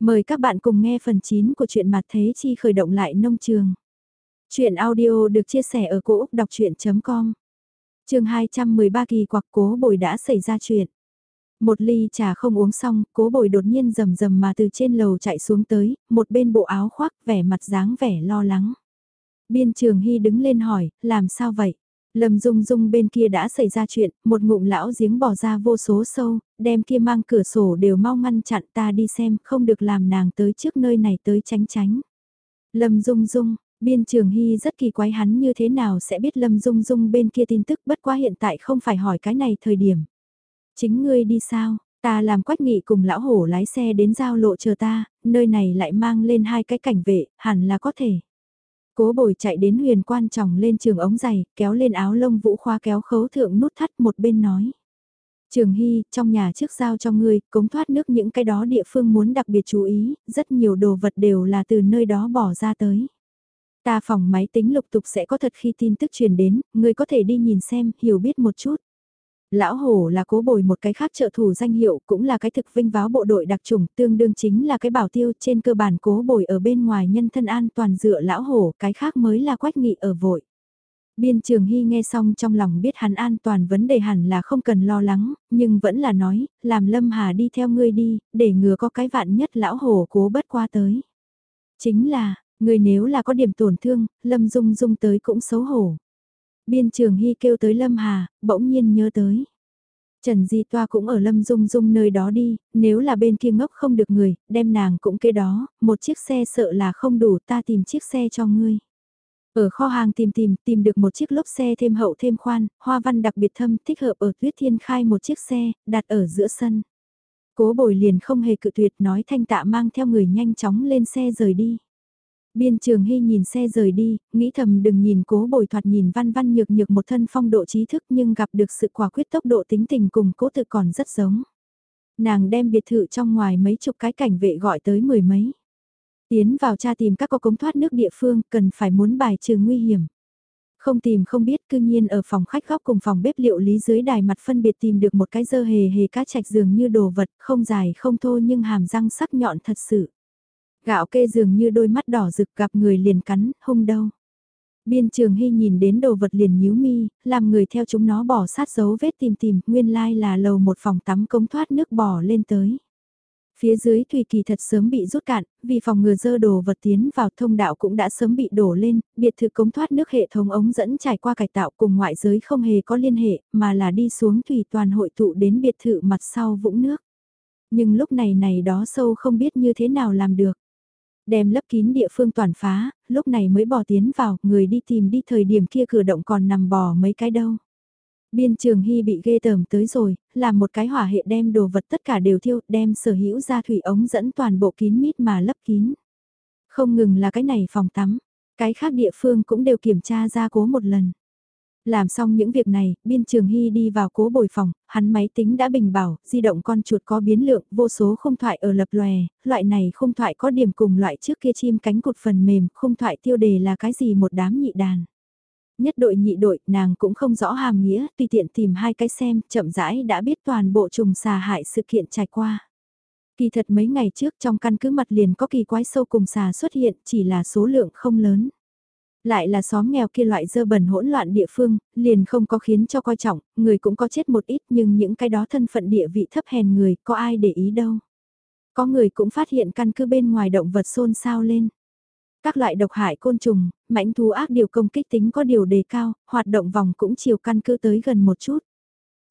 Mời các bạn cùng nghe phần 9 của truyện mặt thế chi khởi động lại nông trường. Chuyện audio được chia sẻ ở cỗ đọc chuyện.com Trường 213 kỳ quặc cố bồi đã xảy ra chuyện. Một ly trà không uống xong, cố bồi đột nhiên rầm rầm mà từ trên lầu chạy xuống tới, một bên bộ áo khoác vẻ mặt dáng vẻ lo lắng. Biên trường hy đứng lên hỏi, làm sao vậy? Lâm Dung Dung bên kia đã xảy ra chuyện, một ngụm lão giếng bỏ ra vô số sâu, đem kia mang cửa sổ đều mau ngăn chặn ta đi xem, không được làm nàng tới trước nơi này tới tránh tránh. Lâm Dung Dung, biên trường hy rất kỳ quái hắn như thế nào sẽ biết Lâm Dung Dung bên kia tin tức bất quá hiện tại không phải hỏi cái này thời điểm. Chính ngươi đi sao, ta làm quách nghị cùng lão hổ lái xe đến giao lộ chờ ta, nơi này lại mang lên hai cái cảnh vệ, hẳn là có thể. Cố bồi chạy đến huyền quan trọng lên trường ống giày, kéo lên áo lông vũ khoa kéo khấu thượng nút thắt một bên nói. Trường Hy, trong nhà trước giao cho ngươi, cống thoát nước những cái đó địa phương muốn đặc biệt chú ý, rất nhiều đồ vật đều là từ nơi đó bỏ ra tới. Ta phòng máy tính lục tục sẽ có thật khi tin tức truyền đến, ngươi có thể đi nhìn xem, hiểu biết một chút. Lão Hổ là cố bồi một cái khác trợ thủ danh hiệu cũng là cái thực vinh váo bộ đội đặc trùng tương đương chính là cái bảo tiêu trên cơ bản cố bồi ở bên ngoài nhân thân an toàn dựa Lão Hổ cái khác mới là quách nghị ở vội. Biên trường hy nghe xong trong lòng biết hắn an toàn vấn đề hẳn là không cần lo lắng, nhưng vẫn là nói, làm Lâm Hà đi theo ngươi đi, để ngừa có cái vạn nhất lão hổ cố bất qua tới. Chính là, người nếu là có điểm tổn thương, Lâm Dung Dung tới cũng xấu hổ. Biên trường hy kêu tới Lâm Hà, bỗng nhiên nhớ tới. Trần Di Toa cũng ở Lâm Dung Dung nơi đó đi, nếu là bên kia ngốc không được người, đem nàng cũng kế đó, một chiếc xe sợ là không đủ ta tìm chiếc xe cho ngươi. Ở kho hàng tìm tìm, tìm được một chiếc lốp xe thêm hậu thêm khoan, hoa văn đặc biệt thâm, thích hợp ở tuyết thiên khai một chiếc xe, đặt ở giữa sân. Cố bồi liền không hề cự tuyệt nói thanh tạ mang theo người nhanh chóng lên xe rời đi. Biên trường hy nhìn xe rời đi, nghĩ thầm đừng nhìn cố bồi thoạt nhìn văn văn nhược nhược một thân phong độ trí thức nhưng gặp được sự quả quyết tốc độ tính tình cùng cố tự còn rất giống. Nàng đem biệt thự trong ngoài mấy chục cái cảnh vệ gọi tới mười mấy. Tiến vào tra tìm các có cống thoát nước địa phương cần phải muốn bài trừ nguy hiểm. Không tìm không biết cư nhiên ở phòng khách góc cùng phòng bếp liệu lý dưới đài mặt phân biệt tìm được một cái dơ hề hề cá chạch dường như đồ vật không dài không thô nhưng hàm răng sắc nhọn thật sự. Gạo kê dường như đôi mắt đỏ rực gặp người liền cắn, hung đâu. Biên trường hy nhìn đến đồ vật liền nhíu mi, làm người theo chúng nó bỏ sát dấu vết tìm tìm, nguyên lai là lầu một phòng tắm công thoát nước bỏ lên tới. Phía dưới thủy kỳ thật sớm bị rút cạn, vì phòng ngừa dơ đồ vật tiến vào thông đạo cũng đã sớm bị đổ lên, biệt thự cống thoát nước hệ thống ống dẫn trải qua cải tạo cùng ngoại giới không hề có liên hệ, mà là đi xuống thủy toàn hội tụ đến biệt thự mặt sau vũng nước. Nhưng lúc này này đó sâu không biết như thế nào làm được đem lấp kín địa phương toàn phá, lúc này mới bỏ tiến vào, người đi tìm đi thời điểm kia cửa động còn nằm bò mấy cái đâu. Biên trường hy bị ghê tởm tới rồi, làm một cái hỏa hệ đem đồ vật tất cả đều thiêu, đem sở hữu ra thủy ống dẫn toàn bộ kín mít mà lấp kín. Không ngừng là cái này phòng tắm, cái khác địa phương cũng đều kiểm tra ra cố một lần. Làm xong những việc này, biên trường hy đi vào cố bồi phòng, hắn máy tính đã bình bảo, di động con chuột có biến lượng, vô số không thoại ở lập lòe, loại này không thoại có điểm cùng loại trước kia chim cánh cụt phần mềm, không thoại tiêu đề là cái gì một đám nhị đàn. Nhất đội nhị đội, nàng cũng không rõ hàm nghĩa, tùy tiện tìm hai cái xem, chậm rãi đã biết toàn bộ trùng xà hại sự kiện trải qua. Kỳ thật mấy ngày trước trong căn cứ mặt liền có kỳ quái sâu cùng xà xuất hiện, chỉ là số lượng không lớn. Lại là xóm nghèo kia loại dơ bẩn hỗn loạn địa phương, liền không có khiến cho coi trọng, người cũng có chết một ít nhưng những cái đó thân phận địa vị thấp hèn người, có ai để ý đâu. Có người cũng phát hiện căn cứ bên ngoài động vật xôn xao lên. Các loại độc hại côn trùng, mãnh thú ác điều công kích tính có điều đề cao, hoạt động vòng cũng chiều căn cứ tới gần một chút.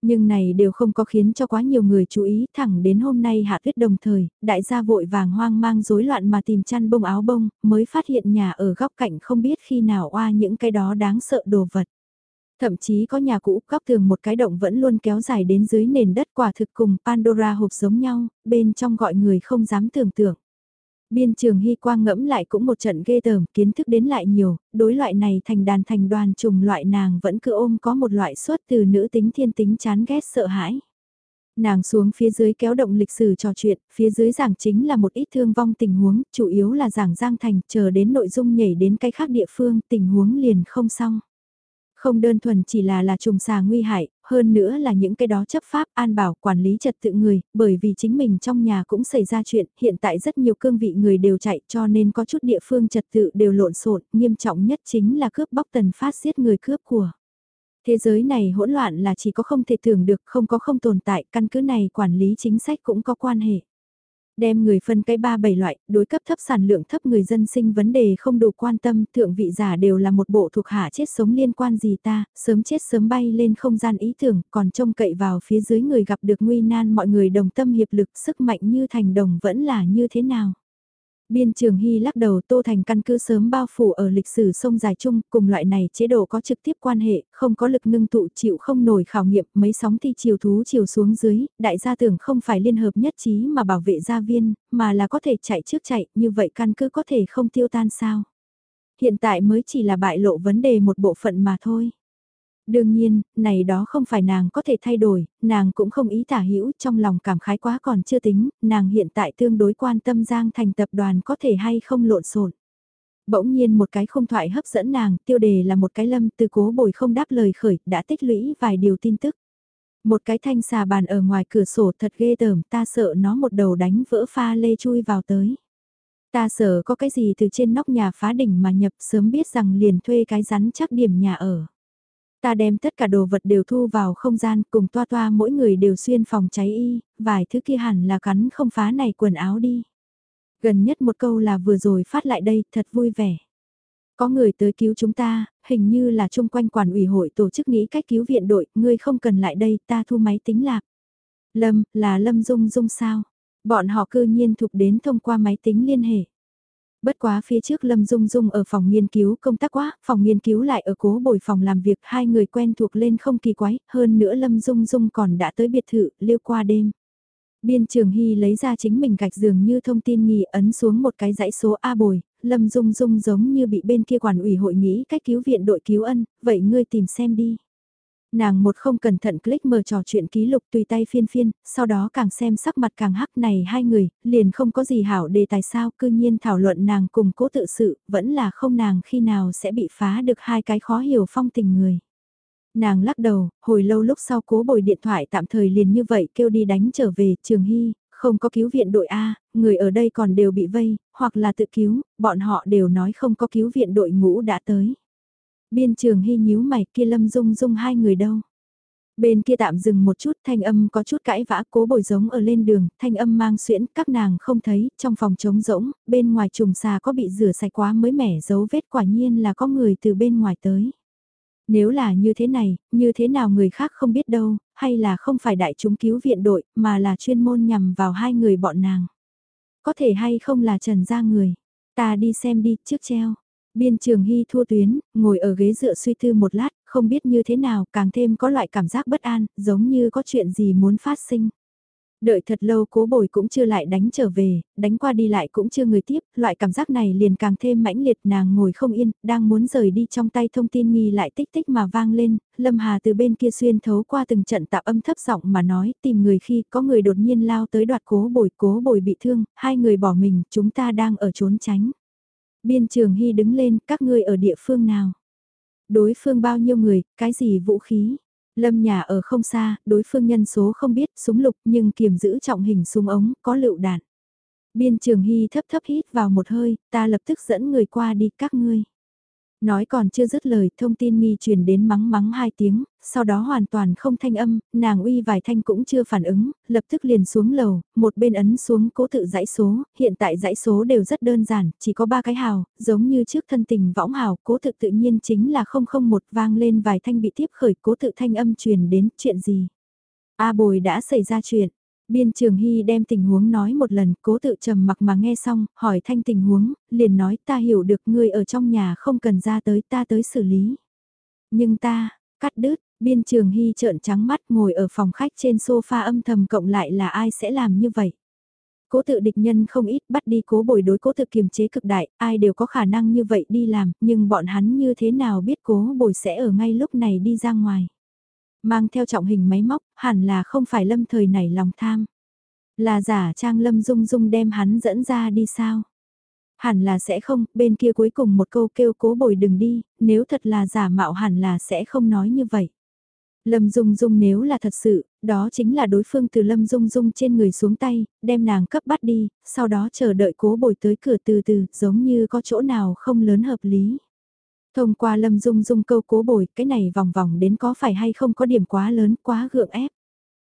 Nhưng này đều không có khiến cho quá nhiều người chú ý, thẳng đến hôm nay hạ tuyết đồng thời, đại gia vội vàng hoang mang rối loạn mà tìm chăn bông áo bông, mới phát hiện nhà ở góc cạnh không biết khi nào oa những cái đó đáng sợ đồ vật. Thậm chí có nhà cũ góc tường một cái động vẫn luôn kéo dài đến dưới nền đất quả thực cùng Pandora hộp giống nhau, bên trong gọi người không dám tưởng tượng. Biên trường hy quang ngẫm lại cũng một trận ghê tởm, kiến thức đến lại nhiều, đối loại này thành đàn thành đoàn trùng loại nàng vẫn cứ ôm có một loại suốt từ nữ tính thiên tính chán ghét sợ hãi. Nàng xuống phía dưới kéo động lịch sử trò chuyện, phía dưới giảng chính là một ít thương vong tình huống, chủ yếu là giảng giang thành, chờ đến nội dung nhảy đến cái khác địa phương, tình huống liền không xong. Không đơn thuần chỉ là là trùng xà nguy hại, hơn nữa là những cái đó chấp pháp an bảo quản lý trật tự người, bởi vì chính mình trong nhà cũng xảy ra chuyện, hiện tại rất nhiều cương vị người đều chạy cho nên có chút địa phương trật tự đều lộn xộn, nghiêm trọng nhất chính là cướp bóc tần phát giết người cướp của. Thế giới này hỗn loạn là chỉ có không thể tưởng được, không có không tồn tại, căn cứ này quản lý chính sách cũng có quan hệ đem người phân cái ba bảy loại, đối cấp thấp sản lượng thấp người dân sinh vấn đề không đủ quan tâm, thượng vị giả đều là một bộ thuộc hạ chết sống liên quan gì ta, sớm chết sớm bay lên không gian ý tưởng, còn trông cậy vào phía dưới người gặp được nguy nan mọi người đồng tâm hiệp lực sức mạnh như thành đồng vẫn là như thế nào. Biên trường Hy lắc đầu Tô Thành căn cứ sớm bao phủ ở lịch sử sông dài chung, cùng loại này chế độ có trực tiếp quan hệ, không có lực ngưng tụ chịu không nổi khảo nghiệm, mấy sóng thi chiều thú chiều xuống dưới, đại gia tưởng không phải liên hợp nhất trí mà bảo vệ gia viên, mà là có thể chạy trước chạy, như vậy căn cứ có thể không tiêu tan sao. Hiện tại mới chỉ là bại lộ vấn đề một bộ phận mà thôi. Đương nhiên, này đó không phải nàng có thể thay đổi, nàng cũng không ý tả hữu trong lòng cảm khái quá còn chưa tính, nàng hiện tại tương đối quan tâm Giang thành tập đoàn có thể hay không lộn xộn. Bỗng nhiên một cái không thoại hấp dẫn nàng, tiêu đề là một cái lâm từ cố bồi không đáp lời khởi, đã tích lũy vài điều tin tức. Một cái thanh xà bàn ở ngoài cửa sổ thật ghê tởm, ta sợ nó một đầu đánh vỡ pha lê chui vào tới. Ta sợ có cái gì từ trên nóc nhà phá đỉnh mà nhập sớm biết rằng liền thuê cái rắn chắc điểm nhà ở. Ta đem tất cả đồ vật đều thu vào không gian cùng toa toa mỗi người đều xuyên phòng cháy y, vài thứ kia hẳn là cắn không phá này quần áo đi. Gần nhất một câu là vừa rồi phát lại đây, thật vui vẻ. Có người tới cứu chúng ta, hình như là chung quanh quản ủy hội tổ chức nghĩ cách cứu viện đội, ngươi không cần lại đây, ta thu máy tính lạc. Lâm, là Lâm Dung Dung sao? Bọn họ cư nhiên thục đến thông qua máy tính liên hệ. Bất quá phía trước Lâm Dung Dung ở phòng nghiên cứu công tác quá, phòng nghiên cứu lại ở cố bồi phòng làm việc hai người quen thuộc lên không kỳ quái, hơn nữa Lâm Dung Dung còn đã tới biệt thự, liêu qua đêm. Biên Trường Hy lấy ra chính mình gạch giường như thông tin nghỉ ấn xuống một cái dãy số A bồi, Lâm Dung Dung giống như bị bên kia quản ủy hội nghĩ cách cứu viện đội cứu ân, vậy ngươi tìm xem đi. Nàng một không cẩn thận click mở trò chuyện ký lục tùy tay phiên phiên, sau đó càng xem sắc mặt càng hắc này hai người, liền không có gì hảo đề tài sao cư nhiên thảo luận nàng cùng cố tự sự, vẫn là không nàng khi nào sẽ bị phá được hai cái khó hiểu phong tình người. Nàng lắc đầu, hồi lâu lúc sau cố bồi điện thoại tạm thời liền như vậy kêu đi đánh trở về trường hy, không có cứu viện đội A, người ở đây còn đều bị vây, hoặc là tự cứu, bọn họ đều nói không có cứu viện đội ngũ đã tới. Biên trường hy nhíu mày kia lâm dung dung hai người đâu. Bên kia tạm dừng một chút thanh âm có chút cãi vã cố bồi giống ở lên đường, thanh âm mang xuyễn, các nàng không thấy, trong phòng trống rỗng, bên ngoài trùng xà có bị rửa sạch quá mới mẻ dấu vết quả nhiên là có người từ bên ngoài tới. Nếu là như thế này, như thế nào người khác không biết đâu, hay là không phải đại chúng cứu viện đội, mà là chuyên môn nhằm vào hai người bọn nàng. Có thể hay không là trần ra người, ta đi xem đi, trước treo. Biên trường hy thua tuyến, ngồi ở ghế dựa suy tư một lát, không biết như thế nào, càng thêm có loại cảm giác bất an, giống như có chuyện gì muốn phát sinh. Đợi thật lâu cố bồi cũng chưa lại đánh trở về, đánh qua đi lại cũng chưa người tiếp, loại cảm giác này liền càng thêm mãnh liệt nàng ngồi không yên, đang muốn rời đi trong tay thông tin nghi lại tích tích mà vang lên, Lâm Hà từ bên kia xuyên thấu qua từng trận tạo âm thấp giọng mà nói tìm người khi có người đột nhiên lao tới đoạt cố bồi, cố bồi bị thương, hai người bỏ mình, chúng ta đang ở trốn tránh. Biên trường Hy đứng lên, các ngươi ở địa phương nào? Đối phương bao nhiêu người, cái gì vũ khí? Lâm nhà ở không xa, đối phương nhân số không biết, súng lục nhưng kiềm giữ trọng hình súng ống, có lựu đạn. Biên trường Hy thấp thấp hít vào một hơi, ta lập tức dẫn người qua đi các ngươi. Nói còn chưa dứt lời, thông tin nghi truyền đến mắng mắng hai tiếng, sau đó hoàn toàn không thanh âm, nàng uy vài thanh cũng chưa phản ứng, lập tức liền xuống lầu, một bên ấn xuống cố tự dãy số, hiện tại dãy số đều rất đơn giản, chỉ có ba cái hào, giống như trước thân tình võng hào, cố tự tự nhiên chính là 001 vang lên vài thanh bị tiếp khởi cố tự thanh âm truyền đến chuyện gì. A bồi đã xảy ra chuyện, Biên Trường Hy đem tình huống nói một lần, cố tự trầm mặc mà nghe xong, hỏi thanh tình huống, liền nói ta hiểu được ngươi ở trong nhà không cần ra tới ta tới xử lý. Nhưng ta, cắt đứt, Biên Trường Hy trợn trắng mắt ngồi ở phòng khách trên sofa âm thầm cộng lại là ai sẽ làm như vậy. Cố tự địch nhân không ít bắt đi cố bồi đối cố tự kiềm chế cực đại, ai đều có khả năng như vậy đi làm, nhưng bọn hắn như thế nào biết cố bồi sẽ ở ngay lúc này đi ra ngoài. Mang theo trọng hình máy móc, hẳn là không phải lâm thời này lòng tham. Là giả trang lâm dung dung đem hắn dẫn ra đi sao? Hẳn là sẽ không, bên kia cuối cùng một câu kêu cố bồi đừng đi, nếu thật là giả mạo hẳn là sẽ không nói như vậy. Lâm Dung Dung nếu là thật sự, đó chính là đối phương từ Lâm Dung Dung trên người xuống tay, đem nàng cấp bắt đi, sau đó chờ đợi cố bồi tới cửa từ từ, giống như có chỗ nào không lớn hợp lý. Thông qua Lâm Dung Dung câu cố bồi, cái này vòng vòng đến có phải hay không có điểm quá lớn, quá gượng ép.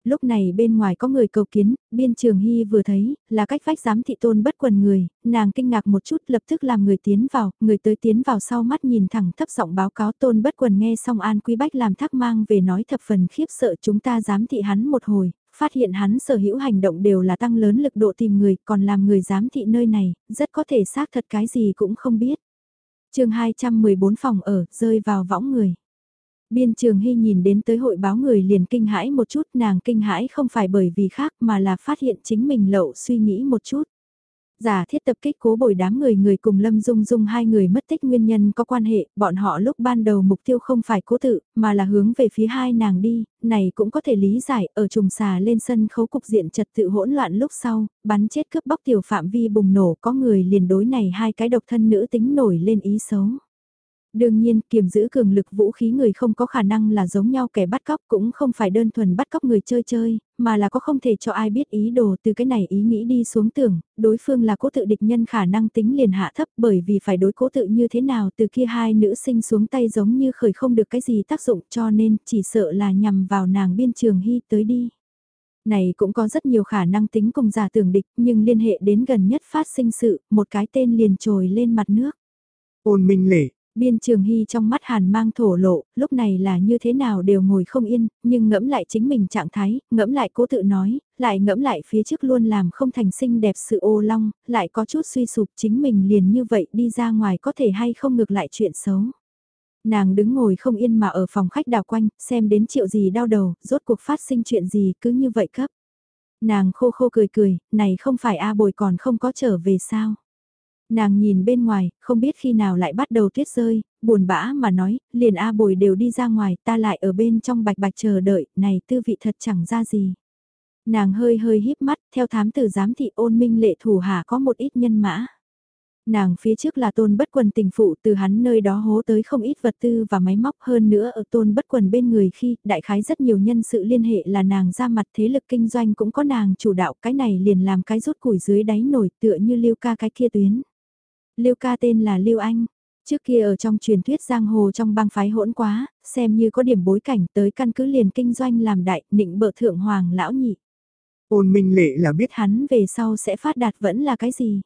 Lúc này bên ngoài có người cầu kiến, biên trường hy vừa thấy, là cách vách giám thị tôn bất quần người, nàng kinh ngạc một chút lập tức làm người tiến vào, người tới tiến vào sau mắt nhìn thẳng thấp giọng báo cáo tôn bất quần nghe xong an quý bách làm thắc mang về nói thập phần khiếp sợ chúng ta giám thị hắn một hồi, phát hiện hắn sở hữu hành động đều là tăng lớn lực độ tìm người, còn làm người giám thị nơi này, rất có thể xác thật cái gì cũng không biết chương 214 phòng ở, rơi vào võng người. Biên trường hy nhìn đến tới hội báo người liền kinh hãi một chút nàng kinh hãi không phải bởi vì khác mà là phát hiện chính mình lậu suy nghĩ một chút. Giả thiết tập kích cố bồi đám người người cùng Lâm Dung Dung hai người mất tích nguyên nhân có quan hệ, bọn họ lúc ban đầu mục tiêu không phải cố tự, mà là hướng về phía hai nàng đi, này cũng có thể lý giải, ở trùng xà lên sân khấu cục diện trật tự hỗn loạn lúc sau, bắn chết cướp bóc tiểu phạm vi bùng nổ có người liền đối này hai cái độc thân nữ tính nổi lên ý xấu. Đương nhiên, kiềm giữ cường lực vũ khí người không có khả năng là giống nhau kẻ bắt cóc cũng không phải đơn thuần bắt cóc người chơi chơi, mà là có không thể cho ai biết ý đồ từ cái này ý nghĩ đi xuống tưởng, đối phương là cố tự địch nhân khả năng tính liền hạ thấp bởi vì phải đối cố tự như thế nào từ kia hai nữ sinh xuống tay giống như khởi không được cái gì tác dụng cho nên chỉ sợ là nhằm vào nàng biên trường hy tới đi. Này cũng có rất nhiều khả năng tính cùng giả tưởng địch nhưng liên hệ đến gần nhất phát sinh sự, một cái tên liền trồi lên mặt nước. Ôn minh Lễ, Biên Trường Hy trong mắt hàn mang thổ lộ, lúc này là như thế nào đều ngồi không yên, nhưng ngẫm lại chính mình trạng thái, ngẫm lại cố tự nói, lại ngẫm lại phía trước luôn làm không thành sinh đẹp sự ô long, lại có chút suy sụp chính mình liền như vậy đi ra ngoài có thể hay không ngược lại chuyện xấu. Nàng đứng ngồi không yên mà ở phòng khách đào quanh, xem đến triệu gì đau đầu, rốt cuộc phát sinh chuyện gì cứ như vậy cấp. Nàng khô khô cười cười, này không phải A bồi còn không có trở về sao. Nàng nhìn bên ngoài, không biết khi nào lại bắt đầu tuyết rơi, buồn bã mà nói, liền A bồi đều đi ra ngoài, ta lại ở bên trong bạch bạch chờ đợi, này tư vị thật chẳng ra gì. Nàng hơi hơi híp mắt, theo thám tử giám thị ôn minh lệ thủ hà có một ít nhân mã. Nàng phía trước là tôn bất quần tình phụ từ hắn nơi đó hố tới không ít vật tư và máy móc hơn nữa ở tôn bất quần bên người khi đại khái rất nhiều nhân sự liên hệ là nàng ra mặt thế lực kinh doanh cũng có nàng chủ đạo cái này liền làm cái rút củi dưới đáy nổi tựa như lưu ca cái kia tuyến. Lưu ca tên là Lưu Anh. Trước kia ở trong truyền thuyết giang hồ trong bang phái hỗn quá, xem như có điểm bối cảnh tới căn cứ liền kinh doanh làm đại, nịnh bợ thượng hoàng lão nhị. Ôn minh lệ là biết hắn về sau sẽ phát đạt vẫn là cái gì.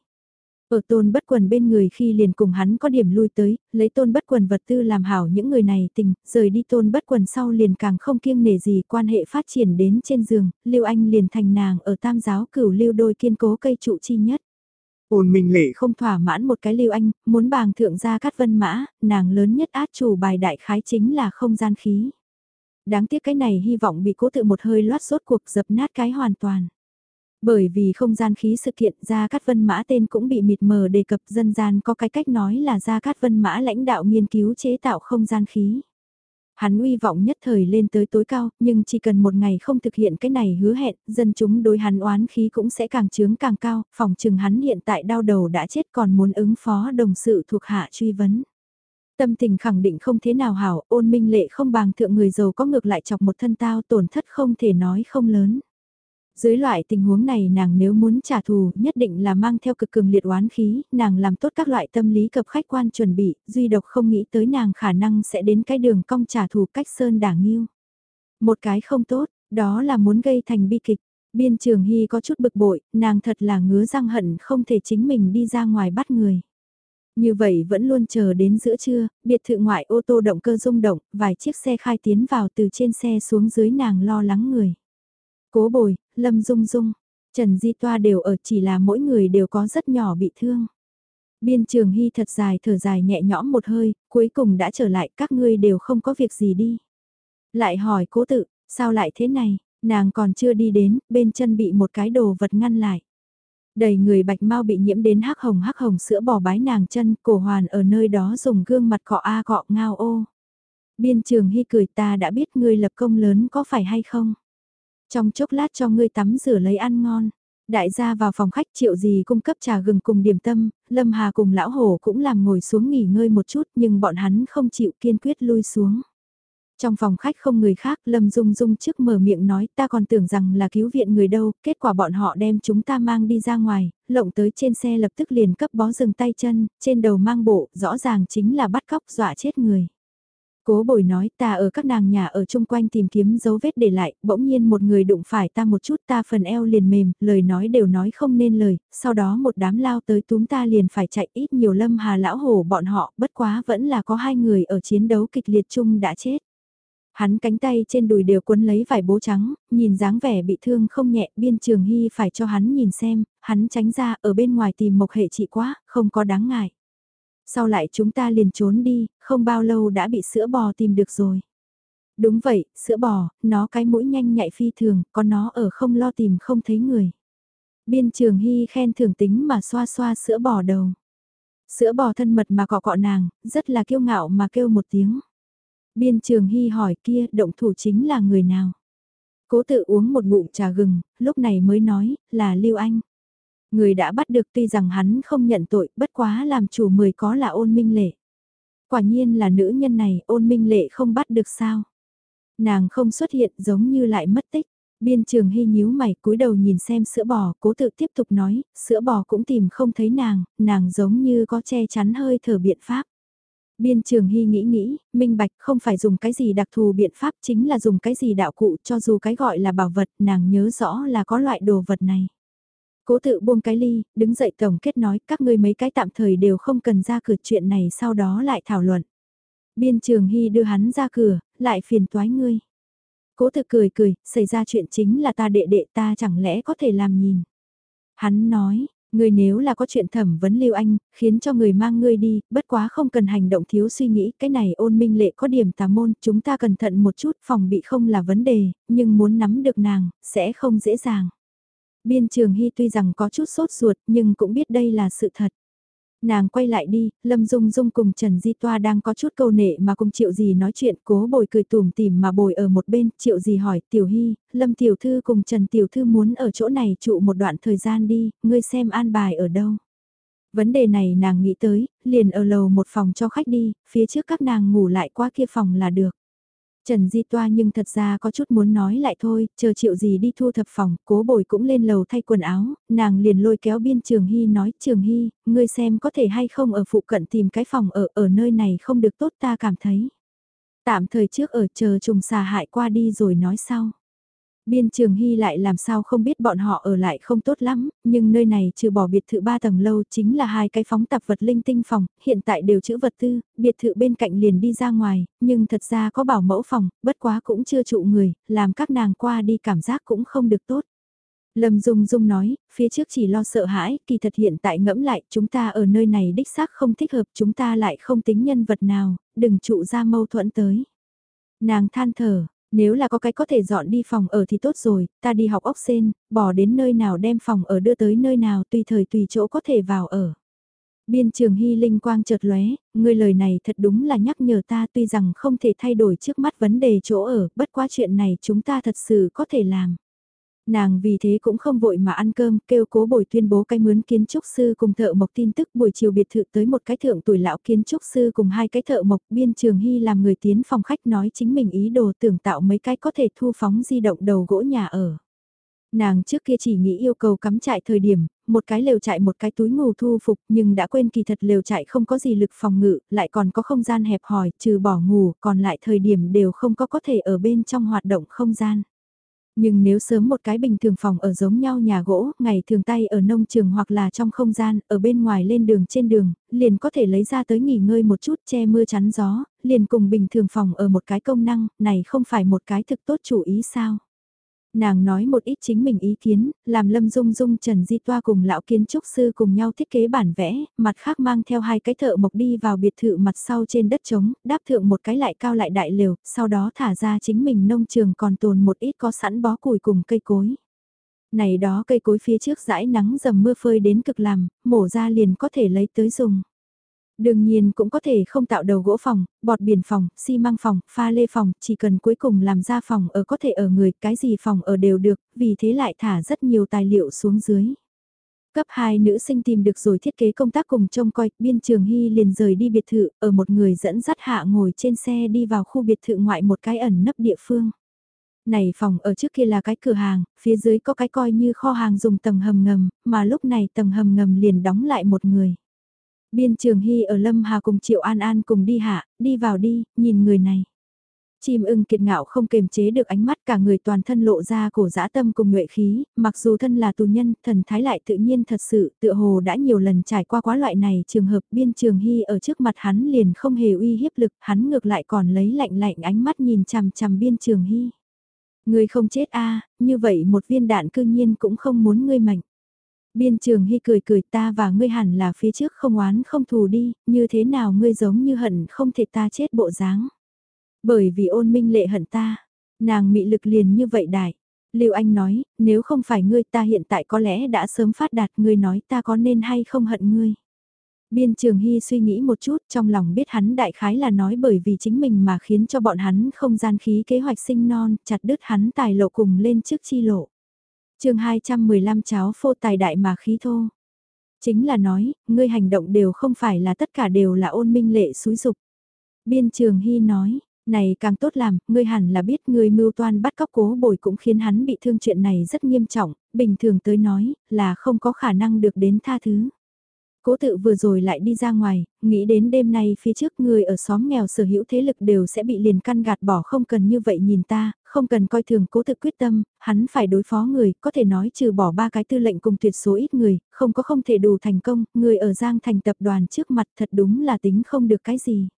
Ở tôn bất quần bên người khi liền cùng hắn có điểm lui tới, lấy tôn bất quần vật tư làm hảo những người này tình, rời đi tôn bất quần sau liền càng không kiêng nể gì quan hệ phát triển đến trên giường, Lưu Anh liền thành nàng ở tam giáo cửu lưu đôi kiên cố cây trụ chi nhất. Ôn minh lệ không thỏa mãn một cái lưu anh, muốn bàng thượng gia cát vân mã, nàng lớn nhất át chủ bài đại khái chính là không gian khí. Đáng tiếc cái này hy vọng bị cố tự một hơi loát sốt cuộc dập nát cái hoàn toàn. Bởi vì không gian khí sự kiện Gia Cát Vân Mã tên cũng bị mịt mờ đề cập dân gian có cái cách nói là Gia Cát Vân Mã lãnh đạo nghiên cứu chế tạo không gian khí. Hắn uy vọng nhất thời lên tới tối cao, nhưng chỉ cần một ngày không thực hiện cái này hứa hẹn, dân chúng đối hắn oán khí cũng sẽ càng trướng càng cao, phòng trừng hắn hiện tại đau đầu đã chết còn muốn ứng phó đồng sự thuộc hạ truy vấn. Tâm tình khẳng định không thế nào hảo, ôn minh lệ không bằng thượng người giàu có ngược lại chọc một thân tao tổn thất không thể nói không lớn. Dưới loại tình huống này nàng nếu muốn trả thù nhất định là mang theo cực cường liệt oán khí, nàng làm tốt các loại tâm lý cập khách quan chuẩn bị, duy độc không nghĩ tới nàng khả năng sẽ đến cái đường cong trả thù cách sơn đả nghiêu. Một cái không tốt, đó là muốn gây thành bi kịch. Biên trường hy có chút bực bội, nàng thật là ngứa răng hận không thể chính mình đi ra ngoài bắt người. Như vậy vẫn luôn chờ đến giữa trưa, biệt thự ngoại ô tô động cơ rung động, vài chiếc xe khai tiến vào từ trên xe xuống dưới nàng lo lắng người. Cố bồi, Lâm Dung Dung, Trần Di Toa đều ở chỉ là mỗi người đều có rất nhỏ bị thương. Biên trường hy thật dài thở dài nhẹ nhõm một hơi, cuối cùng đã trở lại các ngươi đều không có việc gì đi. Lại hỏi cố tự, sao lại thế này, nàng còn chưa đi đến, bên chân bị một cái đồ vật ngăn lại. Đầy người bạch mau bị nhiễm đến hắc hồng hắc hồng sữa bò bái nàng chân, cổ hoàn ở nơi đó dùng gương mặt cọ a cọ ngao ô. Biên trường hy cười ta đã biết ngươi lập công lớn có phải hay không? Trong chốc lát cho ngươi tắm rửa lấy ăn ngon. Đại gia vào phòng khách triệu gì cung cấp trà gừng cùng điểm tâm, Lâm Hà cùng lão hổ cũng làm ngồi xuống nghỉ ngơi một chút nhưng bọn hắn không chịu kiên quyết lui xuống. Trong phòng khách không người khác, Lâm Dung Dung trước mở miệng nói ta còn tưởng rằng là cứu viện người đâu, kết quả bọn họ đem chúng ta mang đi ra ngoài, lộng tới trên xe lập tức liền cấp bó dừng tay chân, trên đầu mang bộ, rõ ràng chính là bắt cóc dọa chết người. Cố bồi nói ta ở các nàng nhà ở chung quanh tìm kiếm dấu vết để lại, bỗng nhiên một người đụng phải ta một chút ta phần eo liền mềm, lời nói đều nói không nên lời, sau đó một đám lao tới túm ta liền phải chạy ít nhiều lâm hà lão hổ bọn họ, bất quá vẫn là có hai người ở chiến đấu kịch liệt chung đã chết. Hắn cánh tay trên đùi đều cuốn lấy vải bố trắng, nhìn dáng vẻ bị thương không nhẹ, biên trường hy phải cho hắn nhìn xem, hắn tránh ra ở bên ngoài tìm mộc hệ trị quá, không có đáng ngại. Sau lại chúng ta liền trốn đi, không bao lâu đã bị sữa bò tìm được rồi. Đúng vậy, sữa bò, nó cái mũi nhanh nhạy phi thường, còn nó ở không lo tìm không thấy người. Biên trường hy khen thưởng tính mà xoa xoa sữa bò đầu. Sữa bò thân mật mà cọ cọ nàng, rất là kiêu ngạo mà kêu một tiếng. Biên trường hy hỏi kia động thủ chính là người nào? Cố tự uống một ngụm trà gừng, lúc này mới nói, là Lưu Anh. Người đã bắt được tuy rằng hắn không nhận tội, bất quá làm chủ mười có là ôn minh lệ. Quả nhiên là nữ nhân này, ôn minh lệ không bắt được sao. Nàng không xuất hiện giống như lại mất tích. Biên trường hy nhíu mày cúi đầu nhìn xem sữa bò, cố tự tiếp tục nói, sữa bò cũng tìm không thấy nàng, nàng giống như có che chắn hơi thở biện pháp. Biên trường hy nghĩ nghĩ, minh bạch không phải dùng cái gì đặc thù biện pháp chính là dùng cái gì đạo cụ cho dù cái gọi là bảo vật nàng nhớ rõ là có loại đồ vật này. Cố tự buông cái ly, đứng dậy tổng kết nói các ngươi mấy cái tạm thời đều không cần ra cửa chuyện này sau đó lại thảo luận. Biên trường hy đưa hắn ra cửa, lại phiền toái ngươi. Cố tự cười cười, xảy ra chuyện chính là ta đệ đệ ta chẳng lẽ có thể làm nhìn. Hắn nói, Ngươi nếu là có chuyện thẩm vấn Lưu Anh, khiến cho người mang ngươi đi, bất quá không cần hành động thiếu suy nghĩ, cái này ôn minh lệ có điểm tà môn, chúng ta cẩn thận một chút, phòng bị không là vấn đề, nhưng muốn nắm được nàng, sẽ không dễ dàng. Biên trường Hy tuy rằng có chút sốt ruột, nhưng cũng biết đây là sự thật. Nàng quay lại đi, Lâm Dung Dung cùng Trần Di Toa đang có chút câu nệ mà cùng Triệu Dì nói chuyện cố bồi cười tùm tìm mà bồi ở một bên, Triệu Dì hỏi Tiểu Hy, Lâm Tiểu Thư cùng Trần Tiểu Thư muốn ở chỗ này trụ một đoạn thời gian đi, ngươi xem an bài ở đâu. Vấn đề này nàng nghĩ tới, liền ở lầu một phòng cho khách đi, phía trước các nàng ngủ lại qua kia phòng là được. Trần Di Toa nhưng thật ra có chút muốn nói lại thôi, chờ triệu gì đi thu thập phòng, cố bồi cũng lên lầu thay quần áo, nàng liền lôi kéo biên Trường Hy nói Trường Hy, ngươi xem có thể hay không ở phụ cận tìm cái phòng ở, ở nơi này không được tốt ta cảm thấy. Tạm thời trước ở chờ trùng xà hại qua đi rồi nói sau. Biên trường hy lại làm sao không biết bọn họ ở lại không tốt lắm, nhưng nơi này trừ bỏ biệt thự ba tầng lâu chính là hai cái phóng tạp vật linh tinh phòng, hiện tại đều chữ vật tư, biệt thự bên cạnh liền đi ra ngoài, nhưng thật ra có bảo mẫu phòng, bất quá cũng chưa trụ người, làm các nàng qua đi cảm giác cũng không được tốt. Lâm Dung Dung nói, phía trước chỉ lo sợ hãi, kỳ thật hiện tại ngẫm lại, chúng ta ở nơi này đích xác không thích hợp, chúng ta lại không tính nhân vật nào, đừng trụ ra mâu thuẫn tới. Nàng than thở, nếu là có cái có thể dọn đi phòng ở thì tốt rồi, ta đi học ốc sen, bỏ đến nơi nào đem phòng ở đưa tới nơi nào tùy thời tùy chỗ có thể vào ở. Biên trường hy linh quang chợt lóe, người lời này thật đúng là nhắc nhở ta tuy rằng không thể thay đổi trước mắt vấn đề chỗ ở, bất quá chuyện này chúng ta thật sự có thể làm. Nàng vì thế cũng không vội mà ăn cơm, kêu cố bồi tuyên bố cái mướn kiến trúc sư cùng thợ mộc tin tức buổi chiều biệt thự tới một cái thượng tuổi lão kiến trúc sư cùng hai cái thợ mộc biên trường hy làm người tiến phòng khách nói chính mình ý đồ tưởng tạo mấy cái có thể thu phóng di động đầu gỗ nhà ở. Nàng trước kia chỉ nghĩ yêu cầu cắm trại thời điểm, một cái lều trại một cái túi ngủ thu phục nhưng đã quên kỳ thật lều trại không có gì lực phòng ngự, lại còn có không gian hẹp hòi, trừ bỏ ngủ, còn lại thời điểm đều không có có thể ở bên trong hoạt động không gian. Nhưng nếu sớm một cái bình thường phòng ở giống nhau nhà gỗ, ngày thường tay ở nông trường hoặc là trong không gian, ở bên ngoài lên đường trên đường, liền có thể lấy ra tới nghỉ ngơi một chút che mưa chắn gió, liền cùng bình thường phòng ở một cái công năng, này không phải một cái thực tốt chủ ý sao. Nàng nói một ít chính mình ý kiến, làm Lâm Dung Dung Trần Di Toa cùng lão kiến trúc sư cùng nhau thiết kế bản vẽ, mặt khác mang theo hai cái thợ mộc đi vào biệt thự mặt sau trên đất trống, đáp thượng một cái lại cao lại đại liều, sau đó thả ra chính mình nông trường còn tồn một ít có sẵn bó củi cùng cây cối. Này đó cây cối phía trước dãi nắng dầm mưa phơi đến cực làm, mổ ra liền có thể lấy tới dùng. Đương nhiên cũng có thể không tạo đầu gỗ phòng, bọt biển phòng, xi măng phòng, pha lê phòng, chỉ cần cuối cùng làm ra phòng ở có thể ở người, cái gì phòng ở đều được, vì thế lại thả rất nhiều tài liệu xuống dưới. Cấp 2 nữ sinh tìm được rồi thiết kế công tác cùng trông coi, biên trường hy liền rời đi biệt thự, ở một người dẫn dắt hạ ngồi trên xe đi vào khu biệt thự ngoại một cái ẩn nấp địa phương. Này phòng ở trước kia là cái cửa hàng, phía dưới có cái coi như kho hàng dùng tầng hầm ngầm, mà lúc này tầng hầm ngầm liền đóng lại một người. Biên trường hy ở Lâm Hà cùng Triệu An An cùng đi hạ, đi vào đi, nhìn người này. Chim ưng kiệt ngạo không kềm chế được ánh mắt cả người toàn thân lộ ra cổ dã tâm cùng nhuệ khí, mặc dù thân là tù nhân, thần thái lại tự nhiên thật sự, tựa hồ đã nhiều lần trải qua quá loại này trường hợp biên trường hy ở trước mặt hắn liền không hề uy hiếp lực, hắn ngược lại còn lấy lạnh lạnh ánh mắt nhìn chằm chằm biên trường hy. Ngươi không chết a như vậy một viên đạn cư nhiên cũng không muốn ngươi mạnh. Biên trường hy cười cười ta và ngươi hẳn là phía trước không oán không thù đi, như thế nào ngươi giống như hận không thể ta chết bộ dáng. Bởi vì ôn minh lệ hận ta, nàng mị lực liền như vậy đại. Lưu Anh nói, nếu không phải ngươi ta hiện tại có lẽ đã sớm phát đạt ngươi nói ta có nên hay không hận ngươi. Biên Trường Hy suy nghĩ một chút trong lòng biết hắn đại khái là nói bởi vì chính mình mà khiến cho bọn hắn không gian khí kế hoạch sinh non, chặt đứt hắn tài lộ cùng lên trước chi lộ chương 215 cháo phô tài đại mà khí thô. Chính là nói, ngươi hành động đều không phải là tất cả đều là ôn minh lệ xúi dục. Biên Trường Hy nói, này càng tốt làm, ngươi hẳn là biết ngươi mưu toan bắt cóc cố bồi cũng khiến hắn bị thương chuyện này rất nghiêm trọng, bình thường tới nói, là không có khả năng được đến tha thứ. Cố tự vừa rồi lại đi ra ngoài, nghĩ đến đêm nay phía trước người ở xóm nghèo sở hữu thế lực đều sẽ bị liền căn gạt bỏ không cần như vậy nhìn ta, không cần coi thường cố tự quyết tâm, hắn phải đối phó người, có thể nói trừ bỏ ba cái tư lệnh cùng tuyệt số ít người, không có không thể đủ thành công, người ở Giang thành tập đoàn trước mặt thật đúng là tính không được cái gì.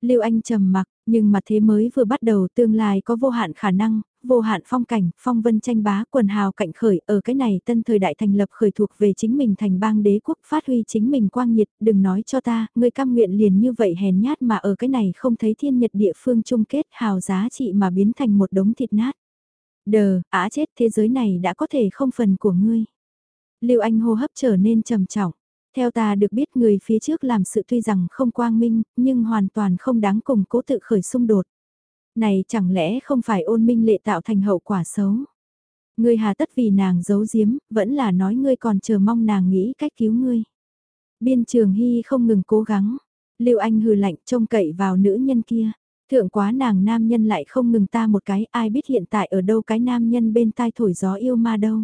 Lưu Anh trầm mặc, nhưng mà thế mới vừa bắt đầu tương lai có vô hạn khả năng, vô hạn phong cảnh, phong vân tranh bá quần hào cạnh khởi, ở cái này tân thời đại thành lập khởi thuộc về chính mình thành bang đế quốc phát huy chính mình quang nhiệt, đừng nói cho ta, người cam nguyện liền như vậy hèn nhát mà ở cái này không thấy thiên nhật địa phương chung kết hào giá trị mà biến thành một đống thịt nát. Đờ, á chết thế giới này đã có thể không phần của ngươi. Lưu Anh hô hấp trở nên trầm trọng. Theo ta được biết người phía trước làm sự tuy rằng không quang minh, nhưng hoàn toàn không đáng cùng cố tự khởi xung đột. Này chẳng lẽ không phải ôn minh lệ tạo thành hậu quả xấu? Ngươi hà tất vì nàng giấu giếm, vẫn là nói ngươi còn chờ mong nàng nghĩ cách cứu ngươi. Biên trường hy không ngừng cố gắng. Lưu Anh hừ lạnh trông cậy vào nữ nhân kia. Thượng quá nàng nam nhân lại không ngừng ta một cái ai biết hiện tại ở đâu cái nam nhân bên tai thổi gió yêu ma đâu.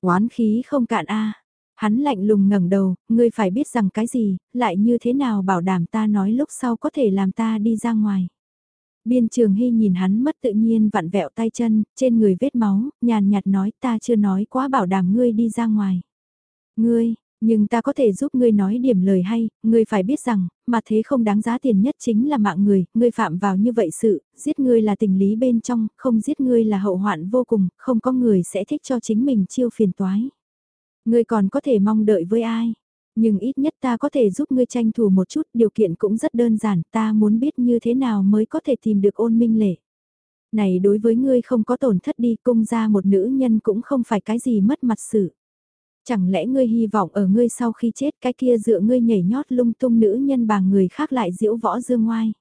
Oán khí không cạn a Hắn lạnh lùng ngẩng đầu, ngươi phải biết rằng cái gì, lại như thế nào bảo đảm ta nói lúc sau có thể làm ta đi ra ngoài. Biên trường hy nhìn hắn mất tự nhiên vặn vẹo tay chân, trên người vết máu, nhàn nhạt nói ta chưa nói quá bảo đảm ngươi đi ra ngoài. Ngươi, nhưng ta có thể giúp ngươi nói điểm lời hay, ngươi phải biết rằng, mà thế không đáng giá tiền nhất chính là mạng người, ngươi phạm vào như vậy sự, giết ngươi là tình lý bên trong, không giết ngươi là hậu hoạn vô cùng, không có người sẽ thích cho chính mình chiêu phiền toái. Ngươi còn có thể mong đợi với ai? Nhưng ít nhất ta có thể giúp ngươi tranh thủ một chút, điều kiện cũng rất đơn giản, ta muốn biết như thế nào mới có thể tìm được ôn minh lệ. Này đối với ngươi không có tổn thất đi, cung ra một nữ nhân cũng không phải cái gì mất mặt sự. Chẳng lẽ ngươi hy vọng ở ngươi sau khi chết cái kia dựa ngươi nhảy nhót lung tung nữ nhân bằng người khác lại diễu võ dương ngoai.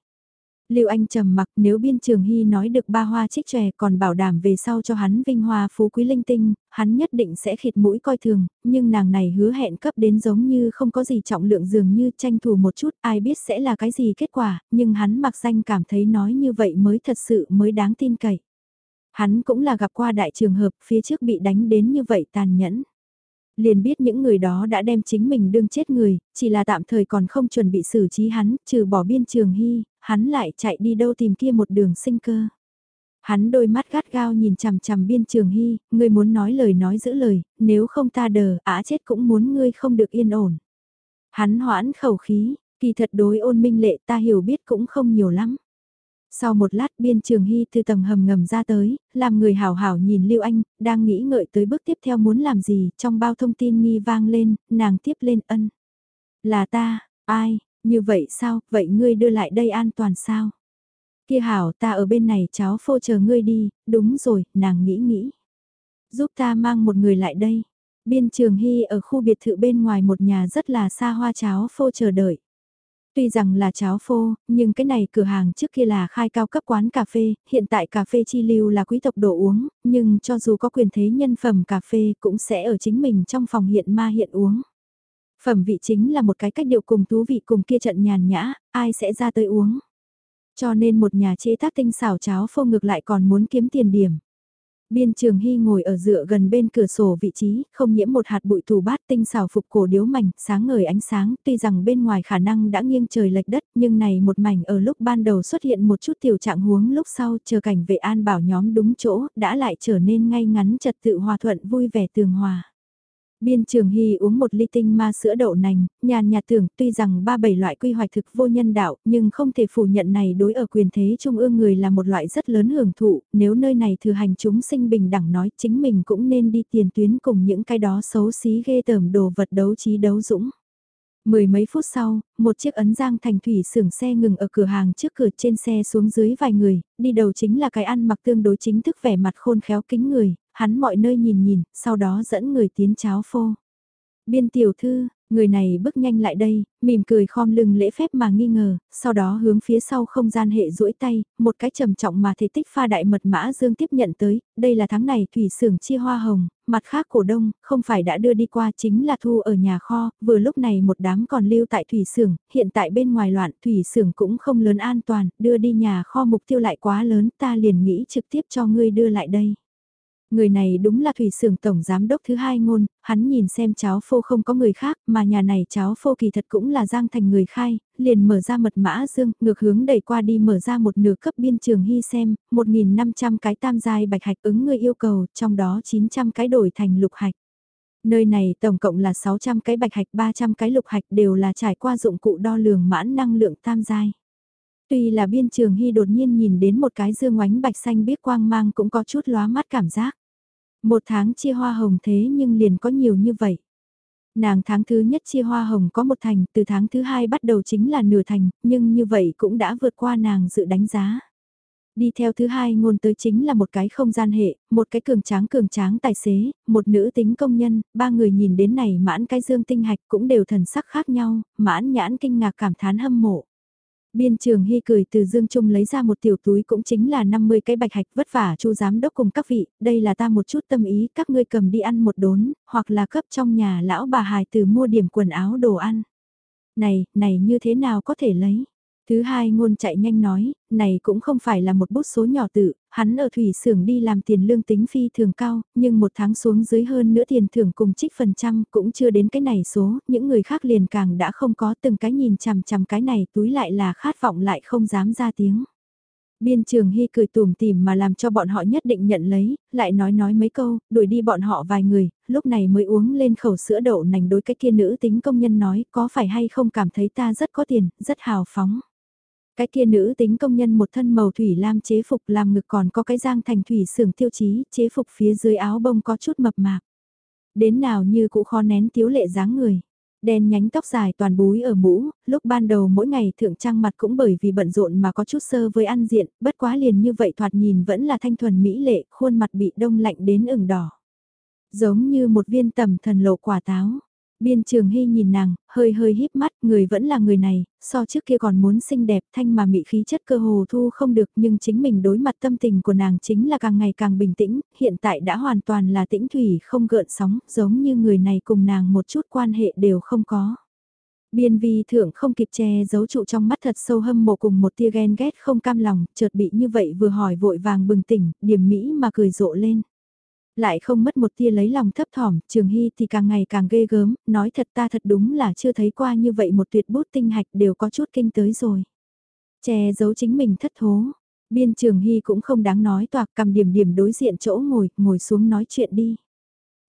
Lưu Anh trầm mặc nếu biên trường hy nói được ba hoa trích tròe còn bảo đảm về sau cho hắn vinh hoa phú quý linh tinh, hắn nhất định sẽ khịt mũi coi thường, nhưng nàng này hứa hẹn cấp đến giống như không có gì trọng lượng dường như tranh thủ một chút ai biết sẽ là cái gì kết quả, nhưng hắn mặc danh cảm thấy nói như vậy mới thật sự mới đáng tin cậy. Hắn cũng là gặp qua đại trường hợp phía trước bị đánh đến như vậy tàn nhẫn liền biết những người đó đã đem chính mình đương chết người, chỉ là tạm thời còn không chuẩn bị xử trí hắn, trừ bỏ biên trường hy, hắn lại chạy đi đâu tìm kia một đường sinh cơ. Hắn đôi mắt gắt gao nhìn chằm chằm biên trường hy, ngươi muốn nói lời nói giữ lời, nếu không ta đờ, á chết cũng muốn ngươi không được yên ổn. Hắn hoãn khẩu khí, kỳ thật đối ôn minh lệ ta hiểu biết cũng không nhiều lắm. Sau một lát biên trường hy từ tầng hầm ngầm ra tới, làm người hảo hảo nhìn Lưu Anh, đang nghĩ ngợi tới bước tiếp theo muốn làm gì, trong bao thông tin nghi vang lên, nàng tiếp lên ân. Là ta, ai, như vậy sao, vậy ngươi đưa lại đây an toàn sao? Kia hảo ta ở bên này cháu phô chờ ngươi đi, đúng rồi, nàng nghĩ nghĩ. Giúp ta mang một người lại đây. Biên trường hy ở khu biệt thự bên ngoài một nhà rất là xa hoa cháo phô chờ đợi. Tuy rằng là cháo phô, nhưng cái này cửa hàng trước kia là khai cao cấp quán cà phê, hiện tại cà phê chi lưu là quý tộc đồ uống, nhưng cho dù có quyền thế nhân phẩm cà phê cũng sẽ ở chính mình trong phòng hiện ma hiện uống. Phẩm vị chính là một cái cách điệu cùng thú vị cùng kia trận nhàn nhã, ai sẽ ra tới uống. Cho nên một nhà chế tác tinh xảo cháo phô ngược lại còn muốn kiếm tiền điểm. Biên Trường Hy ngồi ở dựa gần bên cửa sổ vị trí, không nhiễm một hạt bụi tù bát tinh xảo phục cổ điếu mảnh, sáng ngời ánh sáng, tuy rằng bên ngoài khả năng đã nghiêng trời lệch đất, nhưng này một mảnh ở lúc ban đầu xuất hiện một chút tiểu trạng huống lúc sau chờ cảnh vệ an bảo nhóm đúng chỗ, đã lại trở nên ngay ngắn trật tự hòa thuận vui vẻ tường hòa. Biên Trường Hy uống một ly tinh ma sữa đậu nành, nhàn nhạt tưởng tuy rằng ba bảy loại quy hoạch thực vô nhân đạo, nhưng không thể phủ nhận này đối ở quyền thế trung ương người là một loại rất lớn hưởng thụ, nếu nơi này thừa hành chúng sinh bình đẳng nói chính mình cũng nên đi tiền tuyến cùng những cái đó xấu xí ghê tởm đồ vật đấu trí đấu dũng. Mười mấy phút sau, một chiếc ấn giang thành thủy xưởng xe ngừng ở cửa hàng trước cửa trên xe xuống dưới vài người, đi đầu chính là cái ăn mặc tương đối chính thức vẻ mặt khôn khéo kính người, hắn mọi nơi nhìn nhìn, sau đó dẫn người tiến cháo phô. Biên tiểu thư, người này bước nhanh lại đây, mỉm cười khom lưng lễ phép mà nghi ngờ, sau đó hướng phía sau không gian hệ duỗi tay, một cái trầm trọng mà thể tích pha đại mật mã dương tiếp nhận tới, đây là tháng này thủy xưởng chia hoa hồng, mặt khác cổ đông, không phải đã đưa đi qua chính là thu ở nhà kho, vừa lúc này một đám còn lưu tại thủy xưởng, hiện tại bên ngoài loạn thủy xưởng cũng không lớn an toàn, đưa đi nhà kho mục tiêu lại quá lớn ta liền nghĩ trực tiếp cho ngươi đưa lại đây. Người này đúng là thủy sưởng tổng giám đốc thứ hai ngôn, hắn nhìn xem cháu phô không có người khác mà nhà này cháu phô kỳ thật cũng là giang thành người khai, liền mở ra mật mã dương, ngược hướng đẩy qua đi mở ra một nửa cấp biên trường hy xem, 1.500 cái tam giai bạch hạch ứng người yêu cầu, trong đó 900 cái đổi thành lục hạch. Nơi này tổng cộng là 600 cái bạch hạch 300 cái lục hạch đều là trải qua dụng cụ đo lường mãn năng lượng tam giai. Tuy là biên trường hy đột nhiên nhìn đến một cái dương oánh bạch xanh biết quang mang cũng có chút lóa mắt cảm giác. Một tháng chia hoa hồng thế nhưng liền có nhiều như vậy. Nàng tháng thứ nhất chia hoa hồng có một thành, từ tháng thứ hai bắt đầu chính là nửa thành, nhưng như vậy cũng đã vượt qua nàng dự đánh giá. Đi theo thứ hai ngôn tới chính là một cái không gian hệ, một cái cường tráng cường tráng tài xế, một nữ tính công nhân, ba người nhìn đến này mãn cái dương tinh hạch cũng đều thần sắc khác nhau, mãn nhãn kinh ngạc cảm thán hâm mộ. Biên trường hy cười từ dương trung lấy ra một tiểu túi cũng chính là 50 cái bạch hạch vất vả chu giám đốc cùng các vị, đây là ta một chút tâm ý các ngươi cầm đi ăn một đốn, hoặc là cấp trong nhà lão bà hài từ mua điểm quần áo đồ ăn. Này, này như thế nào có thể lấy? Thứ hai ngôn chạy nhanh nói, này cũng không phải là một bút số nhỏ tự, hắn ở thủy xưởng đi làm tiền lương tính phi thường cao, nhưng một tháng xuống dưới hơn nữa tiền thưởng cùng trích phần trăm cũng chưa đến cái này số, những người khác liền càng đã không có từng cái nhìn chằm chằm cái này túi lại là khát vọng lại không dám ra tiếng. Biên trường hy cười tùm tìm mà làm cho bọn họ nhất định nhận lấy, lại nói nói mấy câu, đuổi đi bọn họ vài người, lúc này mới uống lên khẩu sữa đậu nành đối cái kia nữ tính công nhân nói có phải hay không cảm thấy ta rất có tiền, rất hào phóng. Cái kia nữ tính công nhân một thân màu thủy lam chế phục làm ngực còn có cái giang thành thủy sưởng tiêu chí, chế phục phía dưới áo bông có chút mập mạp. Đến nào như cũng khó nén tiếu lệ dáng người. Đen nhánh tóc dài toàn búi ở mũ, lúc ban đầu mỗi ngày thượng trang mặt cũng bởi vì bận rộn mà có chút sơ với ăn diện, bất quá liền như vậy thoạt nhìn vẫn là thanh thuần mỹ lệ, khuôn mặt bị đông lạnh đến ửng đỏ. Giống như một viên tầm thần lộ quả táo. Biên trường hy nhìn nàng, hơi hơi híp mắt, người vẫn là người này, so trước kia còn muốn xinh đẹp thanh mà mị khí chất cơ hồ thu không được nhưng chính mình đối mặt tâm tình của nàng chính là càng ngày càng bình tĩnh, hiện tại đã hoàn toàn là tĩnh thủy không gợn sóng, giống như người này cùng nàng một chút quan hệ đều không có. Biên vi thượng không kịp che giấu trụ trong mắt thật sâu hâm mộ cùng một tia ghen ghét không cam lòng, chợt bị như vậy vừa hỏi vội vàng bừng tỉnh, điểm mỹ mà cười rộ lên. Lại không mất một tia lấy lòng thấp thỏm, Trường Hy thì càng ngày càng ghê gớm, nói thật ta thật đúng là chưa thấy qua như vậy một tuyệt bút tinh hạch đều có chút kinh tới rồi. Che giấu chính mình thất thố, biên Trường Hy cũng không đáng nói toạc cầm điểm điểm đối diện chỗ ngồi, ngồi xuống nói chuyện đi.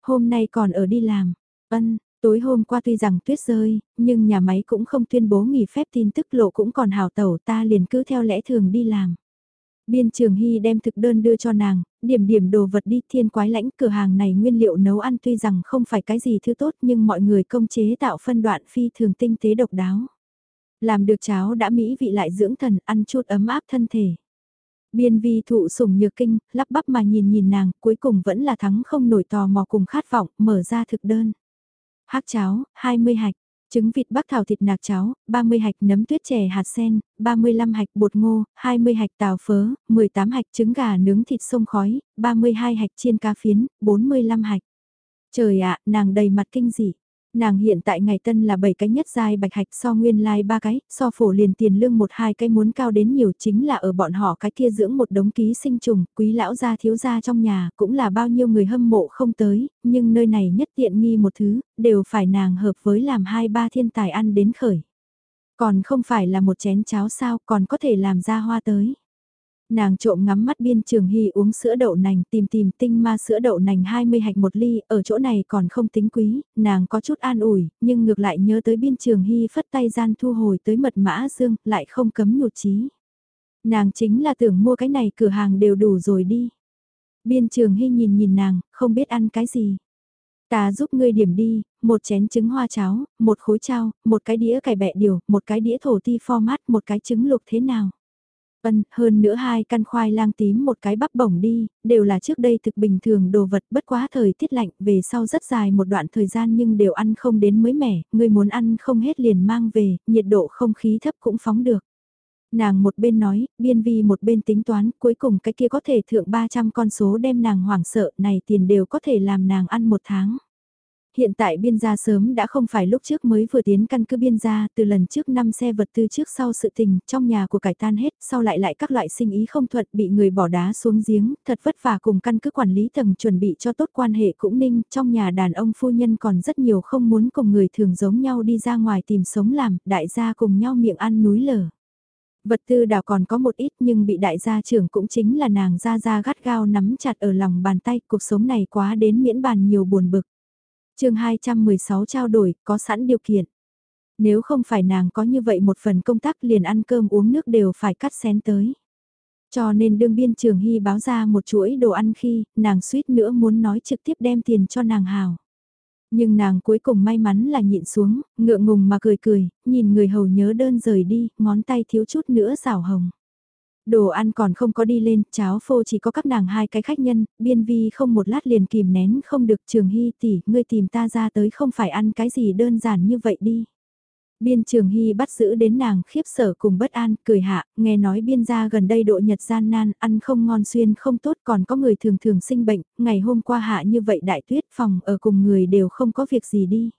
Hôm nay còn ở đi làm, ân, tối hôm qua tuy rằng tuyết rơi, nhưng nhà máy cũng không tuyên bố nghỉ phép tin tức lộ cũng còn hào tẩu ta liền cứ theo lẽ thường đi làm. Biên Trường Hy đem thực đơn đưa cho nàng, điểm điểm đồ vật đi thiên quái lãnh cửa hàng này nguyên liệu nấu ăn tuy rằng không phải cái gì thứ tốt nhưng mọi người công chế tạo phân đoạn phi thường tinh tế độc đáo. Làm được cháo đã mỹ vị lại dưỡng thần ăn chút ấm áp thân thể. Biên vi thụ sủng nhược kinh, lắp bắp mà nhìn nhìn nàng, cuối cùng vẫn là thắng không nổi tò mò cùng khát vọng, mở ra thực đơn. Hắc cháo, 20 hạch, Trứng vịt bắc thảo thịt nạc cháo, 30 hạch nấm tuyết chè hạt sen, 35 hạch bột ngô, 20 hạch tàu phớ, 18 hạch trứng gà nướng thịt sông khói, 32 hạch chiên cá phiến, 45 hạch. Trời ạ, nàng đầy mặt kinh dị. Nàng hiện tại ngày tân là 7 cái nhất giai bạch hạch so nguyên lai like 3 cái, so phổ liền tiền lương một hai cái muốn cao đến nhiều chính là ở bọn họ cái kia dưỡng một đống ký sinh trùng, quý lão gia thiếu gia trong nhà cũng là bao nhiêu người hâm mộ không tới, nhưng nơi này nhất tiện nghi một thứ, đều phải nàng hợp với làm hai ba thiên tài ăn đến khởi. Còn không phải là một chén cháo sao còn có thể làm ra hoa tới nàng trộm ngắm mắt biên trường hy uống sữa đậu nành tìm tìm tinh ma sữa đậu nành 20 hạch một ly, ở chỗ này còn không tính quý, nàng có chút an ủi, nhưng ngược lại nhớ tới biên trường hy phất tay gian thu hồi tới mật mã dương, lại không cấm nhụt chí. Nàng chính là tưởng mua cái này cửa hàng đều đủ rồi đi. Biên trường hy nhìn nhìn nàng, không biết ăn cái gì. Ta giúp ngươi điểm đi, một chén trứng hoa cháo, một khối trao, một cái đĩa cải bẹ điều, một cái đĩa thổ ti format, một cái trứng luộc thế nào. Ân, hơn nữa hai căn khoai lang tím một cái bắp bổng đi, đều là trước đây thực bình thường đồ vật bất quá thời tiết lạnh về sau rất dài một đoạn thời gian nhưng đều ăn không đến mới mẻ, người muốn ăn không hết liền mang về, nhiệt độ không khí thấp cũng phóng được. Nàng một bên nói, biên vi một bên tính toán, cuối cùng cái kia có thể thượng 300 con số đem nàng hoảng sợ, này tiền đều có thể làm nàng ăn một tháng hiện tại biên gia sớm đã không phải lúc trước mới vừa tiến căn cứ biên gia, từ lần trước năm xe vật tư trước sau sự tình, trong nhà của cải tan hết, sau lại lại các loại sinh ý không thuận bị người bỏ đá xuống giếng, thật vất vả cùng căn cứ quản lý tầng chuẩn bị cho tốt quan hệ cũng ninh, trong nhà đàn ông phu nhân còn rất nhiều không muốn cùng người thường giống nhau đi ra ngoài tìm sống làm, đại gia cùng nhau miệng ăn núi lở. Vật tư đào còn có một ít nhưng bị đại gia trưởng cũng chính là nàng ra ra gắt gao nắm chặt ở lòng bàn tay, cuộc sống này quá đến miễn bàn nhiều buồn bực chương 216 trao đổi, có sẵn điều kiện. Nếu không phải nàng có như vậy một phần công tác liền ăn cơm uống nước đều phải cắt xén tới. Cho nên đương biên trường hy báo ra một chuỗi đồ ăn khi, nàng suýt nữa muốn nói trực tiếp đem tiền cho nàng hào. Nhưng nàng cuối cùng may mắn là nhịn xuống, ngượng ngùng mà cười cười, nhìn người hầu nhớ đơn rời đi, ngón tay thiếu chút nữa rào hồng. Đồ ăn còn không có đi lên, cháo phô chỉ có các nàng hai cái khách nhân, biên vi không một lát liền kìm nén không được trường hy tỷ, ngươi tìm ta ra tới không phải ăn cái gì đơn giản như vậy đi. Biên trường hy bắt giữ đến nàng khiếp sở cùng bất an, cười hạ, nghe nói biên gia gần đây độ nhật gian nan, ăn không ngon xuyên không tốt còn có người thường thường sinh bệnh, ngày hôm qua hạ như vậy đại tuyết phòng ở cùng người đều không có việc gì đi.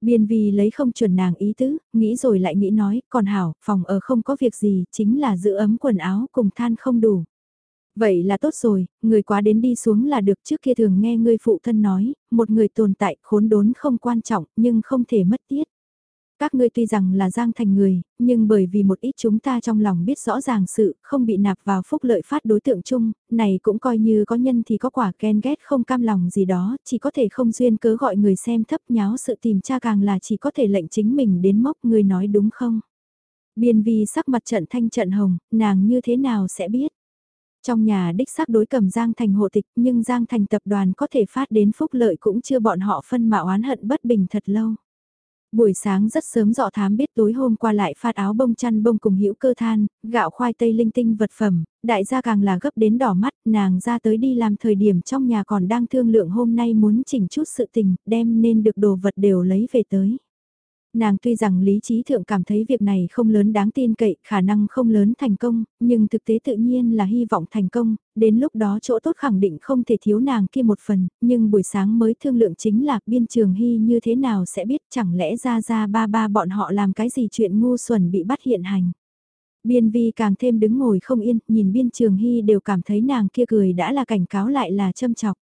Biên vi lấy không chuẩn nàng ý tứ, nghĩ rồi lại nghĩ nói, còn hảo, phòng ở không có việc gì, chính là giữ ấm quần áo cùng than không đủ. Vậy là tốt rồi, người quá đến đi xuống là được trước kia thường nghe người phụ thân nói, một người tồn tại khốn đốn không quan trọng nhưng không thể mất tiết. Các ngươi tuy rằng là giang thành người, nhưng bởi vì một ít chúng ta trong lòng biết rõ ràng sự, không bị nạp vào phúc lợi phát đối tượng chung, này cũng coi như có nhân thì có quả ghen ghét không cam lòng gì đó, chỉ có thể không duyên cớ gọi người xem thấp nháo sự tìm tra càng là chỉ có thể lệnh chính mình đến mốc người nói đúng không? Biên vi sắc mặt trận thanh trận hồng, nàng như thế nào sẽ biết? Trong nhà đích xác đối cầm Giang Thành hộ tịch nhưng Giang Thành tập đoàn có thể phát đến phúc lợi cũng chưa bọn họ phân mạo oán hận bất bình thật lâu. Buổi sáng rất sớm dọ thám biết tối hôm qua lại phát áo bông chăn bông cùng hữu cơ than, gạo khoai tây linh tinh vật phẩm, đại gia càng là gấp đến đỏ mắt, nàng ra tới đi làm thời điểm trong nhà còn đang thương lượng hôm nay muốn chỉnh chút sự tình, đem nên được đồ vật đều lấy về tới. Nàng tuy rằng lý trí thượng cảm thấy việc này không lớn đáng tin cậy, khả năng không lớn thành công, nhưng thực tế tự nhiên là hy vọng thành công, đến lúc đó chỗ tốt khẳng định không thể thiếu nàng kia một phần, nhưng buổi sáng mới thương lượng chính là biên trường hy như thế nào sẽ biết chẳng lẽ ra ra ba ba bọn họ làm cái gì chuyện ngu xuẩn bị bắt hiện hành. Biên vi càng thêm đứng ngồi không yên, nhìn biên trường hy đều cảm thấy nàng kia cười đã là cảnh cáo lại là châm chọc.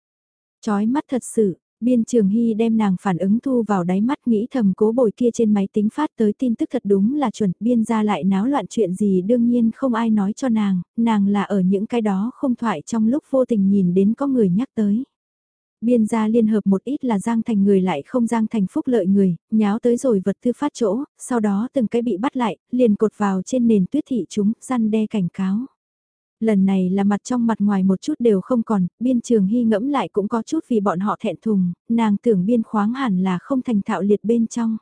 Chói mắt thật sự, Biên Trường Hy đem nàng phản ứng thu vào đáy mắt nghĩ thầm cố bồi kia trên máy tính phát tới tin tức thật đúng là chuẩn, biên ra lại náo loạn chuyện gì đương nhiên không ai nói cho nàng, nàng là ở những cái đó không thoại trong lúc vô tình nhìn đến có người nhắc tới. Biên gia liên hợp một ít là giang thành người lại không giang thành phúc lợi người, nháo tới rồi vật tư phát chỗ, sau đó từng cái bị bắt lại, liền cột vào trên nền tuyết thị chúng, răn đe cảnh cáo lần này là mặt trong mặt ngoài một chút đều không còn, biên trường hy ngẫm lại cũng có chút vì bọn họ thẹn thùng, nàng tưởng biên khoáng hẳn là không thành thạo liệt bên trong.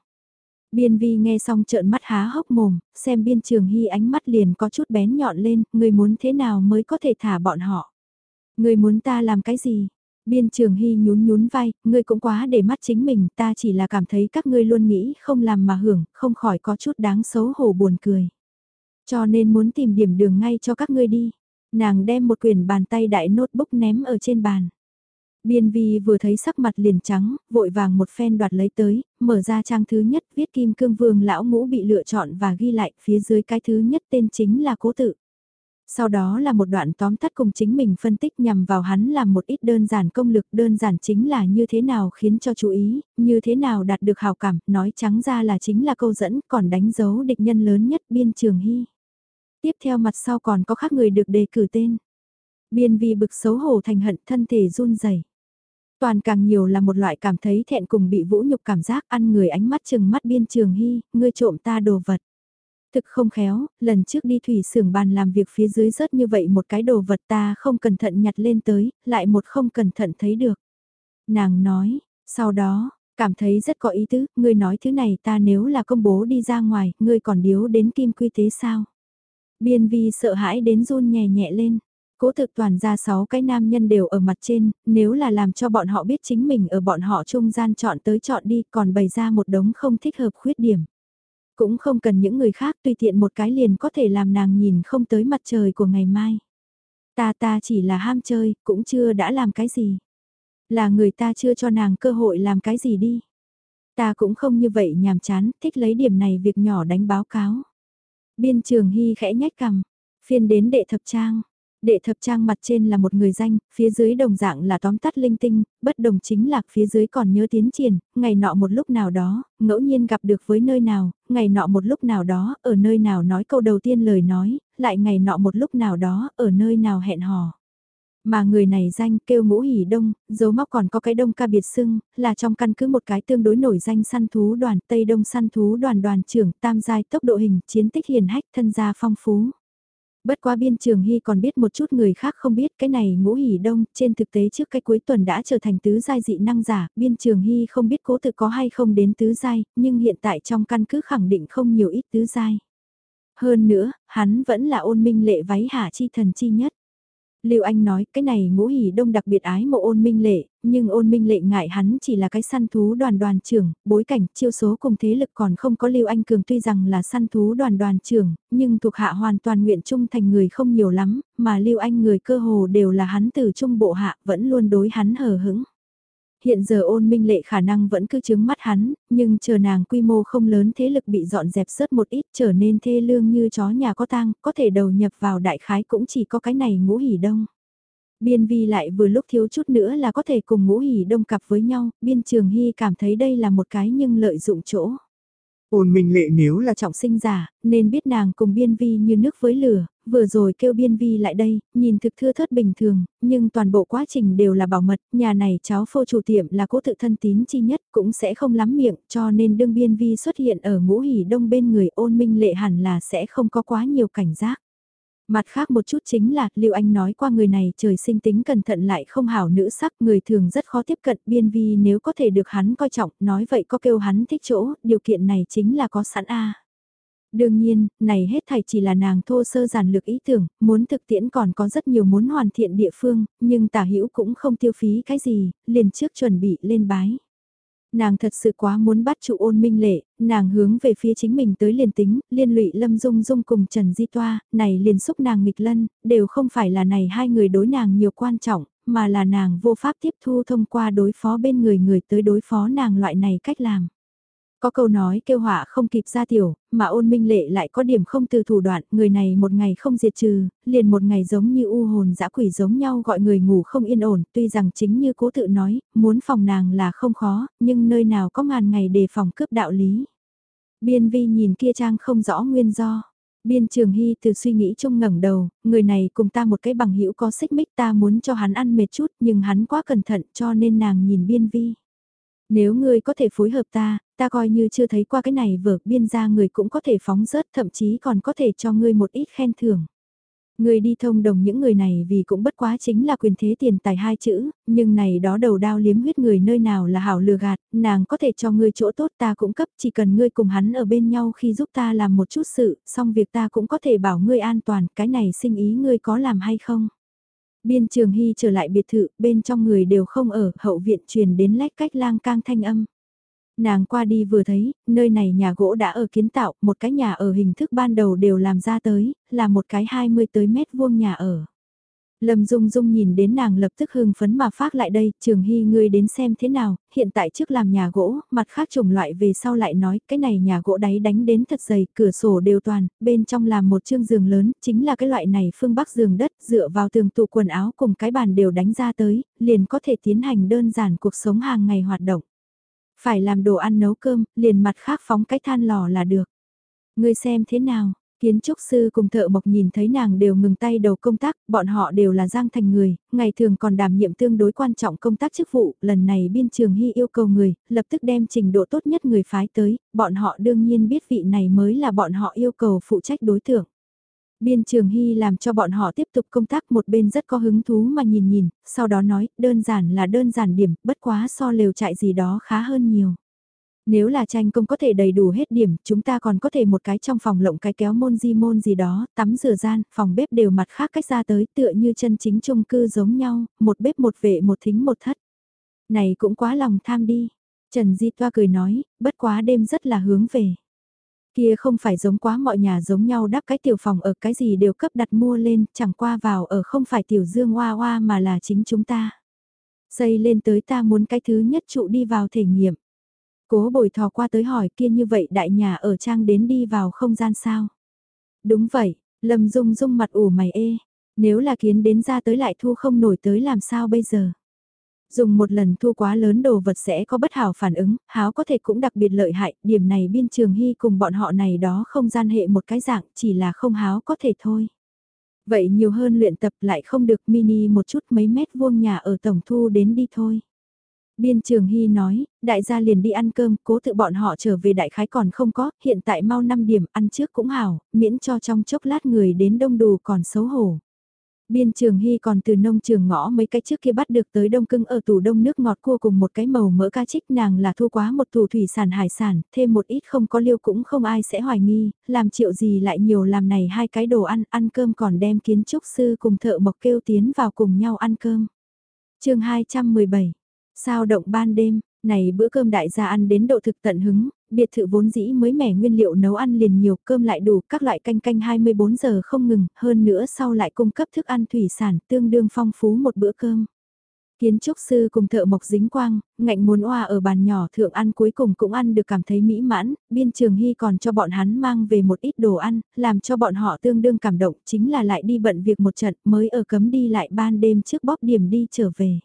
Biên vi nghe xong trợn mắt há hốc mồm, xem biên trường hy ánh mắt liền có chút bén nhọn lên, người muốn thế nào mới có thể thả bọn họ. Người muốn ta làm cái gì? Biên trường hy nhún nhún vai, ngươi cũng quá để mắt chính mình, ta chỉ là cảm thấy các ngươi luôn nghĩ không làm mà hưởng, không khỏi có chút đáng xấu hổ buồn cười. Cho nên muốn tìm điểm đường ngay cho các ngươi đi. Nàng đem một quyển bàn tay đại notebook ném ở trên bàn. Biên vi vừa thấy sắc mặt liền trắng, vội vàng một phen đoạt lấy tới, mở ra trang thứ nhất viết kim cương vương lão ngũ bị lựa chọn và ghi lại phía dưới cái thứ nhất tên chính là cố tự. Sau đó là một đoạn tóm tắt cùng chính mình phân tích nhằm vào hắn làm một ít đơn giản công lực đơn giản chính là như thế nào khiến cho chú ý, như thế nào đạt được hào cảm, nói trắng ra là chính là câu dẫn còn đánh dấu địch nhân lớn nhất biên trường hy. Tiếp theo mặt sau còn có khác người được đề cử tên. Biên vi bực xấu hổ thành hận thân thể run rẩy Toàn càng nhiều là một loại cảm thấy thẹn cùng bị vũ nhục cảm giác ăn người ánh mắt chừng mắt biên trường hy, ngươi trộm ta đồ vật. Thực không khéo, lần trước đi thủy xưởng bàn làm việc phía dưới rớt như vậy một cái đồ vật ta không cẩn thận nhặt lên tới, lại một không cẩn thận thấy được. Nàng nói, sau đó, cảm thấy rất có ý tứ, ngươi nói thứ này ta nếu là công bố đi ra ngoài, ngươi còn điếu đến kim quy tế sao? Biên vi sợ hãi đến run nhẹ nhẹ lên. Cố thực toàn ra sáu cái nam nhân đều ở mặt trên, nếu là làm cho bọn họ biết chính mình ở bọn họ trung gian chọn tới chọn đi còn bày ra một đống không thích hợp khuyết điểm. Cũng không cần những người khác tùy tiện một cái liền có thể làm nàng nhìn không tới mặt trời của ngày mai. Ta ta chỉ là ham chơi, cũng chưa đã làm cái gì. Là người ta chưa cho nàng cơ hội làm cái gì đi. Ta cũng không như vậy nhàm chán, thích lấy điểm này việc nhỏ đánh báo cáo. Biên trường hy khẽ nhách cằm, phiên đến đệ thập trang. Đệ thập trang mặt trên là một người danh, phía dưới đồng dạng là tóm tắt linh tinh, bất đồng chính là phía dưới còn nhớ tiến triển, ngày nọ một lúc nào đó, ngẫu nhiên gặp được với nơi nào, ngày nọ một lúc nào đó, ở nơi nào nói câu đầu tiên lời nói, lại ngày nọ một lúc nào đó, ở nơi nào hẹn hò. Mà người này danh kêu ngũ hỉ đông, dấu móc còn có cái đông ca biệt xưng, là trong căn cứ một cái tương đối nổi danh săn thú đoàn Tây Đông săn thú đoàn đoàn trưởng tam giai tốc độ hình chiến tích hiền hách thân gia phong phú. Bất qua biên trường hy còn biết một chút người khác không biết cái này ngũ hỉ đông, trên thực tế trước cái cuối tuần đã trở thành tứ giai dị năng giả, biên trường hy không biết cố tự có hay không đến tứ giai, nhưng hiện tại trong căn cứ khẳng định không nhiều ít tứ giai. Hơn nữa, hắn vẫn là ôn minh lệ váy hạ chi thần chi nhất. Lưu Anh nói cái này ngũ hỉ đông đặc biệt ái mộ ôn minh lệ, nhưng ôn minh lệ ngại hắn chỉ là cái săn thú đoàn đoàn trưởng, bối cảnh chiêu số cùng thế lực còn không có Lưu Anh Cường tuy rằng là săn thú đoàn đoàn trưởng, nhưng thuộc hạ hoàn toàn nguyện trung thành người không nhiều lắm, mà Lưu Anh người cơ hồ đều là hắn từ trung bộ hạ vẫn luôn đối hắn hờ hững hiện giờ ôn minh lệ khả năng vẫn cứ chướng mắt hắn, nhưng chờ nàng quy mô không lớn thế lực bị dọn dẹp sớt một ít trở nên thê lương như chó nhà có tang, có thể đầu nhập vào đại khái cũng chỉ có cái này ngũ hỉ đông. Biên vi lại vừa lúc thiếu chút nữa là có thể cùng ngũ hỉ đông cặp với nhau, biên trường hy cảm thấy đây là một cái nhưng lợi dụng chỗ. Ôn minh lệ nếu là trọng sinh giả, nên biết nàng cùng biên vi như nước với lửa, vừa rồi kêu biên vi lại đây, nhìn thực thưa thớt bình thường, nhưng toàn bộ quá trình đều là bảo mật, nhà này cháu phô chủ tiệm là cố tự thân tín chi nhất cũng sẽ không lắm miệng, cho nên đương biên vi xuất hiện ở ngũ hỉ đông bên người ôn minh lệ hẳn là sẽ không có quá nhiều cảnh giác. Mặt khác một chút chính là, Lưu Anh nói qua người này trời sinh tính cẩn thận lại không hảo nữ sắc, người thường rất khó tiếp cận biên vi nếu có thể được hắn coi trọng, nói vậy có kêu hắn thích chỗ, điều kiện này chính là có sẵn A. Đương nhiên, này hết thảy chỉ là nàng thô sơ giản lược ý tưởng, muốn thực tiễn còn có rất nhiều muốn hoàn thiện địa phương, nhưng tả hữu cũng không tiêu phí cái gì, liền trước chuẩn bị lên bái. Nàng thật sự quá muốn bắt trụ ôn minh lệ, nàng hướng về phía chính mình tới liền tính, liên lụy Lâm Dung Dung cùng Trần Di Toa, này liền xúc nàng nghịch lân, đều không phải là này hai người đối nàng nhiều quan trọng, mà là nàng vô pháp tiếp thu thông qua đối phó bên người người tới đối phó nàng loại này cách làm. Có câu nói kêu họa không kịp ra tiểu, mà ôn minh lệ lại có điểm không từ thủ đoạn, người này một ngày không diệt trừ, liền một ngày giống như u hồn dã quỷ giống nhau gọi người ngủ không yên ổn, tuy rằng chính như cố tự nói, muốn phòng nàng là không khó, nhưng nơi nào có ngàn ngày để phòng cướp đạo lý. Biên vi nhìn kia trang không rõ nguyên do. Biên trường hy từ suy nghĩ chung ngẩng đầu, người này cùng ta một cái bằng hữu có xích mích ta muốn cho hắn ăn mệt chút nhưng hắn quá cẩn thận cho nên nàng nhìn biên vi. Nếu ngươi có thể phối hợp ta, ta coi như chưa thấy qua cái này vở biên ra người cũng có thể phóng rớt thậm chí còn có thể cho ngươi một ít khen thưởng. Ngươi đi thông đồng những người này vì cũng bất quá chính là quyền thế tiền tài hai chữ, nhưng này đó đầu đao liếm huyết người nơi nào là hảo lừa gạt, nàng có thể cho ngươi chỗ tốt ta cũng cấp chỉ cần ngươi cùng hắn ở bên nhau khi giúp ta làm một chút sự, xong việc ta cũng có thể bảo ngươi an toàn, cái này sinh ý ngươi có làm hay không? Biên trường hy trở lại biệt thự, bên trong người đều không ở, hậu viện truyền đến lách cách lang cang thanh âm. Nàng qua đi vừa thấy, nơi này nhà gỗ đã ở kiến tạo, một cái nhà ở hình thức ban đầu đều làm ra tới, là một cái 20 tới mét vuông nhà ở. Lâm Dung Dung nhìn đến nàng lập tức hưng phấn mà phát lại đây, Trường Hy ngươi đến xem thế nào, hiện tại trước làm nhà gỗ, mặt khác chủng loại về sau lại nói, cái này nhà gỗ đáy đánh đến thật dày, cửa sổ đều toàn, bên trong làm một chương giường lớn, chính là cái loại này phương bắc giường đất, dựa vào tường tủ quần áo cùng cái bàn đều đánh ra tới, liền có thể tiến hành đơn giản cuộc sống hàng ngày hoạt động. Phải làm đồ ăn nấu cơm, liền mặt khác phóng cái than lò là được. Ngươi xem thế nào, Kiến trúc sư cùng thợ mộc nhìn thấy nàng đều ngừng tay đầu công tác, bọn họ đều là giang thành người, ngày thường còn đảm nhiệm tương đối quan trọng công tác chức vụ, lần này biên trường hy yêu cầu người, lập tức đem trình độ tốt nhất người phái tới, bọn họ đương nhiên biết vị này mới là bọn họ yêu cầu phụ trách đối tượng. Biên trường hy làm cho bọn họ tiếp tục công tác một bên rất có hứng thú mà nhìn nhìn, sau đó nói, đơn giản là đơn giản điểm, bất quá so lều trại gì đó khá hơn nhiều. Nếu là tranh công có thể đầy đủ hết điểm, chúng ta còn có thể một cái trong phòng lộng cái kéo môn di môn gì đó, tắm rửa gian, phòng bếp đều mặt khác cách ra tới tựa như chân chính chung cư giống nhau, một bếp một vệ một thính một thất. Này cũng quá lòng tham đi. Trần Di Toa cười nói, bất quá đêm rất là hướng về. Kia không phải giống quá mọi nhà giống nhau đắp cái tiểu phòng ở cái gì đều cấp đặt mua lên, chẳng qua vào ở không phải tiểu dương hoa hoa mà là chính chúng ta. Xây lên tới ta muốn cái thứ nhất trụ đi vào thể nghiệm. Cố bồi thò qua tới hỏi kia như vậy đại nhà ở trang đến đi vào không gian sao? Đúng vậy, Lâm Dung Dung mặt ủ mày ê, nếu là kiến đến ra tới lại thu không nổi tới làm sao bây giờ? Dùng một lần thu quá lớn đồ vật sẽ có bất hảo phản ứng, háo có thể cũng đặc biệt lợi hại, điểm này biên trường hy cùng bọn họ này đó không gian hệ một cái dạng, chỉ là không háo có thể thôi. Vậy nhiều hơn luyện tập lại không được mini một chút mấy mét vuông nhà ở tổng thu đến đi thôi. Biên Trường Hy nói, đại gia liền đi ăn cơm, cố tự bọn họ trở về đại khái còn không có, hiện tại mau 5 điểm ăn trước cũng hảo, miễn cho trong chốc lát người đến đông đủ còn xấu hổ. Biên Trường Hy còn từ nông trường ngõ mấy cái trước kia bắt được tới đông cưng ở tủ đông nước ngọt cua cùng một cái màu mỡ ca trích nàng là thu quá một tủ thủy sản hải sản, thêm một ít không có liêu cũng không ai sẽ hoài nghi, làm triệu gì lại nhiều làm này hai cái đồ ăn, ăn cơm còn đem kiến trúc sư cùng thợ mộc kêu tiến vào cùng nhau ăn cơm. chương 217 Sao động ban đêm, này bữa cơm đại gia ăn đến độ thực tận hứng, biệt thự vốn dĩ mới mẻ nguyên liệu nấu ăn liền nhiều cơm lại đủ các loại canh canh 24 giờ không ngừng, hơn nữa sau lại cung cấp thức ăn thủy sản tương đương phong phú một bữa cơm. Kiến trúc sư cùng thợ mộc dính quang, ngạnh muốn oa ở bàn nhỏ thượng ăn cuối cùng cũng ăn được cảm thấy mỹ mãn, biên trường hy còn cho bọn hắn mang về một ít đồ ăn, làm cho bọn họ tương đương cảm động chính là lại đi bận việc một trận mới ở cấm đi lại ban đêm trước bóp điểm đi trở về.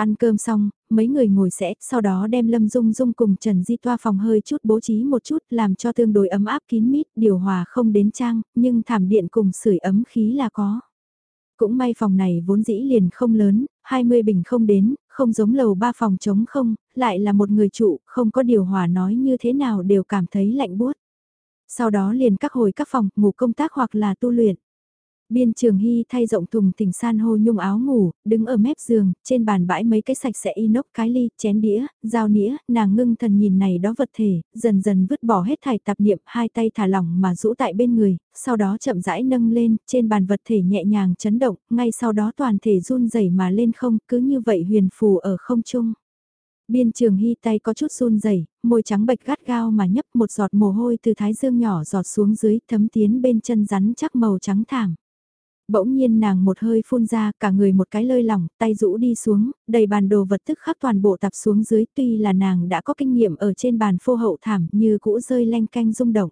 Ăn cơm xong, mấy người ngồi sẽ, sau đó đem Lâm Dung Dung cùng Trần Di Toa phòng hơi chút bố trí một chút làm cho tương đối ấm áp kín mít, điều hòa không đến trang, nhưng thảm điện cùng sưởi ấm khí là có. Cũng may phòng này vốn dĩ liền không lớn, 20 bình không đến, không giống lầu ba phòng trống không, lại là một người trụ, không có điều hòa nói như thế nào đều cảm thấy lạnh buốt. Sau đó liền các hồi các phòng, ngủ công tác hoặc là tu luyện. Biên Trường Hy thay rộng thùng thình san hô nhung áo ngủ, đứng ở mép giường, trên bàn bãi mấy cái sạch sẽ inox cái ly, chén đĩa, dao nĩa, nàng ngưng thần nhìn này đó vật thể, dần dần vứt bỏ hết thải tạp niệm, hai tay thả lỏng mà rũ tại bên người, sau đó chậm rãi nâng lên, trên bàn vật thể nhẹ nhàng chấn động, ngay sau đó toàn thể run rẩy mà lên không, cứ như vậy huyền phù ở không trung. Biên trường hy tay có chút run rẩy môi trắng bệch gắt gao mà nhấp một giọt mồ hôi từ thái dương nhỏ giọt xuống dưới thấm tiến bên chân rắn chắc màu trắng thảm. Bỗng nhiên nàng một hơi phun ra, cả người một cái lơi lỏng, tay rũ đi xuống, đầy bàn đồ vật tức khắc toàn bộ tập xuống dưới tuy là nàng đã có kinh nghiệm ở trên bàn phô hậu thảm như cũ rơi lanh canh rung động.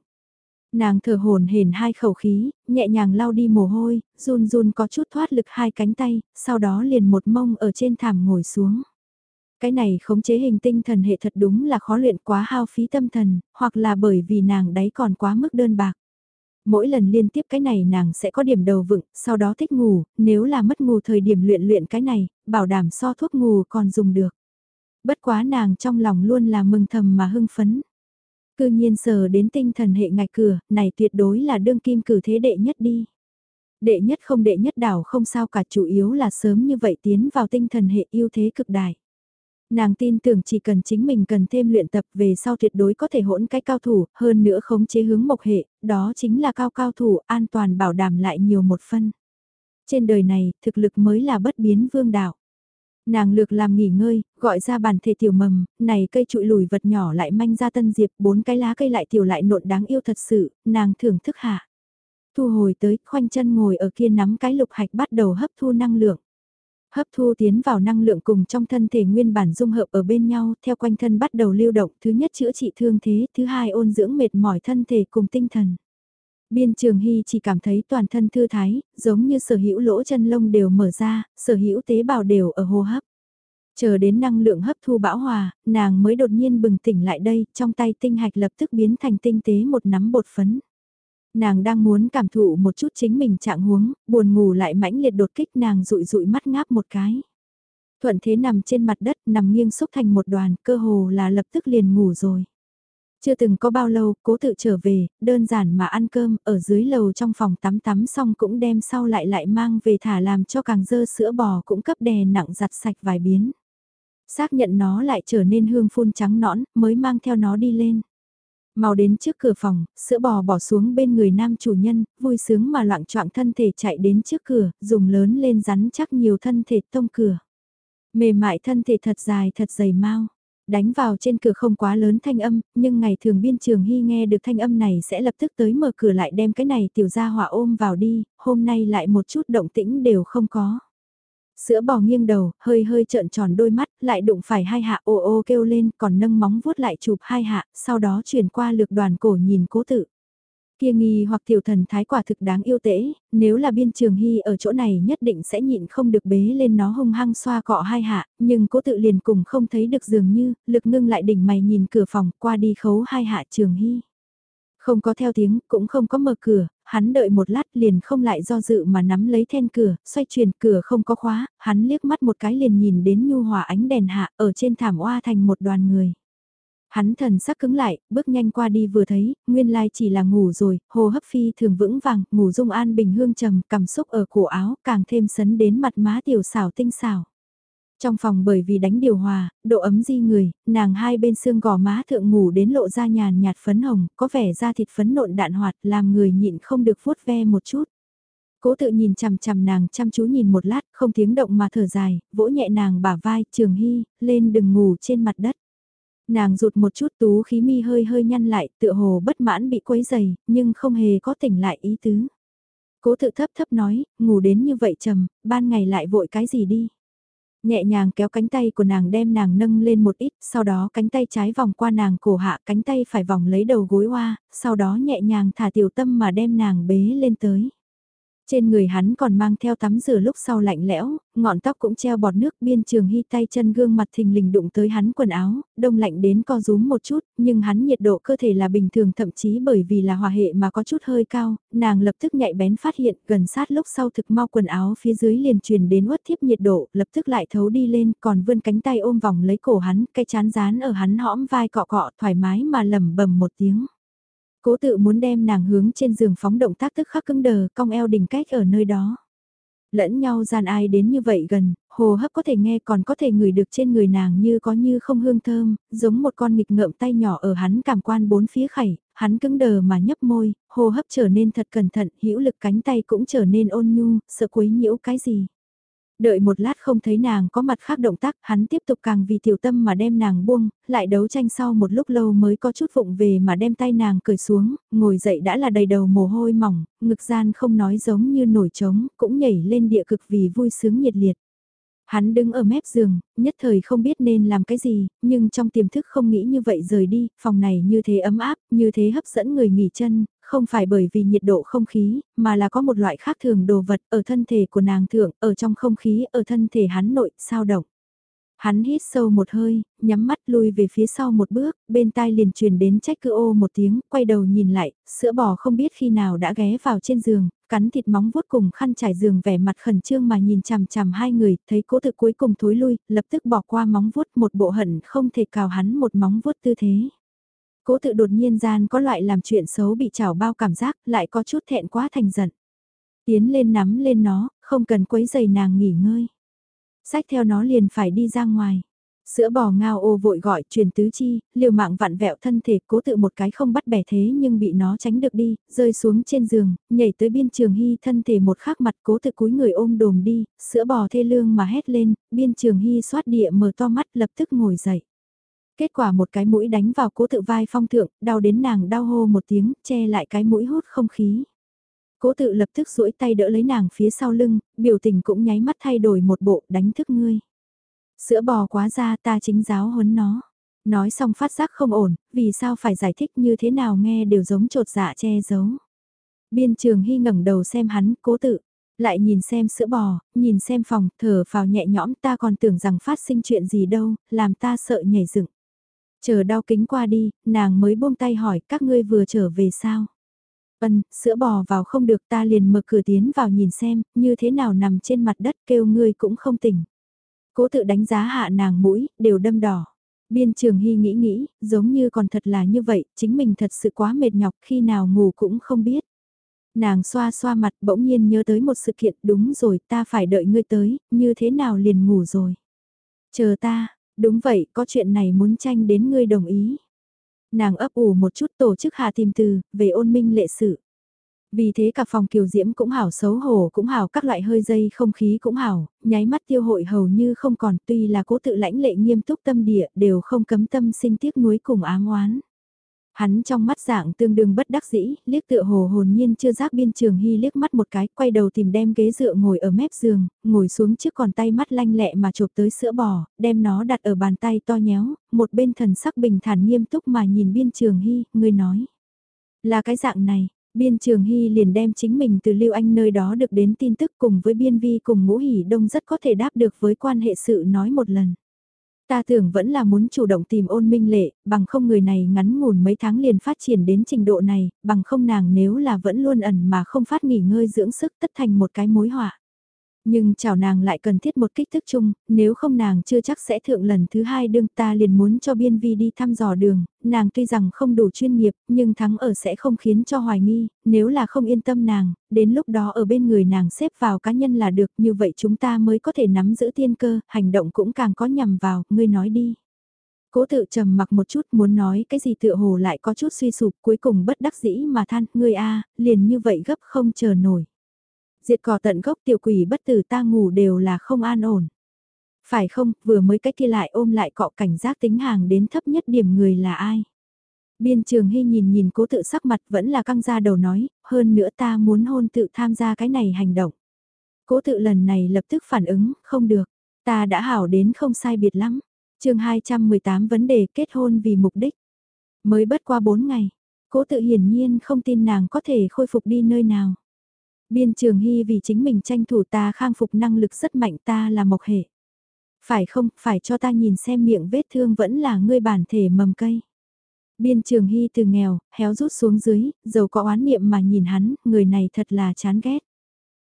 Nàng thở hồn hển hai khẩu khí, nhẹ nhàng lau đi mồ hôi, run run có chút thoát lực hai cánh tay, sau đó liền một mông ở trên thảm ngồi xuống. Cái này khống chế hình tinh thần hệ thật đúng là khó luyện quá hao phí tâm thần, hoặc là bởi vì nàng đấy còn quá mức đơn bạc mỗi lần liên tiếp cái này nàng sẽ có điểm đầu vựng, sau đó thích ngủ, nếu là mất ngủ thời điểm luyện luyện cái này, bảo đảm so thuốc ngủ còn dùng được. Bất quá nàng trong lòng luôn là mừng thầm mà hưng phấn. Cư nhiên sờ đến tinh thần hệ ngạch cửa, này tuyệt đối là đương kim cử thế đệ nhất đi. Đệ nhất không đệ nhất đảo không sao cả chủ yếu là sớm như vậy tiến vào tinh thần hệ ưu thế cực đại. Nàng tin tưởng chỉ cần chính mình cần thêm luyện tập về sau tuyệt đối có thể hỗn cái cao thủ, hơn nữa khống chế hướng mộc hệ, đó chính là cao cao thủ, an toàn bảo đảm lại nhiều một phân. Trên đời này, thực lực mới là bất biến vương đạo. Nàng lược làm nghỉ ngơi, gọi ra bàn thể tiểu mầm, này cây trụi lùi vật nhỏ lại manh ra tân diệp, bốn cái lá cây lại tiểu lại nộn đáng yêu thật sự, nàng thưởng thức hạ. Thu hồi tới, khoanh chân ngồi ở kia nắm cái lục hạch bắt đầu hấp thu năng lượng. Hấp thu tiến vào năng lượng cùng trong thân thể nguyên bản dung hợp ở bên nhau, theo quanh thân bắt đầu lưu động, thứ nhất chữa trị thương thế, thứ hai ôn dưỡng mệt mỏi thân thể cùng tinh thần. Biên Trường Hy chỉ cảm thấy toàn thân thư thái, giống như sở hữu lỗ chân lông đều mở ra, sở hữu tế bào đều ở hô hấp. Chờ đến năng lượng hấp thu bão hòa, nàng mới đột nhiên bừng tỉnh lại đây, trong tay tinh hạch lập tức biến thành tinh tế một nắm bột phấn. Nàng đang muốn cảm thụ một chút chính mình trạng huống, buồn ngủ lại mãnh liệt đột kích nàng rụi rụi mắt ngáp một cái. Thuận thế nằm trên mặt đất, nằm nghiêng xúc thành một đoàn, cơ hồ là lập tức liền ngủ rồi. Chưa từng có bao lâu, cố tự trở về, đơn giản mà ăn cơm, ở dưới lầu trong phòng tắm tắm xong cũng đem sau lại lại mang về thả làm cho càng dơ sữa bò cũng cấp đè nặng giặt sạch vài biến. Xác nhận nó lại trở nên hương phun trắng nõn, mới mang theo nó đi lên. Mau đến trước cửa phòng, sữa bò bỏ xuống bên người nam chủ nhân, vui sướng mà loạn trọng thân thể chạy đến trước cửa, dùng lớn lên rắn chắc nhiều thân thể tông cửa. Mềm mại thân thể thật dài thật dày mau đánh vào trên cửa không quá lớn thanh âm, nhưng ngày thường biên trường hy nghe được thanh âm này sẽ lập tức tới mở cửa lại đem cái này tiểu gia hỏa ôm vào đi, hôm nay lại một chút động tĩnh đều không có. Sữa bò nghiêng đầu, hơi hơi trợn tròn đôi mắt, lại đụng phải hai hạ ô ô kêu lên, còn nâng móng vuốt lại chụp hai hạ, sau đó chuyển qua lược đoàn cổ nhìn cố tự. Kia nghi hoặc tiểu thần thái quả thực đáng yêu tễ, nếu là biên trường hy ở chỗ này nhất định sẽ nhịn không được bế lên nó hung hăng xoa cọ hai hạ, nhưng cố tự liền cùng không thấy được dường như, lực ngưng lại đỉnh mày nhìn cửa phòng qua đi khấu hai hạ trường hy. Không có theo tiếng, cũng không có mở cửa, hắn đợi một lát liền không lại do dự mà nắm lấy then cửa, xoay chuyển cửa không có khóa, hắn liếc mắt một cái liền nhìn đến nhu hòa ánh đèn hạ ở trên thảm oa thành một đoàn người. Hắn thần sắc cứng lại, bước nhanh qua đi vừa thấy, nguyên lai chỉ là ngủ rồi, hồ hấp phi thường vững vàng, ngủ dung an bình hương trầm, cảm xúc ở cổ áo, càng thêm sấn đến mặt má tiểu xảo tinh xảo. Trong phòng bởi vì đánh điều hòa, độ ấm di người, nàng hai bên xương gò má thượng ngủ đến lộ ra nhàn nhạt phấn hồng, có vẻ da thịt phấn nộn đạn hoạt làm người nhịn không được vuốt ve một chút. Cố tự nhìn chằm chằm nàng chăm chú nhìn một lát, không tiếng động mà thở dài, vỗ nhẹ nàng bả vai, trường hy, lên đừng ngủ trên mặt đất. Nàng rụt một chút tú khí mi hơi hơi nhăn lại, tựa hồ bất mãn bị quấy dày, nhưng không hề có tỉnh lại ý tứ. Cố tự thấp thấp nói, ngủ đến như vậy trầm, ban ngày lại vội cái gì đi. Nhẹ nhàng kéo cánh tay của nàng đem nàng nâng lên một ít, sau đó cánh tay trái vòng qua nàng cổ hạ cánh tay phải vòng lấy đầu gối hoa, sau đó nhẹ nhàng thả tiểu tâm mà đem nàng bế lên tới. Trên người hắn còn mang theo tắm rửa lúc sau lạnh lẽo, ngọn tóc cũng treo bọt nước biên trường hy tay chân gương mặt thình lình đụng tới hắn quần áo, đông lạnh đến co rúm một chút, nhưng hắn nhiệt độ cơ thể là bình thường thậm chí bởi vì là hòa hệ mà có chút hơi cao, nàng lập tức nhạy bén phát hiện gần sát lúc sau thực mau quần áo phía dưới liền truyền đến uất thiếp nhiệt độ, lập tức lại thấu đi lên còn vươn cánh tay ôm vòng lấy cổ hắn, cái chán rán ở hắn hõm vai cọ cọ thoải mái mà lầm bầm một tiếng. Cố tự muốn đem nàng hướng trên giường phóng động tác tức khắc cứng đờ, cong eo đỉnh cách ở nơi đó. Lẫn nhau gian ai đến như vậy gần, hồ hấp có thể nghe còn có thể ngửi được trên người nàng như có như không hương thơm, giống một con nghịch ngợm tay nhỏ ở hắn cảm quan bốn phía khẩy, hắn cứng đờ mà nhấp môi, hồ hấp trở nên thật cẩn thận, hữu lực cánh tay cũng trở nên ôn nhu, sợ quấy nhiễu cái gì. Đợi một lát không thấy nàng có mặt khác động tác, hắn tiếp tục càng vì tiểu tâm mà đem nàng buông, lại đấu tranh sau một lúc lâu mới có chút vụng về mà đem tay nàng cởi xuống, ngồi dậy đã là đầy đầu mồ hôi mỏng, ngực gian không nói giống như nổi trống, cũng nhảy lên địa cực vì vui sướng nhiệt liệt. Hắn đứng ở mép giường, nhất thời không biết nên làm cái gì, nhưng trong tiềm thức không nghĩ như vậy rời đi, phòng này như thế ấm áp, như thế hấp dẫn người nghỉ chân, không phải bởi vì nhiệt độ không khí, mà là có một loại khác thường đồ vật ở thân thể của nàng thượng, ở trong không khí, ở thân thể hắn nội, sao động. Hắn hít sâu một hơi, nhắm mắt lui về phía sau một bước, bên tai liền truyền đến trách cư ô một tiếng, quay đầu nhìn lại, sữa bò không biết khi nào đã ghé vào trên giường, cắn thịt móng vuốt cùng khăn trải giường vẻ mặt khẩn trương mà nhìn chằm chằm hai người, thấy cố thực cuối cùng thối lui, lập tức bỏ qua móng vuốt một bộ hận không thể cào hắn một móng vuốt tư thế. Cố tự đột nhiên gian có loại làm chuyện xấu bị chảo bao cảm giác, lại có chút thẹn quá thành giận. Tiến lên nắm lên nó, không cần quấy giày nàng nghỉ ngơi. Sách theo nó liền phải đi ra ngoài. Sữa bò ngao ô vội gọi truyền tứ chi, liều mạng vặn vẹo thân thể cố tự một cái không bắt bẻ thế nhưng bị nó tránh được đi, rơi xuống trên giường, nhảy tới biên trường hy thân thể một khắc mặt cố tự cúi người ôm đồm đi, sữa bò thê lương mà hét lên, biên trường hy xoát địa mở to mắt lập tức ngồi dậy. Kết quả một cái mũi đánh vào cố tự vai phong thượng, đau đến nàng đau hô một tiếng, che lại cái mũi hút không khí. Cố tự lập tức duỗi tay đỡ lấy nàng phía sau lưng, biểu tình cũng nháy mắt thay đổi một bộ đánh thức ngươi. Sữa bò quá ra ta chính giáo huấn nó. Nói xong phát giác không ổn, vì sao phải giải thích như thế nào nghe đều giống trột dạ che giấu. Biên trường hy ngẩng đầu xem hắn, cố tự. Lại nhìn xem sữa bò, nhìn xem phòng, thở vào nhẹ nhõm ta còn tưởng rằng phát sinh chuyện gì đâu, làm ta sợ nhảy dựng. Chờ đau kính qua đi, nàng mới buông tay hỏi các ngươi vừa trở về sao. Ân, sữa bò vào không được ta liền mở cửa tiến vào nhìn xem, như thế nào nằm trên mặt đất kêu ngươi cũng không tỉnh. Cố tự đánh giá hạ nàng mũi, đều đâm đỏ. Biên trường hy nghĩ nghĩ, giống như còn thật là như vậy, chính mình thật sự quá mệt nhọc khi nào ngủ cũng không biết. Nàng xoa xoa mặt bỗng nhiên nhớ tới một sự kiện đúng rồi ta phải đợi ngươi tới, như thế nào liền ngủ rồi. Chờ ta, đúng vậy có chuyện này muốn tranh đến ngươi đồng ý. Nàng ấp ủ một chút tổ chức hà tìm từ, về ôn minh lệ sự. Vì thế cả phòng kiều diễm cũng hảo xấu hổ cũng hảo các loại hơi dây không khí cũng hảo, nháy mắt tiêu hội hầu như không còn tuy là cố tự lãnh lệ nghiêm túc tâm địa đều không cấm tâm sinh tiếc nuối cùng ám oán. Hắn trong mắt dạng tương đương bất đắc dĩ, liếc tựa hồ hồn nhiên chưa giác biên trường hy liếc mắt một cái, quay đầu tìm đem ghế dựa ngồi ở mép giường, ngồi xuống trước còn tay mắt lanh lẹ mà chụp tới sữa bò, đem nó đặt ở bàn tay to nhéo, một bên thần sắc bình thản nghiêm túc mà nhìn biên trường hy, người nói. Là cái dạng này, Biên Trường Hy liền đem chính mình từ Lưu Anh nơi đó được đến tin tức cùng với Biên Vi cùng Ngũ Hỷ Đông rất có thể đáp được với quan hệ sự nói một lần. Ta tưởng vẫn là muốn chủ động tìm ôn minh lệ, bằng không người này ngắn ngủn mấy tháng liền phát triển đến trình độ này, bằng không nàng nếu là vẫn luôn ẩn mà không phát nghỉ ngơi dưỡng sức tất thành một cái mối họa. Nhưng chào nàng lại cần thiết một kích thước chung, nếu không nàng chưa chắc sẽ thượng lần thứ hai đương ta liền muốn cho biên vi đi thăm dò đường, nàng tuy rằng không đủ chuyên nghiệp, nhưng thắng ở sẽ không khiến cho hoài nghi, nếu là không yên tâm nàng, đến lúc đó ở bên người nàng xếp vào cá nhân là được, như vậy chúng ta mới có thể nắm giữ tiên cơ, hành động cũng càng có nhằm vào, ngươi nói đi. Cố tự trầm mặc một chút muốn nói cái gì tựa hồ lại có chút suy sụp cuối cùng bất đắc dĩ mà than, ngươi a liền như vậy gấp không chờ nổi. Diệt cỏ tận gốc tiểu quỷ bất tử ta ngủ đều là không an ổn. Phải không, vừa mới cách kia lại ôm lại cọ cảnh giác tính hàng đến thấp nhất điểm người là ai. Biên trường hy nhìn nhìn cố tự sắc mặt vẫn là căng ra đầu nói, hơn nữa ta muốn hôn tự tham gia cái này hành động. Cố tự lần này lập tức phản ứng, không được, ta đã hảo đến không sai biệt lắm. chương 218 vấn đề kết hôn vì mục đích. Mới bất qua 4 ngày, cố tự hiển nhiên không tin nàng có thể khôi phục đi nơi nào. Biên trường hy vì chính mình tranh thủ ta khang phục năng lực rất mạnh ta là mộc hệ. Phải không, phải cho ta nhìn xem miệng vết thương vẫn là ngươi bản thể mầm cây. Biên trường hy từ nghèo, héo rút xuống dưới, dầu có oán niệm mà nhìn hắn, người này thật là chán ghét.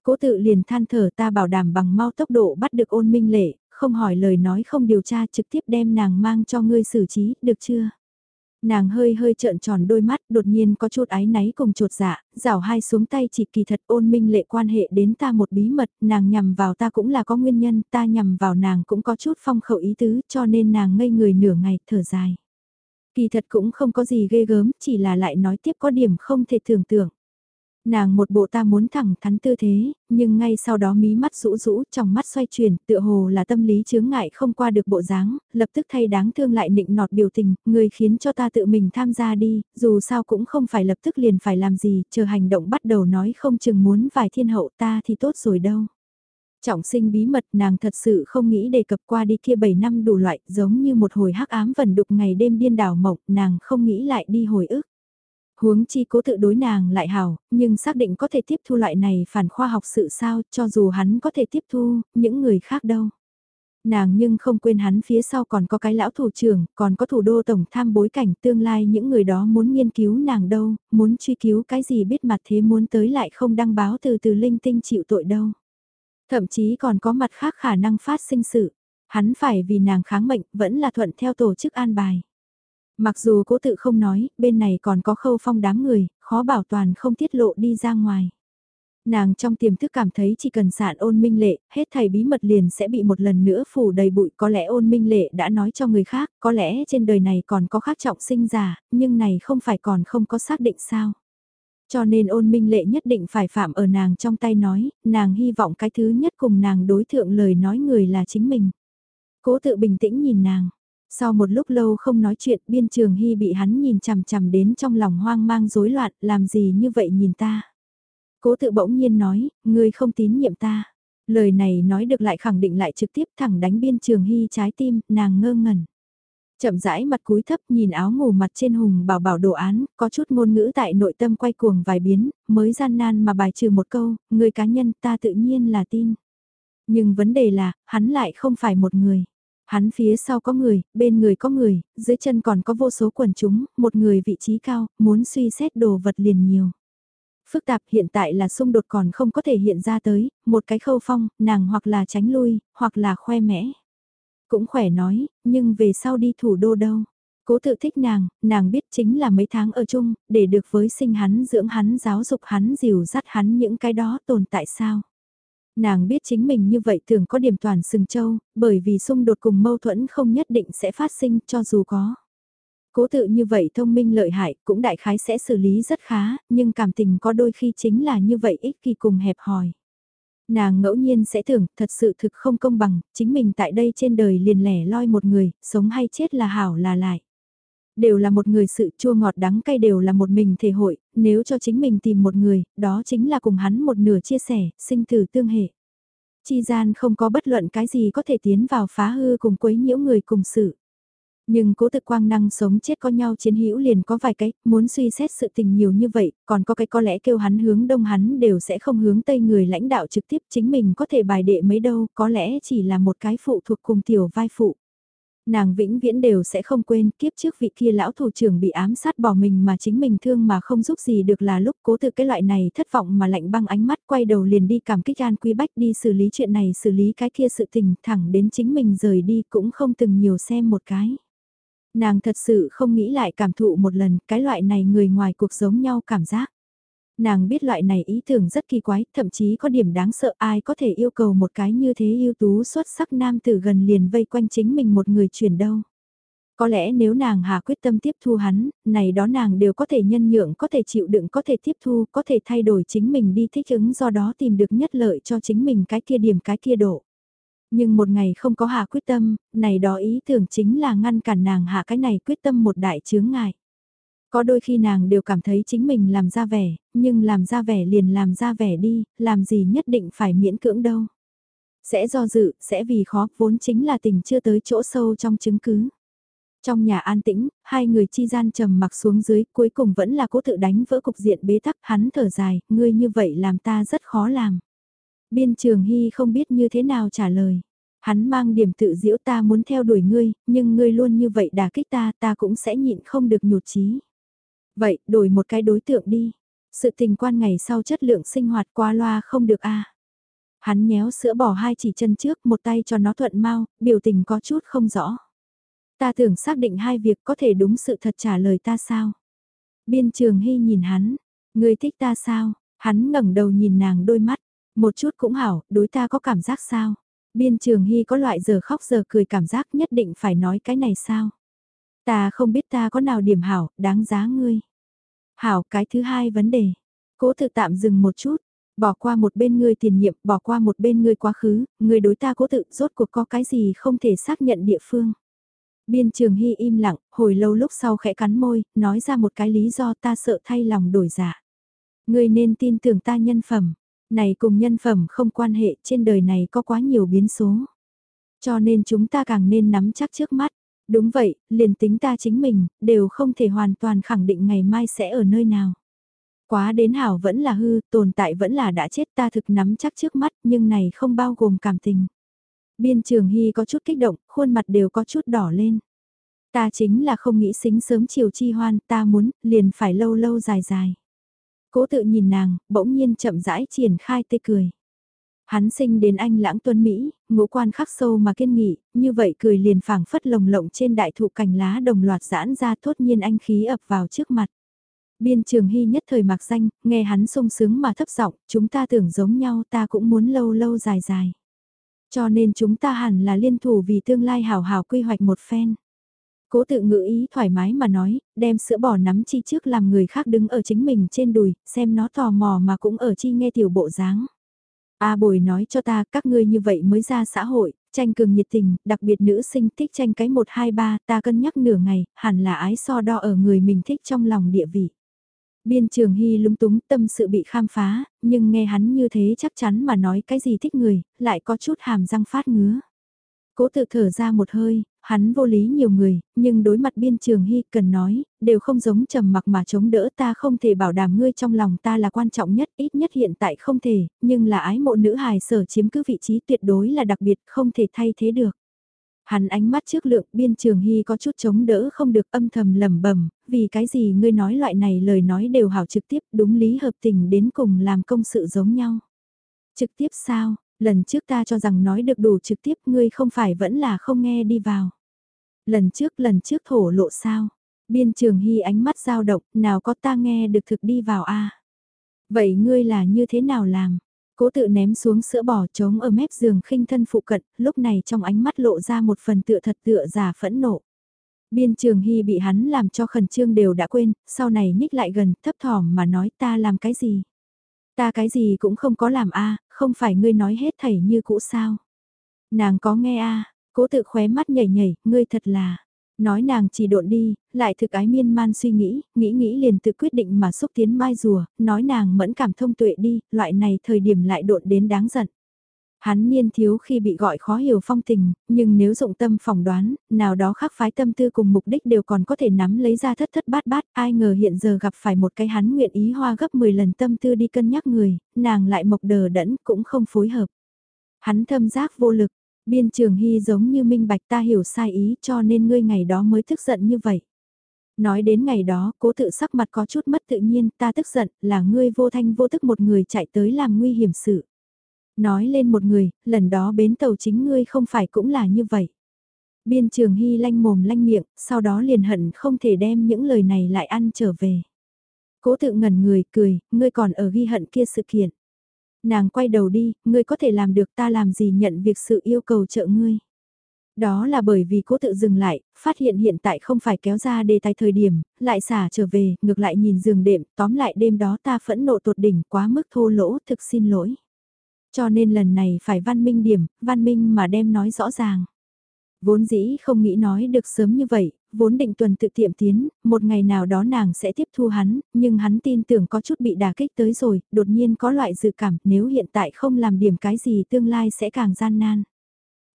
Cố tự liền than thở ta bảo đảm bằng mau tốc độ bắt được ôn minh lệ, không hỏi lời nói không điều tra trực tiếp đem nàng mang cho ngươi xử trí, được chưa? Nàng hơi hơi trợn tròn đôi mắt, đột nhiên có chút ái náy cùng trột dạ, rảo hai xuống tay chỉ kỳ thật ôn minh lệ quan hệ đến ta một bí mật, nàng nhằm vào ta cũng là có nguyên nhân, ta nhằm vào nàng cũng có chút phong khẩu ý tứ, cho nên nàng ngây người nửa ngày, thở dài. Kỳ thật cũng không có gì ghê gớm, chỉ là lại nói tiếp có điểm không thể tưởng tượng. Nàng một bộ ta muốn thẳng thắn tư thế, nhưng ngay sau đó mí mắt rũ rũ, trong mắt xoay chuyển, tựa hồ là tâm lý chướng ngại không qua được bộ dáng, lập tức thay đáng thương lại nịnh nọt biểu tình, người khiến cho ta tự mình tham gia đi, dù sao cũng không phải lập tức liền phải làm gì, chờ hành động bắt đầu nói không chừng muốn vài thiên hậu ta thì tốt rồi đâu. Trọng sinh bí mật nàng thật sự không nghĩ đề cập qua đi kia 7 năm đủ loại giống như một hồi hắc ám vần đục ngày đêm điên đảo mộng nàng không nghĩ lại đi hồi ức. Huống chi cố tự đối nàng lại hảo, nhưng xác định có thể tiếp thu loại này phản khoa học sự sao, cho dù hắn có thể tiếp thu, những người khác đâu. Nàng nhưng không quên hắn phía sau còn có cái lão thủ trưởng, còn có thủ đô tổng tham bối cảnh tương lai những người đó muốn nghiên cứu nàng đâu, muốn truy cứu cái gì biết mặt thế muốn tới lại không đăng báo từ từ linh tinh chịu tội đâu. Thậm chí còn có mặt khác khả năng phát sinh sự, hắn phải vì nàng kháng mệnh vẫn là thuận theo tổ chức an bài. Mặc dù cố tự không nói, bên này còn có khâu phong đám người, khó bảo toàn không tiết lộ đi ra ngoài. Nàng trong tiềm thức cảm thấy chỉ cần sạn ôn minh lệ, hết thầy bí mật liền sẽ bị một lần nữa phủ đầy bụi. Có lẽ ôn minh lệ đã nói cho người khác, có lẽ trên đời này còn có khác trọng sinh giả, nhưng này không phải còn không có xác định sao. Cho nên ôn minh lệ nhất định phải phạm ở nàng trong tay nói, nàng hy vọng cái thứ nhất cùng nàng đối thượng lời nói người là chính mình. Cố tự bình tĩnh nhìn nàng. Sau một lúc lâu không nói chuyện biên trường hy bị hắn nhìn chằm chằm đến trong lòng hoang mang rối loạn, làm gì như vậy nhìn ta. Cố tự bỗng nhiên nói, ngươi không tín nhiệm ta. Lời này nói được lại khẳng định lại trực tiếp thẳng đánh biên trường hy trái tim, nàng ngơ ngẩn. Chậm rãi mặt cúi thấp nhìn áo ngủ mặt trên hùng bảo bảo đồ án, có chút ngôn ngữ tại nội tâm quay cuồng vài biến, mới gian nan mà bài trừ một câu, người cá nhân ta tự nhiên là tin. Nhưng vấn đề là, hắn lại không phải một người. Hắn phía sau có người, bên người có người, dưới chân còn có vô số quần chúng, một người vị trí cao, muốn suy xét đồ vật liền nhiều. Phức tạp hiện tại là xung đột còn không có thể hiện ra tới, một cái khâu phong, nàng hoặc là tránh lui, hoặc là khoe mẽ. Cũng khỏe nói, nhưng về sau đi thủ đô đâu. Cố tự thích nàng, nàng biết chính là mấy tháng ở chung, để được với sinh hắn dưỡng hắn giáo dục hắn dìu dắt hắn những cái đó tồn tại sao. Nàng biết chính mình như vậy thường có điểm toàn sừng châu, bởi vì xung đột cùng mâu thuẫn không nhất định sẽ phát sinh cho dù có. Cố tự như vậy thông minh lợi hại cũng đại khái sẽ xử lý rất khá, nhưng cảm tình có đôi khi chính là như vậy ích kỳ cùng hẹp hòi. Nàng ngẫu nhiên sẽ tưởng thật sự thực không công bằng, chính mình tại đây trên đời liền lẻ loi một người, sống hay chết là hảo là lại. Đều là một người sự chua ngọt đắng cay đều là một mình thể hội, nếu cho chính mình tìm một người, đó chính là cùng hắn một nửa chia sẻ, sinh tử tương hệ. Chi gian không có bất luận cái gì có thể tiến vào phá hư cùng quấy nhiễu người cùng sự. Nhưng cố thực quang năng sống chết có nhau chiến hữu liền có vài cái, muốn suy xét sự tình nhiều như vậy, còn có cái có lẽ kêu hắn hướng đông hắn đều sẽ không hướng tây người lãnh đạo trực tiếp chính mình có thể bài đệ mấy đâu, có lẽ chỉ là một cái phụ thuộc cùng tiểu vai phụ. Nàng vĩnh viễn đều sẽ không quên, kiếp trước vị kia lão thủ trưởng bị ám sát bỏ mình mà chính mình thương mà không giúp gì được là lúc cố tự cái loại này thất vọng mà lạnh băng ánh mắt quay đầu liền đi cảm kích an quý bách đi xử lý chuyện này, xử lý cái kia sự tình, thẳng đến chính mình rời đi cũng không từng nhiều xem một cái. Nàng thật sự không nghĩ lại cảm thụ một lần, cái loại này người ngoài cuộc giống nhau cảm giác. Nàng biết loại này ý tưởng rất kỳ quái, thậm chí có điểm đáng sợ ai có thể yêu cầu một cái như thế ưu tú xuất sắc nam tử gần liền vây quanh chính mình một người chuyển đâu. Có lẽ nếu nàng hà quyết tâm tiếp thu hắn, này đó nàng đều có thể nhân nhượng, có thể chịu đựng, có thể tiếp thu, có thể thay đổi chính mình đi thích ứng do đó tìm được nhất lợi cho chính mình cái kia điểm cái kia độ. Nhưng một ngày không có hà quyết tâm, này đó ý tưởng chính là ngăn cản nàng hạ cái này quyết tâm một đại chướng ngại. Có đôi khi nàng đều cảm thấy chính mình làm ra vẻ, nhưng làm ra vẻ liền làm ra vẻ đi, làm gì nhất định phải miễn cưỡng đâu. Sẽ do dự, sẽ vì khó, vốn chính là tình chưa tới chỗ sâu trong chứng cứ. Trong nhà an tĩnh, hai người chi gian trầm mặc xuống dưới, cuối cùng vẫn là cố tự đánh vỡ cục diện bế tắc, hắn thở dài, ngươi như vậy làm ta rất khó làm. Biên trường hy không biết như thế nào trả lời. Hắn mang điểm tự diễu ta muốn theo đuổi ngươi, nhưng ngươi luôn như vậy đả kích ta, ta cũng sẽ nhịn không được nhụt chí. Vậy, đổi một cái đối tượng đi. Sự tình quan ngày sau chất lượng sinh hoạt qua loa không được a. Hắn nhéo sữa bỏ hai chỉ chân trước, một tay cho nó thuận mau, biểu tình có chút không rõ. Ta tưởng xác định hai việc có thể đúng sự thật trả lời ta sao. Biên trường hy nhìn hắn, ngươi thích ta sao, hắn ngẩng đầu nhìn nàng đôi mắt, một chút cũng hảo, đối ta có cảm giác sao? Biên trường hy có loại giờ khóc giờ cười cảm giác nhất định phải nói cái này sao? Ta không biết ta có nào điểm hảo, đáng giá ngươi. Hảo, cái thứ hai vấn đề. Cố tự tạm dừng một chút, bỏ qua một bên ngươi tiền nhiệm, bỏ qua một bên ngươi quá khứ, ngươi đối ta cố tự rốt cuộc có cái gì không thể xác nhận địa phương. Biên trường hy im lặng, hồi lâu lúc sau khẽ cắn môi, nói ra một cái lý do ta sợ thay lòng đổi giả. người Ngươi nên tin tưởng ta nhân phẩm, này cùng nhân phẩm không quan hệ trên đời này có quá nhiều biến số. Cho nên chúng ta càng nên nắm chắc trước mắt. Đúng vậy, liền tính ta chính mình, đều không thể hoàn toàn khẳng định ngày mai sẽ ở nơi nào. Quá đến hảo vẫn là hư, tồn tại vẫn là đã chết ta thực nắm chắc trước mắt nhưng này không bao gồm cảm tình. Biên trường hy có chút kích động, khuôn mặt đều có chút đỏ lên. Ta chính là không nghĩ xính sớm chiều chi hoan, ta muốn, liền phải lâu lâu dài dài. Cố tự nhìn nàng, bỗng nhiên chậm rãi triển khai tê cười. Hắn sinh đến anh lãng tuân Mỹ, ngũ quan khắc sâu mà kiên nghị, như vậy cười liền phảng phất lồng lộng trên đại thụ cành lá đồng loạt giãn ra thốt nhiên anh khí ập vào trước mặt. Biên trường hy nhất thời mạc danh, nghe hắn sung sướng mà thấp giọng, chúng ta tưởng giống nhau ta cũng muốn lâu lâu dài dài. Cho nên chúng ta hẳn là liên thủ vì tương lai hào hào quy hoạch một phen. Cố tự ngữ ý thoải mái mà nói, đem sữa bò nắm chi trước làm người khác đứng ở chính mình trên đùi, xem nó tò mò mà cũng ở chi nghe tiểu bộ dáng. A bồi nói cho ta, các ngươi như vậy mới ra xã hội, tranh cường nhiệt tình, đặc biệt nữ sinh thích tranh cái 1-2-3, ta cân nhắc nửa ngày, hẳn là ái so đo ở người mình thích trong lòng địa vị. Biên trường hy lúng túng tâm sự bị khám phá, nhưng nghe hắn như thế chắc chắn mà nói cái gì thích người, lại có chút hàm răng phát ngứa. Cố tự thở ra một hơi, hắn vô lý nhiều người, nhưng đối mặt biên trường hy cần nói, đều không giống trầm mặc mà chống đỡ ta không thể bảo đảm ngươi trong lòng ta là quan trọng nhất, ít nhất hiện tại không thể, nhưng là ái mộ nữ hài sở chiếm cứ vị trí tuyệt đối là đặc biệt không thể thay thế được. Hắn ánh mắt trước lượng biên trường hy có chút chống đỡ không được âm thầm lẩm bẩm vì cái gì ngươi nói loại này lời nói đều hảo trực tiếp đúng lý hợp tình đến cùng làm công sự giống nhau. Trực tiếp sao, lần trước ta cho rằng nói được đủ trực tiếp ngươi không phải vẫn là không nghe đi vào. Lần trước lần trước thổ lộ sao, biên trường hy ánh mắt dao động, nào có ta nghe được thực đi vào a Vậy ngươi là như thế nào làm? Cố tự ném xuống sữa bò trống ở mép giường khinh thân phụ cận, lúc này trong ánh mắt lộ ra một phần tựa thật tựa giả phẫn nộ. Biên trường hy bị hắn làm cho khẩn trương đều đã quên, sau này nhích lại gần, thấp thỏm mà nói ta làm cái gì. Ta cái gì cũng không có làm a không phải ngươi nói hết thảy như cũ sao. Nàng có nghe a cố tự khóe mắt nhảy nhảy, ngươi thật là, Nói nàng chỉ độn đi, lại thực ái miên man suy nghĩ, nghĩ nghĩ liền tự quyết định mà xúc tiến mai rùa, nói nàng mẫn cảm thông tuệ đi, loại này thời điểm lại độn đến đáng giận. Hắn niên thiếu khi bị gọi khó hiểu phong tình, nhưng nếu dụng tâm phỏng đoán, nào đó khác phái tâm tư cùng mục đích đều còn có thể nắm lấy ra thất thất bát bát, ai ngờ hiện giờ gặp phải một cái hắn nguyện ý hoa gấp 10 lần tâm tư đi cân nhắc người, nàng lại mộc đờ đẫn cũng không phối hợp. Hắn thâm giác vô lực, Biên trường hy giống như minh bạch ta hiểu sai ý cho nên ngươi ngày đó mới tức giận như vậy. Nói đến ngày đó, cố tự sắc mặt có chút mất tự nhiên, ta tức giận, là ngươi vô thanh vô tức một người chạy tới làm nguy hiểm sự. Nói lên một người, lần đó bến tàu chính ngươi không phải cũng là như vậy. Biên trường hy lanh mồm lanh miệng, sau đó liền hận không thể đem những lời này lại ăn trở về. Cố tự ngẩn người, cười, ngươi còn ở ghi hận kia sự kiện. Nàng quay đầu đi, ngươi có thể làm được ta làm gì nhận việc sự yêu cầu trợ ngươi. Đó là bởi vì cố tự dừng lại, phát hiện hiện tại không phải kéo ra đề tài thời điểm, lại xả trở về, ngược lại nhìn giường đệm, tóm lại đêm đó ta phẫn nộ tột đỉnh quá mức thô lỗ, thực xin lỗi. Cho nên lần này phải văn minh điểm, văn minh mà đem nói rõ ràng. Vốn dĩ không nghĩ nói được sớm như vậy, vốn định tuần tự tiệm tiến, một ngày nào đó nàng sẽ tiếp thu hắn, nhưng hắn tin tưởng có chút bị đả kích tới rồi, đột nhiên có loại dự cảm nếu hiện tại không làm điểm cái gì tương lai sẽ càng gian nan.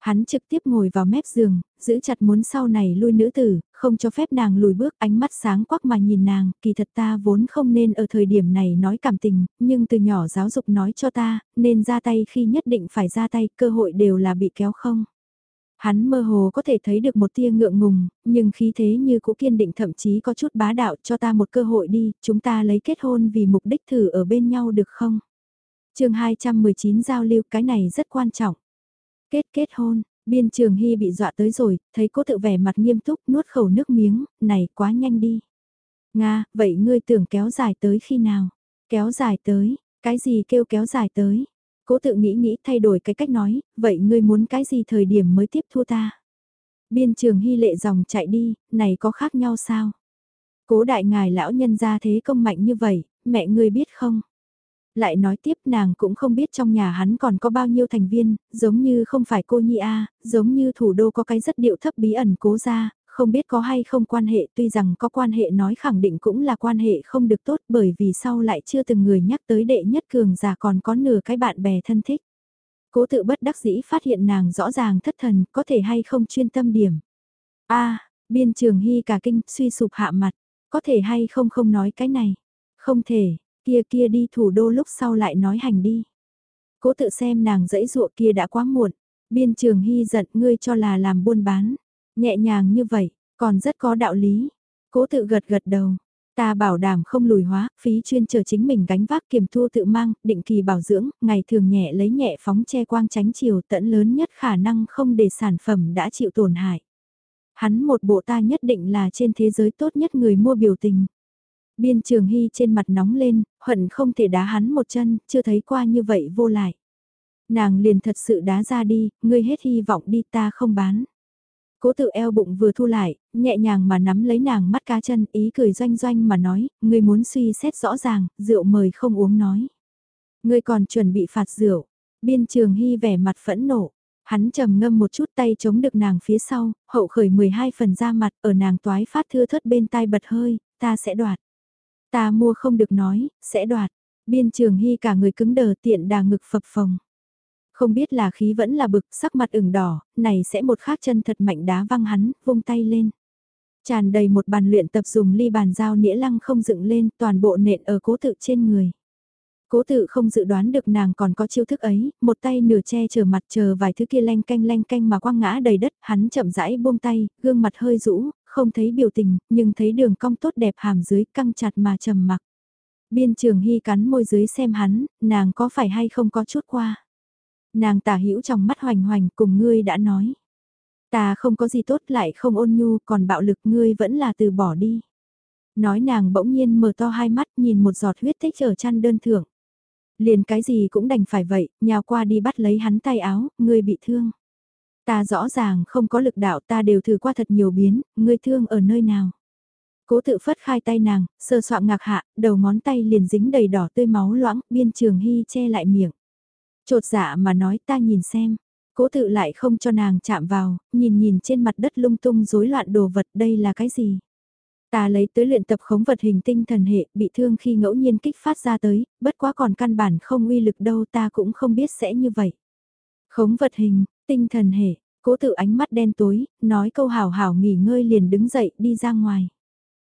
Hắn trực tiếp ngồi vào mép giường, giữ chặt muốn sau này lui nữ tử, không cho phép nàng lùi bước ánh mắt sáng quắc mà nhìn nàng, kỳ thật ta vốn không nên ở thời điểm này nói cảm tình, nhưng từ nhỏ giáo dục nói cho ta, nên ra tay khi nhất định phải ra tay, cơ hội đều là bị kéo không. Hắn mơ hồ có thể thấy được một tia ngượng ngùng, nhưng khí thế như cũ kiên định thậm chí có chút bá đạo cho ta một cơ hội đi, chúng ta lấy kết hôn vì mục đích thử ở bên nhau được không? chương 219 giao lưu cái này rất quan trọng. Kết kết hôn, biên trường hy bị dọa tới rồi, thấy cố tự vẻ mặt nghiêm túc nuốt khẩu nước miếng, này quá nhanh đi. Nga, vậy ngươi tưởng kéo dài tới khi nào? Kéo dài tới, cái gì kêu kéo dài tới? Cố tự nghĩ nghĩ thay đổi cái cách nói, vậy ngươi muốn cái gì thời điểm mới tiếp thu ta? Biên trường hy lệ dòng chạy đi, này có khác nhau sao? Cố đại ngài lão nhân ra thế công mạnh như vậy, mẹ ngươi biết không? Lại nói tiếp nàng cũng không biết trong nhà hắn còn có bao nhiêu thành viên, giống như không phải cô Nhi A, giống như thủ đô có cái rất điệu thấp bí ẩn cố ra, không biết có hay không quan hệ tuy rằng có quan hệ nói khẳng định cũng là quan hệ không được tốt bởi vì sau lại chưa từng người nhắc tới đệ nhất cường già còn có nửa cái bạn bè thân thích. Cố tự bất đắc dĩ phát hiện nàng rõ ràng thất thần có thể hay không chuyên tâm điểm. a biên trường hy cả kinh suy sụp hạ mặt, có thể hay không không nói cái này. Không thể, kia kia đi thủ đô lúc sau lại nói hành đi. Cố tự xem nàng dãy dụa kia đã quá muộn, biên trường hy giận ngươi cho là làm buôn bán. Nhẹ nhàng như vậy, còn rất có đạo lý. Cố tự gật gật đầu. Ta bảo đảm không lùi hóa, phí chuyên chờ chính mình gánh vác kiềm thu tự mang, định kỳ bảo dưỡng, ngày thường nhẹ lấy nhẹ phóng che quang tránh chiều tận lớn nhất khả năng không để sản phẩm đã chịu tổn hại. Hắn một bộ ta nhất định là trên thế giới tốt nhất người mua biểu tình. Biên trường hy trên mặt nóng lên, hận không thể đá hắn một chân, chưa thấy qua như vậy vô lại. Nàng liền thật sự đá ra đi, ngươi hết hy vọng đi ta không bán. Cố tự eo bụng vừa thu lại, nhẹ nhàng mà nắm lấy nàng mắt cá chân, ý cười doanh doanh mà nói, ngươi muốn suy xét rõ ràng, rượu mời không uống nói. Ngươi còn chuẩn bị phạt rượu, biên trường hy vẻ mặt phẫn nộ. Hắn trầm ngâm một chút tay chống được nàng phía sau, hậu khởi 12 phần ra mặt ở nàng toái phát thưa thớt bên tai bật hơi, ta sẽ đoạt. Ta mua không được nói, sẽ đoạt. Biên trường hy cả người cứng đờ tiện đà ngực phập phồng. Không biết là khí vẫn là bực, sắc mặt ửng đỏ, này sẽ một khát chân thật mạnh đá văng hắn, vung tay lên. Tràn đầy một bàn luyện tập dùng ly bàn dao nĩa lăng không dựng lên, toàn bộ nện ở cố tự trên người. Cố tự không dự đoán được nàng còn có chiêu thức ấy, một tay nửa che chở mặt chờ vài thứ kia lanh canh lanh canh mà quăng ngã đầy đất, hắn chậm rãi buông tay, gương mặt hơi rũ, không thấy biểu tình, nhưng thấy đường cong tốt đẹp hàm dưới căng chặt mà trầm mặc. Biên trường hy cắn môi dưới xem hắn, nàng có phải hay không có chút qua. Nàng tả hữu trong mắt hoành hoành cùng ngươi đã nói. Ta không có gì tốt lại không ôn nhu còn bạo lực ngươi vẫn là từ bỏ đi. Nói nàng bỗng nhiên mở to hai mắt nhìn một giọt huyết tích ở chăn đơn thưởng. Liền cái gì cũng đành phải vậy, nhào qua đi bắt lấy hắn tay áo, ngươi bị thương. Ta rõ ràng không có lực đạo ta đều thử qua thật nhiều biến, ngươi thương ở nơi nào. Cố tự phất khai tay nàng, sơ soạn ngạc hạ, đầu ngón tay liền dính đầy đỏ tươi máu loãng, biên trường hy che lại miệng. Trột dạ mà nói ta nhìn xem. Cố tự lại không cho nàng chạm vào, nhìn nhìn trên mặt đất lung tung rối loạn đồ vật đây là cái gì. Ta lấy tới luyện tập khống vật hình tinh thần hệ, bị thương khi ngẫu nhiên kích phát ra tới, bất quá còn căn bản không uy lực đâu ta cũng không biết sẽ như vậy. Khống vật hình, tinh thần hệ, cố tự ánh mắt đen tối, nói câu hào hào nghỉ ngơi liền đứng dậy đi ra ngoài.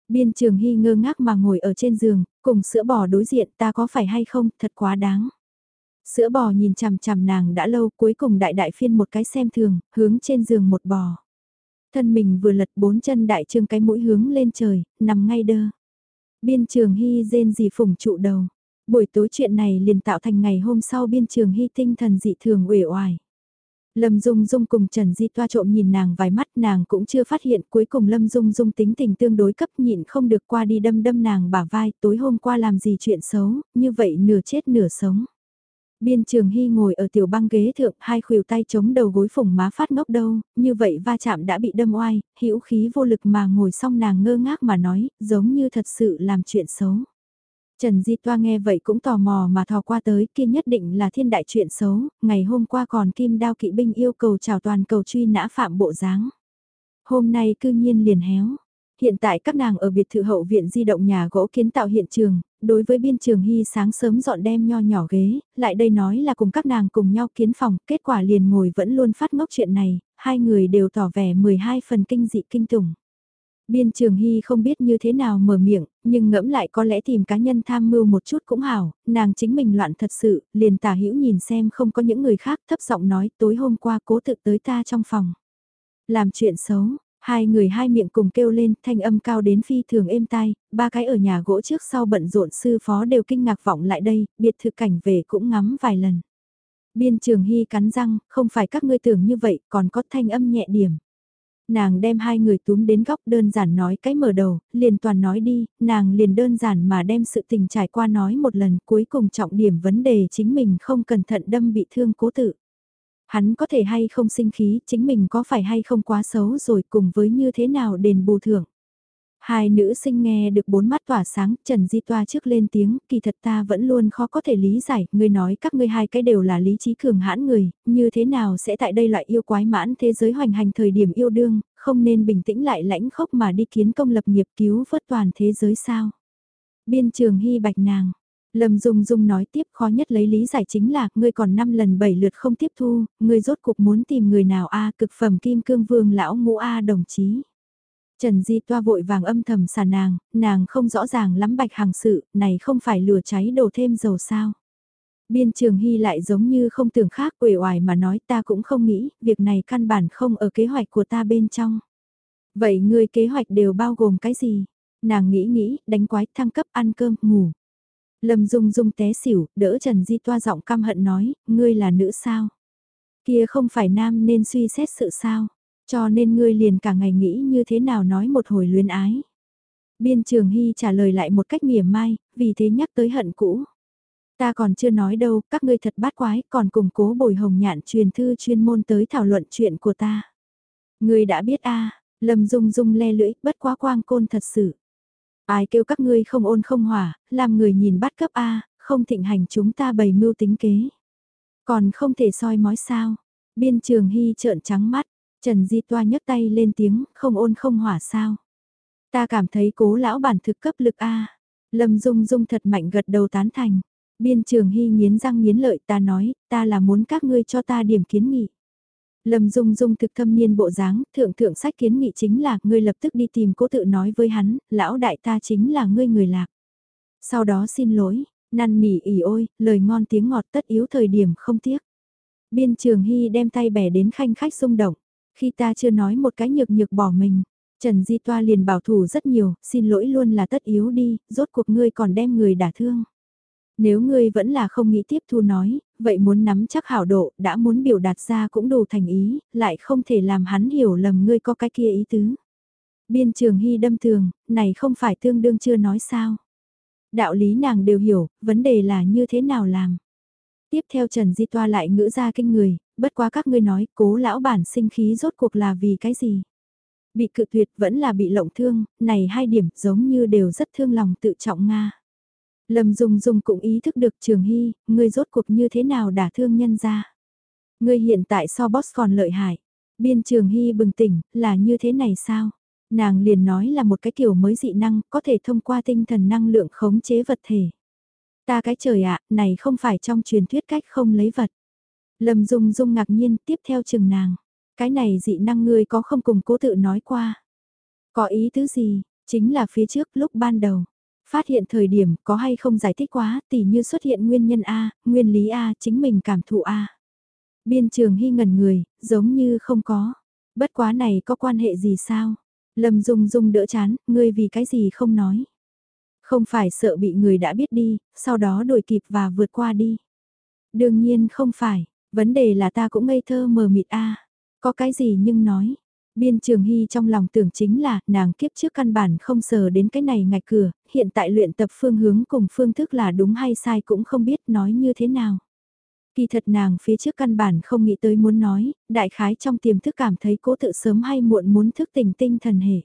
Biên trường hy ngơ ngác mà ngồi ở trên giường, cùng sữa bò đối diện ta có phải hay không, thật quá đáng. Sữa bò nhìn chằm chằm nàng đã lâu cuối cùng đại đại phiên một cái xem thường, hướng trên giường một bò. Thân mình vừa lật bốn chân đại trương cái mũi hướng lên trời, nằm ngay đơ. Biên trường hy rên gì phủng trụ đầu. Buổi tối chuyện này liền tạo thành ngày hôm sau biên trường hy tinh thần dị thường uể oải. Lâm Dung Dung cùng Trần Di toa trộm nhìn nàng vài mắt nàng cũng chưa phát hiện cuối cùng Lâm Dung Dung tính tình tương đối cấp nhịn không được qua đi đâm đâm nàng bả vai tối hôm qua làm gì chuyện xấu, như vậy nửa chết nửa sống. Biên trường hy ngồi ở tiểu băng ghế thượng, hai khuỷu tay chống đầu gối phủng má phát ngốc đâu, như vậy va chạm đã bị đâm oai, hữu khí vô lực mà ngồi xong nàng ngơ ngác mà nói, giống như thật sự làm chuyện xấu. Trần Di Toa nghe vậy cũng tò mò mà thò qua tới, kia nhất định là thiên đại chuyện xấu, ngày hôm qua còn kim đao kỵ binh yêu cầu chào toàn cầu truy nã phạm bộ dáng. Hôm nay cư nhiên liền héo. Hiện tại các nàng ở biệt thự hậu viện di động nhà gỗ kiến tạo hiện trường, đối với biên trường hy sáng sớm dọn đem nho nhỏ ghế, lại đây nói là cùng các nàng cùng nhau kiến phòng, kết quả liền ngồi vẫn luôn phát ngốc chuyện này, hai người đều tỏ vẻ 12 phần kinh dị kinh tủng. Biên trường hy không biết như thế nào mở miệng, nhưng ngẫm lại có lẽ tìm cá nhân tham mưu một chút cũng hảo, nàng chính mình loạn thật sự, liền tả hữu nhìn xem không có những người khác thấp giọng nói tối hôm qua cố thực tới ta trong phòng. Làm chuyện xấu, Hai người hai miệng cùng kêu lên, thanh âm cao đến phi thường êm tai, ba cái ở nhà gỗ trước sau bận rộn sư phó đều kinh ngạc vọng lại đây, biệt thực cảnh về cũng ngắm vài lần. Biên trường hy cắn răng, không phải các ngươi tưởng như vậy, còn có thanh âm nhẹ điểm. Nàng đem hai người túm đến góc đơn giản nói cái mở đầu, liền toàn nói đi, nàng liền đơn giản mà đem sự tình trải qua nói một lần cuối cùng trọng điểm vấn đề chính mình không cẩn thận đâm bị thương cố tự. Hắn có thể hay không sinh khí, chính mình có phải hay không quá xấu rồi cùng với như thế nào đền bù thưởng. Hai nữ sinh nghe được bốn mắt tỏa sáng, Trần Di Toa trước lên tiếng, kỳ thật ta vẫn luôn khó có thể lý giải, người nói các ngươi hai cái đều là lý trí cường hãn người, như thế nào sẽ tại đây loại yêu quái mãn thế giới hoành hành thời điểm yêu đương, không nên bình tĩnh lại lãnh khốc mà đi kiến công lập nghiệp cứu vớt toàn thế giới sao. Biên trường hy bạch nàng, Lâm Dung Dung nói tiếp khó nhất lấy lý giải chính là, ngươi còn 5 lần 7 lượt không tiếp thu, ngươi rốt cuộc muốn tìm người nào a cực phẩm kim cương vương lão ngũ a đồng chí. Trần Di toa vội vàng âm thầm xả nàng, nàng không rõ ràng lắm bạch hàng sự, này không phải lửa cháy đổ thêm dầu sao. Biên trường hy lại giống như không tưởng khác quể oải mà nói ta cũng không nghĩ, việc này căn bản không ở kế hoạch của ta bên trong. Vậy ngươi kế hoạch đều bao gồm cái gì? Nàng nghĩ nghĩ, đánh quái, thăng cấp, ăn cơm, ngủ. Lâm Dung Dung té xỉu, đỡ Trần Di toa giọng căm hận nói, ngươi là nữ sao? Kia không phải nam nên suy xét sự sao? Cho nên ngươi liền cả ngày nghĩ như thế nào nói một hồi luyến ái. Biên Trường Hy trả lời lại một cách mỉa mai, vì thế nhắc tới hận cũ. Ta còn chưa nói đâu, các ngươi thật bát quái, còn cùng cố bồi hồng nhạn truyền thư chuyên môn tới thảo luận chuyện của ta. Ngươi đã biết a Lâm Dung Dung le lưỡi, bất quá quang côn thật sự. Ai kêu các ngươi không ôn không hỏa, làm người nhìn bắt cấp A, không thịnh hành chúng ta bày mưu tính kế. Còn không thể soi mói sao. Biên trường hy trợn trắng mắt, Trần Di Toa nhấc tay lên tiếng, không ôn không hỏa sao. Ta cảm thấy cố lão bản thực cấp lực A. Lâm Dung Dung thật mạnh gật đầu tán thành. Biên trường hy nghiến răng nghiến lợi ta nói, ta là muốn các ngươi cho ta điểm kiến nghị. Lâm Dung Dung thực thâm niên bộ dáng, thượng thượng sách kiến nghị chính là, ngươi lập tức đi tìm cố tự nói với hắn, lão đại ta chính là ngươi người lạc. Sau đó xin lỗi, năn nỉ ỉ ôi, lời ngon tiếng ngọt tất yếu thời điểm không tiếc. Biên trường hy đem tay bẻ đến khanh khách xung động, khi ta chưa nói một cái nhược nhược bỏ mình. Trần Di Toa liền bảo thủ rất nhiều, xin lỗi luôn là tất yếu đi, rốt cuộc ngươi còn đem người đả thương. Nếu ngươi vẫn là không nghĩ tiếp thu nói, vậy muốn nắm chắc hảo độ, đã muốn biểu đạt ra cũng đủ thành ý, lại không thể làm hắn hiểu lầm ngươi có cái kia ý tứ. Biên trường hy đâm tường, này không phải tương đương chưa nói sao. Đạo lý nàng đều hiểu, vấn đề là như thế nào làm. Tiếp theo Trần Di Toa lại ngữ ra kinh người, bất quá các ngươi nói, cố lão bản sinh khí rốt cuộc là vì cái gì? Bị cự tuyệt vẫn là bị lộng thương, này hai điểm giống như đều rất thương lòng tự trọng Nga. Lâm Dung Dung cũng ý thức được Trường Hy, ngươi rốt cuộc như thế nào đả thương nhân ra. Ngươi hiện tại so boss còn lợi hại. Biên Trường Hy bừng tỉnh, là như thế này sao? Nàng liền nói là một cái kiểu mới dị năng, có thể thông qua tinh thần năng lượng khống chế vật thể. Ta cái trời ạ, này không phải trong truyền thuyết cách không lấy vật. Lâm Dung Dung ngạc nhiên tiếp theo chừng nàng. Cái này dị năng ngươi có không cùng cố tự nói qua. Có ý tứ gì, chính là phía trước lúc ban đầu. Phát hiện thời điểm có hay không giải thích quá, tỉ như xuất hiện nguyên nhân A, nguyên lý A, chính mình cảm thụ A. Biên trường hy ngẩn người, giống như không có. Bất quá này có quan hệ gì sao? Lâm Dung Dung đỡ chán, ngươi vì cái gì không nói. Không phải sợ bị người đã biết đi, sau đó đổi kịp và vượt qua đi. Đương nhiên không phải, vấn đề là ta cũng ngây thơ mờ mịt a Có cái gì nhưng nói, Biên Trường Hy trong lòng tưởng chính là, nàng kiếp trước căn bản không sờ đến cái này ngạch cửa, hiện tại luyện tập phương hướng cùng phương thức là đúng hay sai cũng không biết nói như thế nào. Kỳ thật nàng phía trước căn bản không nghĩ tới muốn nói, đại khái trong tiềm thức cảm thấy cố tự sớm hay muộn muốn thức tỉnh tinh thần hệ.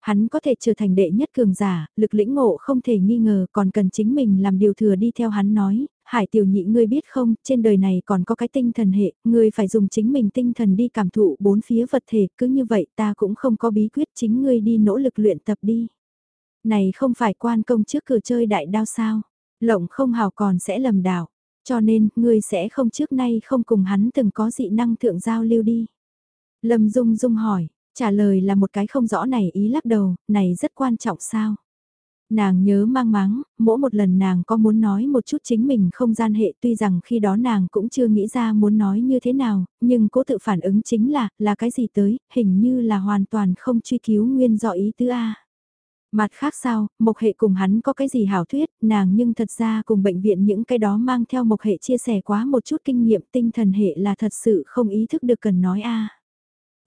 Hắn có thể trở thành đệ nhất cường giả, lực lĩnh ngộ không thể nghi ngờ còn cần chính mình làm điều thừa đi theo hắn nói, hải tiểu nhị ngươi biết không, trên đời này còn có cái tinh thần hệ, ngươi phải dùng chính mình tinh thần đi cảm thụ bốn phía vật thể, cứ như vậy ta cũng không có bí quyết chính ngươi đi nỗ lực luyện tập đi. Này không phải quan công trước cửa chơi đại đao sao, lộng không hào còn sẽ lầm đảo, cho nên ngươi sẽ không trước nay không cùng hắn từng có dị năng thượng giao lưu đi. Lâm Dung Dung hỏi, trả lời là một cái không rõ này ý lắc đầu, này rất quan trọng sao? Nàng nhớ mang máng, mỗi một lần nàng có muốn nói một chút chính mình không gian hệ tuy rằng khi đó nàng cũng chưa nghĩ ra muốn nói như thế nào, nhưng cố tự phản ứng chính là, là cái gì tới, hình như là hoàn toàn không truy cứu nguyên do ý tứ A. Mặt khác sao, mộc hệ cùng hắn có cái gì hảo thuyết, nàng nhưng thật ra cùng bệnh viện những cái đó mang theo mộc hệ chia sẻ quá một chút kinh nghiệm tinh thần hệ là thật sự không ý thức được cần nói a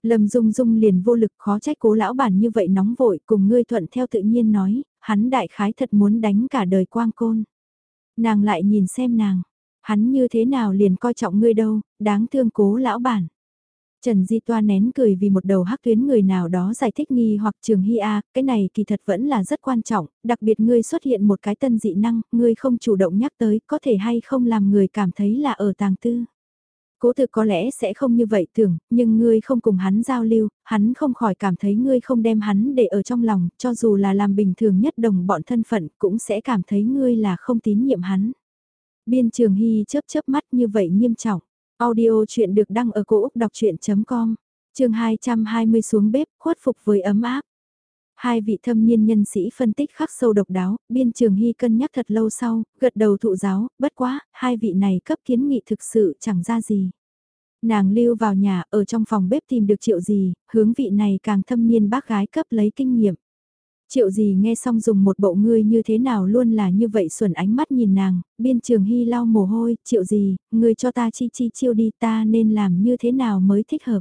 Lâm Dung Dung liền vô lực khó trách cố lão bản như vậy nóng vội cùng ngươi thuận theo tự nhiên nói, hắn đại khái thật muốn đánh cả đời quang côn. Nàng lại nhìn xem nàng, hắn như thế nào liền coi trọng ngươi đâu, đáng thương cố lão bản. Trần Di Toa nén cười vì một đầu hắc tuyến người nào đó giải thích nghi hoặc trường hy A, cái này kỳ thật vẫn là rất quan trọng, đặc biệt ngươi xuất hiện một cái tân dị năng, ngươi không chủ động nhắc tới, có thể hay không làm người cảm thấy là ở tàng tư. Cố thực có lẽ sẽ không như vậy tưởng, nhưng ngươi không cùng hắn giao lưu, hắn không khỏi cảm thấy ngươi không đem hắn để ở trong lòng, cho dù là làm bình thường nhất đồng bọn thân phận cũng sẽ cảm thấy ngươi là không tín nhiệm hắn. Biên trường hy chớp chớp mắt như vậy nghiêm trọng. Audio chuyện được đăng ở cổ Úc đọc chuyện.com, trường 220 xuống bếp, khuất phục với ấm áp. Hai vị thâm niên nhân sĩ phân tích khắc sâu độc đáo, biên trường hy cân nhắc thật lâu sau, gật đầu thụ giáo, bất quá, hai vị này cấp kiến nghị thực sự chẳng ra gì. Nàng lưu vào nhà, ở trong phòng bếp tìm được triệu gì, hướng vị này càng thâm niên bác gái cấp lấy kinh nghiệm. Triệu gì nghe xong dùng một bộ ngươi như thế nào luôn là như vậy xuẩn ánh mắt nhìn nàng, biên trường hy lau mồ hôi, triệu gì, ngươi cho ta chi chi chiêu đi ta nên làm như thế nào mới thích hợp.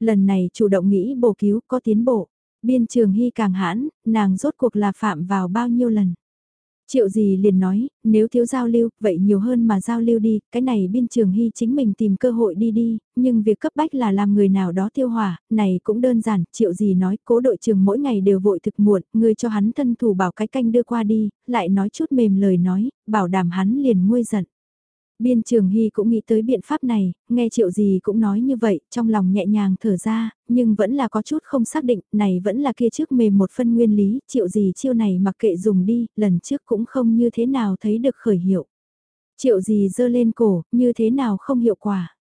Lần này chủ động nghĩ bổ cứu có tiến bộ, Biên trường hy càng hãn, nàng rốt cuộc là phạm vào bao nhiêu lần. Triệu gì liền nói, nếu thiếu giao lưu, vậy nhiều hơn mà giao lưu đi, cái này biên trường hy chính mình tìm cơ hội đi đi, nhưng việc cấp bách là làm người nào đó tiêu hỏa, này cũng đơn giản, triệu gì nói, cố đội trường mỗi ngày đều vội thực muộn, người cho hắn thân thủ bảo cái canh đưa qua đi, lại nói chút mềm lời nói, bảo đảm hắn liền nguôi giận. Biên trường Hy cũng nghĩ tới biện pháp này, nghe triệu gì cũng nói như vậy, trong lòng nhẹ nhàng thở ra, nhưng vẫn là có chút không xác định, này vẫn là kia trước mềm một phân nguyên lý, triệu gì chiêu này mặc kệ dùng đi, lần trước cũng không như thế nào thấy được khởi hiệu. Triệu gì dơ lên cổ, như thế nào không hiệu quả.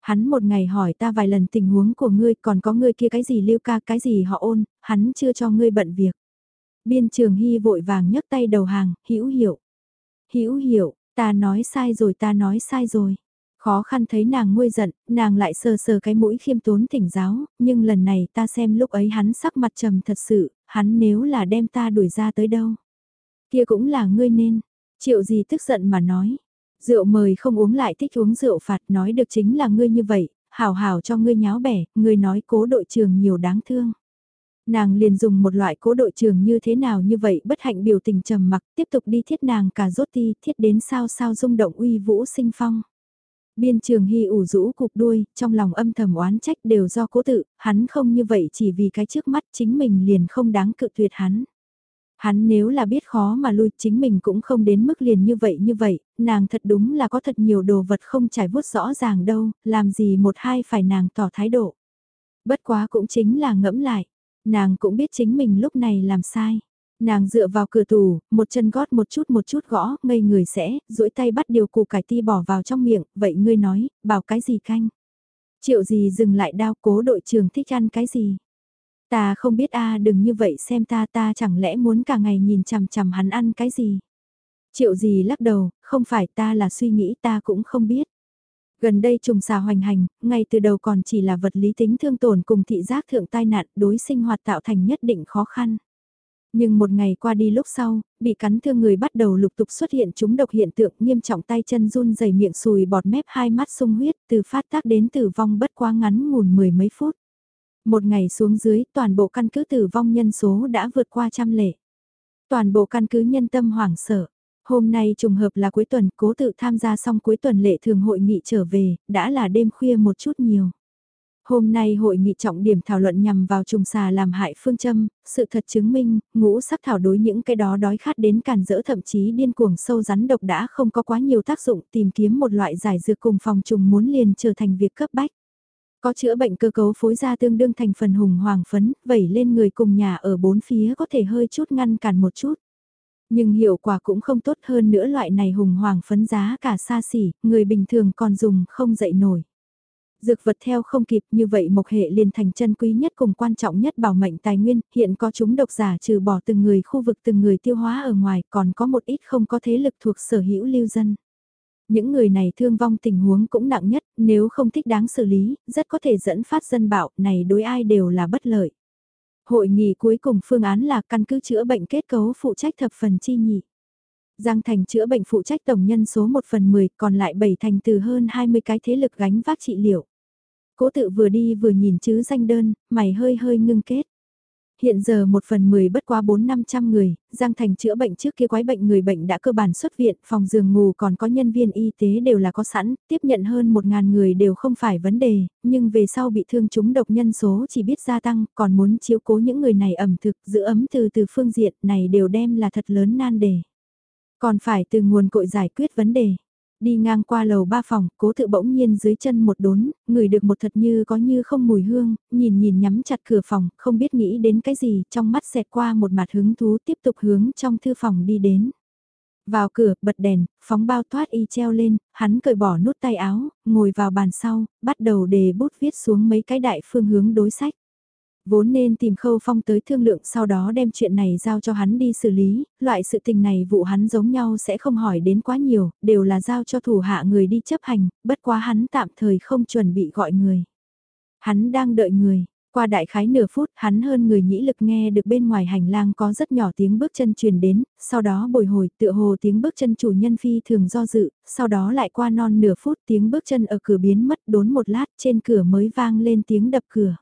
Hắn một ngày hỏi ta vài lần tình huống của ngươi, còn có ngươi kia cái gì lưu ca, cái gì họ ôn, hắn chưa cho ngươi bận việc. Biên trường Hy vội vàng nhấc tay đầu hàng, hữu hiệu. Hữu hiệu, Ta nói sai rồi ta nói sai rồi. Khó khăn thấy nàng nguôi giận, nàng lại sờ sờ cái mũi khiêm tốn tỉnh giáo, nhưng lần này ta xem lúc ấy hắn sắc mặt trầm thật sự, hắn nếu là đem ta đuổi ra tới đâu. Kia cũng là ngươi nên, triệu gì tức giận mà nói. Rượu mời không uống lại thích uống rượu phạt nói được chính là ngươi như vậy, hào hào cho ngươi nháo bẻ, ngươi nói cố đội trường nhiều đáng thương. Nàng liền dùng một loại cố đội trường như thế nào như vậy bất hạnh biểu tình trầm mặc tiếp tục đi thiết nàng cả rốt ti thiết đến sao sao rung động uy vũ sinh phong. Biên trường hy ủ rũ cục đuôi, trong lòng âm thầm oán trách đều do cố tự, hắn không như vậy chỉ vì cái trước mắt chính mình liền không đáng cự tuyệt hắn. Hắn nếu là biết khó mà lui chính mình cũng không đến mức liền như vậy như vậy, nàng thật đúng là có thật nhiều đồ vật không trải vuốt rõ ràng đâu, làm gì một hai phải nàng tỏ thái độ. Bất quá cũng chính là ngẫm lại. Nàng cũng biết chính mình lúc này làm sai. Nàng dựa vào cửa tủ, một chân gót một chút một chút gõ, ngây người sẽ, duỗi tay bắt điều củ cải ti bỏ vào trong miệng, vậy ngươi nói, bảo cái gì canh? Triệu gì dừng lại đao cố đội trưởng thích ăn cái gì? Ta không biết a đừng như vậy xem ta ta chẳng lẽ muốn cả ngày nhìn chằm chằm hắn ăn cái gì? Triệu gì lắc đầu, không phải ta là suy nghĩ ta cũng không biết. Gần đây trùng xà hoành hành, ngay từ đầu còn chỉ là vật lý tính thương tổn cùng thị giác thượng tai nạn đối sinh hoạt tạo thành nhất định khó khăn. Nhưng một ngày qua đi lúc sau, bị cắn thương người bắt đầu lục tục xuất hiện chúng độc hiện tượng nghiêm trọng tay chân run dày miệng sùi bọt mép hai mắt sung huyết từ phát tác đến tử vong bất quá ngắn ngủn mười mấy phút. Một ngày xuống dưới toàn bộ căn cứ tử vong nhân số đã vượt qua trăm lệ. Toàn bộ căn cứ nhân tâm hoảng sợ. Hôm nay trùng hợp là cuối tuần, cố tự tham gia xong cuối tuần lệ thường hội nghị trở về, đã là đêm khuya một chút nhiều. Hôm nay hội nghị trọng điểm thảo luận nhằm vào trùng xà làm hại phương châm, sự thật chứng minh, ngũ sắc thảo đối những cái đó đói khát đến cản rỡ thậm chí điên cuồng sâu rắn độc đã không có quá nhiều tác dụng tìm kiếm một loại giải dược cùng phòng trùng muốn liền trở thành việc cấp bách. Có chữa bệnh cơ cấu phối ra tương đương thành phần hùng hoàng phấn, vẩy lên người cùng nhà ở bốn phía có thể hơi chút ngăn cản một chút. Nhưng hiệu quả cũng không tốt hơn nữa loại này hùng hoàng phấn giá cả xa xỉ, người bình thường còn dùng không dậy nổi. Dược vật theo không kịp như vậy mộc hệ liền thành chân quý nhất cùng quan trọng nhất bảo mệnh tài nguyên, hiện có chúng độc giả trừ bỏ từng người khu vực từng người tiêu hóa ở ngoài còn có một ít không có thế lực thuộc sở hữu lưu dân. Những người này thương vong tình huống cũng nặng nhất, nếu không thích đáng xử lý, rất có thể dẫn phát dân bạo, này đối ai đều là bất lợi. Hội nghị cuối cùng phương án là căn cứ chữa bệnh kết cấu phụ trách thập phần chi nhị. Giang Thành chữa bệnh phụ trách tổng nhân số 1 phần 10, còn lại 7 thành từ hơn 20 cái thế lực gánh vác trị liệu. Cố tự vừa đi vừa nhìn chứ danh đơn, mày hơi hơi ngưng kết. Hiện giờ một phần 10 bất quá 4-500 người, Giang Thành chữa bệnh trước kia quái bệnh người bệnh đã cơ bản xuất viện, phòng giường ngủ còn có nhân viên y tế đều là có sẵn, tiếp nhận hơn 1.000 người đều không phải vấn đề, nhưng về sau bị thương chúng độc nhân số chỉ biết gia tăng, còn muốn chiếu cố những người này ẩm thực, giữ ấm từ từ phương diện này đều đem là thật lớn nan đề. Còn phải từ nguồn cội giải quyết vấn đề. Đi ngang qua lầu ba phòng, cố tự bỗng nhiên dưới chân một đốn, người được một thật như có như không mùi hương, nhìn nhìn nhắm chặt cửa phòng, không biết nghĩ đến cái gì, trong mắt xẹt qua một mặt hứng thú tiếp tục hướng trong thư phòng đi đến. Vào cửa, bật đèn, phóng bao thoát y treo lên, hắn cởi bỏ nút tay áo, ngồi vào bàn sau, bắt đầu đề bút viết xuống mấy cái đại phương hướng đối sách. Vốn nên tìm khâu phong tới thương lượng sau đó đem chuyện này giao cho hắn đi xử lý, loại sự tình này vụ hắn giống nhau sẽ không hỏi đến quá nhiều, đều là giao cho thủ hạ người đi chấp hành, bất quá hắn tạm thời không chuẩn bị gọi người. Hắn đang đợi người, qua đại khái nửa phút hắn hơn người nhĩ lực nghe được bên ngoài hành lang có rất nhỏ tiếng bước chân truyền đến, sau đó bồi hồi tựa hồ tiếng bước chân chủ nhân phi thường do dự, sau đó lại qua non nửa phút tiếng bước chân ở cửa biến mất đốn một lát trên cửa mới vang lên tiếng đập cửa.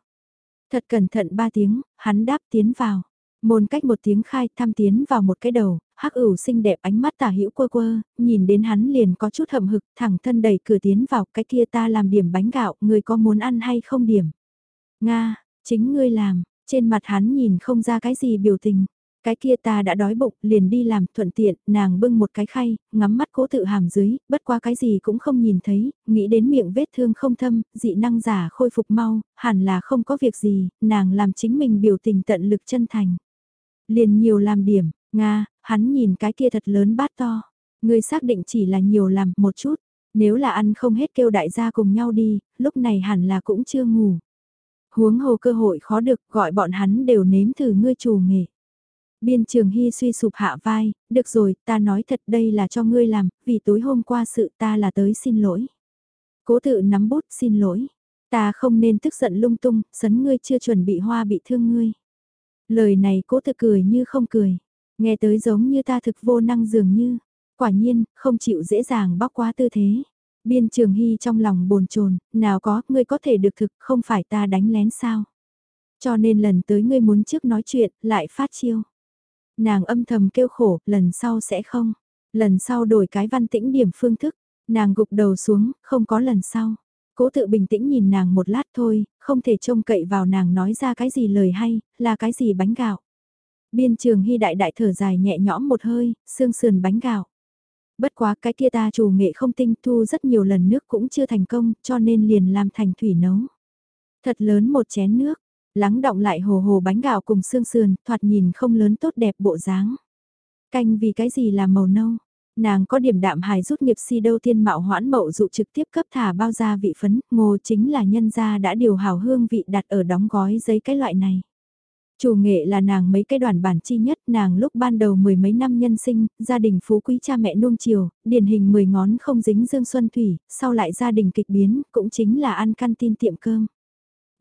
Thật cẩn thận ba tiếng, hắn đáp tiến vào. Môn cách một tiếng khai thăm tiến vào một cái đầu, hắc ửu xinh đẹp ánh mắt tả hữu quơ quơ, nhìn đến hắn liền có chút hậm hực, thẳng thân đẩy cửa tiến vào, cái kia ta làm điểm bánh gạo, người có muốn ăn hay không điểm. Nga, chính ngươi làm, trên mặt hắn nhìn không ra cái gì biểu tình. Cái kia ta đã đói bụng, liền đi làm, thuận tiện, nàng bưng một cái khay, ngắm mắt cố tự hàm dưới, bất qua cái gì cũng không nhìn thấy, nghĩ đến miệng vết thương không thâm, dị năng giả khôi phục mau, hẳn là không có việc gì, nàng làm chính mình biểu tình tận lực chân thành. Liền nhiều làm điểm, Nga, hắn nhìn cái kia thật lớn bát to. Ngươi xác định chỉ là nhiều làm một chút, nếu là ăn không hết kêu đại gia cùng nhau đi, lúc này hẳn là cũng chưa ngủ. Huống hồ cơ hội khó được gọi bọn hắn đều nếm thử ngươi chủ nghề. Biên trường hy suy sụp hạ vai, được rồi, ta nói thật đây là cho ngươi làm, vì tối hôm qua sự ta là tới xin lỗi. Cố tự nắm bút xin lỗi, ta không nên tức giận lung tung, sấn ngươi chưa chuẩn bị hoa bị thương ngươi. Lời này cố tự cười như không cười, nghe tới giống như ta thực vô năng dường như, quả nhiên, không chịu dễ dàng bóc quá tư thế. Biên trường hy trong lòng bồn chồn nào có, ngươi có thể được thực, không phải ta đánh lén sao. Cho nên lần tới ngươi muốn trước nói chuyện, lại phát chiêu. Nàng âm thầm kêu khổ, lần sau sẽ không. Lần sau đổi cái văn tĩnh điểm phương thức, nàng gục đầu xuống, không có lần sau. Cố tự bình tĩnh nhìn nàng một lát thôi, không thể trông cậy vào nàng nói ra cái gì lời hay, là cái gì bánh gạo. Biên trường hy đại đại thở dài nhẹ nhõm một hơi, xương sườn bánh gạo. Bất quá cái kia ta chủ nghệ không tinh thu rất nhiều lần nước cũng chưa thành công cho nên liền làm thành thủy nấu. Thật lớn một chén nước, lắng động lại hồ hồ bánh gạo cùng xương sườn, thoạt nhìn không lớn tốt đẹp bộ dáng. Canh vì cái gì là màu nâu, nàng có điểm đạm hài rút nghiệp si đâu tiên mạo hoãn mậu dụ trực tiếp cấp thả bao gia vị phấn, ngô chính là nhân gia đã điều hào hương vị đặt ở đóng gói giấy cái loại này. Chủ nghệ là nàng mấy cái đoàn bản chi nhất, nàng lúc ban đầu mười mấy năm nhân sinh, gia đình phú quý cha mẹ nuông chiều, điển hình mười ngón không dính dương xuân thủy, sau lại gia đình kịch biến, cũng chính là ăn căn tin tiệm cơm.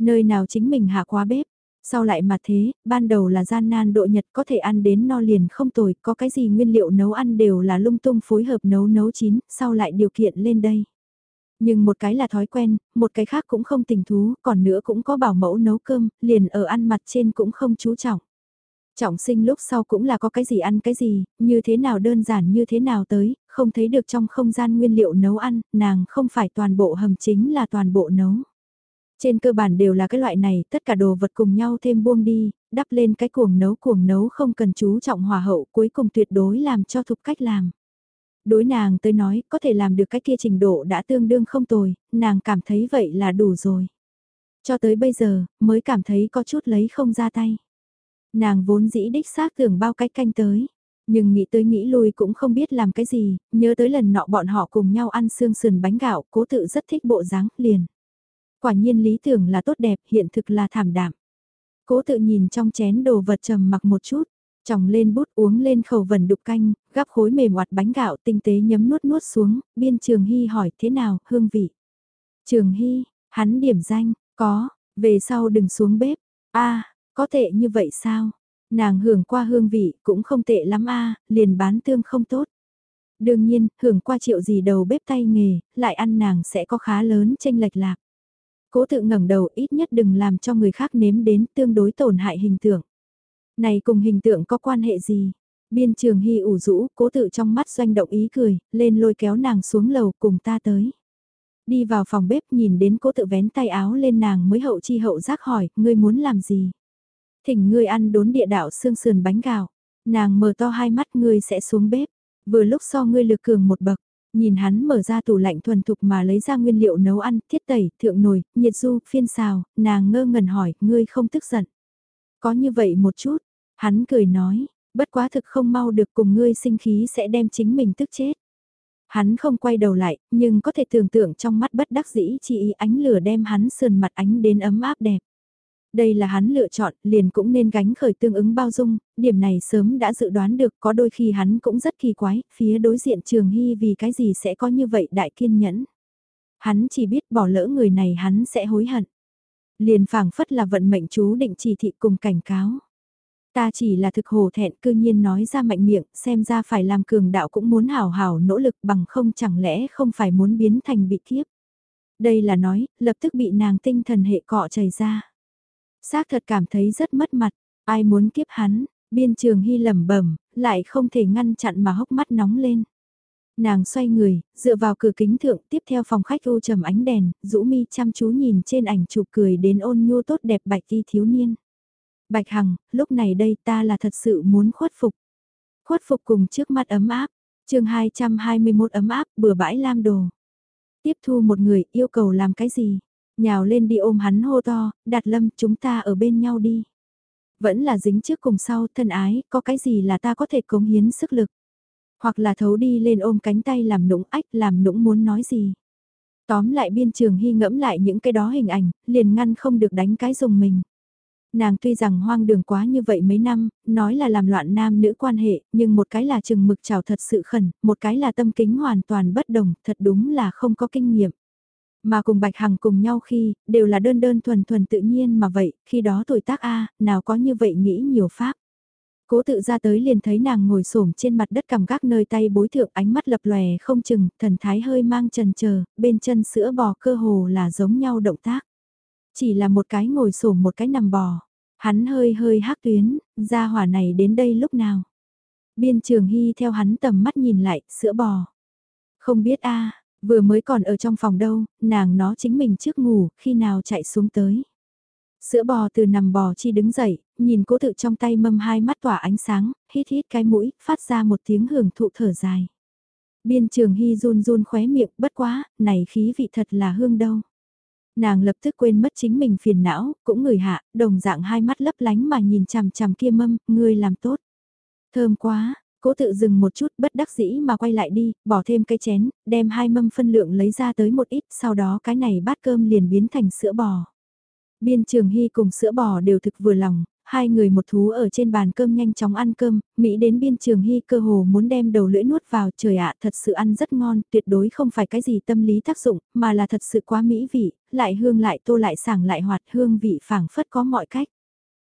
Nơi nào chính mình hạ quá bếp, sau lại mà thế, ban đầu là gian nan độ nhật có thể ăn đến no liền không tồi, có cái gì nguyên liệu nấu ăn đều là lung tung phối hợp nấu nấu chín, sau lại điều kiện lên đây. Nhưng một cái là thói quen, một cái khác cũng không tình thú, còn nữa cũng có bảo mẫu nấu cơm, liền ở ăn mặt trên cũng không chú trọng. Trọng sinh lúc sau cũng là có cái gì ăn cái gì, như thế nào đơn giản như thế nào tới, không thấy được trong không gian nguyên liệu nấu ăn, nàng không phải toàn bộ hầm chính là toàn bộ nấu. Trên cơ bản đều là cái loại này, tất cả đồ vật cùng nhau thêm buông đi, đắp lên cái cuồng nấu cuồng nấu không cần chú trọng hòa hậu cuối cùng tuyệt đối làm cho thục cách làm. Đối nàng tới nói, có thể làm được cái kia trình độ đã tương đương không tồi, nàng cảm thấy vậy là đủ rồi. Cho tới bây giờ, mới cảm thấy có chút lấy không ra tay. Nàng vốn dĩ đích xác tưởng bao cách canh tới. Nhưng nghĩ tới nghĩ lui cũng không biết làm cái gì, nhớ tới lần nọ bọn họ cùng nhau ăn xương sườn bánh gạo, cố tự rất thích bộ dáng, liền. Quả nhiên lý tưởng là tốt đẹp, hiện thực là thảm đạm. Cố tự nhìn trong chén đồ vật trầm mặc một chút, tròng lên bút uống lên khẩu vần đục canh, gắp khối mềm oặt bánh gạo tinh tế nhấm nuốt nuốt xuống, biên trường hy hỏi thế nào, hương vị. Trường hy, hắn điểm danh, có, về sau đừng xuống bếp, a có tệ như vậy sao? Nàng hưởng qua hương vị cũng không tệ lắm a liền bán tương không tốt. Đương nhiên, hưởng qua triệu gì đầu bếp tay nghề, lại ăn nàng sẽ có khá lớn tranh lệch lạc. Cố tự ngẩng đầu ít nhất đừng làm cho người khác nếm đến tương đối tổn hại hình tượng. Này cùng hình tượng có quan hệ gì? Biên trường hy ủ rũ, cố tự trong mắt doanh động ý cười, lên lôi kéo nàng xuống lầu cùng ta tới. Đi vào phòng bếp nhìn đến cố tự vén tay áo lên nàng mới hậu chi hậu giác hỏi, ngươi muốn làm gì? Thỉnh ngươi ăn đốn địa đạo xương sườn bánh gạo. Nàng mở to hai mắt ngươi sẽ xuống bếp. Vừa lúc so ngươi lực cường một bậc, nhìn hắn mở ra tủ lạnh thuần thục mà lấy ra nguyên liệu nấu ăn, thiết tẩy, thượng nồi, nhiệt du, phiên xào, nàng ngơ ngẩn hỏi, ngươi không tức giận. Có như vậy một chút, hắn cười nói, bất quá thực không mau được cùng ngươi sinh khí sẽ đem chính mình tức chết. Hắn không quay đầu lại, nhưng có thể tưởng tượng trong mắt bất đắc dĩ chỉ ý ánh lửa đem hắn sườn mặt ánh đến ấm áp đẹp. Đây là hắn lựa chọn, liền cũng nên gánh khởi tương ứng bao dung, điểm này sớm đã dự đoán được có đôi khi hắn cũng rất kỳ quái, phía đối diện trường hy vì cái gì sẽ có như vậy đại kiên nhẫn. Hắn chỉ biết bỏ lỡ người này hắn sẽ hối hận. Liền phảng phất là vận mệnh chú định chỉ thị cùng cảnh cáo. Ta chỉ là thực hồ thẹn cư nhiên nói ra mạnh miệng, xem ra phải làm cường đạo cũng muốn hào hào nỗ lực bằng không chẳng lẽ không phải muốn biến thành bị kiếp. Đây là nói, lập tức bị nàng tinh thần hệ cọ chảy ra. Xác thật cảm thấy rất mất mặt, ai muốn kiếp hắn, biên trường hy lẩm bẩm lại không thể ngăn chặn mà hốc mắt nóng lên. Nàng xoay người, dựa vào cửa kính thượng tiếp theo phòng khách u trầm ánh đèn, rũ mi chăm chú nhìn trên ảnh chụp cười đến ôn nhu tốt đẹp bạch y thiếu niên. Bạch Hằng, lúc này đây ta là thật sự muốn khuất phục. Khuất phục cùng trước mắt ấm áp, chương 221 ấm áp bừa bãi lam đồ. Tiếp thu một người yêu cầu làm cái gì? Nhào lên đi ôm hắn hô to, đạt lâm chúng ta ở bên nhau đi. Vẫn là dính trước cùng sau thân ái, có cái gì là ta có thể cống hiến sức lực. Hoặc là thấu đi lên ôm cánh tay làm nũng ách làm nũng muốn nói gì. Tóm lại biên trường hy ngẫm lại những cái đó hình ảnh, liền ngăn không được đánh cái dùng mình. Nàng tuy rằng hoang đường quá như vậy mấy năm, nói là làm loạn nam nữ quan hệ, nhưng một cái là chừng mực chào thật sự khẩn, một cái là tâm kính hoàn toàn bất đồng, thật đúng là không có kinh nghiệm. Mà cùng Bạch Hằng cùng nhau khi, đều là đơn đơn thuần thuần tự nhiên mà vậy, khi đó tuổi tác A, nào có như vậy nghĩ nhiều pháp. Cố tự ra tới liền thấy nàng ngồi xổm trên mặt đất cầm gác nơi tay bối thượng ánh mắt lập lòe không chừng, thần thái hơi mang trần chờ bên chân sữa bò cơ hồ là giống nhau động tác. Chỉ là một cái ngồi xổm một cái nằm bò. Hắn hơi hơi hắc tuyến, ra hỏa này đến đây lúc nào. Biên trường hy theo hắn tầm mắt nhìn lại, sữa bò. Không biết a vừa mới còn ở trong phòng đâu, nàng nó chính mình trước ngủ, khi nào chạy xuống tới. Sữa bò từ nằm bò chi đứng dậy, nhìn cố tự trong tay mâm hai mắt tỏa ánh sáng, hít hít cái mũi, phát ra một tiếng hưởng thụ thở dài. Biên trường hy run run khóe miệng, bất quá, này khí vị thật là hương đâu. Nàng lập tức quên mất chính mình phiền não, cũng ngửi hạ, đồng dạng hai mắt lấp lánh mà nhìn chằm chằm kia mâm, ngươi làm tốt. Thơm quá, cố tự dừng một chút bất đắc dĩ mà quay lại đi, bỏ thêm cái chén, đem hai mâm phân lượng lấy ra tới một ít, sau đó cái này bát cơm liền biến thành sữa bò. Biên trường hy cùng sữa bò đều thực vừa lòng, hai người một thú ở trên bàn cơm nhanh chóng ăn cơm, Mỹ đến biên trường hy cơ hồ muốn đem đầu lưỡi nuốt vào trời ạ thật sự ăn rất ngon, tuyệt đối không phải cái gì tâm lý tác dụng, mà là thật sự quá mỹ vị, lại hương lại tô lại sảng lại hoạt hương vị phảng phất có mọi cách.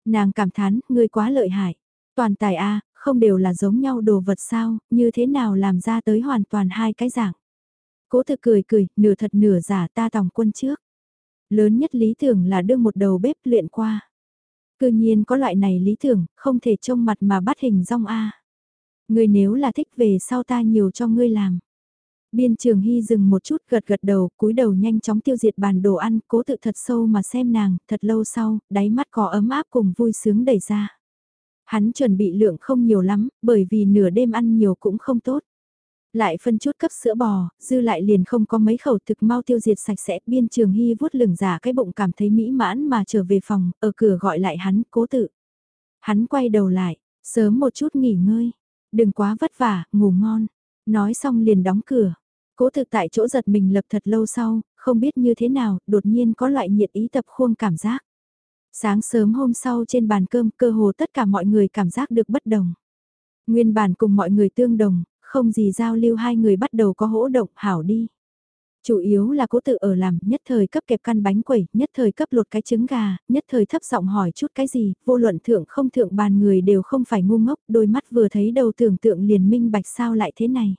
Nàng cảm thán, ngươi quá lợi hại. Toàn tài A, không đều là giống nhau đồ vật sao, như thế nào làm ra tới hoàn toàn hai cái dạng. Cố thực cười cười, nửa thật nửa giả ta tòng quân trước. Lớn nhất lý tưởng là đưa một đầu bếp luyện qua. Cư nhiên có loại này lý tưởng, không thể trông mặt mà bắt hình rong A. Ngươi nếu là thích về sau ta nhiều cho ngươi làm. Biên trường hy dừng một chút gật gật đầu, cúi đầu nhanh chóng tiêu diệt bàn đồ ăn, cố tự thật sâu mà xem nàng, thật lâu sau, đáy mắt có ấm áp cùng vui sướng đẩy ra. Hắn chuẩn bị lượng không nhiều lắm, bởi vì nửa đêm ăn nhiều cũng không tốt. Lại phân chút cấp sữa bò, dư lại liền không có mấy khẩu thực mau tiêu diệt sạch sẽ, biên trường hy vuốt lửng giả cái bụng cảm thấy mỹ mãn mà trở về phòng, ở cửa gọi lại hắn, cố tự. Hắn quay đầu lại, sớm một chút nghỉ ngơi, đừng quá vất vả, ngủ ngon. Nói xong liền đóng cửa, cố thực tại chỗ giật mình lập thật lâu sau, không biết như thế nào, đột nhiên có loại nhiệt ý tập khuôn cảm giác. Sáng sớm hôm sau trên bàn cơm cơ hồ tất cả mọi người cảm giác được bất đồng. Nguyên bản cùng mọi người tương đồng, không gì giao lưu hai người bắt đầu có hỗ động hảo đi. Chủ yếu là cố tự ở làm, nhất thời cấp kẹp căn bánh quẩy, nhất thời cấp lột cái trứng gà, nhất thời thấp giọng hỏi chút cái gì, vô luận thượng không thượng bàn người đều không phải ngu ngốc, đôi mắt vừa thấy đầu tưởng tượng liền minh bạch sao lại thế này.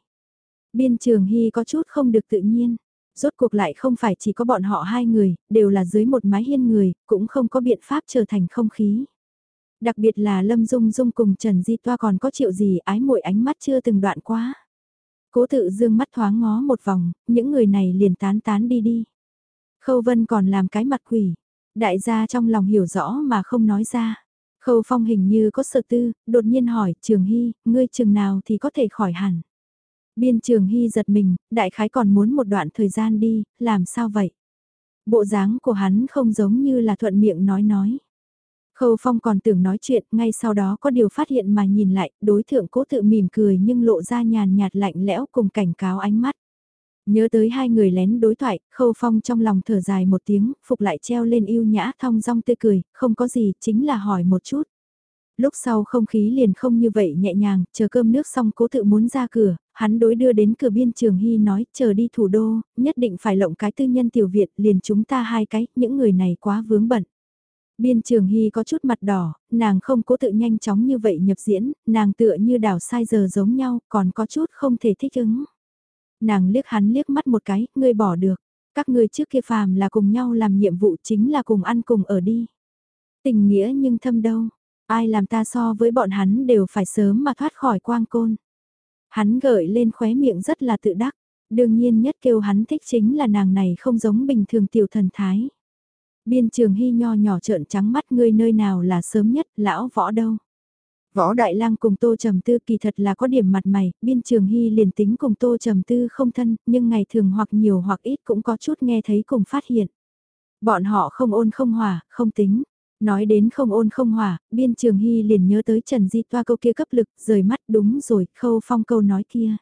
Biên trường hy có chút không được tự nhiên, rốt cuộc lại không phải chỉ có bọn họ hai người, đều là dưới một mái hiên người, cũng không có biện pháp trở thành không khí. Đặc biệt là Lâm Dung Dung cùng Trần Di Toa còn có triệu gì ái muội ánh mắt chưa từng đoạn quá. Cố tự dương mắt thoáng ngó một vòng, những người này liền tán tán đi đi. Khâu Vân còn làm cái mặt quỷ. Đại gia trong lòng hiểu rõ mà không nói ra. Khâu Phong hình như có sợ tư, đột nhiên hỏi Trường Hy, ngươi trường nào thì có thể khỏi hẳn. Biên Trường Hy giật mình, đại khái còn muốn một đoạn thời gian đi, làm sao vậy? Bộ dáng của hắn không giống như là thuận miệng nói nói. Khâu Phong còn tưởng nói chuyện, ngay sau đó có điều phát hiện mà nhìn lại, đối thượng cố tự mỉm cười nhưng lộ ra nhàn nhạt lạnh lẽo cùng cảnh cáo ánh mắt. Nhớ tới hai người lén đối thoại, Khâu Phong trong lòng thở dài một tiếng, phục lại treo lên yêu nhã thong dong tươi cười, không có gì, chính là hỏi một chút. Lúc sau không khí liền không như vậy nhẹ nhàng, chờ cơm nước xong cố tự muốn ra cửa, hắn đối đưa đến cửa biên trường hy nói, chờ đi thủ đô, nhất định phải lộng cái tư nhân tiểu viện, liền chúng ta hai cái, những người này quá vướng bận. Biên trường hy có chút mặt đỏ, nàng không cố tự nhanh chóng như vậy nhập diễn, nàng tựa như đảo sai giờ giống nhau, còn có chút không thể thích ứng. Nàng liếc hắn liếc mắt một cái, ngươi bỏ được. Các ngươi trước kia phàm là cùng nhau làm nhiệm vụ chính là cùng ăn cùng ở đi. Tình nghĩa nhưng thâm đâu, ai làm ta so với bọn hắn đều phải sớm mà thoát khỏi quang côn. Hắn gợi lên khóe miệng rất là tự đắc, đương nhiên nhất kêu hắn thích chính là nàng này không giống bình thường tiểu thần thái. Biên trường hy nho nhỏ trợn trắng mắt ngươi nơi nào là sớm nhất, lão võ đâu. Võ Đại Lang cùng Tô Trầm Tư kỳ thật là có điểm mặt mày, biên trường hy liền tính cùng Tô Trầm Tư không thân, nhưng ngày thường hoặc nhiều hoặc ít cũng có chút nghe thấy cùng phát hiện. Bọn họ không ôn không hòa, không tính. Nói đến không ôn không hòa, biên trường hy liền nhớ tới Trần Di Toa câu kia cấp lực, rời mắt đúng rồi, khâu phong câu nói kia.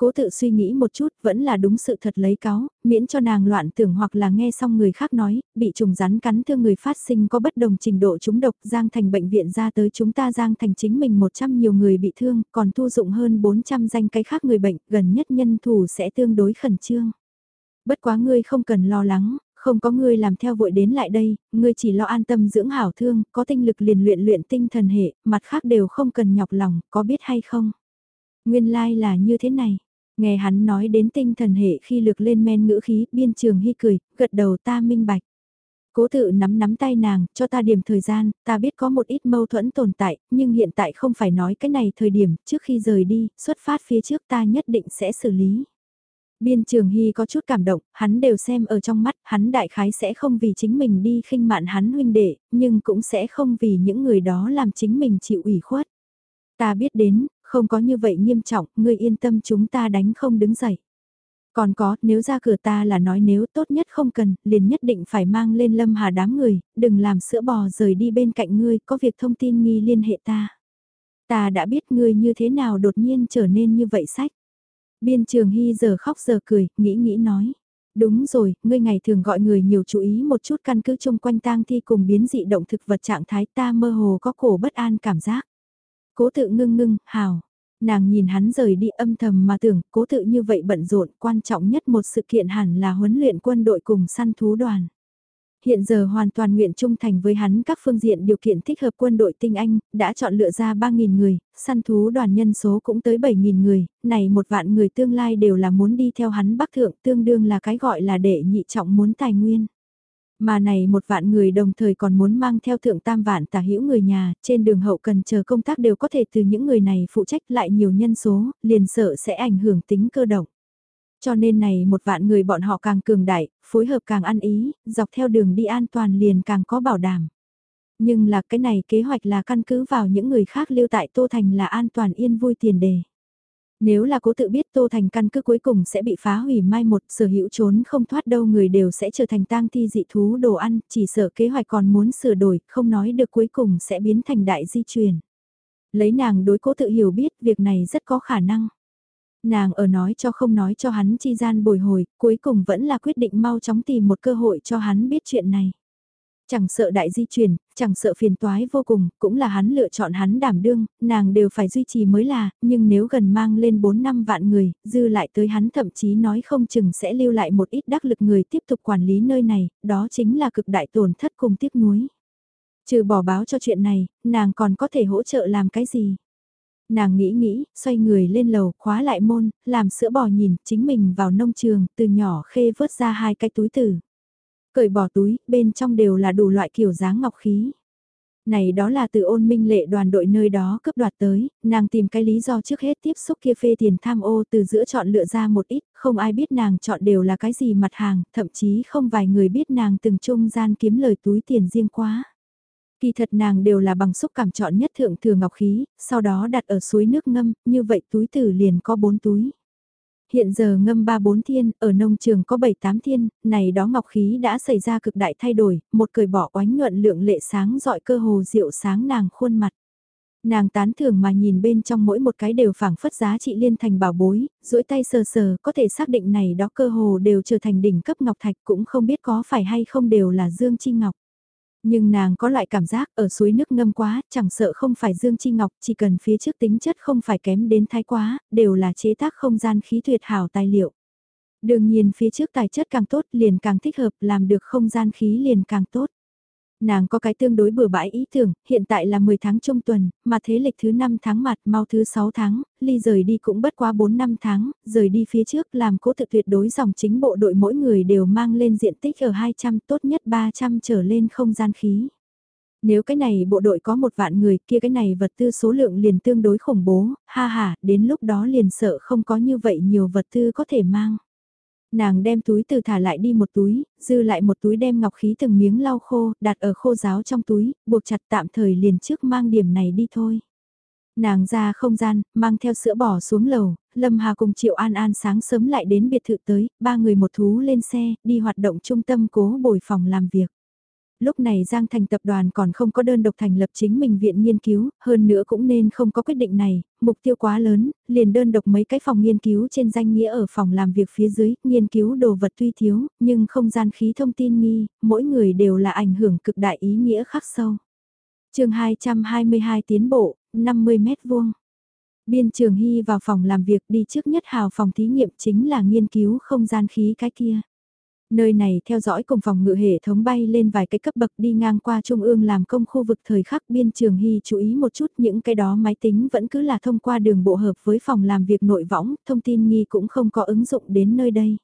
Cố tự suy nghĩ một chút vẫn là đúng sự thật lấy cáo, miễn cho nàng loạn tưởng hoặc là nghe xong người khác nói, bị trùng rắn cắn thương người phát sinh có bất đồng trình độ chúng độc giang thành bệnh viện ra tới chúng ta giang thành chính mình 100 nhiều người bị thương, còn thu dụng hơn 400 danh cái khác người bệnh, gần nhất nhân thủ sẽ tương đối khẩn trương. Bất quá ngươi không cần lo lắng, không có ngươi làm theo vội đến lại đây, ngươi chỉ lo an tâm dưỡng hảo thương, có tinh lực liền luyện luyện tinh thần hệ, mặt khác đều không cần nhọc lòng, có biết hay không? Nguyên lai like là như thế này. Nghe hắn nói đến tinh thần hệ khi lược lên men ngữ khí, biên trường hy cười, gật đầu ta minh bạch. Cố tự nắm nắm tay nàng, cho ta điểm thời gian, ta biết có một ít mâu thuẫn tồn tại, nhưng hiện tại không phải nói cái này thời điểm, trước khi rời đi, xuất phát phía trước ta nhất định sẽ xử lý. Biên trường hy có chút cảm động, hắn đều xem ở trong mắt, hắn đại khái sẽ không vì chính mình đi khinh mạn hắn huynh đệ, nhưng cũng sẽ không vì những người đó làm chính mình chịu ủy khuất. Ta biết đến, không có như vậy nghiêm trọng, ngươi yên tâm chúng ta đánh không đứng dậy. Còn có, nếu ra cửa ta là nói nếu tốt nhất không cần, liền nhất định phải mang lên lâm hà đám người, đừng làm sữa bò rời đi bên cạnh ngươi, có việc thông tin nghi liên hệ ta. Ta đã biết ngươi như thế nào đột nhiên trở nên như vậy sách. Biên trường hy giờ khóc giờ cười, nghĩ nghĩ nói. Đúng rồi, ngươi ngày thường gọi người nhiều chú ý một chút căn cứ chung quanh tang thi cùng biến dị động thực vật trạng thái ta mơ hồ có cổ bất an cảm giác. Cố tự ngưng ngưng, hào. Nàng nhìn hắn rời đi âm thầm mà tưởng, cố tự như vậy bận rộn, quan trọng nhất một sự kiện hẳn là huấn luyện quân đội cùng săn thú đoàn. Hiện giờ hoàn toàn nguyện trung thành với hắn các phương diện điều kiện thích hợp quân đội tinh Anh, đã chọn lựa ra 3.000 người, săn thú đoàn nhân số cũng tới 7.000 người, này một vạn người tương lai đều là muốn đi theo hắn bắc thượng tương đương là cái gọi là đệ nhị trọng muốn tài nguyên. Mà này một vạn người đồng thời còn muốn mang theo thượng tam vạn tả hữu người nhà, trên đường hậu cần chờ công tác đều có thể từ những người này phụ trách lại nhiều nhân số, liền sợ sẽ ảnh hưởng tính cơ động. Cho nên này một vạn người bọn họ càng cường đại, phối hợp càng ăn ý, dọc theo đường đi an toàn liền càng có bảo đảm. Nhưng là cái này kế hoạch là căn cứ vào những người khác lưu tại Tô Thành là an toàn yên vui tiền đề. Nếu là cố tự biết Tô Thành căn cứ cuối cùng sẽ bị phá hủy mai một sở hữu trốn không thoát đâu người đều sẽ trở thành tang thi dị thú đồ ăn, chỉ sợ kế hoạch còn muốn sửa đổi, không nói được cuối cùng sẽ biến thành đại di truyền. Lấy nàng đối cố tự hiểu biết việc này rất có khả năng. Nàng ở nói cho không nói cho hắn chi gian bồi hồi, cuối cùng vẫn là quyết định mau chóng tìm một cơ hội cho hắn biết chuyện này. Chẳng sợ đại di chuyển, chẳng sợ phiền toái vô cùng, cũng là hắn lựa chọn hắn đảm đương, nàng đều phải duy trì mới là, nhưng nếu gần mang lên 4 năm vạn người, dư lại tới hắn thậm chí nói không chừng sẽ lưu lại một ít đắc lực người tiếp tục quản lý nơi này, đó chính là cực đại tổn thất cùng tiếc nuối. Trừ bỏ báo cho chuyện này, nàng còn có thể hỗ trợ làm cái gì? Nàng nghĩ nghĩ, xoay người lên lầu, khóa lại môn, làm sữa bò nhìn, chính mình vào nông trường, từ nhỏ khê vớt ra hai cái túi tử. Cởi bỏ túi, bên trong đều là đủ loại kiểu dáng ngọc khí. Này đó là từ ôn minh lệ đoàn đội nơi đó cướp đoạt tới, nàng tìm cái lý do trước hết tiếp xúc kia phê tiền tham ô từ giữa chọn lựa ra một ít, không ai biết nàng chọn đều là cái gì mặt hàng, thậm chí không vài người biết nàng từng trung gian kiếm lời túi tiền riêng quá. Kỳ thật nàng đều là bằng xúc cảm chọn nhất thượng thừa ngọc khí, sau đó đặt ở suối nước ngâm, như vậy túi tử liền có bốn túi. Hiện giờ ngâm ba bốn thiên, ở nông trường có bảy tám thiên, này đó ngọc khí đã xảy ra cực đại thay đổi, một cười bỏ oánh nhuận lượng lệ sáng dọi cơ hồ rượu sáng nàng khuôn mặt. Nàng tán thưởng mà nhìn bên trong mỗi một cái đều phảng phất giá trị liên thành bảo bối, duỗi tay sờ sờ có thể xác định này đó cơ hồ đều trở thành đỉnh cấp ngọc thạch cũng không biết có phải hay không đều là dương chi ngọc. Nhưng nàng có loại cảm giác ở suối nước ngâm quá, chẳng sợ không phải Dương Chi Ngọc, chỉ cần phía trước tính chất không phải kém đến thái quá, đều là chế tác không gian khí tuyệt hảo tài liệu. Đương nhiên phía trước tài chất càng tốt liền càng thích hợp, làm được không gian khí liền càng tốt. Nàng có cái tương đối bừa bãi ý tưởng, hiện tại là 10 tháng trung tuần, mà thế lịch thứ 5 tháng mặt mau thứ 6 tháng, ly rời đi cũng bất quá 4 năm tháng, rời đi phía trước làm cố thực tuyệt đối dòng chính bộ đội mỗi người đều mang lên diện tích ở 200 tốt nhất 300 trở lên không gian khí. Nếu cái này bộ đội có một vạn người kia cái này vật tư số lượng liền tương đối khủng bố, ha ha, đến lúc đó liền sợ không có như vậy nhiều vật tư có thể mang. Nàng đem túi từ thả lại đi một túi, dư lại một túi đem ngọc khí từng miếng lau khô, đặt ở khô giáo trong túi, buộc chặt tạm thời liền trước mang điểm này đi thôi. Nàng ra không gian, mang theo sữa bò xuống lầu, Lâm Hà cùng Triệu An An sáng sớm lại đến biệt thự tới, ba người một thú lên xe, đi hoạt động trung tâm cố bồi phòng làm việc lúc này Giang Thành tập đoàn còn không có đơn độc thành lập chính mình viện nghiên cứu, hơn nữa cũng nên không có quyết định này, mục tiêu quá lớn, liền đơn độc mấy cái phòng nghiên cứu trên danh nghĩa ở phòng làm việc phía dưới, nghiên cứu đồ vật tuy thiếu, nhưng không gian khí thông tin nghi, mỗi người đều là ảnh hưởng cực đại ý nghĩa khắc sâu. chương 222 tiến bộ, 50 mét vuông. Biên trường Hy vào phòng làm việc đi trước nhất hào phòng thí nghiệm chính là nghiên cứu không gian khí cái kia. Nơi này theo dõi cùng phòng ngự hệ thống bay lên vài cái cấp bậc đi ngang qua trung ương làm công khu vực thời khắc biên trường hy chú ý một chút những cái đó máy tính vẫn cứ là thông qua đường bộ hợp với phòng làm việc nội võng, thông tin nghi cũng không có ứng dụng đến nơi đây.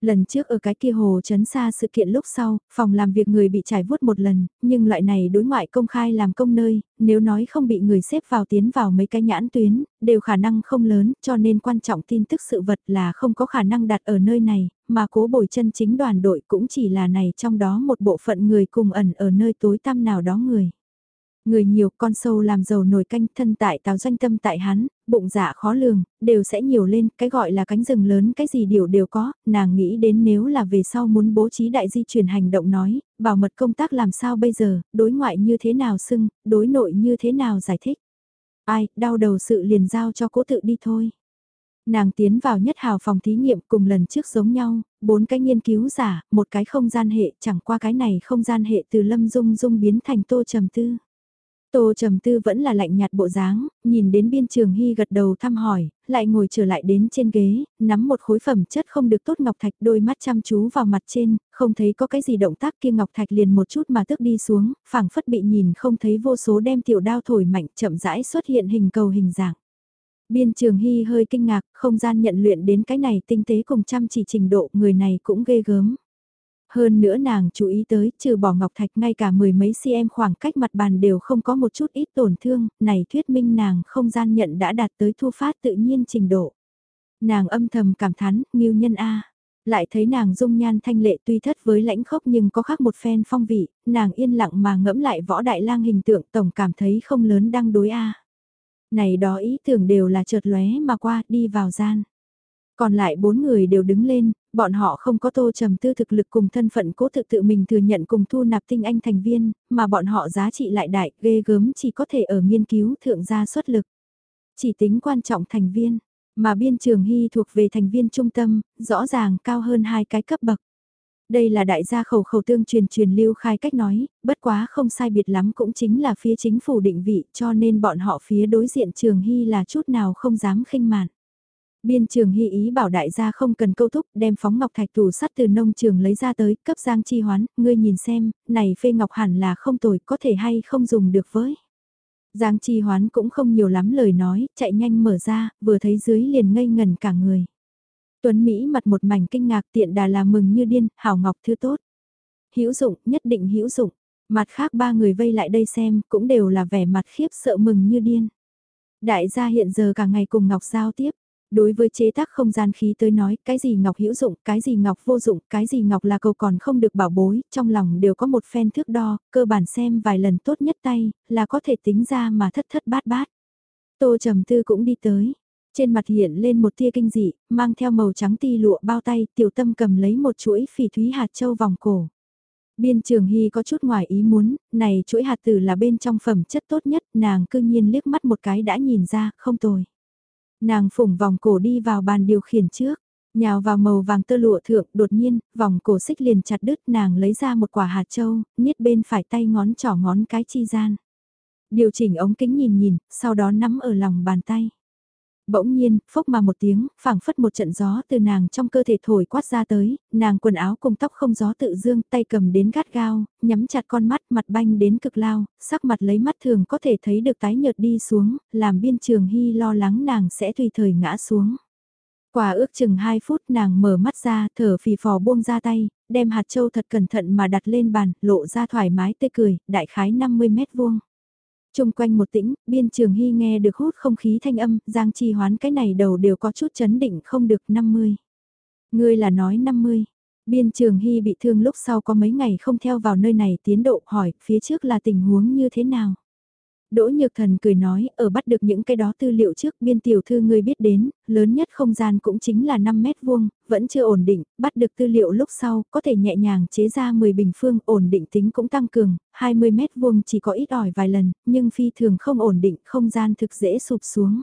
Lần trước ở cái kia hồ chấn xa sự kiện lúc sau, phòng làm việc người bị trải vuốt một lần, nhưng loại này đối ngoại công khai làm công nơi, nếu nói không bị người xếp vào tiến vào mấy cái nhãn tuyến, đều khả năng không lớn, cho nên quan trọng tin tức sự vật là không có khả năng đặt ở nơi này, mà cố bồi chân chính đoàn đội cũng chỉ là này trong đó một bộ phận người cùng ẩn ở nơi tối tăm nào đó người. Người nhiều con sâu làm giàu nổi canh thân tại tào doanh tâm tại hắn, bụng dạ khó lường, đều sẽ nhiều lên, cái gọi là cánh rừng lớn cái gì điều đều có, nàng nghĩ đến nếu là về sau muốn bố trí đại di chuyển hành động nói, bảo mật công tác làm sao bây giờ, đối ngoại như thế nào xưng, đối nội như thế nào giải thích. Ai, đau đầu sự liền giao cho cố tự đi thôi. Nàng tiến vào nhất hào phòng thí nghiệm cùng lần trước giống nhau, bốn cái nghiên cứu giả, một cái không gian hệ, chẳng qua cái này không gian hệ từ lâm dung dung biến thành tô trầm tư. Tô Trầm Tư vẫn là lạnh nhạt bộ dáng, nhìn đến biên trường hy gật đầu thăm hỏi, lại ngồi trở lại đến trên ghế, nắm một khối phẩm chất không được tốt ngọc thạch đôi mắt chăm chú vào mặt trên, không thấy có cái gì động tác kia ngọc thạch liền một chút mà tức đi xuống, phảng phất bị nhìn không thấy vô số đem tiểu đao thổi mạnh chậm rãi xuất hiện hình cầu hình dạng. Biên trường hy hơi kinh ngạc, không gian nhận luyện đến cái này tinh tế cùng chăm chỉ trình độ người này cũng ghê gớm. Hơn nữa nàng chú ý tới, trừ bỏ ngọc thạch ngay cả mười mấy cm khoảng cách mặt bàn đều không có một chút ít tổn thương, này thuyết minh nàng không gian nhận đã đạt tới thu phát tự nhiên trình độ. Nàng âm thầm cảm thán, nghiêu nhân A. Lại thấy nàng dung nhan thanh lệ tuy thất với lãnh khốc nhưng có khác một phen phong vị, nàng yên lặng mà ngẫm lại võ đại lang hình tượng tổng cảm thấy không lớn đang đối A. Này đó ý tưởng đều là chợt lóe mà qua đi vào gian. Còn lại bốn người đều đứng lên, bọn họ không có tô trầm tư thực lực cùng thân phận cố thực tự mình thừa nhận cùng thu nạp tinh anh thành viên, mà bọn họ giá trị lại đại, ghê gớm chỉ có thể ở nghiên cứu thượng gia xuất lực. Chỉ tính quan trọng thành viên, mà biên trường hy thuộc về thành viên trung tâm, rõ ràng cao hơn hai cái cấp bậc. Đây là đại gia khẩu khẩu tương truyền truyền lưu khai cách nói, bất quá không sai biệt lắm cũng chính là phía chính phủ định vị cho nên bọn họ phía đối diện trường hy là chút nào không dám khinh mạn. Biên trường hy ý bảo đại gia không cần câu thúc đem phóng ngọc thạch tủ sắt từ nông trường lấy ra tới cấp giang chi hoán, ngươi nhìn xem, này phê ngọc hẳn là không tồi có thể hay không dùng được với. Giang chi hoán cũng không nhiều lắm lời nói, chạy nhanh mở ra, vừa thấy dưới liền ngây ngần cả người. Tuấn Mỹ mặt một mảnh kinh ngạc tiện đà là mừng như điên, hảo ngọc thứ tốt. hữu dụng, nhất định hữu dụng. Mặt khác ba người vây lại đây xem, cũng đều là vẻ mặt khiếp sợ mừng như điên. Đại gia hiện giờ cả ngày cùng Ngọc giao tiếp, Đối với chế tác không gian khí tới nói, cái gì ngọc hữu dụng, cái gì ngọc vô dụng, cái gì ngọc là cầu còn không được bảo bối, trong lòng đều có một phen thước đo, cơ bản xem vài lần tốt nhất tay, là có thể tính ra mà thất thất bát bát. Tô Trầm Tư cũng đi tới, trên mặt hiện lên một tia kinh dị, mang theo màu trắng ti lụa bao tay, tiểu tâm cầm lấy một chuỗi phỉ thúy hạt châu vòng cổ. Biên trường hy có chút ngoài ý muốn, này chuỗi hạt tử là bên trong phẩm chất tốt nhất, nàng cư nhiên liếc mắt một cái đã nhìn ra, không tồi. Nàng phủng vòng cổ đi vào bàn điều khiển trước, nhào vào màu vàng tơ lụa thượng, đột nhiên, vòng cổ xích liền chặt đứt nàng lấy ra một quả hạt châu, niết bên phải tay ngón trỏ ngón cái chi gian. Điều chỉnh ống kính nhìn nhìn, sau đó nắm ở lòng bàn tay. Bỗng nhiên, phốc mà một tiếng, phảng phất một trận gió từ nàng trong cơ thể thổi quát ra tới, nàng quần áo cùng tóc không gió tự dương, tay cầm đến gắt gao, nhắm chặt con mắt, mặt banh đến cực lao, sắc mặt lấy mắt thường có thể thấy được tái nhợt đi xuống, làm biên trường hy lo lắng nàng sẽ tùy thời ngã xuống. quả ước chừng 2 phút nàng mở mắt ra, thở phì phò buông ra tay, đem hạt châu thật cẩn thận mà đặt lên bàn, lộ ra thoải mái tươi cười, đại khái 50 mét vuông. Trung quanh một tĩnh, biên trường hy nghe được hút không khí thanh âm, giang chi hoán cái này đầu đều có chút chấn định không được 50. Ngươi là nói 50. Biên trường hy bị thương lúc sau có mấy ngày không theo vào nơi này tiến độ hỏi phía trước là tình huống như thế nào. Đỗ Nhược Thần cười nói, ở bắt được những cái đó tư liệu trước biên tiểu thư ngươi biết đến, lớn nhất không gian cũng chính là 5 mét vuông, vẫn chưa ổn định, bắt được tư liệu lúc sau, có thể nhẹ nhàng chế ra 10 bình phương, ổn định tính cũng tăng cường, 20 mét vuông chỉ có ít ỏi vài lần, nhưng phi thường không ổn định, không gian thực dễ sụp xuống.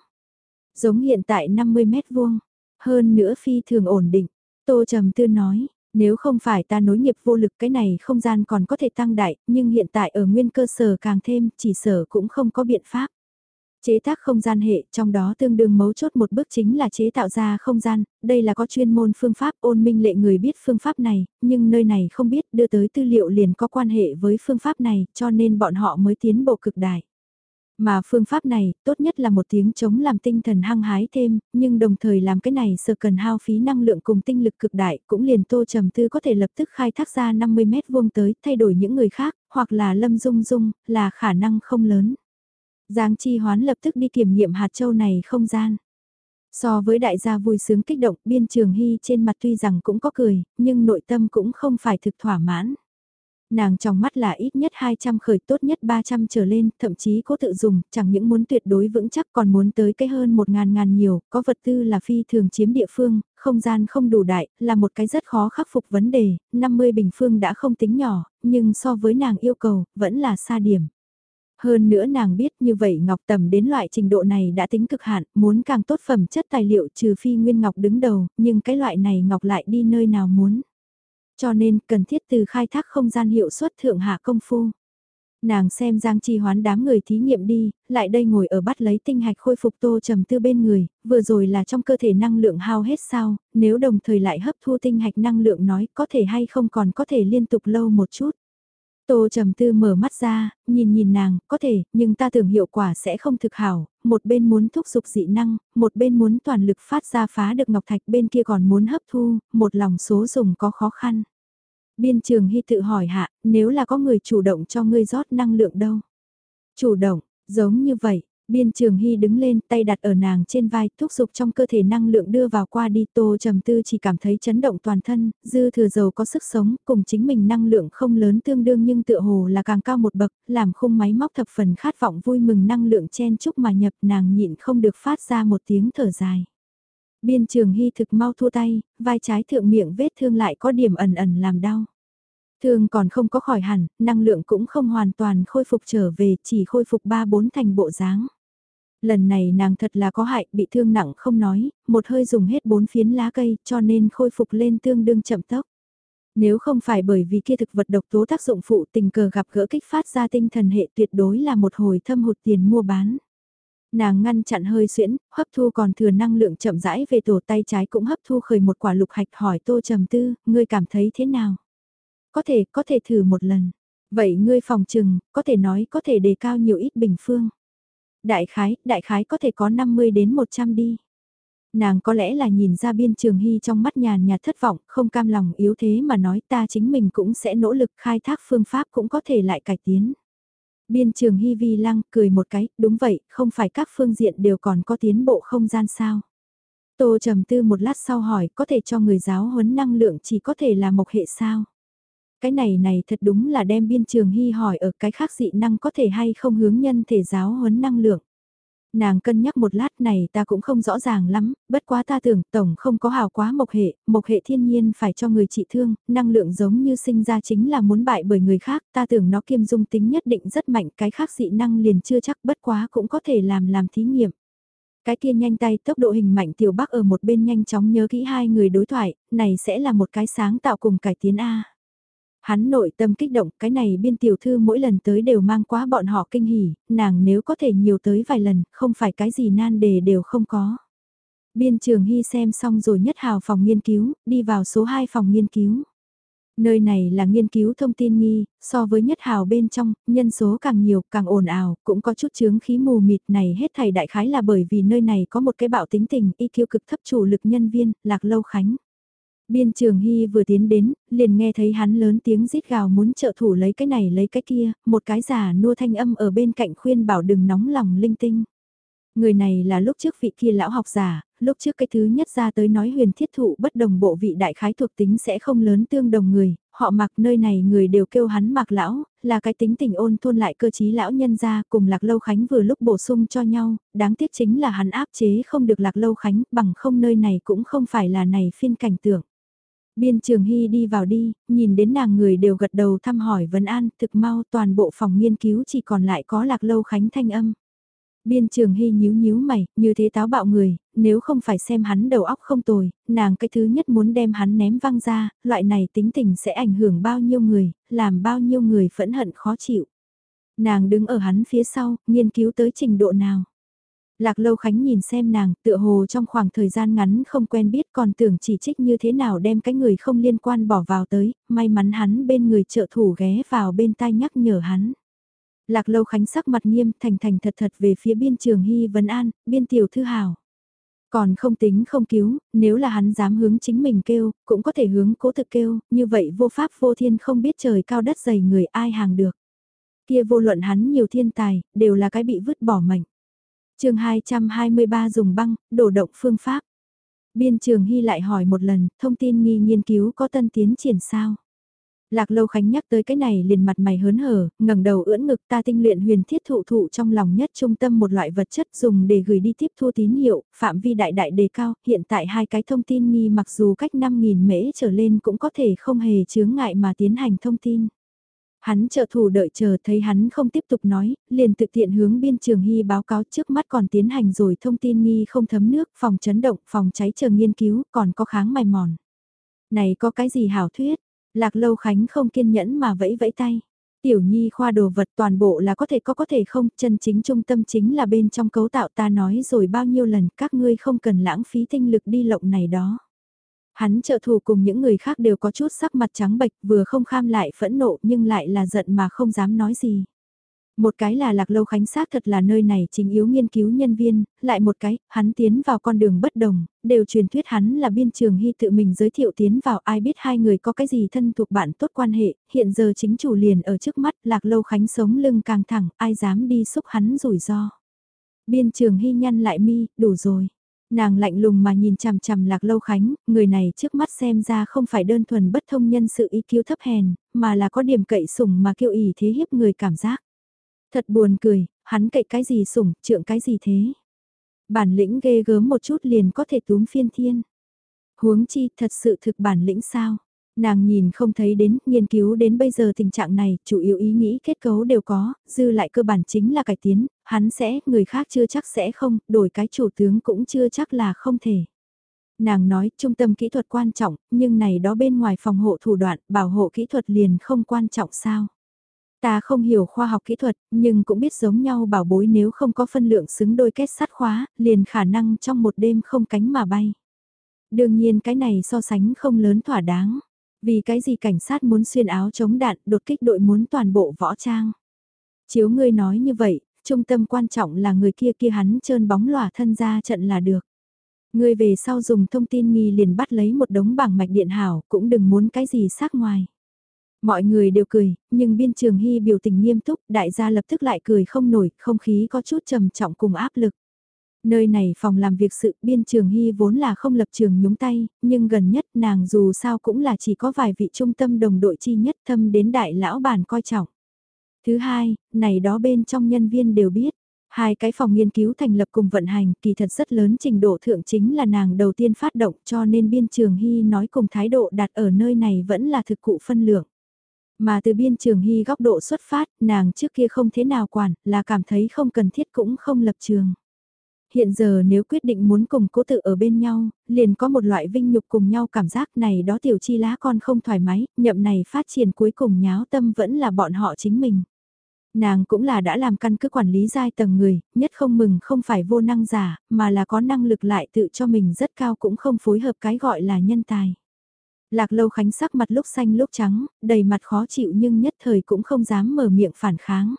Giống hiện tại 50 mét vuông, hơn nữa phi thường ổn định, Tô Trầm Tư nói, nếu không phải ta nối nghiệp vô lực cái này không gian còn có thể tăng đại, nhưng hiện tại ở nguyên cơ sở càng thêm, chỉ sở cũng không có biện pháp. Chế tác không gian hệ, trong đó tương đương mấu chốt một bước chính là chế tạo ra không gian, đây là có chuyên môn phương pháp ôn minh lệ người biết phương pháp này, nhưng nơi này không biết đưa tới tư liệu liền có quan hệ với phương pháp này, cho nên bọn họ mới tiến bộ cực đại. Mà phương pháp này, tốt nhất là một tiếng chống làm tinh thần hăng hái thêm, nhưng đồng thời làm cái này sợ cần hao phí năng lượng cùng tinh lực cực đại, cũng liền tô trầm tư có thể lập tức khai thác ra 50 mét vuông tới, thay đổi những người khác, hoặc là lâm dung dung, là khả năng không lớn. Giang Chi Hoán lập tức đi kiểm nghiệm hạt châu này không gian. So với đại gia vui sướng kích động, biên trường hy trên mặt tuy rằng cũng có cười, nhưng nội tâm cũng không phải thực thỏa mãn. Nàng trong mắt là ít nhất 200 khởi tốt nhất 300 trở lên, thậm chí cố tự dùng, chẳng những muốn tuyệt đối vững chắc còn muốn tới cái hơn 1 ngàn ngàn nhiều, có vật tư là phi thường chiếm địa phương, không gian không đủ đại, là một cái rất khó khắc phục vấn đề, 50 bình phương đã không tính nhỏ, nhưng so với nàng yêu cầu, vẫn là xa điểm. Hơn nữa nàng biết như vậy ngọc tầm đến loại trình độ này đã tính cực hạn, muốn càng tốt phẩm chất tài liệu trừ phi nguyên ngọc đứng đầu, nhưng cái loại này ngọc lại đi nơi nào muốn. Cho nên cần thiết từ khai thác không gian hiệu suất thượng hạ công phu. Nàng xem Giang Chi Hoán đám người thí nghiệm đi, lại đây ngồi ở bắt lấy tinh hạch khôi phục tô trầm tư bên người, vừa rồi là trong cơ thể năng lượng hao hết sao, nếu đồng thời lại hấp thu tinh hạch năng lượng nói có thể hay không còn có thể liên tục lâu một chút. Tô trầm tư mở mắt ra, nhìn nhìn nàng, có thể, nhưng ta tưởng hiệu quả sẽ không thực hảo, một bên muốn thúc giục dị năng, một bên muốn toàn lực phát ra phá được ngọc thạch bên kia còn muốn hấp thu, một lòng số dùng có khó khăn. Biên trường hy tự hỏi hạ, nếu là có người chủ động cho ngươi rót năng lượng đâu? Chủ động, giống như vậy, Biên Trường Hy đứng lên, tay đặt ở nàng trên vai, thúc giục trong cơ thể năng lượng đưa vào qua đi tô trầm tư chỉ cảm thấy chấn động toàn thân, dư thừa dầu có sức sống, cùng chính mình năng lượng không lớn tương đương nhưng tựa hồ là càng cao một bậc, làm khung máy móc thập phần khát vọng vui mừng năng lượng chen chúc mà nhập nàng nhịn không được phát ra một tiếng thở dài. Biên Trường Hy thực mau thua tay, vai trái thượng miệng vết thương lại có điểm ẩn ẩn làm đau. Thương còn không có khỏi hẳn, năng lượng cũng không hoàn toàn khôi phục trở về, chỉ khôi phục 3-4 thành bộ dáng. Lần này nàng thật là có hại, bị thương nặng không nói, một hơi dùng hết bốn phiến lá cây cho nên khôi phục lên tương đương chậm tốc. Nếu không phải bởi vì kia thực vật độc tố tác dụng phụ tình cờ gặp gỡ kích phát ra tinh thần hệ tuyệt đối là một hồi thâm hụt tiền mua bán. Nàng ngăn chặn hơi xuyễn, hấp thu còn thừa năng lượng chậm rãi về tổ tay trái cũng hấp thu khởi một quả lục hạch hỏi tô trầm tư, ngươi cảm thấy thế nào? Có thể, có thể thử một lần. Vậy ngươi phòng trừng, có thể nói có thể đề cao nhiều ít bình phương. Đại khái, đại khái có thể có 50 đến 100 đi. Nàng có lẽ là nhìn ra biên trường hy trong mắt nhàn nhạt thất vọng, không cam lòng yếu thế mà nói ta chính mình cũng sẽ nỗ lực khai thác phương pháp cũng có thể lại cải tiến. Biên trường hy vi lăng cười một cái, đúng vậy, không phải các phương diện đều còn có tiến bộ không gian sao. Tô trầm tư một lát sau hỏi có thể cho người giáo huấn năng lượng chỉ có thể là một hệ sao. Cái này này thật đúng là đem biên trường hy hỏi ở cái khác dị năng có thể hay không hướng nhân thể giáo huấn năng lượng. Nàng cân nhắc một lát này ta cũng không rõ ràng lắm, bất quá ta tưởng tổng không có hào quá mộc hệ, mộc hệ thiên nhiên phải cho người trị thương, năng lượng giống như sinh ra chính là muốn bại bởi người khác, ta tưởng nó kiêm dung tính nhất định rất mạnh, cái khác dị năng liền chưa chắc bất quá cũng có thể làm làm thí nghiệm. Cái kia nhanh tay tốc độ hình mạnh tiểu bắc ở một bên nhanh chóng nhớ kỹ hai người đối thoại, này sẽ là một cái sáng tạo cùng cải tiến A. Hắn nội tâm kích động, cái này biên tiểu thư mỗi lần tới đều mang quá bọn họ kinh hỉ, nàng nếu có thể nhiều tới vài lần, không phải cái gì nan đề đều không có. Biên trường hy xem xong rồi nhất hào phòng nghiên cứu, đi vào số 2 phòng nghiên cứu. Nơi này là nghiên cứu thông tin nghi, so với nhất hào bên trong, nhân số càng nhiều, càng ồn ào, cũng có chút chướng khí mù mịt này hết thầy đại khái là bởi vì nơi này có một cái bạo tính tình, y kiêu cực thấp chủ lực nhân viên, lạc lâu khánh. Biên trường hy vừa tiến đến, liền nghe thấy hắn lớn tiếng rít gào muốn trợ thủ lấy cái này lấy cái kia, một cái giả nua thanh âm ở bên cạnh khuyên bảo đừng nóng lòng linh tinh. Người này là lúc trước vị kia lão học giả, lúc trước cái thứ nhất ra tới nói huyền thiết thụ bất đồng bộ vị đại khái thuộc tính sẽ không lớn tương đồng người, họ mặc nơi này người đều kêu hắn mặc lão, là cái tính tình ôn thôn lại cơ chí lão nhân ra cùng lạc lâu khánh vừa lúc bổ sung cho nhau, đáng tiếc chính là hắn áp chế không được lạc lâu khánh bằng không nơi này cũng không phải là này phiên cảnh tượng. Biên trường hy đi vào đi, nhìn đến nàng người đều gật đầu thăm hỏi vấn an, thực mau toàn bộ phòng nghiên cứu chỉ còn lại có lạc lâu khánh thanh âm. Biên trường hy nhíu nhíu mày, như thế táo bạo người, nếu không phải xem hắn đầu óc không tồi, nàng cái thứ nhất muốn đem hắn ném văng ra, loại này tính tình sẽ ảnh hưởng bao nhiêu người, làm bao nhiêu người phẫn hận khó chịu. Nàng đứng ở hắn phía sau, nghiên cứu tới trình độ nào. Lạc Lâu Khánh nhìn xem nàng, tựa hồ trong khoảng thời gian ngắn không quen biết còn tưởng chỉ trích như thế nào đem cái người không liên quan bỏ vào tới, may mắn hắn bên người trợ thủ ghé vào bên tai nhắc nhở hắn. Lạc Lâu Khánh sắc mặt nghiêm thành thành thật thật về phía biên trường Hy Vấn An, biên tiểu thư hào. Còn không tính không cứu, nếu là hắn dám hướng chính mình kêu, cũng có thể hướng cố thực kêu, như vậy vô pháp vô thiên không biết trời cao đất dày người ai hàng được. Kia vô luận hắn nhiều thiên tài, đều là cái bị vứt bỏ mệnh chương 223 dùng băng, đổ động phương pháp. Biên trường Hy lại hỏi một lần, thông tin nghi nghiên cứu có tân tiến triển sao? Lạc Lâu Khánh nhắc tới cái này liền mặt mày hớn hở, ngẩng đầu ưỡn ngực ta tinh luyện huyền thiết thụ thụ trong lòng nhất trung tâm một loại vật chất dùng để gửi đi tiếp thu tín hiệu, phạm vi đại đại đề cao, hiện tại hai cái thông tin nghi mặc dù cách 5.000 mễ trở lên cũng có thể không hề chướng ngại mà tiến hành thông tin. Hắn trợ thủ đợi chờ thấy hắn không tiếp tục nói, liền tự tiện hướng biên trường hy báo cáo trước mắt còn tiến hành rồi thông tin nghi không thấm nước, phòng chấn động, phòng cháy chờ nghiên cứu, còn có kháng mài mòn. Này có cái gì hảo thuyết, Lạc Lâu Khánh không kiên nhẫn mà vẫy vẫy tay. Tiểu nhi khoa đồ vật toàn bộ là có thể có có thể không, chân chính trung tâm chính là bên trong cấu tạo ta nói rồi bao nhiêu lần các ngươi không cần lãng phí tinh lực đi lộng này đó. Hắn trợ thủ cùng những người khác đều có chút sắc mặt trắng bệch vừa không kham lại phẫn nộ nhưng lại là giận mà không dám nói gì. Một cái là Lạc Lâu Khánh xác thật là nơi này chính yếu nghiên cứu nhân viên, lại một cái, hắn tiến vào con đường bất đồng, đều truyền thuyết hắn là biên trường hy tự mình giới thiệu tiến vào ai biết hai người có cái gì thân thuộc bạn tốt quan hệ, hiện giờ chính chủ liền ở trước mắt Lạc Lâu Khánh sống lưng càng thẳng, ai dám đi xúc hắn rủi ro. Biên trường hy nhăn lại mi, đủ rồi. Nàng lạnh lùng mà nhìn chằm chằm lạc lâu khánh, người này trước mắt xem ra không phải đơn thuần bất thông nhân sự ý kiêu thấp hèn, mà là có điểm cậy sủng mà kiêu ỉ thế hiếp người cảm giác. Thật buồn cười, hắn cậy cái gì sủng, trượng cái gì thế. Bản lĩnh ghê gớm một chút liền có thể túm phiên thiên. Huống chi thật sự thực bản lĩnh sao. Nàng nhìn không thấy đến, nghiên cứu đến bây giờ tình trạng này, chủ yếu ý nghĩ kết cấu đều có, dư lại cơ bản chính là cải tiến, hắn sẽ, người khác chưa chắc sẽ không, đổi cái chủ tướng cũng chưa chắc là không thể. Nàng nói, trung tâm kỹ thuật quan trọng, nhưng này đó bên ngoài phòng hộ thủ đoạn, bảo hộ kỹ thuật liền không quan trọng sao. Ta không hiểu khoa học kỹ thuật, nhưng cũng biết giống nhau bảo bối nếu không có phân lượng xứng đôi kết sắt khóa, liền khả năng trong một đêm không cánh mà bay. Đương nhiên cái này so sánh không lớn thỏa đáng. Vì cái gì cảnh sát muốn xuyên áo chống đạn, đột kích đội muốn toàn bộ võ trang. Chiếu ngươi nói như vậy, trung tâm quan trọng là người kia kia hắn trơn bóng lòa thân ra trận là được. Ngươi về sau dùng thông tin nghi liền bắt lấy một đống bảng mạch điện hảo, cũng đừng muốn cái gì sát ngoài. Mọi người đều cười, nhưng biên trường hy biểu tình nghiêm túc, đại gia lập tức lại cười không nổi, không khí có chút trầm trọng cùng áp lực. Nơi này phòng làm việc sự biên trường hy vốn là không lập trường nhúng tay, nhưng gần nhất nàng dù sao cũng là chỉ có vài vị trung tâm đồng đội chi nhất thâm đến đại lão bản coi trọng. Thứ hai, này đó bên trong nhân viên đều biết, hai cái phòng nghiên cứu thành lập cùng vận hành kỳ thật rất lớn trình độ thượng chính là nàng đầu tiên phát động cho nên biên trường hy nói cùng thái độ đặt ở nơi này vẫn là thực cụ phân lượng. Mà từ biên trường hy góc độ xuất phát, nàng trước kia không thế nào quản, là cảm thấy không cần thiết cũng không lập trường. Hiện giờ nếu quyết định muốn cùng cố tự ở bên nhau, liền có một loại vinh nhục cùng nhau cảm giác này đó tiểu chi lá con không thoải mái, nhậm này phát triển cuối cùng nháo tâm vẫn là bọn họ chính mình. Nàng cũng là đã làm căn cứ quản lý giai tầng người, nhất không mừng không phải vô năng giả, mà là có năng lực lại tự cho mình rất cao cũng không phối hợp cái gọi là nhân tài. Lạc lâu khánh sắc mặt lúc xanh lúc trắng, đầy mặt khó chịu nhưng nhất thời cũng không dám mở miệng phản kháng.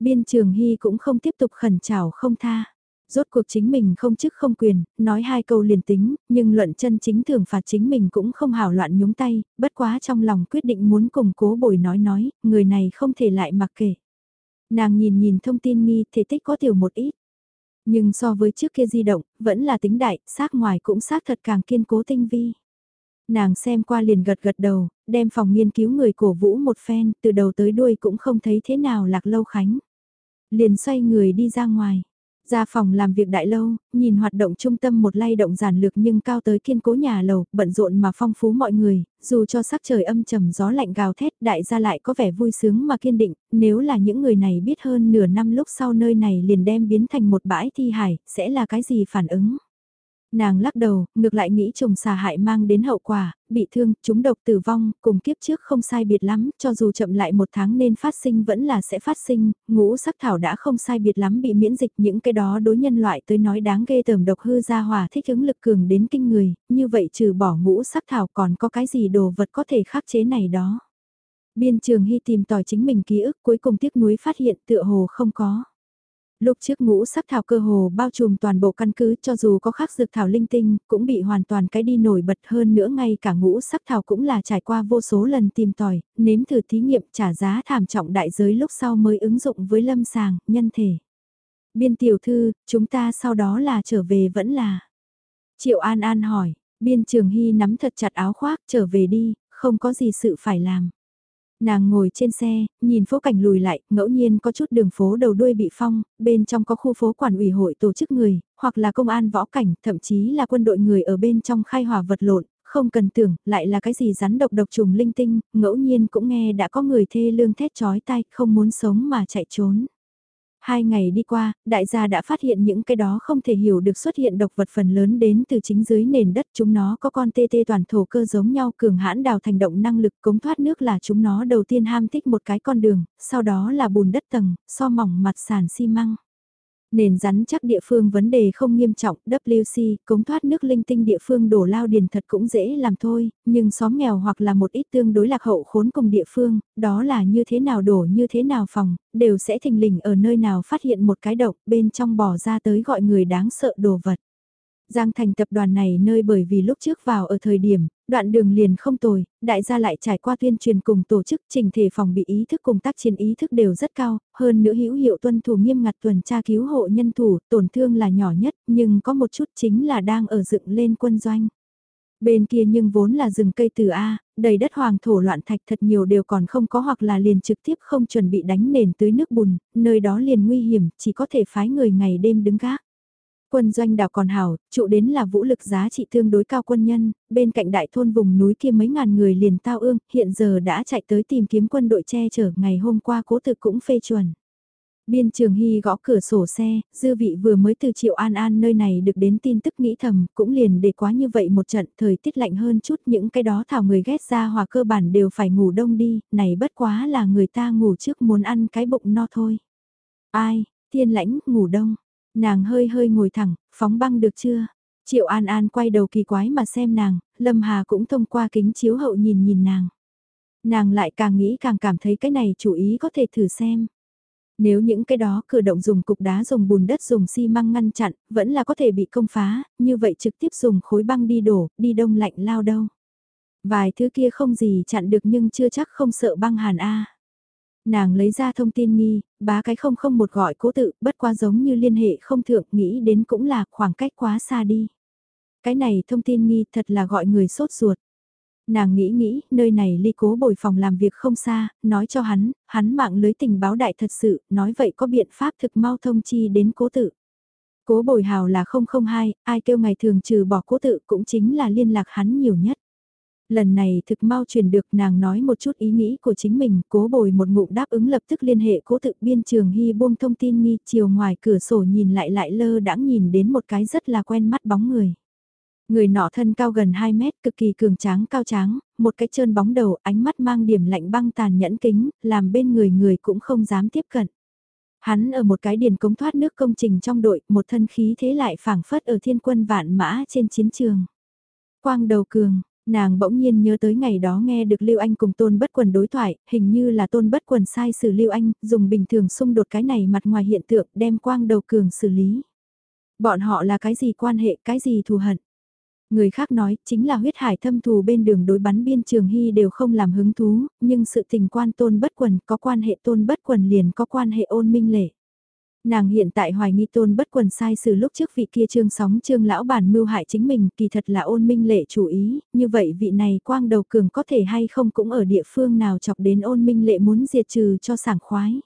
Biên trường hy cũng không tiếp tục khẩn trào không tha. Rốt cuộc chính mình không chức không quyền, nói hai câu liền tính, nhưng luận chân chính thường phạt chính mình cũng không hảo loạn nhúng tay, bất quá trong lòng quyết định muốn cùng cố bồi nói nói, người này không thể lại mặc kệ. Nàng nhìn nhìn thông tin nghi thể tích có tiểu một ít. Nhưng so với trước kia di động, vẫn là tính đại, xác ngoài cũng xác thật càng kiên cố tinh vi. Nàng xem qua liền gật gật đầu, đem phòng nghiên cứu người cổ vũ một phen, từ đầu tới đuôi cũng không thấy thế nào lạc lâu khánh. Liền xoay người đi ra ngoài. Ra phòng làm việc đại lâu, nhìn hoạt động trung tâm một lay động giản lược nhưng cao tới kiên cố nhà lầu, bận rộn mà phong phú mọi người, dù cho sắc trời âm trầm gió lạnh gào thét đại gia lại có vẻ vui sướng mà kiên định, nếu là những người này biết hơn nửa năm lúc sau nơi này liền đem biến thành một bãi thi hải, sẽ là cái gì phản ứng? Nàng lắc đầu, ngược lại nghĩ trùng xà hại mang đến hậu quả, bị thương, chúng độc tử vong, cùng kiếp trước không sai biệt lắm, cho dù chậm lại một tháng nên phát sinh vẫn là sẽ phát sinh, ngũ sắc thảo đã không sai biệt lắm bị miễn dịch những cái đó đối nhân loại tới nói đáng ghê tởm độc hư ra hòa thích ứng lực cường đến kinh người, như vậy trừ bỏ ngũ sắc thảo còn có cái gì đồ vật có thể khắc chế này đó. Biên trường hy tìm tòi chính mình ký ức cuối cùng tiếc nuối phát hiện tựa hồ không có. Lúc trước ngũ sắc thảo cơ hồ bao trùm toàn bộ căn cứ cho dù có khắc dược thảo linh tinh, cũng bị hoàn toàn cái đi nổi bật hơn nữa ngay cả ngũ sắc thảo cũng là trải qua vô số lần tìm tòi, nếm thử thí nghiệm trả giá thảm trọng đại giới lúc sau mới ứng dụng với lâm sàng, nhân thể. Biên tiểu thư, chúng ta sau đó là trở về vẫn là. Triệu An An hỏi, biên trường hy nắm thật chặt áo khoác trở về đi, không có gì sự phải làm. Nàng ngồi trên xe, nhìn phố cảnh lùi lại, ngẫu nhiên có chút đường phố đầu đuôi bị phong, bên trong có khu phố quản ủy hội tổ chức người, hoặc là công an võ cảnh, thậm chí là quân đội người ở bên trong khai hỏa vật lộn, không cần tưởng, lại là cái gì rắn độc độc trùng linh tinh, ngẫu nhiên cũng nghe đã có người thê lương thét chói tai, không muốn sống mà chạy trốn. Hai ngày đi qua, đại gia đã phát hiện những cái đó không thể hiểu được xuất hiện độc vật phần lớn đến từ chính dưới nền đất chúng nó có con tê tê toàn thổ cơ giống nhau cường hãn đào thành động năng lực cống thoát nước là chúng nó đầu tiên ham thích một cái con đường, sau đó là bùn đất tầng, so mỏng mặt sàn xi măng. Nền rắn chắc địa phương vấn đề không nghiêm trọng, WC, cống thoát nước linh tinh địa phương đổ lao điền thật cũng dễ làm thôi, nhưng xóm nghèo hoặc là một ít tương đối lạc hậu khốn cùng địa phương, đó là như thế nào đổ như thế nào phòng, đều sẽ thình lình ở nơi nào phát hiện một cái độc bên trong bỏ ra tới gọi người đáng sợ đồ vật. Giang thành tập đoàn này nơi bởi vì lúc trước vào ở thời điểm, đoạn đường liền không tồi, đại gia lại trải qua tuyên truyền cùng tổ chức trình thể phòng bị ý thức cùng tác chiến ý thức đều rất cao, hơn nữa hữu hiệu tuân thủ nghiêm ngặt tuần tra cứu hộ nhân thủ, tổn thương là nhỏ nhất, nhưng có một chút chính là đang ở dựng lên quân doanh. Bên kia nhưng vốn là rừng cây từ A, đầy đất hoàng thổ loạn thạch thật nhiều đều còn không có hoặc là liền trực tiếp không chuẩn bị đánh nền tưới nước bùn, nơi đó liền nguy hiểm, chỉ có thể phái người ngày đêm đứng gác quân doanh đảo còn hảo, trụ đến là vũ lực giá trị tương đối cao quân nhân, bên cạnh đại thôn vùng núi kia mấy ngàn người liền tao ương, hiện giờ đã chạy tới tìm kiếm quân đội che chở, ngày hôm qua cố thực cũng phê chuẩn. Biên Trường Hy gõ cửa sổ xe, dư vị vừa mới từ Triệu An An nơi này được đến tin tức nghĩ thầm, cũng liền để quá như vậy một trận, thời tiết lạnh hơn chút những cái đó thảo người ghét ra hòa cơ bản đều phải ngủ đông đi, này bất quá là người ta ngủ trước muốn ăn cái bụng no thôi. Ai, thiên lãnh, ngủ đông, Nàng hơi hơi ngồi thẳng, phóng băng được chưa? Triệu An An quay đầu kỳ quái mà xem nàng, Lâm Hà cũng thông qua kính chiếu hậu nhìn nhìn nàng. Nàng lại càng nghĩ càng cảm thấy cái này chủ ý có thể thử xem. Nếu những cái đó cử động dùng cục đá dùng bùn đất dùng xi măng ngăn chặn, vẫn là có thể bị công phá, như vậy trực tiếp dùng khối băng đi đổ, đi đông lạnh lao đâu. Vài thứ kia không gì chặn được nhưng chưa chắc không sợ băng hàn A. Nàng lấy ra thông tin nghi, bá cái không không một gọi cố tự, bất qua giống như liên hệ không thượng, nghĩ đến cũng là khoảng cách quá xa đi. Cái này thông tin nghi thật là gọi người sốt ruột. Nàng nghĩ nghĩ, nơi này ly cố bồi phòng làm việc không xa, nói cho hắn, hắn mạng lưới tình báo đại thật sự, nói vậy có biện pháp thực mau thông chi đến cố tự. Cố bồi hào là 002, ai kêu ngày thường trừ bỏ cố tự cũng chính là liên lạc hắn nhiều nhất. Lần này thực mau truyền được nàng nói một chút ý nghĩ của chính mình, cố bồi một ngụm đáp ứng lập tức liên hệ cố tự biên trường hy buông thông tin nghi chiều ngoài cửa sổ nhìn lại lại lơ đãng nhìn đến một cái rất là quen mắt bóng người. Người nọ thân cao gần 2 mét cực kỳ cường tráng cao tráng, một cái trơn bóng đầu ánh mắt mang điểm lạnh băng tàn nhẫn kính, làm bên người người cũng không dám tiếp cận. Hắn ở một cái điền cống thoát nước công trình trong đội, một thân khí thế lại phảng phất ở thiên quân vạn mã trên chiến trường. Quang đầu cường, Nàng bỗng nhiên nhớ tới ngày đó nghe được Lưu Anh cùng Tôn Bất Quần đối thoại, hình như là Tôn Bất Quần sai xử Lưu Anh, dùng bình thường xung đột cái này mặt ngoài hiện tượng đem quang đầu cường xử lý. Bọn họ là cái gì quan hệ, cái gì thù hận. Người khác nói, chính là huyết hải thâm thù bên đường đối bắn biên trường hy đều không làm hứng thú, nhưng sự tình quan tôn bất quần có quan hệ tôn bất quần liền có quan hệ ôn minh lệ. Nàng hiện tại hoài nghi tôn bất quần sai sự lúc trước vị kia trương sóng trương lão bản mưu hại chính mình kỳ thật là ôn minh lệ chủ ý, như vậy vị này quang đầu cường có thể hay không cũng ở địa phương nào chọc đến ôn minh lệ muốn diệt trừ cho sảng khoái.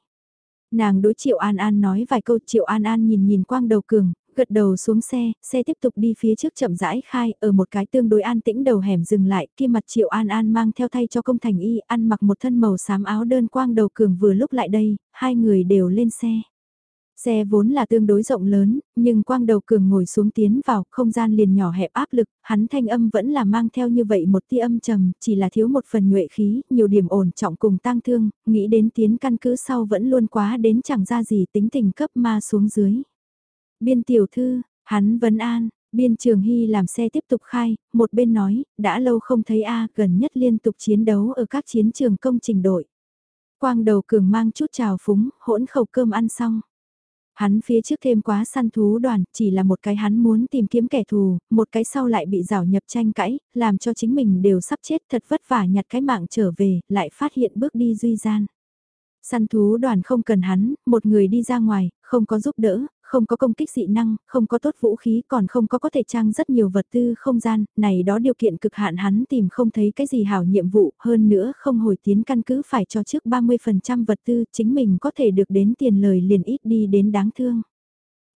Nàng đối Triệu An An nói vài câu Triệu An An nhìn nhìn quang đầu cường, gật đầu xuống xe, xe tiếp tục đi phía trước chậm rãi khai, ở một cái tương đối an tĩnh đầu hẻm dừng lại, kia mặt Triệu An An mang theo thay cho công thành y, ăn mặc một thân màu xám áo đơn quang đầu cường vừa lúc lại đây, hai người đều lên xe. Xe vốn là tương đối rộng lớn, nhưng quang đầu cường ngồi xuống tiến vào, không gian liền nhỏ hẹp áp lực, hắn thanh âm vẫn là mang theo như vậy một tia âm trầm, chỉ là thiếu một phần nhuệ khí, nhiều điểm ổn trọng cùng tang thương, nghĩ đến tiến căn cứ sau vẫn luôn quá đến chẳng ra gì tính tình cấp ma xuống dưới. Biên tiểu thư, hắn vấn an, biên trường hy làm xe tiếp tục khai, một bên nói, đã lâu không thấy A gần nhất liên tục chiến đấu ở các chiến trường công trình đội. Quang đầu cường mang chút trào phúng, hỗn khẩu cơm ăn xong. Hắn phía trước thêm quá săn thú đoàn, chỉ là một cái hắn muốn tìm kiếm kẻ thù, một cái sau lại bị rào nhập tranh cãi, làm cho chính mình đều sắp chết thật vất vả nhặt cái mạng trở về, lại phát hiện bước đi duy gian. Săn thú đoàn không cần hắn, một người đi ra ngoài, không có giúp đỡ, không có công kích dị năng, không có tốt vũ khí còn không có có thể trang rất nhiều vật tư không gian, này đó điều kiện cực hạn hắn tìm không thấy cái gì hảo nhiệm vụ, hơn nữa không hồi tiến căn cứ phải cho trước 30% vật tư chính mình có thể được đến tiền lời liền ít đi đến đáng thương.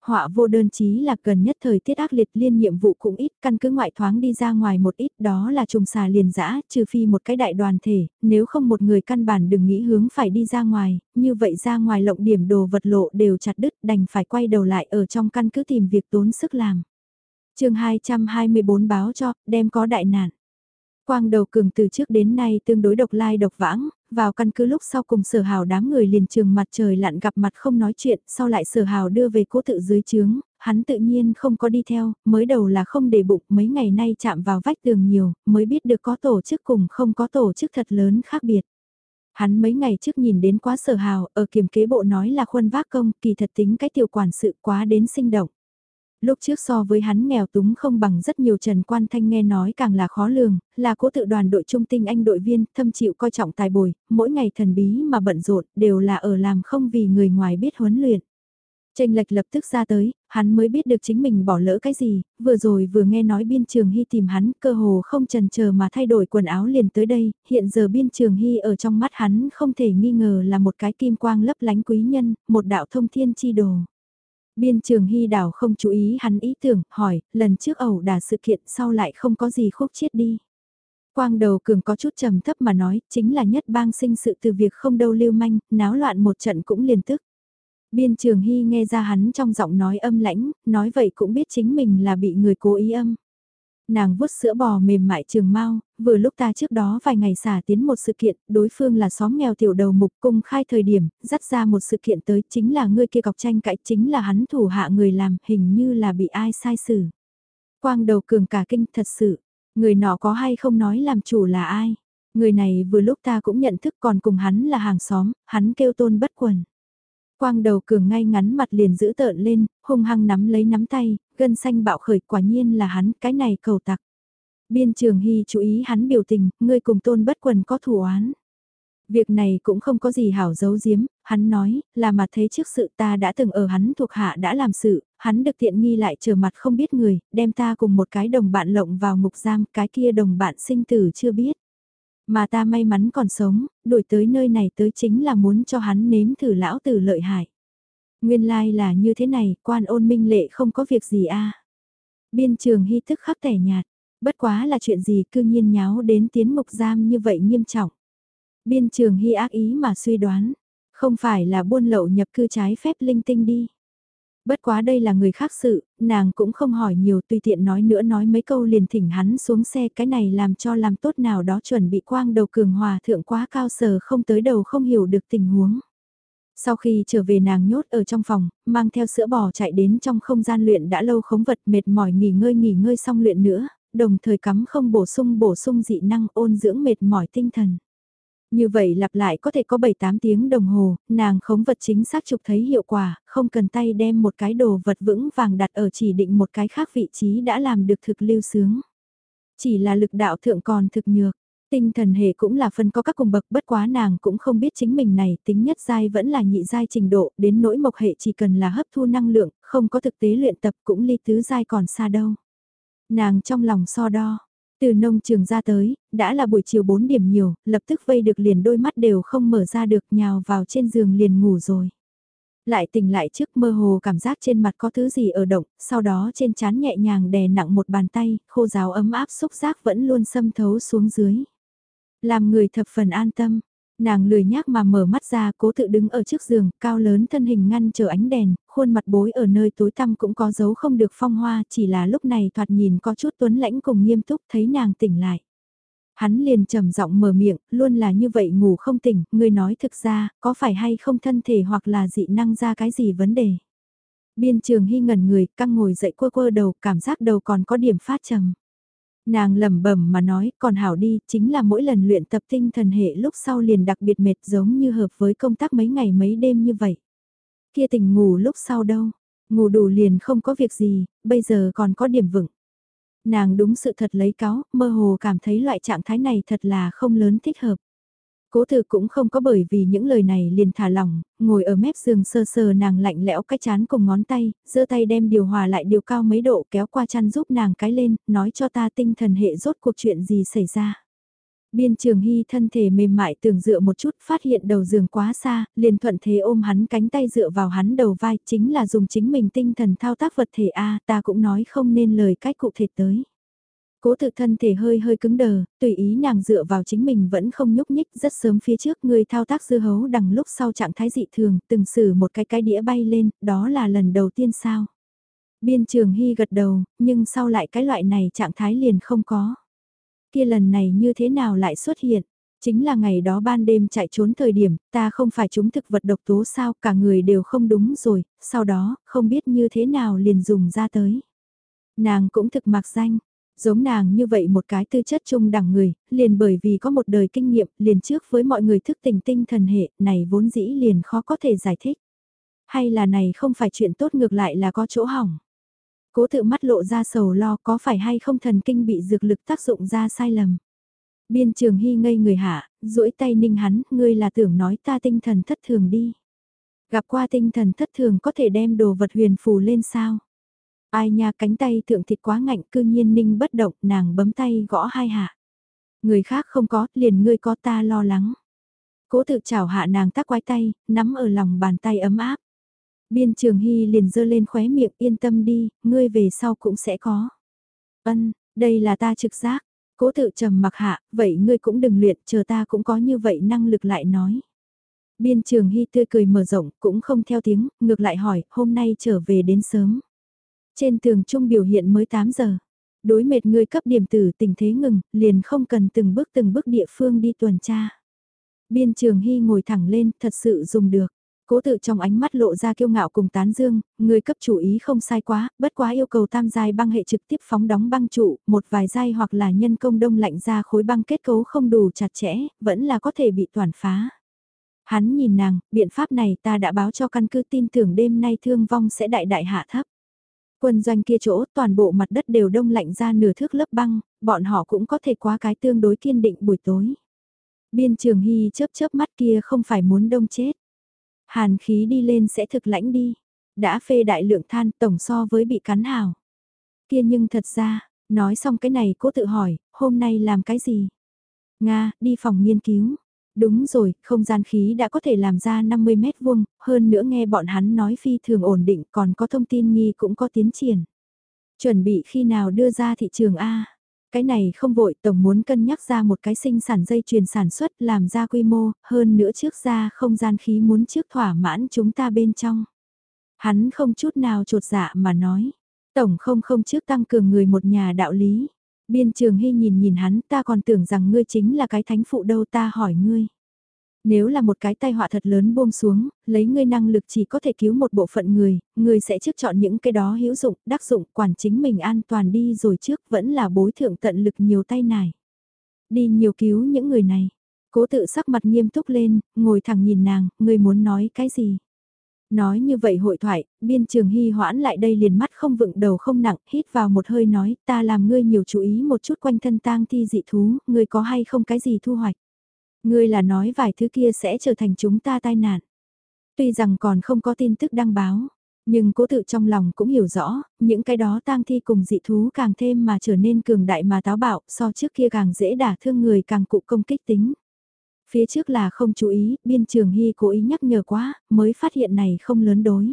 Họa vô đơn chí là gần nhất thời tiết ác liệt liên nhiệm vụ cũng ít, căn cứ ngoại thoáng đi ra ngoài một ít đó là trùng xà liền dã trừ phi một cái đại đoàn thể, nếu không một người căn bản đừng nghĩ hướng phải đi ra ngoài, như vậy ra ngoài lộng điểm đồ vật lộ đều chặt đứt đành phải quay đầu lại ở trong căn cứ tìm việc tốn sức làm. chương 224 báo cho, đem có đại nạn. Quang đầu cường từ trước đến nay tương đối độc lai độc vãng, vào căn cứ lúc sau cùng sở hào đám người liền trường mặt trời lặn gặp mặt không nói chuyện, sau lại sở hào đưa về cố tự dưới chướng, hắn tự nhiên không có đi theo, mới đầu là không để bụng mấy ngày nay chạm vào vách tường nhiều, mới biết được có tổ chức cùng không có tổ chức thật lớn khác biệt. Hắn mấy ngày trước nhìn đến quá sở hào, ở kiểm kế bộ nói là khuân vác công, kỳ thật tính cái tiểu quản sự quá đến sinh động lúc trước so với hắn nghèo túng không bằng rất nhiều Trần Quan Thanh nghe nói càng là khó lường, là cố tự đoàn đội trung tinh anh đội viên, thâm chịu coi trọng tài bồi, mỗi ngày thần bí mà bận rộn đều là ở làm không vì người ngoài biết huấn luyện. Tranh lệch lập tức ra tới, hắn mới biết được chính mình bỏ lỡ cái gì, vừa rồi vừa nghe nói biên trường hy tìm hắn, cơ hồ không trần chờ mà thay đổi quần áo liền tới đây, hiện giờ biên trường hy ở trong mắt hắn không thể nghi ngờ là một cái kim quang lấp lánh quý nhân, một đạo thông thiên chi đồ. Biên trường hy đảo không chú ý hắn ý tưởng, hỏi, lần trước ẩu đả sự kiện sau lại không có gì khúc chết đi. Quang đầu cường có chút trầm thấp mà nói, chính là nhất bang sinh sự từ việc không đâu lưu manh, náo loạn một trận cũng liền tức. Biên trường hy nghe ra hắn trong giọng nói âm lãnh, nói vậy cũng biết chính mình là bị người cố ý âm nàng vuốt sữa bò mềm mại trường mau, vừa lúc ta trước đó vài ngày xả tiến một sự kiện, đối phương là xóm nghèo tiểu đầu mục cung khai thời điểm, dắt ra một sự kiện tới chính là ngươi kia cọc tranh cãi chính là hắn thủ hạ người làm, hình như là bị ai sai xử. Quang đầu cường cả kinh thật sự, người nọ có hay không nói làm chủ là ai. Người này vừa lúc ta cũng nhận thức còn cùng hắn là hàng xóm, hắn kêu tôn bất quần. Quang đầu cường ngay ngắn mặt liền giữ tợn lên, hung hăng nắm lấy nắm tay, gân xanh bạo khởi quả nhiên là hắn, cái này cầu tặc. Biên trường hy chú ý hắn biểu tình, ngươi cùng tôn bất quần có thủ án. Việc này cũng không có gì hảo giấu giếm, hắn nói, là mặt thế trước sự ta đã từng ở hắn thuộc hạ đã làm sự, hắn được tiện nghi lại trở mặt không biết người, đem ta cùng một cái đồng bạn lộng vào ngục giam, cái kia đồng bạn sinh tử chưa biết. Mà ta may mắn còn sống, đổi tới nơi này tới chính là muốn cho hắn nếm thử lão tử lợi hại. Nguyên lai like là như thế này, quan ôn minh lệ không có việc gì a Biên trường hy thức khắc tẻ nhạt, bất quá là chuyện gì cư nhiên nháo đến tiến mục giam như vậy nghiêm trọng. Biên trường hy ác ý mà suy đoán, không phải là buôn lậu nhập cư trái phép linh tinh đi. Bất quá đây là người khác sự, nàng cũng không hỏi nhiều tùy tiện nói nữa nói mấy câu liền thỉnh hắn xuống xe cái này làm cho làm tốt nào đó chuẩn bị quang đầu cường hòa thượng quá cao sờ không tới đầu không hiểu được tình huống. Sau khi trở về nàng nhốt ở trong phòng, mang theo sữa bò chạy đến trong không gian luyện đã lâu khống vật mệt mỏi nghỉ ngơi nghỉ ngơi xong luyện nữa, đồng thời cắm không bổ sung bổ sung dị năng ôn dưỡng mệt mỏi tinh thần. Như vậy lặp lại có thể có 7-8 tiếng đồng hồ, nàng khống vật chính xác chụp thấy hiệu quả, không cần tay đem một cái đồ vật vững vàng đặt ở chỉ định một cái khác vị trí đã làm được thực lưu sướng. Chỉ là lực đạo thượng còn thực nhược, tinh thần hệ cũng là phân có các cùng bậc bất quá nàng cũng không biết chính mình này tính nhất giai vẫn là nhị giai trình độ, đến nỗi mộc hệ chỉ cần là hấp thu năng lượng, không có thực tế luyện tập cũng ly tứ giai còn xa đâu. Nàng trong lòng so đo, từ nông trường ra tới, đã là buổi chiều 4 điểm nhiều, lập tức vây được liền đôi mắt đều không mở ra được nhào vào trên giường liền ngủ rồi. Lại tỉnh lại trước mơ hồ cảm giác trên mặt có thứ gì ở động, sau đó trên chán nhẹ nhàng đè nặng một bàn tay, khô giáo ấm áp xúc giác vẫn luôn xâm thấu xuống dưới. Làm người thập phần an tâm, nàng lười nhác mà mở mắt ra cố tự đứng ở trước giường, cao lớn thân hình ngăn chờ ánh đèn, khuôn mặt bối ở nơi tối tăm cũng có dấu không được phong hoa, chỉ là lúc này thoạt nhìn có chút tuấn lãnh cùng nghiêm túc thấy nàng tỉnh lại. Hắn liền trầm giọng mở miệng, luôn là như vậy ngủ không tỉnh, người nói thực ra, có phải hay không thân thể hoặc là dị năng ra cái gì vấn đề. Biên trường hy ngẩn người, căng ngồi dậy quơ quơ đầu, cảm giác đầu còn có điểm phát trầm. Nàng lẩm bẩm mà nói, còn hảo đi, chính là mỗi lần luyện tập tinh thần hệ lúc sau liền đặc biệt mệt giống như hợp với công tác mấy ngày mấy đêm như vậy. Kia tỉnh ngủ lúc sau đâu, ngủ đủ liền không có việc gì, bây giờ còn có điểm vững. Nàng đúng sự thật lấy cáo, mơ hồ cảm thấy loại trạng thái này thật là không lớn thích hợp. Cố Từ cũng không có bởi vì những lời này liền thả lỏng, ngồi ở mép giường sơ sờ nàng lạnh lẽo cái chán cùng ngón tay, giơ tay đem điều hòa lại điều cao mấy độ kéo qua chăn giúp nàng cái lên, nói cho ta tinh thần hệ rốt cuộc chuyện gì xảy ra. Biên trường hy thân thể mềm mại tưởng dựa một chút phát hiện đầu giường quá xa, liền thuận thế ôm hắn cánh tay dựa vào hắn đầu vai chính là dùng chính mình tinh thần thao tác vật thể A ta cũng nói không nên lời cách cụ thể tới. Cố tự thân thể hơi hơi cứng đờ, tùy ý nàng dựa vào chính mình vẫn không nhúc nhích rất sớm phía trước người thao tác dư hấu đằng lúc sau trạng thái dị thường, từng xử một cái cái đĩa bay lên, đó là lần đầu tiên sao. Biên trường hy gật đầu, nhưng sau lại cái loại này trạng thái liền không có. Kia lần này như thế nào lại xuất hiện? Chính là ngày đó ban đêm chạy trốn thời điểm, ta không phải chúng thực vật độc tố sao, cả người đều không đúng rồi, sau đó, không biết như thế nào liền dùng ra tới. Nàng cũng thực mặc danh, Giống nàng như vậy một cái tư chất trung đẳng người, liền bởi vì có một đời kinh nghiệm, liền trước với mọi người thức tỉnh tinh thần hệ, này vốn dĩ liền khó có thể giải thích. Hay là này không phải chuyện tốt ngược lại là có chỗ hỏng. Cố tự mắt lộ ra sầu lo có phải hay không thần kinh bị dược lực tác dụng ra sai lầm. Biên trường hy ngây người hạ, duỗi tay ninh hắn, ngươi là tưởng nói ta tinh thần thất thường đi. Gặp qua tinh thần thất thường có thể đem đồ vật huyền phù lên sao? Ai nha cánh tay thượng thịt quá ngạnh cư nhiên ninh bất động nàng bấm tay gõ hai hạ. Người khác không có, liền ngươi có ta lo lắng. Cố tự chào hạ nàng tác quái tay, nắm ở lòng bàn tay ấm áp. Biên trường hy liền dơ lên khóe miệng yên tâm đi, ngươi về sau cũng sẽ có. Ân, đây là ta trực giác. Cố tự trầm mặc hạ, vậy ngươi cũng đừng luyện, chờ ta cũng có như vậy năng lực lại nói. Biên trường hy tươi cười mở rộng, cũng không theo tiếng, ngược lại hỏi, hôm nay trở về đến sớm. Trên tường trung biểu hiện mới 8 giờ. Đối mệt người cấp điểm tử tình thế ngừng, liền không cần từng bước từng bước địa phương đi tuần tra. Biên trường hy ngồi thẳng lên, thật sự dùng được. Cố tự trong ánh mắt lộ ra kiêu ngạo cùng tán dương, người cấp chủ ý không sai quá, bất quá yêu cầu tam giai băng hệ trực tiếp phóng đóng băng trụ, một vài giai hoặc là nhân công đông lạnh ra khối băng kết cấu không đủ chặt chẽ, vẫn là có thể bị toàn phá. Hắn nhìn nàng, biện pháp này ta đã báo cho căn cứ tin tưởng đêm nay thương vong sẽ đại đại hạ thấp. Quân doanh kia chỗ toàn bộ mặt đất đều đông lạnh ra nửa thước lớp băng, bọn họ cũng có thể qua cái tương đối kiên định buổi tối. Biên trường hy chớp chớp mắt kia không phải muốn đông chết. Hàn khí đi lên sẽ thực lãnh đi. Đã phê đại lượng than tổng so với bị cắn hào. Kia nhưng thật ra, nói xong cái này cố tự hỏi, hôm nay làm cái gì? Nga, đi phòng nghiên cứu. Đúng rồi, không gian khí đã có thể làm ra 50 mét vuông, hơn nữa nghe bọn hắn nói phi thường ổn định còn có thông tin nghi cũng có tiến triển. Chuẩn bị khi nào đưa ra thị trường A. Cái này không vội, Tổng muốn cân nhắc ra một cái sinh sản dây chuyền sản xuất làm ra quy mô, hơn nữa trước ra không gian khí muốn trước thỏa mãn chúng ta bên trong. Hắn không chút nào trột dạ mà nói. Tổng không không trước tăng cường người một nhà đạo lý. Biên trường hy nhìn nhìn hắn ta còn tưởng rằng ngươi chính là cái thánh phụ đâu ta hỏi ngươi. Nếu là một cái tai họa thật lớn buông xuống, lấy ngươi năng lực chỉ có thể cứu một bộ phận người, ngươi sẽ trước chọn những cái đó hữu dụng, đắc dụng, quản chính mình an toàn đi rồi trước vẫn là bối thượng tận lực nhiều tay nải. Đi nhiều cứu những người này. Cố tự sắc mặt nghiêm túc lên, ngồi thẳng nhìn nàng, ngươi muốn nói cái gì? Nói như vậy hội thoại, biên trường hy hoãn lại đây liền mắt không vựng đầu không nặng, hít vào một hơi nói, ta làm ngươi nhiều chú ý một chút quanh thân tang thi dị thú, ngươi có hay không cái gì thu hoạch. Ngươi là nói vài thứ kia sẽ trở thành chúng ta tai nạn. Tuy rằng còn không có tin tức đăng báo, nhưng cố tự trong lòng cũng hiểu rõ, những cái đó tang thi cùng dị thú càng thêm mà trở nên cường đại mà táo bạo, so trước kia càng dễ đả thương người càng cụ công kích tính. Phía trước là không chú ý, biên trường hy cố ý nhắc nhở quá, mới phát hiện này không lớn đối.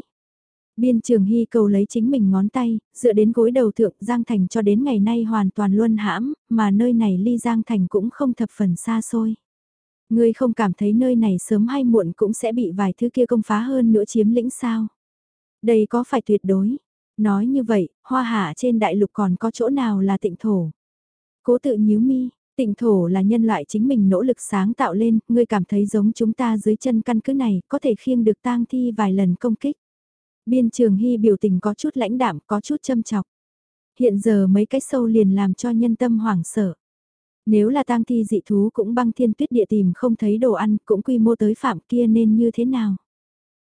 Biên trường hy cầu lấy chính mình ngón tay, dựa đến gối đầu thượng Giang Thành cho đến ngày nay hoàn toàn luân hãm, mà nơi này ly Giang Thành cũng không thập phần xa xôi. Ngươi không cảm thấy nơi này sớm hay muộn cũng sẽ bị vài thứ kia công phá hơn nữa chiếm lĩnh sao? Đây có phải tuyệt đối? Nói như vậy, hoa hạ trên đại lục còn có chỗ nào là tịnh thổ? Cố tự nhíu mi, tịnh thổ là nhân loại chính mình nỗ lực sáng tạo lên, ngươi cảm thấy giống chúng ta dưới chân căn cứ này có thể khiêng được tang thi vài lần công kích. Biên trường hy biểu tình có chút lãnh đạm, có chút châm chọc. Hiện giờ mấy cái sâu liền làm cho nhân tâm hoảng sợ. Nếu là tang thi dị thú cũng băng thiên tuyết địa tìm không thấy đồ ăn, cũng quy mô tới phạm kia nên như thế nào?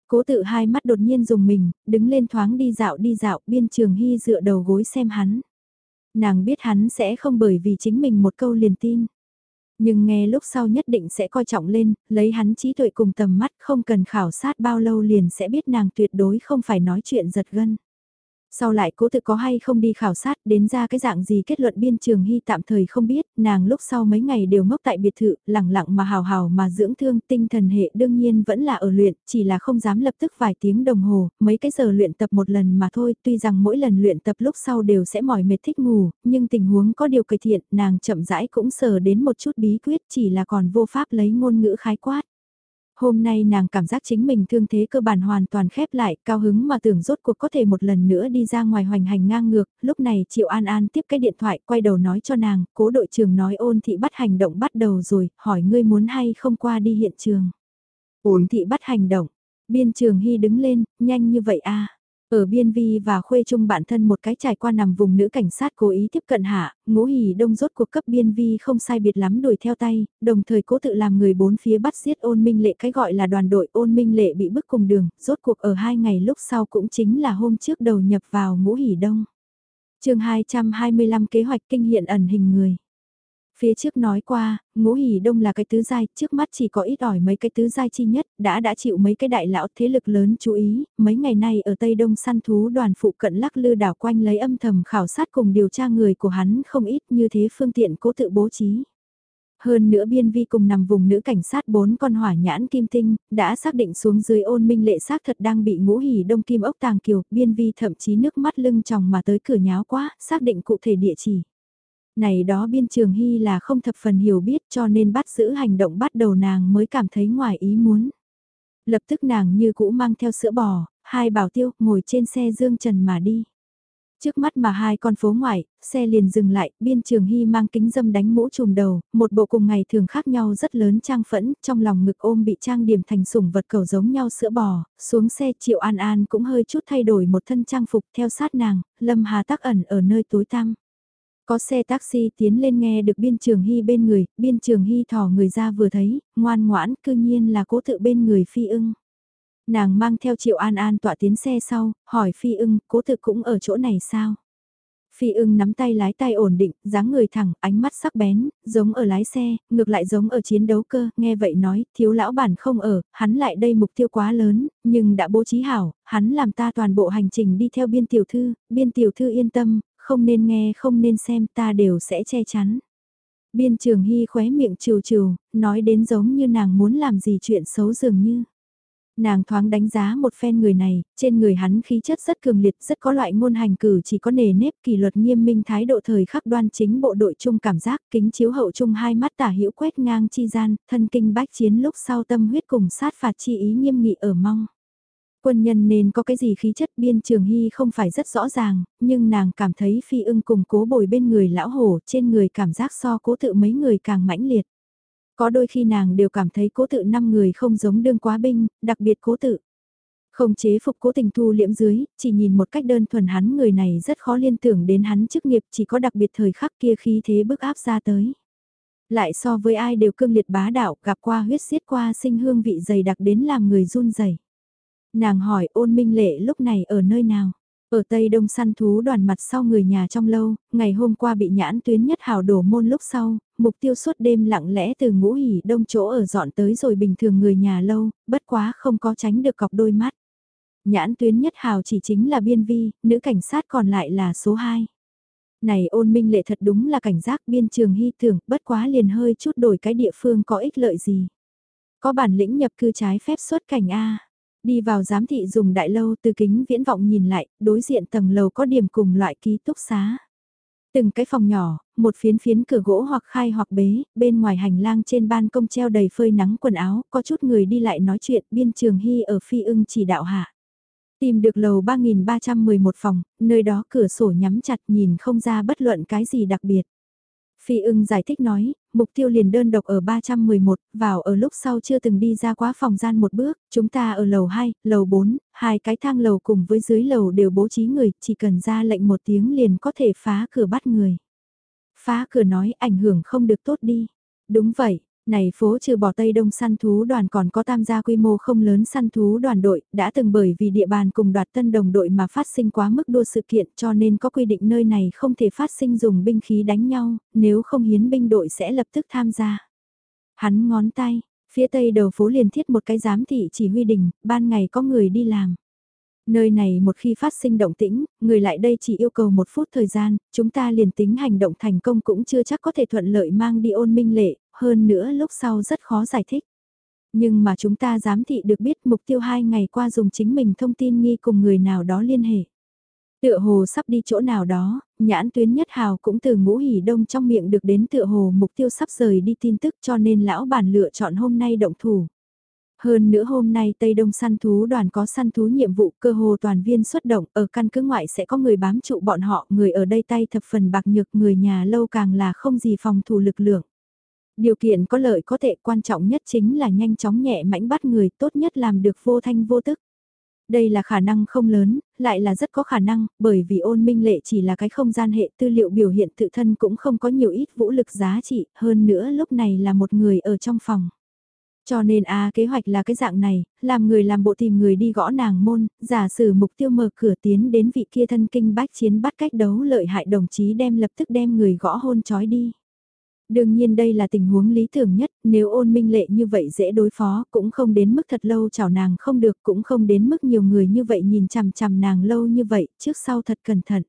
Cố tự hai mắt đột nhiên dùng mình, đứng lên thoáng đi dạo đi dạo, biên trường hy dựa đầu gối xem hắn. Nàng biết hắn sẽ không bởi vì chính mình một câu liền tin. Nhưng nghe lúc sau nhất định sẽ coi trọng lên, lấy hắn trí tuệ cùng tầm mắt không cần khảo sát bao lâu liền sẽ biết nàng tuyệt đối không phải nói chuyện giật gân. Sau lại cố tự có hay không đi khảo sát đến ra cái dạng gì kết luận biên trường hy tạm thời không biết, nàng lúc sau mấy ngày đều ngốc tại biệt thự, lẳng lặng mà hào hào mà dưỡng thương tinh thần hệ đương nhiên vẫn là ở luyện, chỉ là không dám lập tức vài tiếng đồng hồ, mấy cái giờ luyện tập một lần mà thôi, tuy rằng mỗi lần luyện tập lúc sau đều sẽ mỏi mệt thích ngủ, nhưng tình huống có điều cải thiện, nàng chậm rãi cũng sờ đến một chút bí quyết chỉ là còn vô pháp lấy ngôn ngữ khái quát. Hôm nay nàng cảm giác chính mình thương thế cơ bản hoàn toàn khép lại, cao hứng mà tưởng rốt cuộc có thể một lần nữa đi ra ngoài hoành hành ngang ngược, lúc này Triệu An An tiếp cái điện thoại quay đầu nói cho nàng, cố đội trưởng nói ôn thị bắt hành động bắt đầu rồi, hỏi ngươi muốn hay không qua đi hiện trường. Ôn thị bắt hành động, biên trường hy đứng lên, nhanh như vậy à. Ở biên vi và khuê chung bản thân một cái trải qua nằm vùng nữ cảnh sát cố ý tiếp cận hạ, ngũ hỉ đông rốt cuộc cấp biên vi không sai biệt lắm đuổi theo tay, đồng thời cố tự làm người bốn phía bắt giết ôn minh lệ cái gọi là đoàn đội ôn minh lệ bị bức cùng đường, rốt cuộc ở hai ngày lúc sau cũng chính là hôm trước đầu nhập vào ngũ hỉ đông. chương 225 kế hoạch kinh hiện ẩn hình người. Phía trước nói qua, ngũ hỉ đông là cái tứ giai, trước mắt chỉ có ít ỏi mấy cái tứ giai chi nhất, đã đã chịu mấy cái đại lão thế lực lớn chú ý, mấy ngày nay ở Tây Đông săn thú đoàn phụ cận lắc lư đảo quanh lấy âm thầm khảo sát cùng điều tra người của hắn không ít như thế phương tiện cố tự bố trí. Hơn nữa biên vi cùng nằm vùng nữ cảnh sát bốn con hỏa nhãn kim tinh, đã xác định xuống dưới ôn minh lệ xác thật đang bị ngũ hỉ đông kim ốc tàng kiều, biên vi thậm chí nước mắt lưng tròng mà tới cửa nháo quá, xác định cụ thể địa chỉ. Này đó biên trường hy là không thập phần hiểu biết cho nên bắt giữ hành động bắt đầu nàng mới cảm thấy ngoài ý muốn. Lập tức nàng như cũ mang theo sữa bò, hai bảo tiêu ngồi trên xe dương trần mà đi. Trước mắt mà hai con phố ngoại, xe liền dừng lại, biên trường hy mang kính dâm đánh mũ trùm đầu, một bộ cùng ngày thường khác nhau rất lớn trang phẫn, trong lòng ngực ôm bị trang điểm thành sủng vật cầu giống nhau sữa bò, xuống xe triệu an an cũng hơi chút thay đổi một thân trang phục theo sát nàng, lâm hà tắc ẩn ở nơi tối tăm. Có xe taxi tiến lên nghe được biên trường hy bên người, biên trường hy thỏ người ra vừa thấy, ngoan ngoãn cư nhiên là cố tự bên người phi ưng. Nàng mang theo triệu an an tọa tiến xe sau, hỏi phi ưng, cố tự cũng ở chỗ này sao? Phi ưng nắm tay lái tay ổn định, dáng người thẳng, ánh mắt sắc bén, giống ở lái xe, ngược lại giống ở chiến đấu cơ, nghe vậy nói, thiếu lão bản không ở, hắn lại đây mục tiêu quá lớn, nhưng đã bố trí hảo, hắn làm ta toàn bộ hành trình đi theo biên tiểu thư, biên tiểu thư yên tâm, không nên nghe không nên xem ta đều sẽ che chắn. Biên trường hy khóe miệng trừ trừ, nói đến giống như nàng muốn làm gì chuyện xấu dường như. Nàng thoáng đánh giá một phen người này, trên người hắn khí chất rất cường liệt, rất có loại ngôn hành cử chỉ có nề nếp kỷ luật nghiêm minh thái độ thời khắc đoan chính bộ đội chung cảm giác kính chiếu hậu chung hai mắt tả hữu quét ngang chi gian, thân kinh bách chiến lúc sau tâm huyết cùng sát phạt chi ý nghiêm nghị ở mong quân nhân nên có cái gì khí chất biên trường hy không phải rất rõ ràng, nhưng nàng cảm thấy phi ưng cùng cố bồi bên người lão hổ trên người cảm giác so cố tự mấy người càng mãnh liệt. Có đôi khi nàng đều cảm thấy cố tự năm người không giống đương quá binh, đặc biệt cố tự. Không chế phục cố tình thu liễm dưới, chỉ nhìn một cách đơn thuần hắn người này rất khó liên tưởng đến hắn chức nghiệp chỉ có đặc biệt thời khắc kia khí thế bức áp ra tới. Lại so với ai đều cương liệt bá đạo, gặp qua huyết xiết qua sinh hương vị dày đặc đến làm người run rẩy. Nàng hỏi ôn minh lệ lúc này ở nơi nào? Ở Tây Đông săn thú đoàn mặt sau người nhà trong lâu, ngày hôm qua bị nhãn tuyến nhất hào đổ môn lúc sau, mục tiêu suốt đêm lặng lẽ từ ngũ hỉ đông chỗ ở dọn tới rồi bình thường người nhà lâu, bất quá không có tránh được cọc đôi mắt. Nhãn tuyến nhất hào chỉ chính là biên vi, nữ cảnh sát còn lại là số 2. Này ôn minh lệ thật đúng là cảnh giác biên trường hy tưởng, bất quá liền hơi chút đổi cái địa phương có ích lợi gì. Có bản lĩnh nhập cư trái phép xuất cảnh A. Đi vào giám thị dùng đại lâu từ kính viễn vọng nhìn lại, đối diện tầng lầu có điểm cùng loại ký túc xá. Từng cái phòng nhỏ, một phiến phiến cửa gỗ hoặc khai hoặc bế, bên ngoài hành lang trên ban công treo đầy phơi nắng quần áo, có chút người đi lại nói chuyện biên trường hy ở phi ưng chỉ đạo hạ. Tìm được lầu 3311 phòng, nơi đó cửa sổ nhắm chặt nhìn không ra bất luận cái gì đặc biệt. Phi ưng giải thích nói, mục tiêu liền đơn độc ở 311, vào ở lúc sau chưa từng đi ra quá phòng gian một bước, chúng ta ở lầu 2, lầu 4, hai cái thang lầu cùng với dưới lầu đều bố trí người, chỉ cần ra lệnh một tiếng liền có thể phá cửa bắt người. Phá cửa nói ảnh hưởng không được tốt đi. Đúng vậy, này phố trừ bỏ Tây Đông săn thú đoàn còn có tam gia quy mô không lớn săn thú đoàn đội, đã từng bởi vì địa bàn cùng đoạt tân đồng đội mà phát sinh quá mức đua sự kiện cho nên có quy định nơi này không thể phát sinh dùng binh khí đánh nhau, nếu không hiến binh đội sẽ lập tức tham gia. Hắn ngón tay, phía tây đầu phố liền thiết một cái giám thị chỉ huy đình, ban ngày có người đi làm. Nơi này một khi phát sinh động tĩnh, người lại đây chỉ yêu cầu một phút thời gian, chúng ta liền tính hành động thành công cũng chưa chắc có thể thuận lợi mang đi ôn minh lệ, hơn nữa lúc sau rất khó giải thích. Nhưng mà chúng ta giám thị được biết mục tiêu hai ngày qua dùng chính mình thông tin nghi cùng người nào đó liên hệ. Tựa hồ sắp đi chỗ nào đó, nhãn tuyến nhất hào cũng từ ngũ hỉ đông trong miệng được đến tựa hồ mục tiêu sắp rời đi tin tức cho nên lão bản lựa chọn hôm nay động thủ. Hơn nữa hôm nay Tây Đông săn thú đoàn có săn thú nhiệm vụ cơ hồ toàn viên xuất động, ở căn cứ ngoại sẽ có người bám trụ bọn họ, người ở đây tay thập phần bạc nhược, người nhà lâu càng là không gì phòng thủ lực lượng. Điều kiện có lợi có thể quan trọng nhất chính là nhanh chóng nhẹ mãnh bắt người tốt nhất làm được vô thanh vô tức. Đây là khả năng không lớn, lại là rất có khả năng, bởi vì ôn minh lệ chỉ là cái không gian hệ tư liệu biểu hiện tự thân cũng không có nhiều ít vũ lực giá trị, hơn nữa lúc này là một người ở trong phòng. Cho nên a kế hoạch là cái dạng này, làm người làm bộ tìm người đi gõ nàng môn, giả sử mục tiêu mở cửa tiến đến vị kia thân kinh bách chiến bắt cách đấu lợi hại đồng chí đem lập tức đem người gõ hôn chói đi. Đương nhiên đây là tình huống lý tưởng nhất, nếu ôn minh lệ như vậy dễ đối phó, cũng không đến mức thật lâu chảo nàng không được, cũng không đến mức nhiều người như vậy nhìn chằm chằm nàng lâu như vậy, trước sau thật cẩn thận.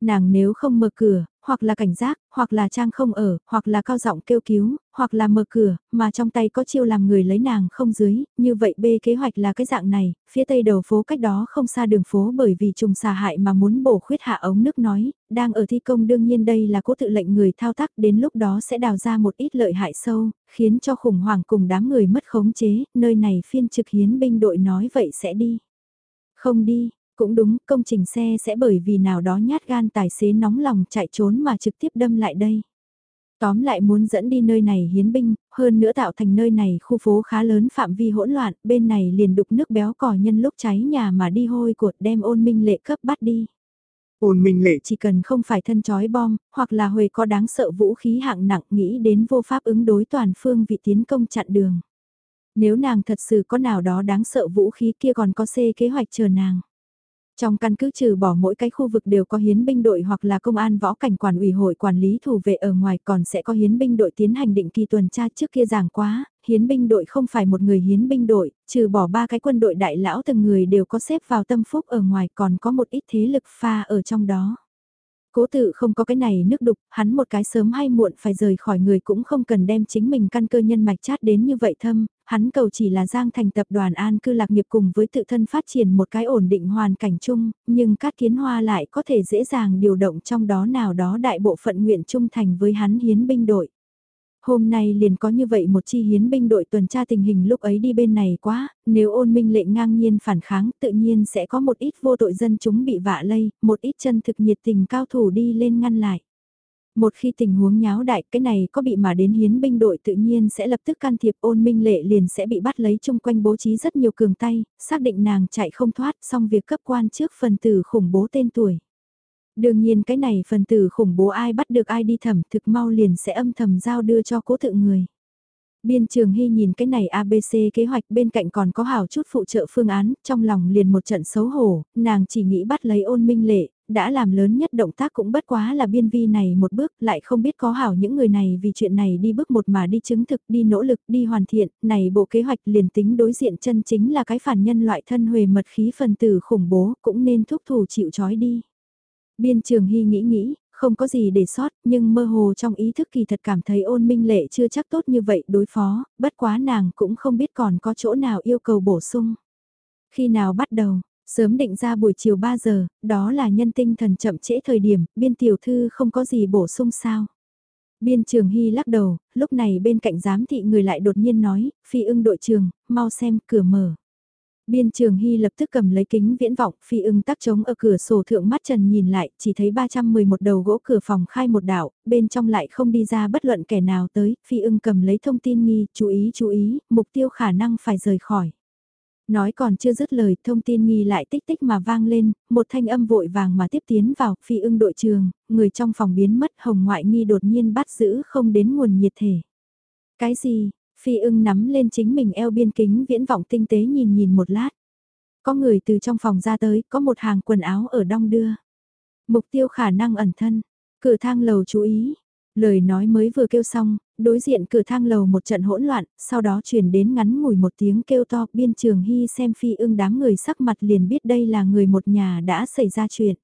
Nàng nếu không mở cửa, hoặc là cảnh giác, hoặc là trang không ở, hoặc là cao giọng kêu cứu, hoặc là mở cửa, mà trong tay có chiêu làm người lấy nàng không dưới, như vậy B kế hoạch là cái dạng này, phía tây đầu phố cách đó không xa đường phố bởi vì trùng xà hại mà muốn bổ khuyết hạ ống nước nói, đang ở thi công đương nhiên đây là cố tự lệnh người thao tác đến lúc đó sẽ đào ra một ít lợi hại sâu, khiến cho khủng hoảng cùng đám người mất khống chế, nơi này phiên trực hiến binh đội nói vậy sẽ đi. Không đi, cũng đúng, công trình xe sẽ bởi vì nào đó nhát gan tài xế nóng lòng chạy trốn mà trực tiếp đâm lại đây. Tóm lại muốn dẫn đi nơi này hiến binh, hơn nữa tạo thành nơi này khu phố khá lớn phạm vi hỗn loạn, bên này liền đục nước béo cò nhân lúc cháy nhà mà đi hôi cuột đem ôn minh lệ cấp bắt đi. Ôn minh lệ chỉ cần không phải thân chói bom, hoặc là huề có đáng sợ vũ khí hạng nặng nghĩ đến vô pháp ứng đối toàn phương vị tiến công chặn đường. Nếu nàng thật sự có nào đó đáng sợ vũ khí kia còn có C kế hoạch chờ nàng. Trong căn cứ trừ bỏ mỗi cái khu vực đều có hiến binh đội hoặc là công an võ cảnh quản ủy hội quản lý thủ vệ ở ngoài còn sẽ có hiến binh đội tiến hành định kỳ tuần tra trước kia giảng quá, hiến binh đội không phải một người hiến binh đội, trừ bỏ ba cái quân đội đại lão từng người đều có xếp vào tâm phúc ở ngoài còn có một ít thế lực pha ở trong đó. Cố tự không có cái này nước đục, hắn một cái sớm hay muộn phải rời khỏi người cũng không cần đem chính mình căn cơ nhân mạch chát đến như vậy thâm, hắn cầu chỉ là giang thành tập đoàn an cư lạc nghiệp cùng với tự thân phát triển một cái ổn định hoàn cảnh chung, nhưng các kiến hoa lại có thể dễ dàng điều động trong đó nào đó đại bộ phận nguyện trung thành với hắn hiến binh đội. Hôm nay liền có như vậy một chi hiến binh đội tuần tra tình hình lúc ấy đi bên này quá, nếu ôn minh lệ ngang nhiên phản kháng tự nhiên sẽ có một ít vô tội dân chúng bị vạ lây, một ít chân thực nhiệt tình cao thủ đi lên ngăn lại. Một khi tình huống nháo đại cái này có bị mà đến hiến binh đội tự nhiên sẽ lập tức can thiệp ôn minh lệ liền sẽ bị bắt lấy chung quanh bố trí rất nhiều cường tay, xác định nàng chạy không thoát xong việc cấp quan trước phần tử khủng bố tên tuổi. Đương nhiên cái này phần tử khủng bố ai bắt được ai đi thẩm thực mau liền sẽ âm thầm giao đưa cho cố tự người. Biên trường hy nhìn cái này ABC kế hoạch bên cạnh còn có hảo chút phụ trợ phương án, trong lòng liền một trận xấu hổ, nàng chỉ nghĩ bắt lấy ôn minh lệ, đã làm lớn nhất động tác cũng bất quá là biên vi này một bước, lại không biết có hảo những người này vì chuyện này đi bước một mà đi chứng thực, đi nỗ lực, đi hoàn thiện, này bộ kế hoạch liền tính đối diện chân chính là cái phản nhân loại thân huề mật khí phần tử khủng bố, cũng nên thúc thủ chịu trói đi. Biên trường hy nghĩ nghĩ, không có gì để sót, nhưng mơ hồ trong ý thức kỳ thật cảm thấy ôn minh lệ chưa chắc tốt như vậy đối phó, bất quá nàng cũng không biết còn có chỗ nào yêu cầu bổ sung. Khi nào bắt đầu, sớm định ra buổi chiều 3 giờ, đó là nhân tinh thần chậm trễ thời điểm, biên tiểu thư không có gì bổ sung sao. Biên trường hy lắc đầu, lúc này bên cạnh giám thị người lại đột nhiên nói, phi ưng đội trường, mau xem, cửa mở. Biên trường Hy lập tức cầm lấy kính viễn vọng, phi ưng tắc trống ở cửa sổ thượng mắt trần nhìn lại, chỉ thấy 311 đầu gỗ cửa phòng khai một đảo, bên trong lại không đi ra bất luận kẻ nào tới, phi ưng cầm lấy thông tin nghi, chú ý chú ý, mục tiêu khả năng phải rời khỏi. Nói còn chưa dứt lời, thông tin nghi lại tích tích mà vang lên, một thanh âm vội vàng mà tiếp tiến vào, phi ưng đội trường, người trong phòng biến mất hồng ngoại nghi đột nhiên bắt giữ không đến nguồn nhiệt thể. Cái gì, Phi ưng nắm lên chính mình eo biên kính viễn vọng tinh tế nhìn nhìn một lát. Có người từ trong phòng ra tới, có một hàng quần áo ở đong đưa. Mục tiêu khả năng ẩn thân. Cửa thang lầu chú ý. Lời nói mới vừa kêu xong, đối diện cửa thang lầu một trận hỗn loạn, sau đó chuyển đến ngắn ngủi một tiếng kêu to biên trường hy xem phi ưng đám người sắc mặt liền biết đây là người một nhà đã xảy ra chuyện.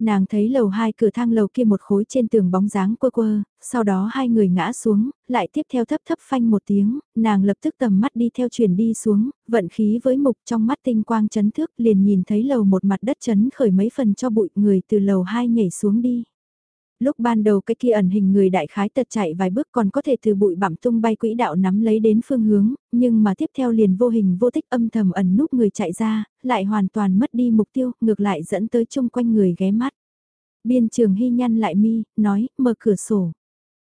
Nàng thấy lầu hai cửa thang lầu kia một khối trên tường bóng dáng quơ quơ, sau đó hai người ngã xuống, lại tiếp theo thấp thấp phanh một tiếng, nàng lập tức tầm mắt đi theo chuyển đi xuống, vận khí với mục trong mắt tinh quang chấn thước liền nhìn thấy lầu một mặt đất chấn khởi mấy phần cho bụi người từ lầu hai nhảy xuống đi lúc ban đầu cái kia ẩn hình người đại khái tật chạy vài bước còn có thể từ bụi bặm tung bay quỹ đạo nắm lấy đến phương hướng, nhưng mà tiếp theo liền vô hình vô tích âm thầm ẩn núp người chạy ra, lại hoàn toàn mất đi mục tiêu, ngược lại dẫn tới chung quanh người ghé mắt. Biên trường hy nhăn lại mi, nói, mở cửa sổ.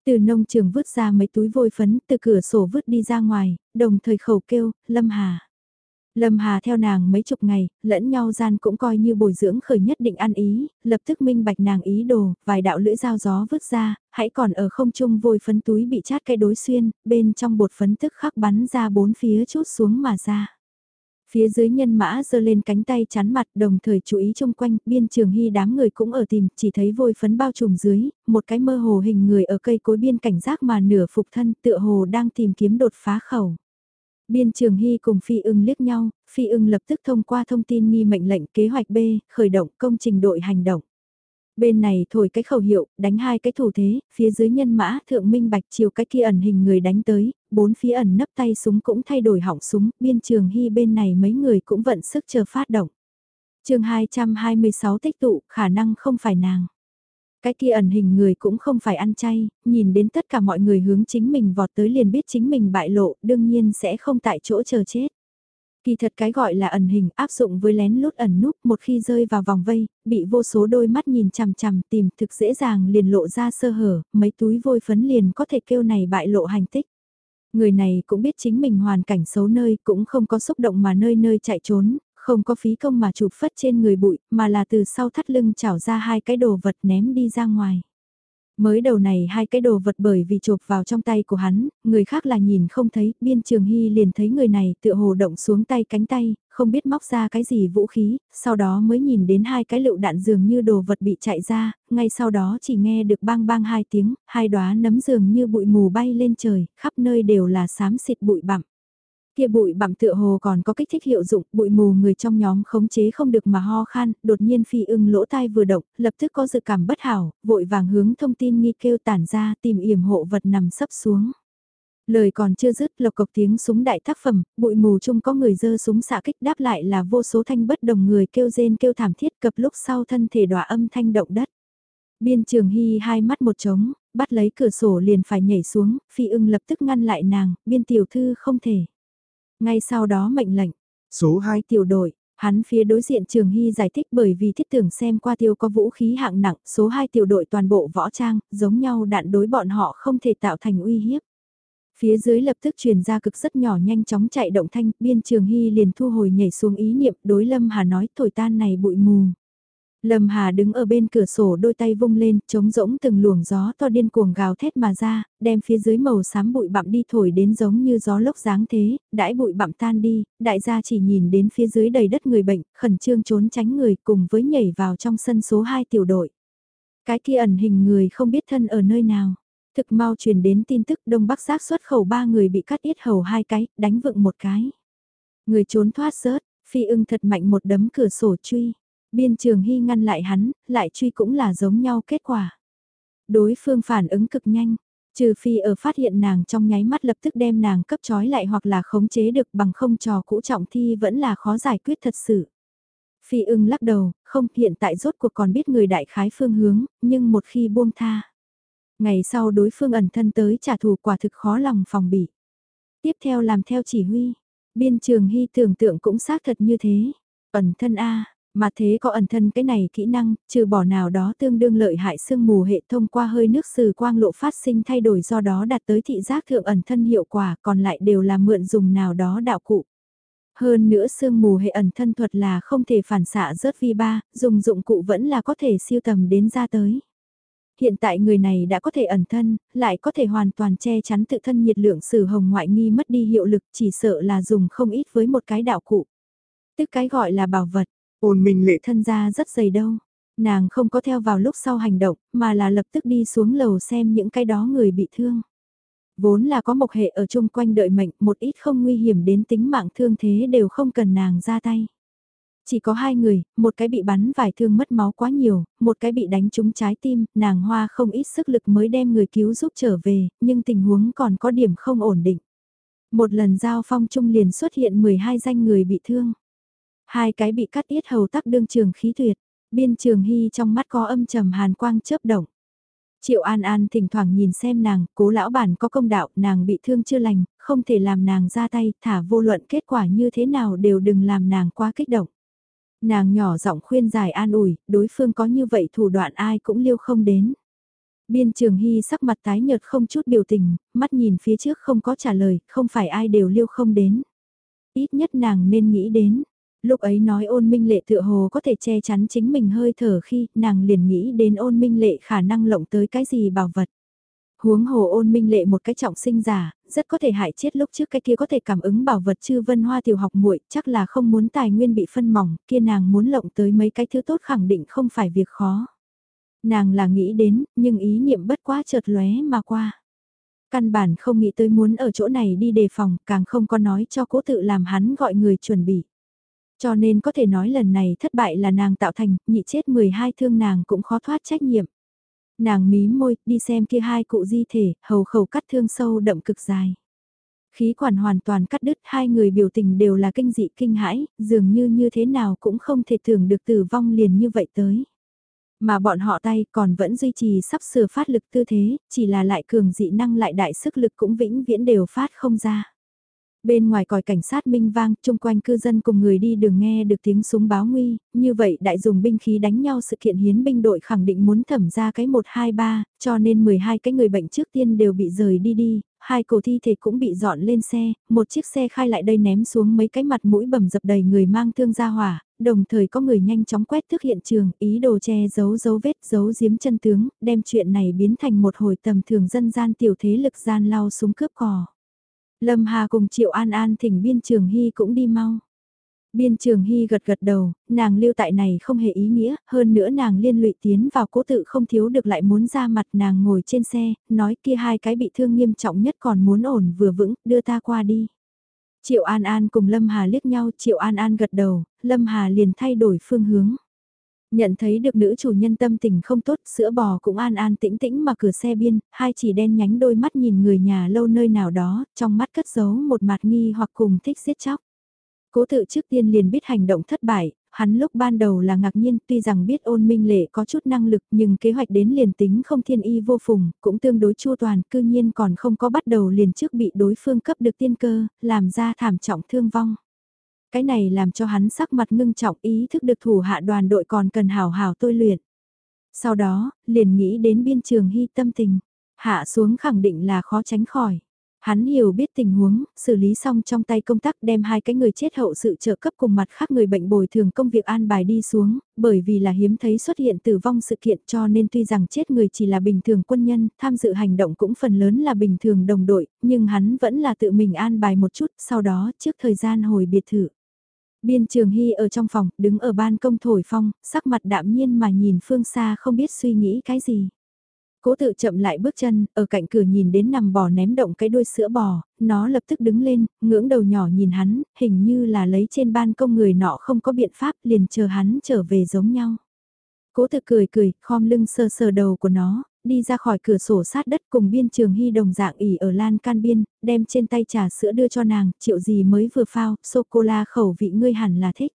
Từ nông trường vứt ra mấy túi vôi phấn, từ cửa sổ vứt đi ra ngoài, đồng thời khẩu kêu, Lâm Hà. Lâm Hà theo nàng mấy chục ngày, lẫn nhau gian cũng coi như bồi dưỡng khởi nhất định ăn ý, lập tức minh bạch nàng ý đồ, vài đạo lưỡi dao gió vứt ra, hãy còn ở không trung vôi phấn túi bị chát cái đối xuyên, bên trong bột phấn tức khắc bắn ra bốn phía chút xuống mà ra. Phía dưới nhân mã giơ lên cánh tay chắn mặt đồng thời chú ý chung quanh, biên trường hy đám người cũng ở tìm, chỉ thấy vôi phấn bao trùm dưới, một cái mơ hồ hình người ở cây cối biên cảnh giác mà nửa phục thân tựa hồ đang tìm kiếm đột phá khẩu. Biên Trường Hy cùng Phi ưng liếc nhau, Phi ưng lập tức thông qua thông tin nghi mệnh lệnh kế hoạch B, khởi động công trình đội hành động. Bên này thổi cái khẩu hiệu, đánh hai cái thủ thế, phía dưới nhân mã thượng minh bạch chiều cái kia ẩn hình người đánh tới, bốn phía ẩn nấp tay súng cũng thay đổi hỏng súng, biên trường hy bên này mấy người cũng vận sức chờ phát động. chương 226 tích tụ, khả năng không phải nàng. Cái kia ẩn hình người cũng không phải ăn chay, nhìn đến tất cả mọi người hướng chính mình vọt tới liền biết chính mình bại lộ, đương nhiên sẽ không tại chỗ chờ chết. Kỳ thật cái gọi là ẩn hình áp dụng với lén lút ẩn núp một khi rơi vào vòng vây, bị vô số đôi mắt nhìn chằm chằm tìm thực dễ dàng liền lộ ra sơ hở, mấy túi vôi phấn liền có thể kêu này bại lộ hành tích. Người này cũng biết chính mình hoàn cảnh xấu nơi cũng không có xúc động mà nơi nơi chạy trốn, không có phí công mà chụp phất trên người bụi, mà là từ sau thắt lưng chảo ra hai cái đồ vật ném đi ra ngoài. Mới đầu này hai cái đồ vật bởi vì chộp vào trong tay của hắn, người khác là nhìn không thấy, biên trường hy liền thấy người này tựa hồ động xuống tay cánh tay, không biết móc ra cái gì vũ khí, sau đó mới nhìn đến hai cái lựu đạn dường như đồ vật bị chạy ra, ngay sau đó chỉ nghe được bang bang hai tiếng, hai đóa nấm dường như bụi mù bay lên trời, khắp nơi đều là xám xịt bụi bặm. Kia bụi bặm tựa hồ còn có kích thích hiệu dụng, bụi mù người trong nhóm khống chế không được mà ho khan, đột nhiên phi ưng lỗ tai vừa động, lập tức có dự cảm bất hảo, vội vàng hướng thông tin nghi kêu tản ra tìm yểm hộ vật nằm sấp xuống. Lời còn chưa dứt lộc cộc tiếng súng đại tác phẩm, bụi mù chung có người dơ súng xạ kích đáp lại là vô số thanh bất đồng người kêu rên kêu thảm thiết cập lúc sau thân thể đọa âm thanh động đất. Biên trường hy hai mắt một trống, bắt lấy cửa sổ liền phải nhảy xuống, phi ưng lập tức ngăn lại nàng, biên tiểu thư không thể. Ngay sau đó mệnh lệnh, số 2 tiểu đội, Hắn phía đối diện Trường Hy giải thích bởi vì thiết tưởng xem qua tiêu có vũ khí hạng nặng, số 2 tiểu đội toàn bộ võ trang, giống nhau đạn đối bọn họ không thể tạo thành uy hiếp. Phía dưới lập tức truyền ra cực rất nhỏ nhanh chóng chạy động thanh, biên Trường Hy liền thu hồi nhảy xuống ý niệm đối Lâm Hà nói thổi tan này bụi mù. Lâm Hà đứng ở bên cửa sổ đôi tay vung lên, trống rỗng từng luồng gió to điên cuồng gào thét mà ra, đem phía dưới màu xám bụi bặm đi thổi đến giống như gió lốc dáng thế, đãi bụi bặm tan đi, đại gia chỉ nhìn đến phía dưới đầy đất người bệnh, khẩn trương trốn tránh người cùng với nhảy vào trong sân số 2 tiểu đội. Cái kia ẩn hình người không biết thân ở nơi nào. Thực mau truyền đến tin tức Đông Bắc giác xuất khẩu ba người bị cắt yết hầu hai cái, đánh vựng một cái. Người trốn thoát rớt, phi ưng thật mạnh một đấm cửa sổ truy Biên trường hy ngăn lại hắn, lại truy cũng là giống nhau kết quả. Đối phương phản ứng cực nhanh, trừ phi ở phát hiện nàng trong nháy mắt lập tức đem nàng cấp trói lại hoặc là khống chế được bằng không trò cũ trọng thi vẫn là khó giải quyết thật sự. Phi ưng lắc đầu, không hiện tại rốt cuộc còn biết người đại khái phương hướng, nhưng một khi buông tha. Ngày sau đối phương ẩn thân tới trả thù quả thực khó lòng phòng bị. Tiếp theo làm theo chỉ huy, biên trường hy tưởng tượng cũng xác thật như thế. Ẩn thân A, mà thế có ẩn thân cái này kỹ năng, trừ bỏ nào đó tương đương lợi hại sương mù hệ thông qua hơi nước sử quang lộ phát sinh thay đổi do đó đạt tới thị giác thượng ẩn thân hiệu quả còn lại đều là mượn dùng nào đó đạo cụ. Hơn nữa sương mù hệ ẩn thân thuật là không thể phản xạ rớt vi ba, dùng dụng cụ vẫn là có thể siêu tầm đến ra tới. Hiện tại người này đã có thể ẩn thân, lại có thể hoàn toàn che chắn tự thân nhiệt lượng sử hồng ngoại nghi mất đi hiệu lực chỉ sợ là dùng không ít với một cái đạo cụ. Tức cái gọi là bảo vật, Ôn minh lệ thân ra rất dày đâu. Nàng không có theo vào lúc sau hành động, mà là lập tức đi xuống lầu xem những cái đó người bị thương. Vốn là có một hệ ở chung quanh đợi mệnh, một ít không nguy hiểm đến tính mạng thương thế đều không cần nàng ra tay. Chỉ có hai người, một cái bị bắn vài thương mất máu quá nhiều, một cái bị đánh trúng trái tim, nàng hoa không ít sức lực mới đem người cứu giúp trở về, nhưng tình huống còn có điểm không ổn định. Một lần giao phong chung liền xuất hiện 12 danh người bị thương. Hai cái bị cắt yết hầu tắc đương trường khí tuyệt, biên trường hy trong mắt có âm trầm hàn quang chớp động. Triệu An An thỉnh thoảng nhìn xem nàng, cố lão bản có công đạo, nàng bị thương chưa lành, không thể làm nàng ra tay, thả vô luận kết quả như thế nào đều đừng làm nàng quá kích động. Nàng nhỏ giọng khuyên giải an ủi, đối phương có như vậy thủ đoạn ai cũng liêu không đến. Biên trường hy sắc mặt tái nhợt không chút biểu tình, mắt nhìn phía trước không có trả lời, không phải ai đều liêu không đến. Ít nhất nàng nên nghĩ đến, Lúc ấy nói ôn minh lệ tựa hồ có thể che chắn chính mình hơi thở khi nàng liền nghĩ đến ôn minh lệ khả năng lộng tới cái gì bảo vật. Huống hồ ôn minh lệ một cái trọng sinh giả, rất có thể hại chết lúc trước cái kia có thể cảm ứng bảo vật chư vân hoa tiểu học muội chắc là không muốn tài nguyên bị phân mỏng, kia nàng muốn lộng tới mấy cái thứ tốt khẳng định không phải việc khó. Nàng là nghĩ đến, nhưng ý niệm bất quá chợt lóe mà qua. Căn bản không nghĩ tới muốn ở chỗ này đi đề phòng, càng không có nói cho cố tự làm hắn gọi người chuẩn bị. Cho nên có thể nói lần này thất bại là nàng tạo thành, nhị chết 12 thương nàng cũng khó thoát trách nhiệm. Nàng mí môi, đi xem kia hai cụ di thể, hầu khẩu cắt thương sâu đậm cực dài. Khí quản hoàn toàn cắt đứt hai người biểu tình đều là kinh dị kinh hãi, dường như như thế nào cũng không thể tưởng được tử vong liền như vậy tới. Mà bọn họ tay còn vẫn duy trì sắp sửa phát lực tư thế, chỉ là lại cường dị năng lại đại sức lực cũng vĩnh viễn đều phát không ra. Bên ngoài còi cảnh sát minh vang, chung quanh cư dân cùng người đi đường nghe được tiếng súng báo nguy, như vậy đại dùng binh khí đánh nhau sự kiện hiến binh đội khẳng định muốn thẩm ra cái 123, cho nên 12 cái người bệnh trước tiên đều bị rời đi đi, hai cổ thi thể cũng bị dọn lên xe, một chiếc xe khai lại đây ném xuống mấy cái mặt mũi bầm dập đầy người mang thương ra hỏa, đồng thời có người nhanh chóng quét thức hiện trường, ý đồ che giấu dấu vết giấu giếm chân tướng, đem chuyện này biến thành một hồi tầm thường dân gian tiểu thế lực gian lao súng cướp cò. Lâm Hà cùng Triệu An An thỉnh Biên Trường Hy cũng đi mau. Biên Trường Hy gật gật đầu, nàng lưu tại này không hề ý nghĩa, hơn nữa nàng liên lụy tiến vào cố tự không thiếu được lại muốn ra mặt nàng ngồi trên xe, nói kia hai cái bị thương nghiêm trọng nhất còn muốn ổn vừa vững, đưa ta qua đi. Triệu An An cùng Lâm Hà liếc nhau, Triệu An An gật đầu, Lâm Hà liền thay đổi phương hướng. Nhận thấy được nữ chủ nhân tâm tình không tốt, sữa bò cũng an an tĩnh tĩnh mà cửa xe biên, hai chỉ đen nhánh đôi mắt nhìn người nhà lâu nơi nào đó, trong mắt cất giấu một mặt nghi hoặc cùng thích giết chóc. Cố tự trước tiên liền biết hành động thất bại, hắn lúc ban đầu là ngạc nhiên tuy rằng biết ôn minh lệ có chút năng lực nhưng kế hoạch đến liền tính không thiên y vô phùng, cũng tương đối chua toàn, cư nhiên còn không có bắt đầu liền trước bị đối phương cấp được tiên cơ, làm ra thảm trọng thương vong. Cái này làm cho hắn sắc mặt ngưng trọng ý thức được thủ hạ đoàn đội còn cần hào hào tôi luyện. Sau đó, liền nghĩ đến biên trường hy tâm tình. Hạ xuống khẳng định là khó tránh khỏi. Hắn hiểu biết tình huống, xử lý xong trong tay công tác đem hai cái người chết hậu sự trợ cấp cùng mặt khác người bệnh bồi thường công việc an bài đi xuống, bởi vì là hiếm thấy xuất hiện tử vong sự kiện cho nên tuy rằng chết người chỉ là bình thường quân nhân, tham dự hành động cũng phần lớn là bình thường đồng đội, nhưng hắn vẫn là tự mình an bài một chút, sau đó trước thời gian hồi biệt thự. Biên Trường Hy ở trong phòng, đứng ở ban công thổi phong, sắc mặt đạm nhiên mà nhìn phương xa không biết suy nghĩ cái gì. Cố tự chậm lại bước chân, ở cạnh cửa nhìn đến nằm bò ném động cái đuôi sữa bò, nó lập tức đứng lên, ngưỡng đầu nhỏ nhìn hắn, hình như là lấy trên ban công người nọ không có biện pháp liền chờ hắn trở về giống nhau. Cố tự cười cười, khom lưng sờ sờ đầu của nó, đi ra khỏi cửa sổ sát đất cùng biên trường hy đồng dạng ỉ ở lan can biên, đem trên tay trà sữa đưa cho nàng, triệu gì mới vừa phao, sô-cô-la khẩu vị ngươi hẳn là thích.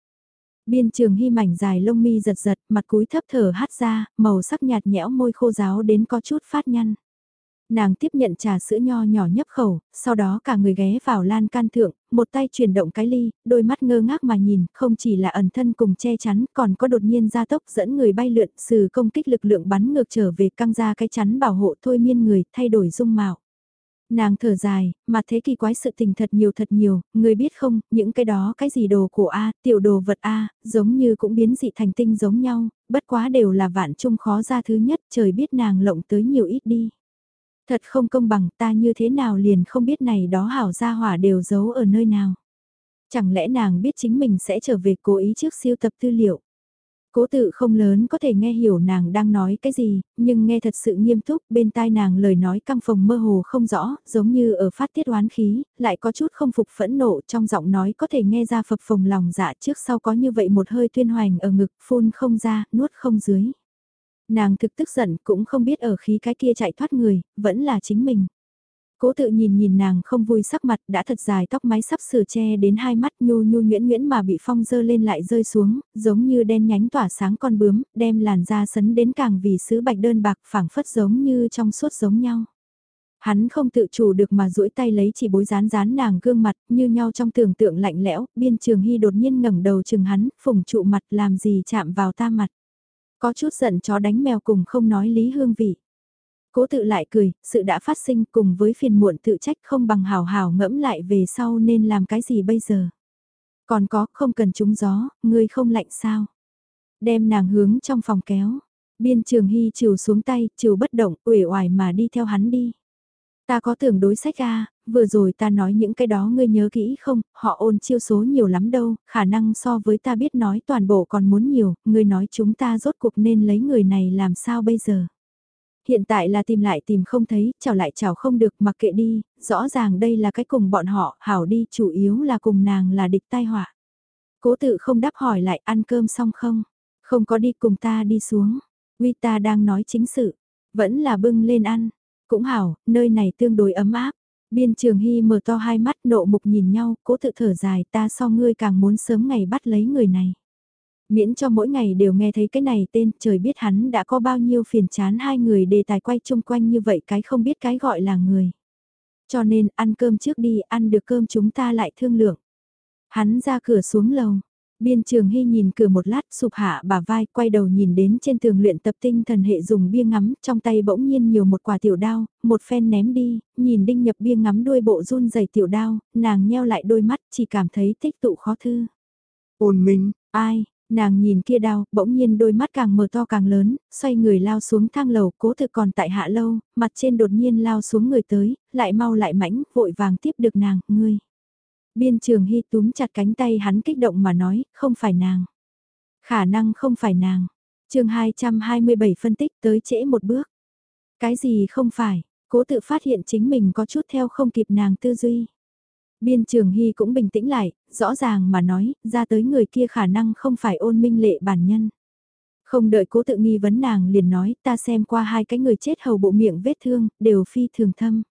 Biên trường hy mảnh dài lông mi giật giật, mặt cúi thấp thở hát ra, màu sắc nhạt nhẽo môi khô giáo đến có chút phát nhăn. Nàng tiếp nhận trà sữa nho nhỏ nhấp khẩu, sau đó cả người ghé vào lan can thượng, một tay chuyển động cái ly, đôi mắt ngơ ngác mà nhìn, không chỉ là ẩn thân cùng che chắn, còn có đột nhiên gia tốc dẫn người bay lượn, sử công kích lực lượng bắn ngược trở về căng ra cái chắn bảo hộ thôi miên người, thay đổi dung mạo. Nàng thở dài, mà thế kỳ quái sự tình thật nhiều thật nhiều, người biết không, những cái đó cái gì đồ của A, tiểu đồ vật A, giống như cũng biến dị thành tinh giống nhau, bất quá đều là vạn chung khó ra thứ nhất, trời biết nàng lộng tới nhiều ít đi. Thật không công bằng ta như thế nào liền không biết này đó hảo gia hỏa đều giấu ở nơi nào. Chẳng lẽ nàng biết chính mình sẽ trở về cố ý trước siêu tập tư liệu. Cố tự không lớn có thể nghe hiểu nàng đang nói cái gì, nhưng nghe thật sự nghiêm túc, bên tai nàng lời nói căng phòng mơ hồ không rõ, giống như ở phát tiết oán khí, lại có chút không phục phẫn nộ trong giọng nói có thể nghe ra phập phồng lòng dạ trước sau có như vậy một hơi tuyên hoành ở ngực, phun không ra, nuốt không dưới. Nàng thực tức giận cũng không biết ở khí cái kia chạy thoát người, vẫn là chính mình. Cố tự nhìn nhìn nàng không vui sắc mặt đã thật dài tóc mái sắp sửa che đến hai mắt nhu nhu nhuyễn nhuyễn mà bị phong dơ lên lại rơi xuống, giống như đen nhánh tỏa sáng con bướm, đem làn da sấn đến càng vì sứ bạch đơn bạc phẳng phất giống như trong suốt giống nhau. Hắn không tự chủ được mà duỗi tay lấy chỉ bối rán rán nàng gương mặt như nhau trong tưởng tượng lạnh lẽo, biên trường hy đột nhiên ngẩng đầu chừng hắn, phủng trụ mặt làm gì chạm vào ta mặt. Có chút giận chó đánh mèo cùng không nói lý hương vị. Cố tự lại cười, sự đã phát sinh cùng với phiền muộn tự trách không bằng hào hào ngẫm lại về sau nên làm cái gì bây giờ. Còn có, không cần trúng gió, ngươi không lạnh sao. Đem nàng hướng trong phòng kéo. Biên trường hy chiều xuống tay, chiều bất động, uể oải mà đi theo hắn đi. Ta có tưởng đối sách a vừa rồi ta nói những cái đó ngươi nhớ kỹ không, họ ôn chiêu số nhiều lắm đâu, khả năng so với ta biết nói toàn bộ còn muốn nhiều, ngươi nói chúng ta rốt cuộc nên lấy người này làm sao bây giờ. Hiện tại là tìm lại tìm không thấy, chào lại chào không được mặc kệ đi, rõ ràng đây là cái cùng bọn họ, hảo đi, chủ yếu là cùng nàng là địch tai họa. Cố tự không đáp hỏi lại ăn cơm xong không? Không có đi cùng ta đi xuống. Uy ta đang nói chính sự. Vẫn là bưng lên ăn. Cũng hảo, nơi này tương đối ấm áp. Biên trường hy mở to hai mắt nộ mục nhìn nhau, cố tự thở dài ta so ngươi càng muốn sớm ngày bắt lấy người này. Miễn cho mỗi ngày đều nghe thấy cái này tên, trời biết hắn đã có bao nhiêu phiền chán hai người đề tài quay chung quanh như vậy cái không biết cái gọi là người. Cho nên ăn cơm trước đi, ăn được cơm chúng ta lại thương lượng. Hắn ra cửa xuống lầu, Biên trường hy nhìn cửa một lát sụp hạ bà vai quay đầu nhìn đến trên tường luyện tập tinh thần hệ dùng bia ngắm trong tay bỗng nhiên nhiều một quả tiểu đao, một phen ném đi, nhìn đinh nhập bia ngắm đuôi bộ run dày tiểu đao, nàng nheo lại đôi mắt chỉ cảm thấy tích tụ khó thư. Ôn minh, ai, nàng nhìn kia đao, bỗng nhiên đôi mắt càng mở to càng lớn, xoay người lao xuống thang lầu, cố thực còn tại hạ lâu, mặt trên đột nhiên lao xuống người tới, lại mau lại mãnh, vội vàng tiếp được nàng, ngươi. Biên trường hy túm chặt cánh tay hắn kích động mà nói, không phải nàng. Khả năng không phải nàng. chương 227 phân tích tới trễ một bước. Cái gì không phải, cố tự phát hiện chính mình có chút theo không kịp nàng tư duy. Biên trường hy cũng bình tĩnh lại, rõ ràng mà nói, ra tới người kia khả năng không phải ôn minh lệ bản nhân. Không đợi cố tự nghi vấn nàng liền nói, ta xem qua hai cái người chết hầu bộ miệng vết thương, đều phi thường thâm.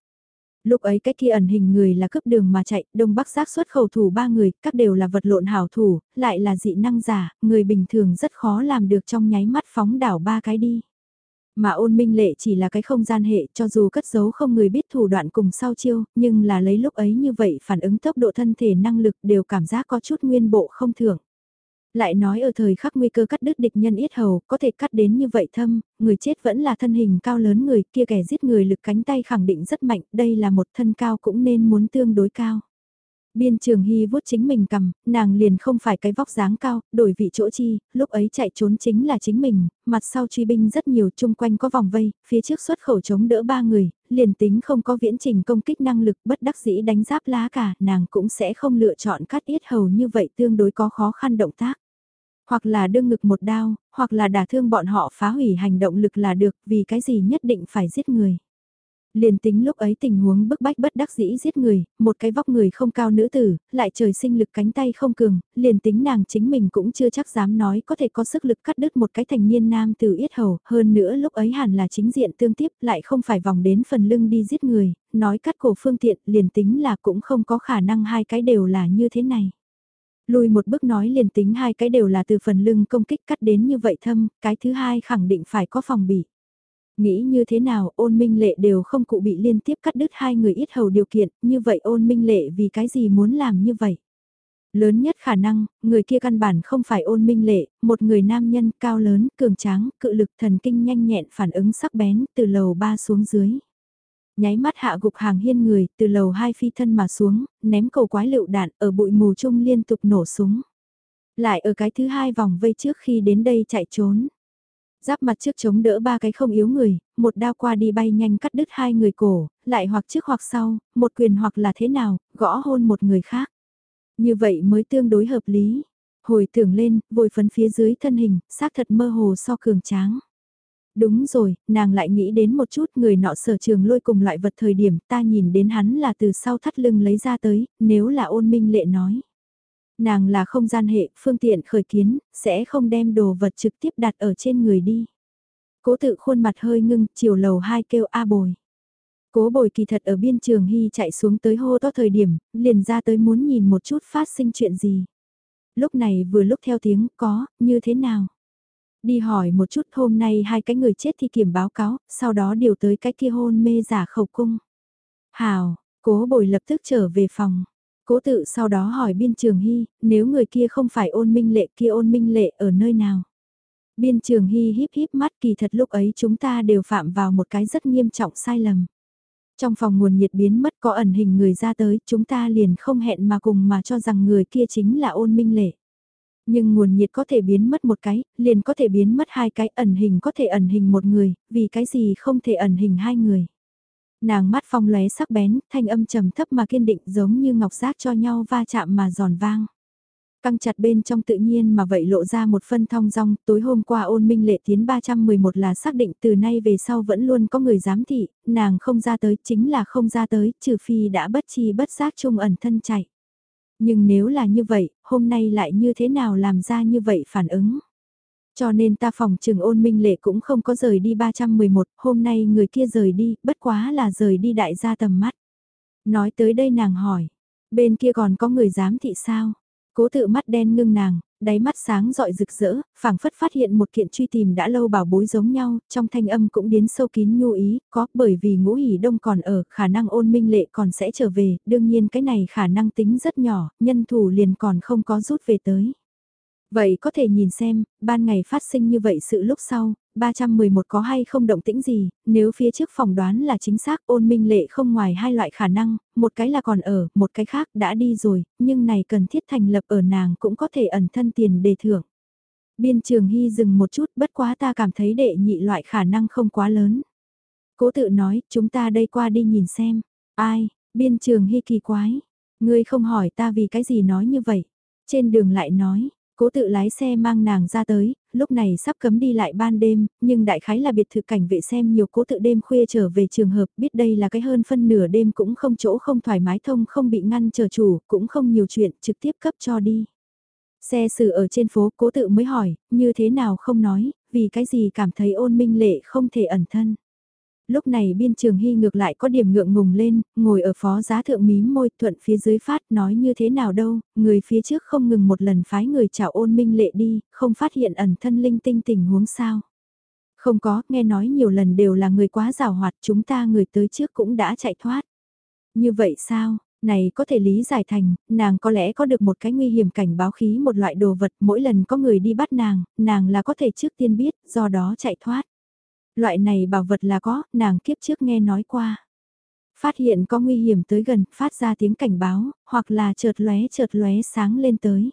Lúc ấy cái kia ẩn hình người là cướp đường mà chạy, đông bắc xác xuất khẩu thủ ba người, các đều là vật lộn hảo thủ, lại là dị năng giả, người bình thường rất khó làm được trong nháy mắt phóng đảo ba cái đi. Mà ôn minh lệ chỉ là cái không gian hệ cho dù cất giấu không người biết thủ đoạn cùng sau chiêu, nhưng là lấy lúc ấy như vậy phản ứng tốc độ thân thể năng lực đều cảm giác có chút nguyên bộ không thường. Lại nói ở thời khắc nguy cơ cắt đứt địch nhân yết hầu, có thể cắt đến như vậy thâm, người chết vẫn là thân hình cao lớn người kia kẻ giết người lực cánh tay khẳng định rất mạnh, đây là một thân cao cũng nên muốn tương đối cao. Biên trường hy vuốt chính mình cầm, nàng liền không phải cái vóc dáng cao, đổi vị chỗ chi, lúc ấy chạy trốn chính là chính mình, mặt sau truy binh rất nhiều chung quanh có vòng vây, phía trước xuất khẩu chống đỡ ba người, liền tính không có viễn trình công kích năng lực bất đắc dĩ đánh giáp lá cả, nàng cũng sẽ không lựa chọn cắt yết hầu như vậy tương đối có khó khăn động tác. Hoặc là đương ngực một đao, hoặc là đả thương bọn họ phá hủy hành động lực là được vì cái gì nhất định phải giết người. Liền tính lúc ấy tình huống bức bách bất đắc dĩ giết người, một cái vóc người không cao nữ tử, lại trời sinh lực cánh tay không cường, liền tính nàng chính mình cũng chưa chắc dám nói có thể có sức lực cắt đứt một cái thành niên nam từ yết hầu, hơn nữa lúc ấy hẳn là chính diện tương tiếp lại không phải vòng đến phần lưng đi giết người, nói cắt cổ phương tiện liền tính là cũng không có khả năng hai cái đều là như thế này. Lùi một bước nói liền tính hai cái đều là từ phần lưng công kích cắt đến như vậy thâm, cái thứ hai khẳng định phải có phòng bị. Nghĩ như thế nào ôn minh lệ đều không cụ bị liên tiếp cắt đứt hai người ít hầu điều kiện, như vậy ôn minh lệ vì cái gì muốn làm như vậy? Lớn nhất khả năng, người kia căn bản không phải ôn minh lệ, một người nam nhân cao lớn, cường tráng, cự lực thần kinh nhanh nhẹn phản ứng sắc bén từ lầu ba xuống dưới. Nháy mắt hạ gục hàng hiên người, từ lầu hai phi thân mà xuống, ném cầu quái lựu đạn ở bụi mù chung liên tục nổ súng. Lại ở cái thứ hai vòng vây trước khi đến đây chạy trốn. Giáp mặt trước chống đỡ ba cái không yếu người, một đao qua đi bay nhanh cắt đứt hai người cổ, lại hoặc trước hoặc sau, một quyền hoặc là thế nào, gõ hôn một người khác. Như vậy mới tương đối hợp lý. Hồi tưởng lên, vội phấn phía dưới thân hình, xác thật mơ hồ so cường tráng. Đúng rồi, nàng lại nghĩ đến một chút người nọ sở trường lôi cùng loại vật thời điểm ta nhìn đến hắn là từ sau thắt lưng lấy ra tới, nếu là ôn minh lệ nói. Nàng là không gian hệ, phương tiện khởi kiến, sẽ không đem đồ vật trực tiếp đặt ở trên người đi. Cố tự khuôn mặt hơi ngưng, chiều lầu hai kêu A bồi. Cố bồi kỳ thật ở biên trường hy chạy xuống tới hô to thời điểm, liền ra tới muốn nhìn một chút phát sinh chuyện gì. Lúc này vừa lúc theo tiếng có, như thế nào? Đi hỏi một chút hôm nay hai cái người chết thì kiểm báo cáo, sau đó điều tới cái kia hôn mê giả khẩu cung. Hào, cố bồi lập tức trở về phòng. Cố tự sau đó hỏi biên trường hy, nếu người kia không phải ôn minh lệ kia ôn minh lệ ở nơi nào? Biên trường hy híp híp mắt kỳ thật lúc ấy chúng ta đều phạm vào một cái rất nghiêm trọng sai lầm. Trong phòng nguồn nhiệt biến mất có ẩn hình người ra tới, chúng ta liền không hẹn mà cùng mà cho rằng người kia chính là ôn minh lệ. Nhưng nguồn nhiệt có thể biến mất một cái, liền có thể biến mất hai cái, ẩn hình có thể ẩn hình một người, vì cái gì không thể ẩn hình hai người. Nàng mắt phong lóe sắc bén, thanh âm trầm thấp mà kiên định giống như ngọc giác cho nhau va chạm mà giòn vang. Căng chặt bên trong tự nhiên mà vậy lộ ra một phân thong dong, tối hôm qua ôn minh lệ tiến 311 là xác định từ nay về sau vẫn luôn có người giám thị, nàng không ra tới chính là không ra tới, trừ phi đã bất chi bất giác chung ẩn thân chạy. Nhưng nếu là như vậy, hôm nay lại như thế nào làm ra như vậy phản ứng? Cho nên ta phòng trường ôn minh lệ cũng không có rời đi 311, hôm nay người kia rời đi, bất quá là rời đi đại gia tầm mắt. Nói tới đây nàng hỏi, bên kia còn có người dám thị sao? Cố tự mắt đen ngưng nàng, đáy mắt sáng rọi rực rỡ, phảng phất phát hiện một kiện truy tìm đã lâu bảo bối giống nhau, trong thanh âm cũng đến sâu kín nhu ý, có bởi vì ngũ hỉ đông còn ở, khả năng ôn minh lệ còn sẽ trở về, đương nhiên cái này khả năng tính rất nhỏ, nhân thủ liền còn không có rút về tới. Vậy có thể nhìn xem, ban ngày phát sinh như vậy sự lúc sau, 311 có hay không động tĩnh gì, nếu phía trước phỏng đoán là chính xác ôn minh lệ không ngoài hai loại khả năng, một cái là còn ở, một cái khác đã đi rồi, nhưng này cần thiết thành lập ở nàng cũng có thể ẩn thân tiền đề thưởng. Biên trường hy dừng một chút bất quá ta cảm thấy đệ nhị loại khả năng không quá lớn. Cố tự nói, chúng ta đây qua đi nhìn xem. Ai, biên trường hy kỳ quái. Ngươi không hỏi ta vì cái gì nói như vậy. Trên đường lại nói, Cố tự lái xe mang nàng ra tới, lúc này sắp cấm đi lại ban đêm, nhưng đại khái là biệt thự cảnh vệ xem nhiều cố tự đêm khuya trở về trường hợp biết đây là cái hơn phân nửa đêm cũng không chỗ không thoải mái thông không bị ngăn chờ chủ, cũng không nhiều chuyện, trực tiếp cấp cho đi. Xe xử ở trên phố cố tự mới hỏi, như thế nào không nói, vì cái gì cảm thấy ôn minh lệ không thể ẩn thân. Lúc này biên trường hy ngược lại có điểm ngượng ngùng lên, ngồi ở phó giá thượng mím môi thuận phía dưới phát nói như thế nào đâu, người phía trước không ngừng một lần phái người chào ôn minh lệ đi, không phát hiện ẩn thân linh tinh tình huống sao. Không có, nghe nói nhiều lần đều là người quá rào hoạt chúng ta người tới trước cũng đã chạy thoát. Như vậy sao, này có thể lý giải thành, nàng có lẽ có được một cái nguy hiểm cảnh báo khí một loại đồ vật mỗi lần có người đi bắt nàng, nàng là có thể trước tiên biết, do đó chạy thoát. Loại này bảo vật là có, nàng kiếp trước nghe nói qua. Phát hiện có nguy hiểm tới gần, phát ra tiếng cảnh báo, hoặc là chợt lóe chợt lóe sáng lên tới.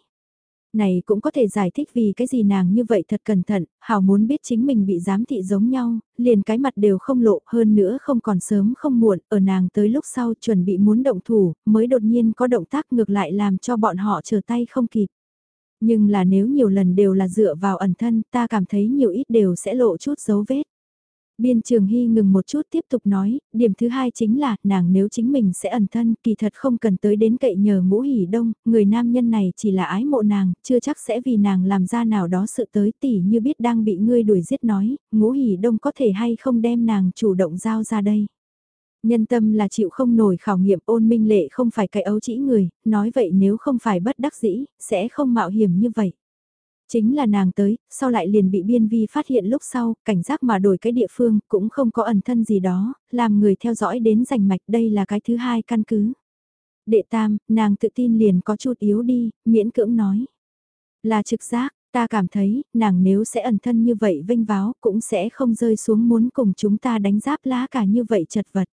Này cũng có thể giải thích vì cái gì nàng như vậy thật cẩn thận, hảo muốn biết chính mình bị giám thị giống nhau, liền cái mặt đều không lộ hơn nữa không còn sớm không muộn, ở nàng tới lúc sau chuẩn bị muốn động thủ, mới đột nhiên có động tác ngược lại làm cho bọn họ chờ tay không kịp. Nhưng là nếu nhiều lần đều là dựa vào ẩn thân ta cảm thấy nhiều ít đều sẽ lộ chút dấu vết. Biên Trường Hy ngừng một chút tiếp tục nói, điểm thứ hai chính là, nàng nếu chính mình sẽ ẩn thân, kỳ thật không cần tới đến cậy nhờ ngũ hỉ đông, người nam nhân này chỉ là ái mộ nàng, chưa chắc sẽ vì nàng làm ra nào đó sự tới tỉ như biết đang bị ngươi đuổi giết nói, ngũ hỉ đông có thể hay không đem nàng chủ động giao ra đây. Nhân tâm là chịu không nổi khảo nghiệm ôn minh lệ không phải cái ấu chỉ người, nói vậy nếu không phải bất đắc dĩ, sẽ không mạo hiểm như vậy. Chính là nàng tới, sau lại liền bị biên vi phát hiện lúc sau, cảnh giác mà đổi cái địa phương, cũng không có ẩn thân gì đó, làm người theo dõi đến rành mạch đây là cái thứ hai căn cứ. Đệ tam, nàng tự tin liền có chút yếu đi, miễn cưỡng nói. Là trực giác, ta cảm thấy, nàng nếu sẽ ẩn thân như vậy vinh váo, cũng sẽ không rơi xuống muốn cùng chúng ta đánh giáp lá cả như vậy chật vật.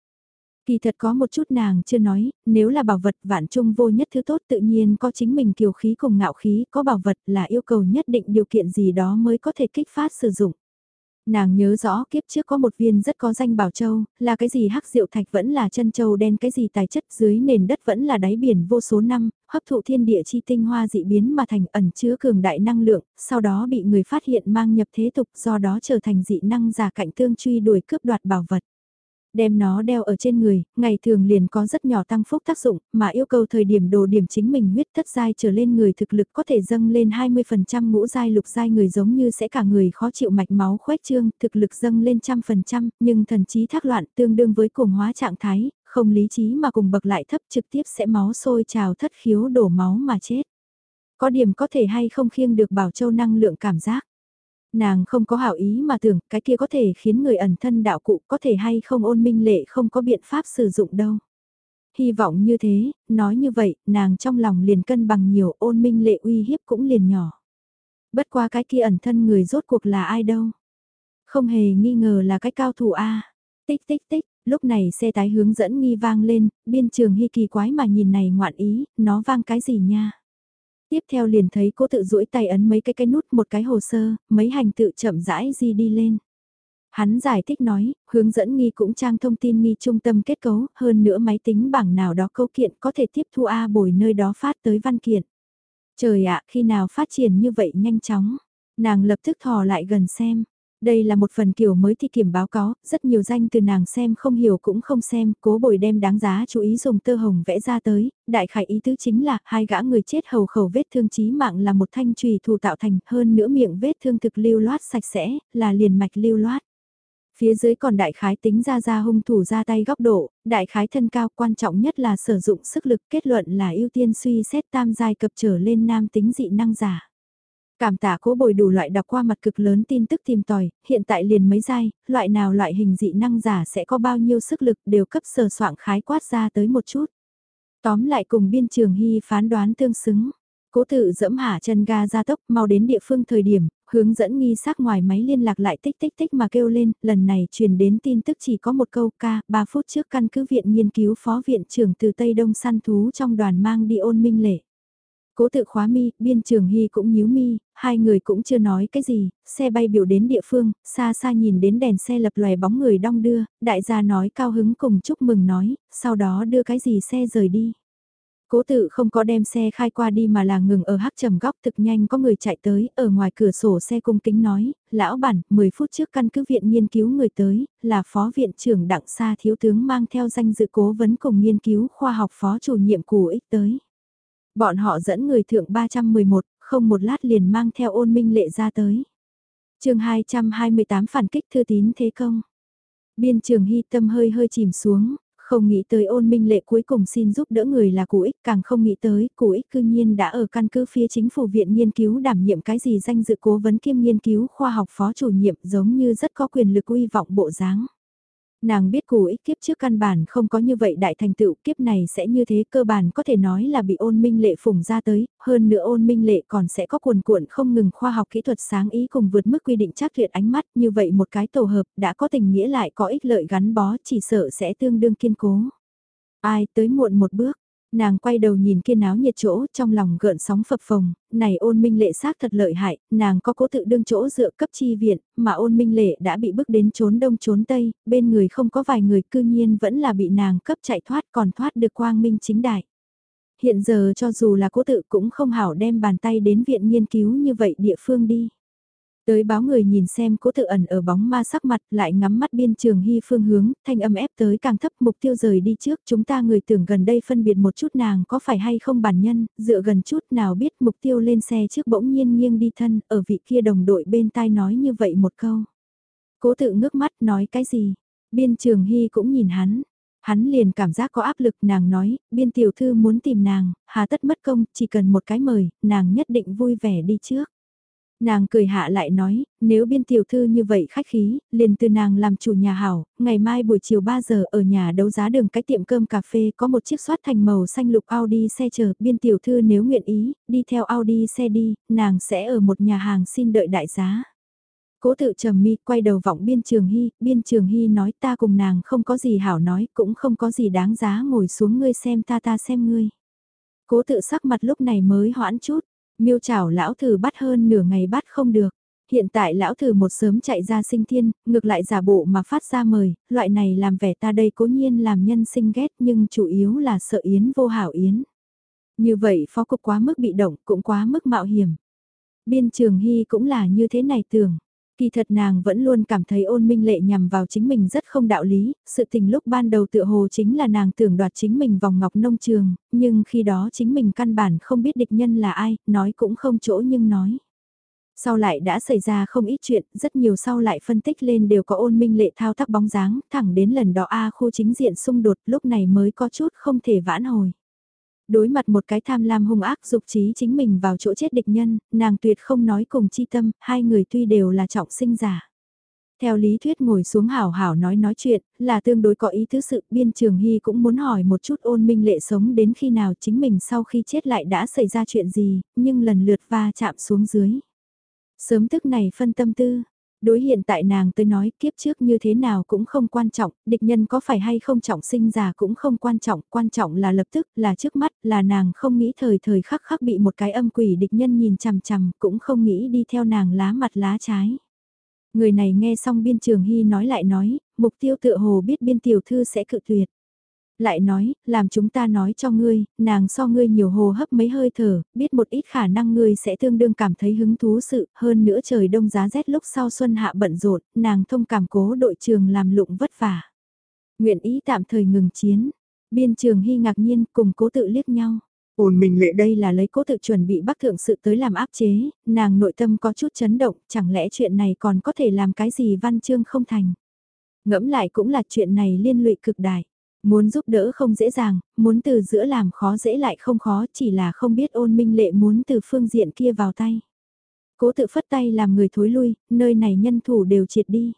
Kỳ thật có một chút nàng chưa nói, nếu là bảo vật vạn trung vô nhất thứ tốt tự nhiên có chính mình kiều khí cùng ngạo khí, có bảo vật là yêu cầu nhất định điều kiện gì đó mới có thể kích phát sử dụng. Nàng nhớ rõ kiếp trước có một viên rất có danh bảo châu, là cái gì hắc diệu thạch vẫn là chân châu đen cái gì tài chất dưới nền đất vẫn là đáy biển vô số năm, hấp thụ thiên địa chi tinh hoa dị biến mà thành ẩn chứa cường đại năng lượng, sau đó bị người phát hiện mang nhập thế tục do đó trở thành dị năng giả cạnh tương truy đuổi cướp đoạt bảo vật. Đem nó đeo ở trên người, ngày thường liền có rất nhỏ tăng phúc tác dụng, mà yêu cầu thời điểm đồ điểm chính mình huyết thất giai trở lên người thực lực có thể dâng lên 20% ngũ giai lục giai người giống như sẽ cả người khó chịu mạch máu khuếch trương, thực lực dâng lên trăm phần trăm, nhưng thần trí thác loạn tương đương với cùng hóa trạng thái, không lý trí mà cùng bậc lại thấp trực tiếp sẽ máu sôi trào thất khiếu đổ máu mà chết. Có điểm có thể hay không khiêng được bảo châu năng lượng cảm giác. Nàng không có hảo ý mà tưởng cái kia có thể khiến người ẩn thân đạo cụ có thể hay không ôn minh lệ không có biện pháp sử dụng đâu. Hy vọng như thế, nói như vậy, nàng trong lòng liền cân bằng nhiều ôn minh lệ uy hiếp cũng liền nhỏ. Bất qua cái kia ẩn thân người rốt cuộc là ai đâu. Không hề nghi ngờ là cái cao thủ A. Tích tích tích, lúc này xe tái hướng dẫn nghi vang lên, biên trường hy kỳ quái mà nhìn này ngoạn ý, nó vang cái gì nha. Tiếp theo liền thấy cô tự duỗi tay ấn mấy cái cái nút một cái hồ sơ, mấy hành tự chậm rãi di đi lên. Hắn giải thích nói, hướng dẫn nghi cũng trang thông tin nghi trung tâm kết cấu, hơn nữa máy tính bảng nào đó câu kiện có thể tiếp thu A bồi nơi đó phát tới văn kiện. Trời ạ, khi nào phát triển như vậy nhanh chóng, nàng lập tức thò lại gần xem, đây là một phần kiểu mới thi kiểm báo cáo, rất nhiều danh từ nàng xem không hiểu cũng không xem, cố bồi đem đáng giá chú ý dùng tơ hồng vẽ ra tới, đại khải ý tứ chính là hai gã người chết hầu khẩu vết thương chí mạng là một thanh trùy thủ tạo thành hơn nữa miệng vết thương thực lưu loát sạch sẽ, là liền mạch lưu loát. Phía dưới còn đại khái tính ra ra hung thủ ra tay góc độ, đại khái thân cao quan trọng nhất là sử dụng sức lực kết luận là ưu tiên suy xét tam giai cập trở lên nam tính dị năng giả. Cảm tạ cố bồi đủ loại đọc qua mặt cực lớn tin tức tìm tòi, hiện tại liền mấy giai, loại nào loại hình dị năng giả sẽ có bao nhiêu sức lực đều cấp sờ soạn khái quát ra tới một chút. Tóm lại cùng biên trường hy phán đoán tương xứng. Cố tự dẫm hạ chân ga ra tốc mau đến địa phương thời điểm, hướng dẫn nghi sát ngoài máy liên lạc lại tích tích tích mà kêu lên, lần này truyền đến tin tức chỉ có một câu ca, 3 phút trước căn cứ viện nghiên cứu phó viện trưởng từ Tây Đông săn thú trong đoàn mang đi ôn minh lệ. Cố tự khóa mi, biên trường hy cũng nhíu mi, hai người cũng chưa nói cái gì, xe bay biểu đến địa phương, xa xa nhìn đến đèn xe lập lòe bóng người đong đưa, đại gia nói cao hứng cùng chúc mừng nói, sau đó đưa cái gì xe rời đi. Cố tự không có đem xe khai qua đi mà là ngừng ở hắc trầm góc thực nhanh có người chạy tới, ở ngoài cửa sổ xe cung kính nói, lão bản, 10 phút trước căn cứ viện nghiên cứu người tới, là phó viện trưởng đặng xa thiếu tướng mang theo danh dự cố vấn cùng nghiên cứu khoa học phó chủ nhiệm của ích tới. Bọn họ dẫn người thượng 311, không một lát liền mang theo ôn minh lệ ra tới. chương 228 phản kích thư tín thế công. Biên trường hy tâm hơi hơi chìm xuống, Không nghĩ tới ôn minh lệ cuối cùng xin giúp đỡ người là cụ ích, càng không nghĩ tới cụ ích cư nhiên đã ở căn cứ phía chính phủ viện nghiên cứu đảm nhiệm cái gì danh dự cố vấn kiêm nghiên cứu khoa học phó chủ nhiệm giống như rất có quyền lực uy vọng bộ dáng. Nàng biết củ ích kiếp trước căn bản không có như vậy đại thành tựu kiếp này sẽ như thế cơ bản có thể nói là bị ôn minh lệ phủng ra tới, hơn nữa ôn minh lệ còn sẽ có cuồn cuộn không ngừng khoa học kỹ thuật sáng ý cùng vượt mức quy định chắc tuyệt ánh mắt như vậy một cái tổ hợp đã có tình nghĩa lại có ích lợi gắn bó chỉ sợ sẽ tương đương kiên cố. Ai tới muộn một bước, Nàng quay đầu nhìn kia náo nhiệt chỗ, trong lòng gợn sóng phập phồng, này ôn minh lệ xác thật lợi hại, nàng có cố tự đương chỗ dựa cấp chi viện, mà ôn minh lệ đã bị bước đến trốn đông trốn tây, bên người không có vài người cư nhiên vẫn là bị nàng cấp chạy thoát còn thoát được quang minh chính đại. Hiện giờ cho dù là cố tự cũng không hảo đem bàn tay đến viện nghiên cứu như vậy địa phương đi. Tới báo người nhìn xem cố tự ẩn ở bóng ma sắc mặt lại ngắm mắt biên trường hy phương hướng, thanh âm ép tới càng thấp mục tiêu rời đi trước chúng ta người tưởng gần đây phân biệt một chút nàng có phải hay không bản nhân, dựa gần chút nào biết mục tiêu lên xe trước bỗng nhiên nghiêng đi thân, ở vị kia đồng đội bên tai nói như vậy một câu. Cố tự ngước mắt nói cái gì, biên trường hy cũng nhìn hắn, hắn liền cảm giác có áp lực nàng nói, biên tiểu thư muốn tìm nàng, hà tất mất công, chỉ cần một cái mời, nàng nhất định vui vẻ đi trước. Nàng cười hạ lại nói, nếu biên tiểu thư như vậy khách khí, liền từ nàng làm chủ nhà hảo, ngày mai buổi chiều 3 giờ ở nhà đấu giá đường cái tiệm cơm cà phê có một chiếc soát thành màu xanh lục Audi xe chờ, biên tiểu thư nếu nguyện ý, đi theo Audi xe đi, nàng sẽ ở một nhà hàng xin đợi đại giá. Cố tự trầm mi quay đầu vọng biên trường hy, biên trường hy nói ta cùng nàng không có gì hảo nói, cũng không có gì đáng giá ngồi xuống ngươi xem ta ta xem ngươi. Cố tự sắc mặt lúc này mới hoãn chút, Miêu chảo lão thử bắt hơn nửa ngày bắt không được. Hiện tại lão thử một sớm chạy ra sinh thiên, ngược lại giả bộ mà phát ra mời, loại này làm vẻ ta đây cố nhiên làm nhân sinh ghét nhưng chủ yếu là sợ yến vô hảo yến. Như vậy phó cục quá mức bị động cũng quá mức mạo hiểm. Biên trường hy cũng là như thế này tưởng. Kỳ thật nàng vẫn luôn cảm thấy ôn minh lệ nhằm vào chính mình rất không đạo lý, sự tình lúc ban đầu tựa hồ chính là nàng tưởng đoạt chính mình vòng ngọc nông trường, nhưng khi đó chính mình căn bản không biết địch nhân là ai, nói cũng không chỗ nhưng nói. Sau lại đã xảy ra không ít chuyện, rất nhiều sau lại phân tích lên đều có ôn minh lệ thao tác bóng dáng, thẳng đến lần đó A khu chính diện xung đột lúc này mới có chút không thể vãn hồi đối mặt một cái tham lam hung ác dục trí chính mình vào chỗ chết địch nhân, nàng tuyệt không nói cùng chi tâm, hai người tuy đều là trọng sinh giả. Theo lý thuyết ngồi xuống hảo hảo nói nói chuyện, là tương đối có ý thứ sự, biên trường hy cũng muốn hỏi một chút ôn minh lệ sống đến khi nào chính mình sau khi chết lại đã xảy ra chuyện gì, nhưng lần lượt va chạm xuống dưới. Sớm tức này phân tâm tư, Đối hiện tại nàng tới nói kiếp trước như thế nào cũng không quan trọng, địch nhân có phải hay không trọng sinh già cũng không quan trọng, quan trọng là lập tức, là trước mắt, là nàng không nghĩ thời thời khắc khắc bị một cái âm quỷ địch nhân nhìn chằm chằm, cũng không nghĩ đi theo nàng lá mặt lá trái. Người này nghe xong biên trường hy nói lại nói, mục tiêu tự hồ biết biên tiểu thư sẽ cự tuyệt lại nói, làm chúng ta nói cho ngươi, nàng so ngươi nhiều hồ hấp mấy hơi thở, biết một ít khả năng ngươi sẽ tương đương cảm thấy hứng thú sự, hơn nữa trời đông giá rét lúc sau xuân hạ bận rộn, nàng thông cảm cố đội trường làm lụng vất vả. Nguyện ý tạm thời ngừng chiến, biên trường hy ngạc nhiên cùng cố tự liếc nhau. Ôn mình lệ đây là lấy cố tự chuẩn bị bắc thượng sự tới làm áp chế, nàng nội tâm có chút chấn động, chẳng lẽ chuyện này còn có thể làm cái gì văn chương không thành. Ngẫm lại cũng là chuyện này liên lụy cực đại. Muốn giúp đỡ không dễ dàng, muốn từ giữa làm khó dễ lại không khó, chỉ là không biết ôn minh lệ muốn từ phương diện kia vào tay. Cố tự phất tay làm người thối lui, nơi này nhân thủ đều triệt đi.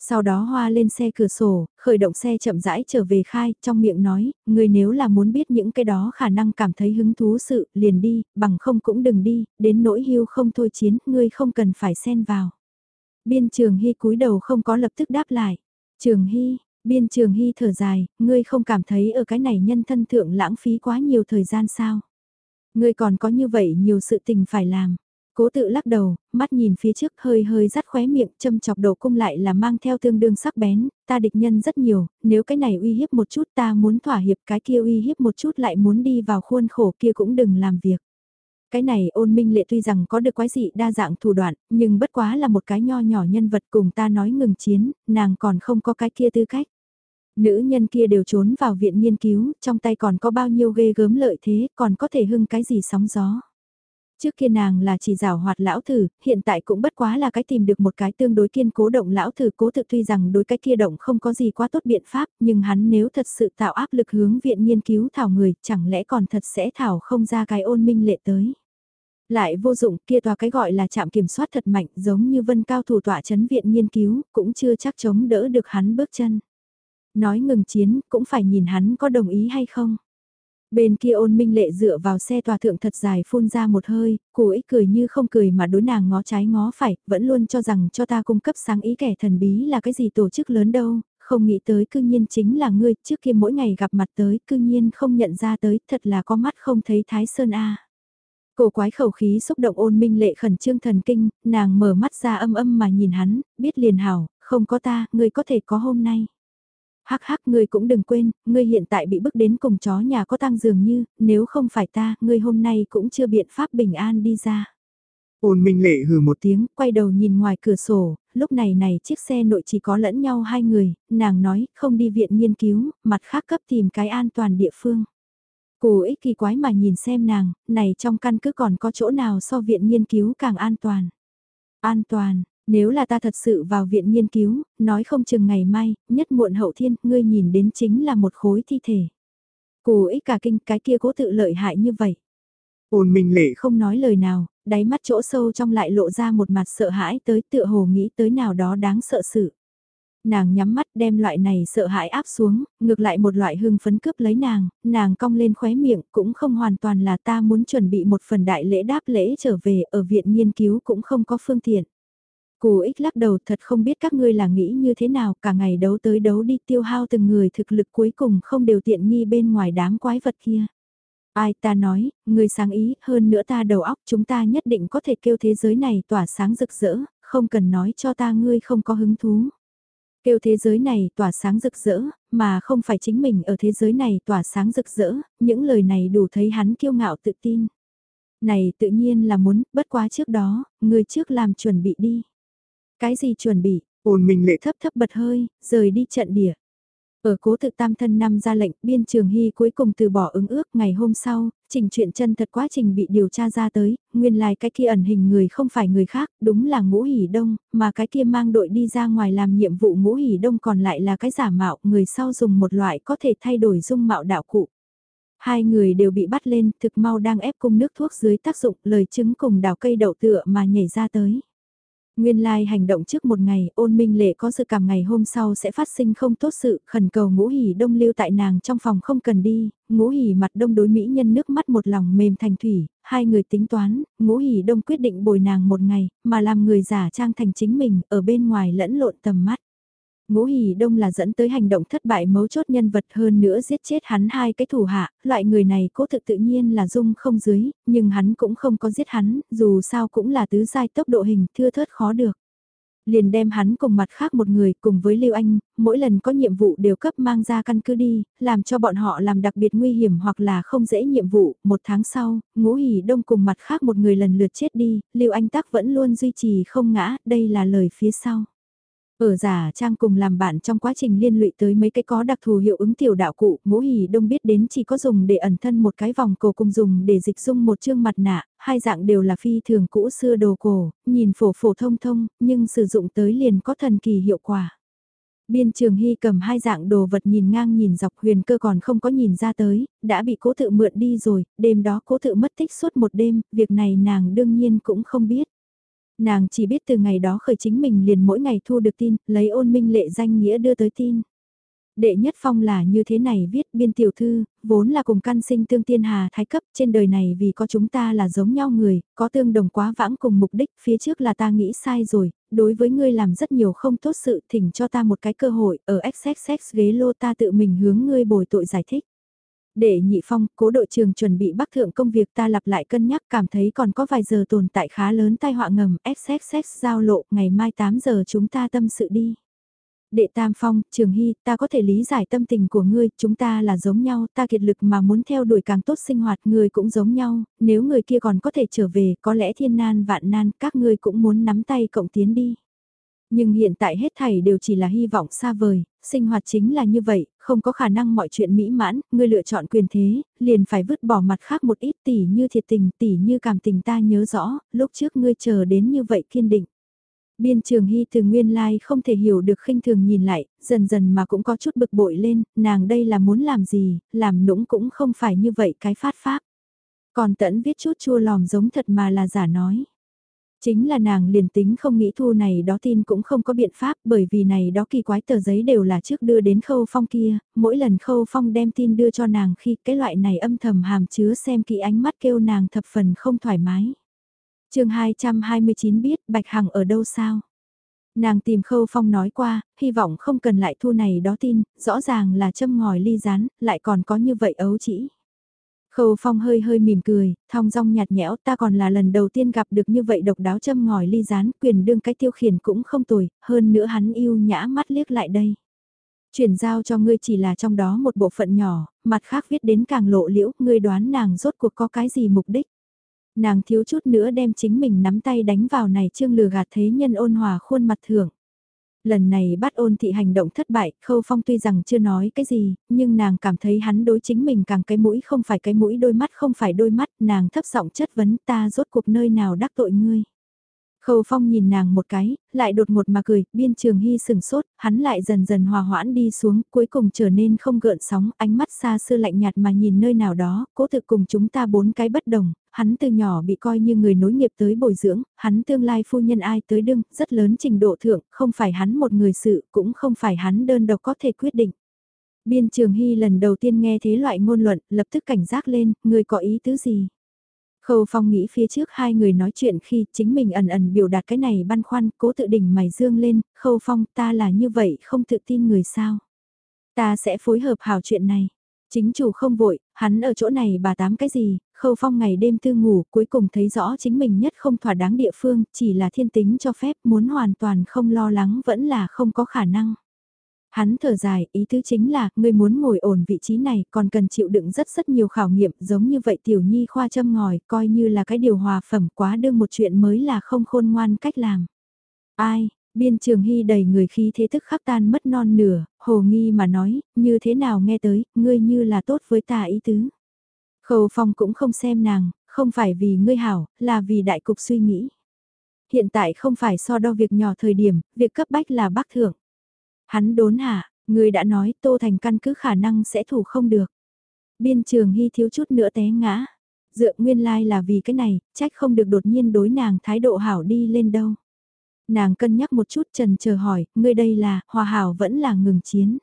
Sau đó hoa lên xe cửa sổ, khởi động xe chậm rãi trở về khai, trong miệng nói, người nếu là muốn biết những cái đó khả năng cảm thấy hứng thú sự, liền đi, bằng không cũng đừng đi, đến nỗi hưu không thôi chiến, ngươi không cần phải xen vào. Biên trường hy cúi đầu không có lập tức đáp lại. Trường hy, Biên trường hy thở dài, ngươi không cảm thấy ở cái này nhân thân thượng lãng phí quá nhiều thời gian sao? Ngươi còn có như vậy nhiều sự tình phải làm. Cố tự lắc đầu, mắt nhìn phía trước hơi hơi rắt khóe miệng, châm chọc đầu cung lại là mang theo tương đương sắc bén, ta địch nhân rất nhiều, nếu cái này uy hiếp một chút ta muốn thỏa hiệp cái kia uy hiếp một chút lại muốn đi vào khuôn khổ kia cũng đừng làm việc. Cái này ôn minh lệ tuy rằng có được quái dị đa dạng thủ đoạn, nhưng bất quá là một cái nho nhỏ nhân vật cùng ta nói ngừng chiến, nàng còn không có cái kia tư cách. Nữ nhân kia đều trốn vào viện nghiên cứu, trong tay còn có bao nhiêu ghê gớm lợi thế, còn có thể hưng cái gì sóng gió. Trước kia nàng là chỉ rào hoạt lão thử, hiện tại cũng bất quá là cái tìm được một cái tương đối kiên cố động lão thử cố tự tuy rằng đối cái kia động không có gì quá tốt biện pháp, nhưng hắn nếu thật sự tạo áp lực hướng viện nghiên cứu thảo người, chẳng lẽ còn thật sẽ thảo không ra cái ôn minh lệ tới. Lại vô dụng kia tòa cái gọi là chạm kiểm soát thật mạnh giống như vân cao thủ tọa chấn viện nghiên cứu, cũng chưa chắc chống đỡ được hắn bước chân. Nói ngừng chiến, cũng phải nhìn hắn có đồng ý hay không. Bên kia ôn minh lệ dựa vào xe tòa thượng thật dài phun ra một hơi, cô ấy cười như không cười mà đối nàng ngó trái ngó phải, vẫn luôn cho rằng cho ta cung cấp sáng ý kẻ thần bí là cái gì tổ chức lớn đâu, không nghĩ tới cư nhiên chính là ngươi, trước kia mỗi ngày gặp mặt tới, cư nhiên không nhận ra tới, thật là có mắt không thấy Thái Sơn A. Cổ quái khẩu khí xúc động ôn minh lệ khẩn trương thần kinh, nàng mở mắt ra âm âm mà nhìn hắn, biết liền hảo, không có ta, ngươi có thể có hôm nay hắc hắc ngươi cũng đừng quên, ngươi hiện tại bị bức đến cùng chó nhà có tăng dường như, nếu không phải ta, ngươi hôm nay cũng chưa biện pháp bình an đi ra. Ôn minh lệ hừ một tiếng, quay đầu nhìn ngoài cửa sổ, lúc này này chiếc xe nội chỉ có lẫn nhau hai người, nàng nói, không đi viện nghiên cứu, mặt khác cấp tìm cái an toàn địa phương. Cô ích kỳ quái mà nhìn xem nàng, này trong căn cứ còn có chỗ nào so viện nghiên cứu càng an toàn. An toàn, nếu là ta thật sự vào viện nghiên cứu, nói không chừng ngày mai, nhất muộn hậu thiên, ngươi nhìn đến chính là một khối thi thể. Cô ích cả kinh cái kia cố tự lợi hại như vậy. Ôn minh lệ không nói lời nào, đáy mắt chỗ sâu trong lại lộ ra một mặt sợ hãi tới tựa hồ nghĩ tới nào đó đáng sợ sự. Nàng nhắm mắt đem loại này sợ hãi áp xuống, ngược lại một loại hưng phấn cướp lấy nàng, nàng cong lên khóe miệng cũng không hoàn toàn là ta muốn chuẩn bị một phần đại lễ đáp lễ trở về ở viện nghiên cứu cũng không có phương tiện. Cù ích lắc đầu thật không biết các ngươi là nghĩ như thế nào, cả ngày đấu tới đấu đi tiêu hao từng người thực lực cuối cùng không đều tiện nghi bên ngoài đám quái vật kia. Ai ta nói, người sáng ý, hơn nữa ta đầu óc chúng ta nhất định có thể kêu thế giới này tỏa sáng rực rỡ, không cần nói cho ta ngươi không có hứng thú. Kêu thế giới này tỏa sáng rực rỡ, mà không phải chính mình ở thế giới này tỏa sáng rực rỡ, những lời này đủ thấy hắn kiêu ngạo tự tin. Này tự nhiên là muốn, bất quá trước đó, người trước làm chuẩn bị đi. Cái gì chuẩn bị, ôn minh lệ thấp thấp bật hơi, rời đi trận địa. Ở cố thực tam thân năm ra lệnh, biên trường hy cuối cùng từ bỏ ứng ước ngày hôm sau, trình chuyện chân thật quá trình bị điều tra ra tới, nguyên lai cái kia ẩn hình người không phải người khác, đúng là ngũ hỉ đông, mà cái kia mang đội đi ra ngoài làm nhiệm vụ ngũ hỉ đông còn lại là cái giả mạo, người sau dùng một loại có thể thay đổi dung mạo đạo cụ. Hai người đều bị bắt lên, thực mau đang ép cung nước thuốc dưới tác dụng, lời chứng cùng đào cây đậu tựa mà nhảy ra tới. Nguyên lai like hành động trước một ngày, ôn minh lệ có dự cảm ngày hôm sau sẽ phát sinh không tốt sự, khẩn cầu ngũ hỉ đông lưu tại nàng trong phòng không cần đi, ngũ hỉ mặt đông đối mỹ nhân nước mắt một lòng mềm thành thủy, hai người tính toán, ngũ hỉ đông quyết định bồi nàng một ngày, mà làm người giả trang thành chính mình, ở bên ngoài lẫn lộn tầm mắt. Ngũ Hỉ Đông là dẫn tới hành động thất bại mấu chốt nhân vật hơn nữa giết chết hắn hai cái thủ hạ, loại người này cố thực tự nhiên là dung không dưới, nhưng hắn cũng không có giết hắn, dù sao cũng là tứ giai tốc độ hình thưa thớt khó được. Liền đem hắn cùng mặt khác một người cùng với Lưu Anh, mỗi lần có nhiệm vụ đều cấp mang ra căn cứ đi, làm cho bọn họ làm đặc biệt nguy hiểm hoặc là không dễ nhiệm vụ. Một tháng sau, ngũ Hỉ đông cùng mặt khác một người lần lượt chết đi, Lưu Anh tắc vẫn luôn duy trì không ngã, đây là lời phía sau. Ở giả trang cùng làm bạn trong quá trình liên lụy tới mấy cái có đặc thù hiệu ứng tiểu đạo cụ, ngũ hỉ đông biết đến chỉ có dùng để ẩn thân một cái vòng cổ cùng dùng để dịch dung một chương mặt nạ, hai dạng đều là phi thường cũ xưa đồ cổ, nhìn phổ phổ thông thông, nhưng sử dụng tới liền có thần kỳ hiệu quả. Biên trường hy cầm hai dạng đồ vật nhìn ngang nhìn dọc huyền cơ còn không có nhìn ra tới, đã bị cố tự mượn đi rồi, đêm đó cố tự mất tích suốt một đêm, việc này nàng đương nhiên cũng không biết. Nàng chỉ biết từ ngày đó khởi chính mình liền mỗi ngày thu được tin, lấy ôn minh lệ danh nghĩa đưa tới tin. Đệ nhất phong là như thế này viết biên tiểu thư, vốn là cùng căn sinh tương tiên hà thái cấp trên đời này vì có chúng ta là giống nhau người, có tương đồng quá vãng cùng mục đích, phía trước là ta nghĩ sai rồi, đối với ngươi làm rất nhiều không tốt sự, thỉnh cho ta một cái cơ hội, ở XXX ghế lô ta tự mình hướng ngươi bồi tội giải thích. Để nhị phong, cố đội trường chuẩn bị bắc thượng công việc ta lặp lại cân nhắc cảm thấy còn có vài giờ tồn tại khá lớn tai họa ngầm, XXX giao lộ, ngày mai 8 giờ chúng ta tâm sự đi. Đệ Tam Phong, Trường Hy, ta có thể lý giải tâm tình của ngươi, chúng ta là giống nhau, ta kiệt lực mà muốn theo đuổi càng tốt sinh hoạt, ngươi cũng giống nhau, nếu người kia còn có thể trở về, có lẽ thiên nan vạn nan, các ngươi cũng muốn nắm tay cộng tiến đi. Nhưng hiện tại hết thảy đều chỉ là hy vọng xa vời, sinh hoạt chính là như vậy, không có khả năng mọi chuyện mỹ mãn, ngươi lựa chọn quyền thế, liền phải vứt bỏ mặt khác một ít tỉ như thiệt tình tỉ như cảm tình ta nhớ rõ, lúc trước ngươi chờ đến như vậy kiên định. Biên trường hy từ nguyên lai like không thể hiểu được khinh thường nhìn lại, dần dần mà cũng có chút bực bội lên, nàng đây là muốn làm gì, làm nũng cũng không phải như vậy cái phát pháp. Còn tẫn viết chút chua lòm giống thật mà là giả nói. Chính là nàng liền tính không nghĩ thu này đó tin cũng không có biện pháp bởi vì này đó kỳ quái tờ giấy đều là trước đưa đến khâu phong kia, mỗi lần khâu phong đem tin đưa cho nàng khi cái loại này âm thầm hàm chứa xem kỹ ánh mắt kêu nàng thập phần không thoải mái. chương 229 biết Bạch Hằng ở đâu sao? Nàng tìm khâu phong nói qua, hy vọng không cần lại thu này đó tin, rõ ràng là châm ngòi ly rán, lại còn có như vậy ấu chỉ. Khâu Phong hơi hơi mỉm cười, thong dong nhạt nhẽo ta còn là lần đầu tiên gặp được như vậy độc đáo châm ngòi ly rán quyền đương cái tiêu khiển cũng không tồi, hơn nữa hắn yêu nhã mắt liếc lại đây. Chuyển giao cho ngươi chỉ là trong đó một bộ phận nhỏ, mặt khác viết đến càng lộ liễu, ngươi đoán nàng rốt cuộc có cái gì mục đích. Nàng thiếu chút nữa đem chính mình nắm tay đánh vào này trương lừa gạt thế nhân ôn hòa khuôn mặt thưởng. Lần này bắt ôn thị hành động thất bại, Khâu Phong tuy rằng chưa nói cái gì, nhưng nàng cảm thấy hắn đối chính mình càng cái mũi không phải cái mũi đôi mắt không phải đôi mắt, nàng thấp giọng chất vấn ta rốt cuộc nơi nào đắc tội ngươi. Khâu Phong nhìn nàng một cái, lại đột ngột mà cười, biên trường hy sừng sốt, hắn lại dần dần hòa hoãn đi xuống, cuối cùng trở nên không gợn sóng, ánh mắt xa xưa lạnh nhạt mà nhìn nơi nào đó, cố thực cùng chúng ta bốn cái bất đồng, hắn từ nhỏ bị coi như người nối nghiệp tới bồi dưỡng, hắn tương lai phu nhân ai tới đương, rất lớn trình độ thượng, không phải hắn một người sự, cũng không phải hắn đơn độc có thể quyết định. Biên Trường Hy lần đầu tiên nghe thế loại ngôn luận, lập tức cảnh giác lên, người có ý tứ gì? Khâu Phong nghĩ phía trước hai người nói chuyện khi chính mình ẩn ẩn biểu đạt cái này băn khoăn, cố tự đỉnh mày dương lên, Khâu Phong ta là như vậy không tự tin người sao? Ta sẽ phối hợp hào chuyện này. Chính chủ không vội, hắn ở chỗ này bà tám cái gì, khâu phong ngày đêm tư ngủ cuối cùng thấy rõ chính mình nhất không thỏa đáng địa phương, chỉ là thiên tính cho phép muốn hoàn toàn không lo lắng vẫn là không có khả năng. Hắn thở dài, ý tứ chính là, ngươi muốn ngồi ổn vị trí này còn cần chịu đựng rất rất nhiều khảo nghiệm, giống như vậy tiểu nhi khoa châm ngòi, coi như là cái điều hòa phẩm quá đương một chuyện mới là không khôn ngoan cách làm. Ai, biên trường hy đầy người khí thế thức khắc tan mất non nửa, hồ nghi mà nói, như thế nào nghe tới, ngươi như là tốt với ta ý tứ. Khâu phong cũng không xem nàng, không phải vì ngươi hảo, là vì đại cục suy nghĩ. Hiện tại không phải so đo việc nhỏ thời điểm, việc cấp bách là bác thưởng. Hắn đốn hạ, người đã nói Tô Thành căn cứ khả năng sẽ thủ không được. Biên trường hy thiếu chút nữa té ngã. Dựa nguyên lai like là vì cái này, trách không được đột nhiên đối nàng thái độ hảo đi lên đâu. Nàng cân nhắc một chút trần chờ hỏi, ngươi đây là, hòa hảo vẫn là ngừng chiến.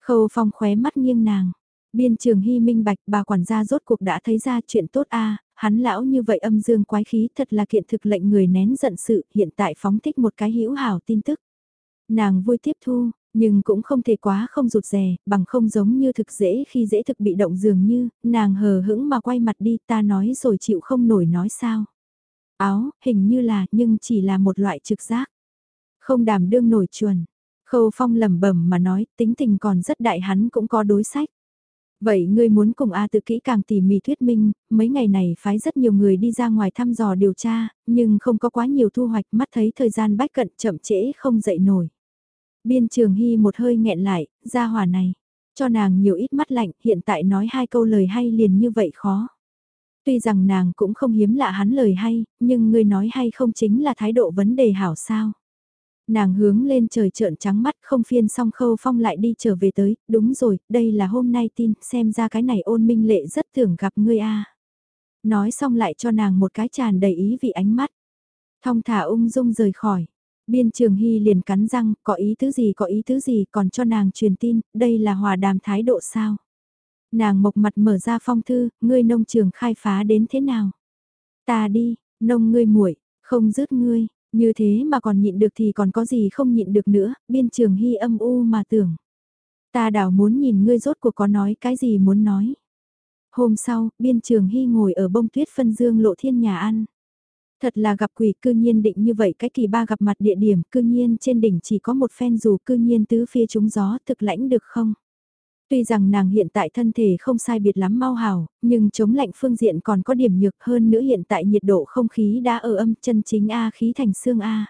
Khâu phong khóe mắt nghiêng nàng. Biên trường hy minh bạch bà quản gia rốt cuộc đã thấy ra chuyện tốt a hắn lão như vậy âm dương quái khí thật là kiện thực lệnh người nén giận sự hiện tại phóng thích một cái hữu hảo tin tức. Nàng vui tiếp thu, nhưng cũng không thể quá không rụt rè, bằng không giống như thực dễ khi dễ thực bị động dường như, nàng hờ hững mà quay mặt đi ta nói rồi chịu không nổi nói sao. Áo, hình như là, nhưng chỉ là một loại trực giác. Không đảm đương nổi chuẩn. Khâu phong lẩm bẩm mà nói, tính tình còn rất đại hắn cũng có đối sách. Vậy ngươi muốn cùng A tự kỹ càng tỉ mỉ thuyết minh, mấy ngày này phái rất nhiều người đi ra ngoài thăm dò điều tra, nhưng không có quá nhiều thu hoạch mắt thấy thời gian bách cận chậm trễ không dậy nổi. Biên trường hy một hơi nghẹn lại, ra hỏa này, cho nàng nhiều ít mắt lạnh, hiện tại nói hai câu lời hay liền như vậy khó. Tuy rằng nàng cũng không hiếm lạ hắn lời hay, nhưng ngươi nói hay không chính là thái độ vấn đề hảo sao. Nàng hướng lên trời trợn trắng mắt không phiên song khâu phong lại đi trở về tới, đúng rồi, đây là hôm nay tin, xem ra cái này ôn minh lệ rất tưởng gặp ngươi a Nói xong lại cho nàng một cái tràn đầy ý vị ánh mắt. Thong thả ung dung rời khỏi. Biên trường hy liền cắn răng, có ý thứ gì có ý thứ gì còn cho nàng truyền tin, đây là hòa đàm thái độ sao. Nàng mộc mặt mở ra phong thư, ngươi nông trường khai phá đến thế nào? Ta đi, nông ngươi muội không dứt ngươi, như thế mà còn nhịn được thì còn có gì không nhịn được nữa, biên trường hy âm u mà tưởng. Ta đảo muốn nhìn ngươi rốt cuộc có nói cái gì muốn nói. Hôm sau, biên trường hy ngồi ở bông tuyết phân dương lộ thiên nhà ăn. Thật là gặp quỷ cư nhiên định như vậy cái kỳ ba gặp mặt địa điểm cư nhiên trên đỉnh chỉ có một phen dù cư nhiên tứ phía trúng gió thực lãnh được không? Tuy rằng nàng hiện tại thân thể không sai biệt lắm mau hào, nhưng chống lạnh phương diện còn có điểm nhược hơn nữa hiện tại nhiệt độ không khí đã ở âm chân chính A khí thành xương A.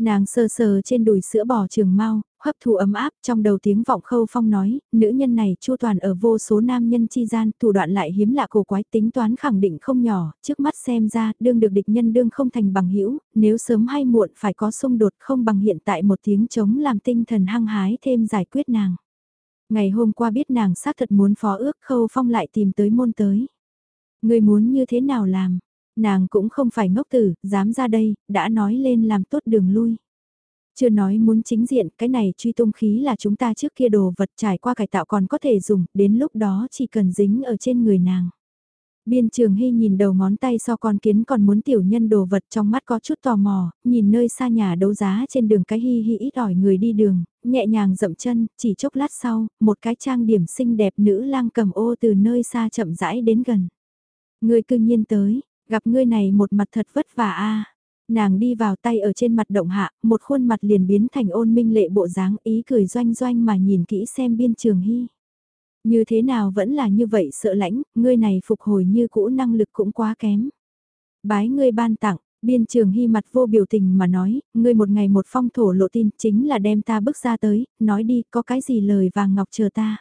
Nàng sờ sờ trên đùi sữa bò trường mau, hấp thụ ấm áp trong đầu tiếng vọng khâu phong nói, nữ nhân này chu toàn ở vô số nam nhân chi gian, thủ đoạn lại hiếm lạ cổ quái tính toán khẳng định không nhỏ, trước mắt xem ra, đương được địch nhân đương không thành bằng hữu nếu sớm hay muộn phải có xung đột không bằng hiện tại một tiếng chống làm tinh thần hăng hái thêm giải quyết nàng. Ngày hôm qua biết nàng xác thật muốn phó ước khâu phong lại tìm tới môn tới. Người muốn như thế nào làm? Nàng cũng không phải ngốc tử, dám ra đây, đã nói lên làm tốt đường lui. Chưa nói muốn chính diện, cái này truy tung khí là chúng ta trước kia đồ vật trải qua cải tạo còn có thể dùng, đến lúc đó chỉ cần dính ở trên người nàng. Biên trường hy nhìn đầu ngón tay so con kiến còn muốn tiểu nhân đồ vật trong mắt có chút tò mò, nhìn nơi xa nhà đấu giá trên đường cái hy hy ít ỏi người đi đường, nhẹ nhàng dậm chân, chỉ chốc lát sau, một cái trang điểm xinh đẹp nữ lang cầm ô từ nơi xa chậm rãi đến gần. Người cư nhiên tới, gặp ngươi này một mặt thật vất vả a Nàng đi vào tay ở trên mặt động hạ, một khuôn mặt liền biến thành ôn minh lệ bộ dáng ý cười doanh doanh mà nhìn kỹ xem biên trường hy. Như thế nào vẫn là như vậy sợ lãnh, ngươi này phục hồi như cũ năng lực cũng quá kém. Bái ngươi ban tặng, biên trường hy mặt vô biểu tình mà nói, ngươi một ngày một phong thổ lộ tin chính là đem ta bước ra tới, nói đi có cái gì lời vàng ngọc chờ ta.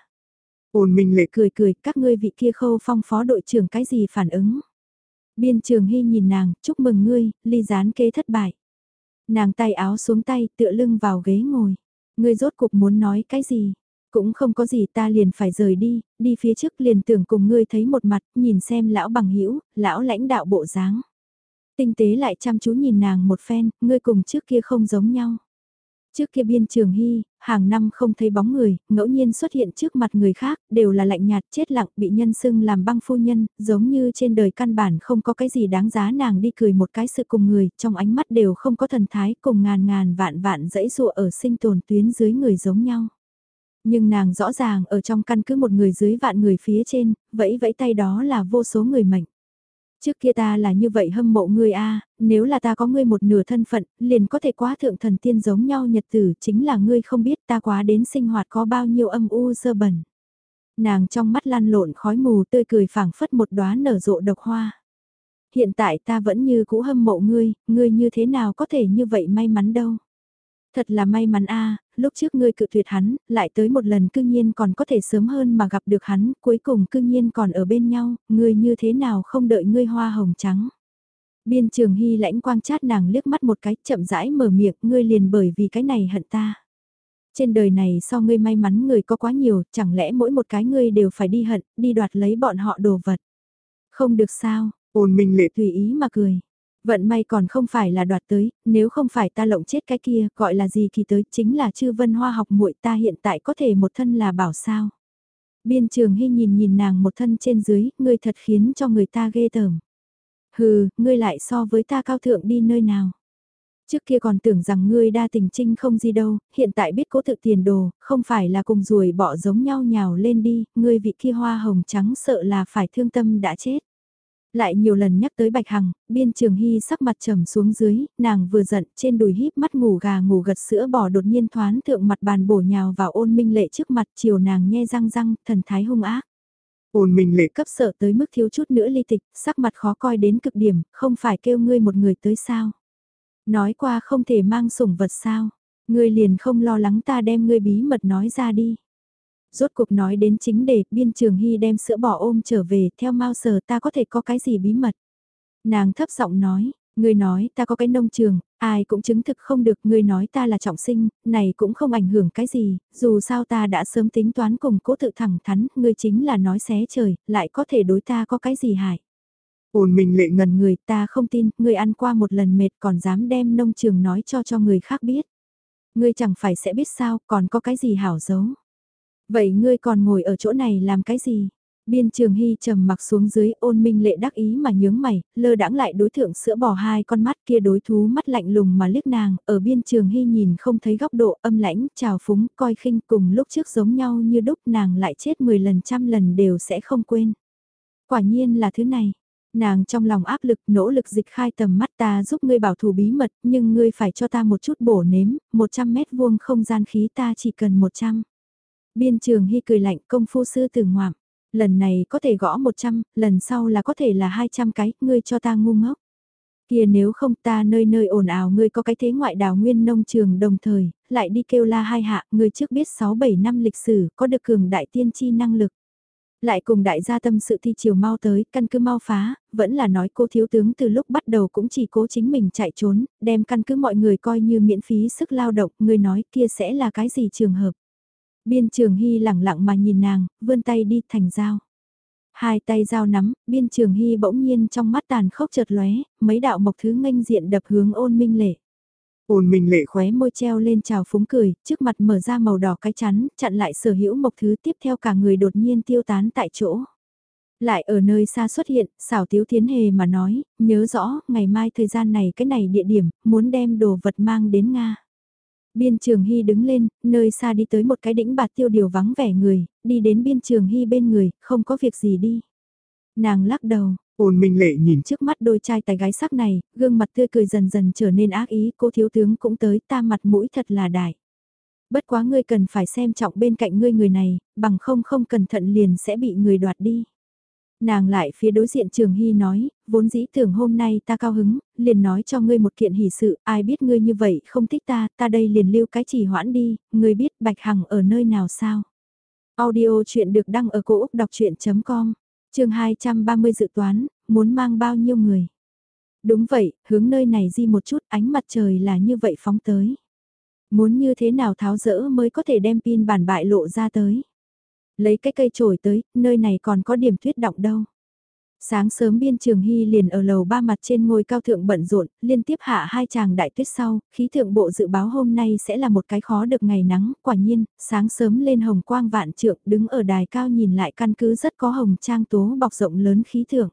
Ôn minh lệ cười cười các ngươi vị kia khâu phong phó đội trưởng cái gì phản ứng. Biên trường hy nhìn nàng, chúc mừng ngươi, ly gián kế thất bại. Nàng tay áo xuống tay, tựa lưng vào ghế ngồi. Ngươi rốt cục muốn nói cái gì? Cũng không có gì ta liền phải rời đi, đi phía trước liền tưởng cùng ngươi thấy một mặt, nhìn xem lão bằng hữu lão lãnh đạo bộ dáng. Tinh tế lại chăm chú nhìn nàng một phen, ngươi cùng trước kia không giống nhau. Trước kia biên trường hy, hàng năm không thấy bóng người, ngẫu nhiên xuất hiện trước mặt người khác, đều là lạnh nhạt chết lặng bị nhân xưng làm băng phu nhân, giống như trên đời căn bản không có cái gì đáng giá nàng đi cười một cái sự cùng người, trong ánh mắt đều không có thần thái cùng ngàn ngàn vạn vạn dãy dụa ở sinh tồn tuyến dưới người giống nhau. Nhưng nàng rõ ràng ở trong căn cứ một người dưới vạn người phía trên, vẫy vẫy tay đó là vô số người mệnh. Trước kia ta là như vậy hâm mộ ngươi a, nếu là ta có ngươi một nửa thân phận, liền có thể quá thượng thần tiên giống nhau nhật tử, chính là ngươi không biết ta quá đến sinh hoạt có bao nhiêu âm u dơ bẩn. Nàng trong mắt lăn lộn khói mù tươi cười phảng phất một đóa nở rộ độc hoa. Hiện tại ta vẫn như cũ hâm mộ ngươi, ngươi như thế nào có thể như vậy may mắn đâu. Thật là may mắn a, lúc trước ngươi cự tuyệt hắn, lại tới một lần cư nhiên còn có thể sớm hơn mà gặp được hắn, cuối cùng cư nhiên còn ở bên nhau, ngươi như thế nào không đợi ngươi hoa hồng trắng. Biên trường hy lãnh quang chát nàng liếc mắt một cái chậm rãi mở miệng, ngươi liền bởi vì cái này hận ta. Trên đời này so ngươi may mắn người có quá nhiều, chẳng lẽ mỗi một cái ngươi đều phải đi hận, đi đoạt lấy bọn họ đồ vật. Không được sao, ôn minh lệ tùy ý mà cười. Vận may còn không phải là đoạt tới, nếu không phải ta lộng chết cái kia, gọi là gì thì tới, chính là chư vân hoa học muội ta hiện tại có thể một thân là bảo sao. Biên trường hy nhìn nhìn nàng một thân trên dưới, ngươi thật khiến cho người ta ghê tởm. Hừ, ngươi lại so với ta cao thượng đi nơi nào. Trước kia còn tưởng rằng ngươi đa tình trinh không gì đâu, hiện tại biết cố tự tiền đồ, không phải là cùng ruồi bỏ giống nhau nhào lên đi, ngươi vị kia hoa hồng trắng sợ là phải thương tâm đã chết. Lại nhiều lần nhắc tới Bạch Hằng, biên trường hy sắc mặt trầm xuống dưới, nàng vừa giận trên đùi híp mắt ngủ gà ngủ gật sữa bò đột nhiên thoán thượng mặt bàn bổ nhào vào ôn minh lệ trước mặt chiều nàng nhe răng răng, thần thái hung ác. Ôn minh lệ cấp sợ tới mức thiếu chút nữa ly tịch, sắc mặt khó coi đến cực điểm, không phải kêu ngươi một người tới sao. Nói qua không thể mang sủng vật sao, ngươi liền không lo lắng ta đem ngươi bí mật nói ra đi. Rốt cuộc nói đến chính đề, biên trường hy đem sữa bò ôm trở về, theo mau sờ ta có thể có cái gì bí mật. Nàng thấp giọng nói, người nói ta có cái nông trường, ai cũng chứng thực không được, người nói ta là trọng sinh, này cũng không ảnh hưởng cái gì, dù sao ta đã sớm tính toán cùng cố tự thẳng thắn, người chính là nói xé trời, lại có thể đối ta có cái gì hại. Ôn minh lệ ngần người ta không tin, người ăn qua một lần mệt còn dám đem nông trường nói cho cho người khác biết. Ngươi chẳng phải sẽ biết sao, còn có cái gì hảo giấu. Vậy ngươi còn ngồi ở chỗ này làm cái gì? Biên trường hy trầm mặc xuống dưới ôn minh lệ đắc ý mà nhướng mày, lơ đãng lại đối thượng sữa bò hai con mắt kia đối thú mắt lạnh lùng mà liếc nàng, ở biên trường hy nhìn không thấy góc độ âm lãnh, trào phúng, coi khinh cùng lúc trước giống nhau như đúc nàng lại chết 10 lần trăm lần đều sẽ không quên. Quả nhiên là thứ này. Nàng trong lòng áp lực nỗ lực dịch khai tầm mắt ta giúp ngươi bảo thủ bí mật nhưng ngươi phải cho ta một chút bổ nếm, 100 mét vuông không gian khí ta chỉ cần 100. Biên trường hy cười lạnh công phu sư từ ngoạm. Lần này có thể gõ 100, lần sau là có thể là 200 cái, ngươi cho ta ngu ngốc. Kia nếu không ta nơi nơi ồn ào ngươi có cái thế ngoại đào nguyên nông trường đồng thời, lại đi kêu la hai hạ, ngươi trước biết 6-7 năm lịch sử, có được cường đại tiên tri năng lực. Lại cùng đại gia tâm sự thi chiều mau tới, căn cứ mau phá, vẫn là nói cô thiếu tướng từ lúc bắt đầu cũng chỉ cố chính mình chạy trốn, đem căn cứ mọi người coi như miễn phí sức lao động, người nói kia sẽ là cái gì trường hợp. Biên trường hy lẳng lặng mà nhìn nàng, vươn tay đi thành dao. Hai tay dao nắm, biên trường hy bỗng nhiên trong mắt tàn khốc chợt lóe, mấy đạo mộc thứ nghênh diện đập hướng ôn minh lệ. Ôn minh lệ khóe môi treo lên trào phúng cười, trước mặt mở ra màu đỏ cái chắn, chặn lại sở hữu mộc thứ tiếp theo cả người đột nhiên tiêu tán tại chỗ. Lại ở nơi xa xuất hiện, xảo tiếu thiến hề mà nói, nhớ rõ, ngày mai thời gian này cái này địa điểm, muốn đem đồ vật mang đến Nga. Biên trường hy đứng lên, nơi xa đi tới một cái đỉnh bạt tiêu điều vắng vẻ người, đi đến biên trường hy bên người, không có việc gì đi. Nàng lắc đầu, ôn minh lệ nhìn trước mắt đôi trai tài gái sắc này, gương mặt tươi cười dần dần trở nên ác ý, cô thiếu tướng cũng tới, ta mặt mũi thật là đại. Bất quá ngươi cần phải xem trọng bên cạnh ngươi người này, bằng không không cẩn thận liền sẽ bị người đoạt đi. Nàng lại phía đối diện Trường Hy nói, vốn dĩ tưởng hôm nay ta cao hứng, liền nói cho ngươi một kiện hỷ sự, ai biết ngươi như vậy không thích ta, ta đây liền lưu cái chỉ hoãn đi, ngươi biết Bạch Hằng ở nơi nào sao. Audio chuyện được đăng ở cổ Úc đọc chuyện.com, trường 230 dự toán, muốn mang bao nhiêu người. Đúng vậy, hướng nơi này di một chút, ánh mặt trời là như vậy phóng tới. Muốn như thế nào tháo rỡ mới có thể đem pin bản bại lộ ra tới. Lấy cái cây trổi tới, nơi này còn có điểm tuyết động đâu. Sáng sớm biên trường hy liền ở lầu ba mặt trên ngôi cao thượng bận rộn, liên tiếp hạ hai chàng đại tuyết sau, khí thượng bộ dự báo hôm nay sẽ là một cái khó được ngày nắng, quả nhiên, sáng sớm lên hồng quang vạn trượng đứng ở đài cao nhìn lại căn cứ rất có hồng trang tố bọc rộng lớn khí thượng.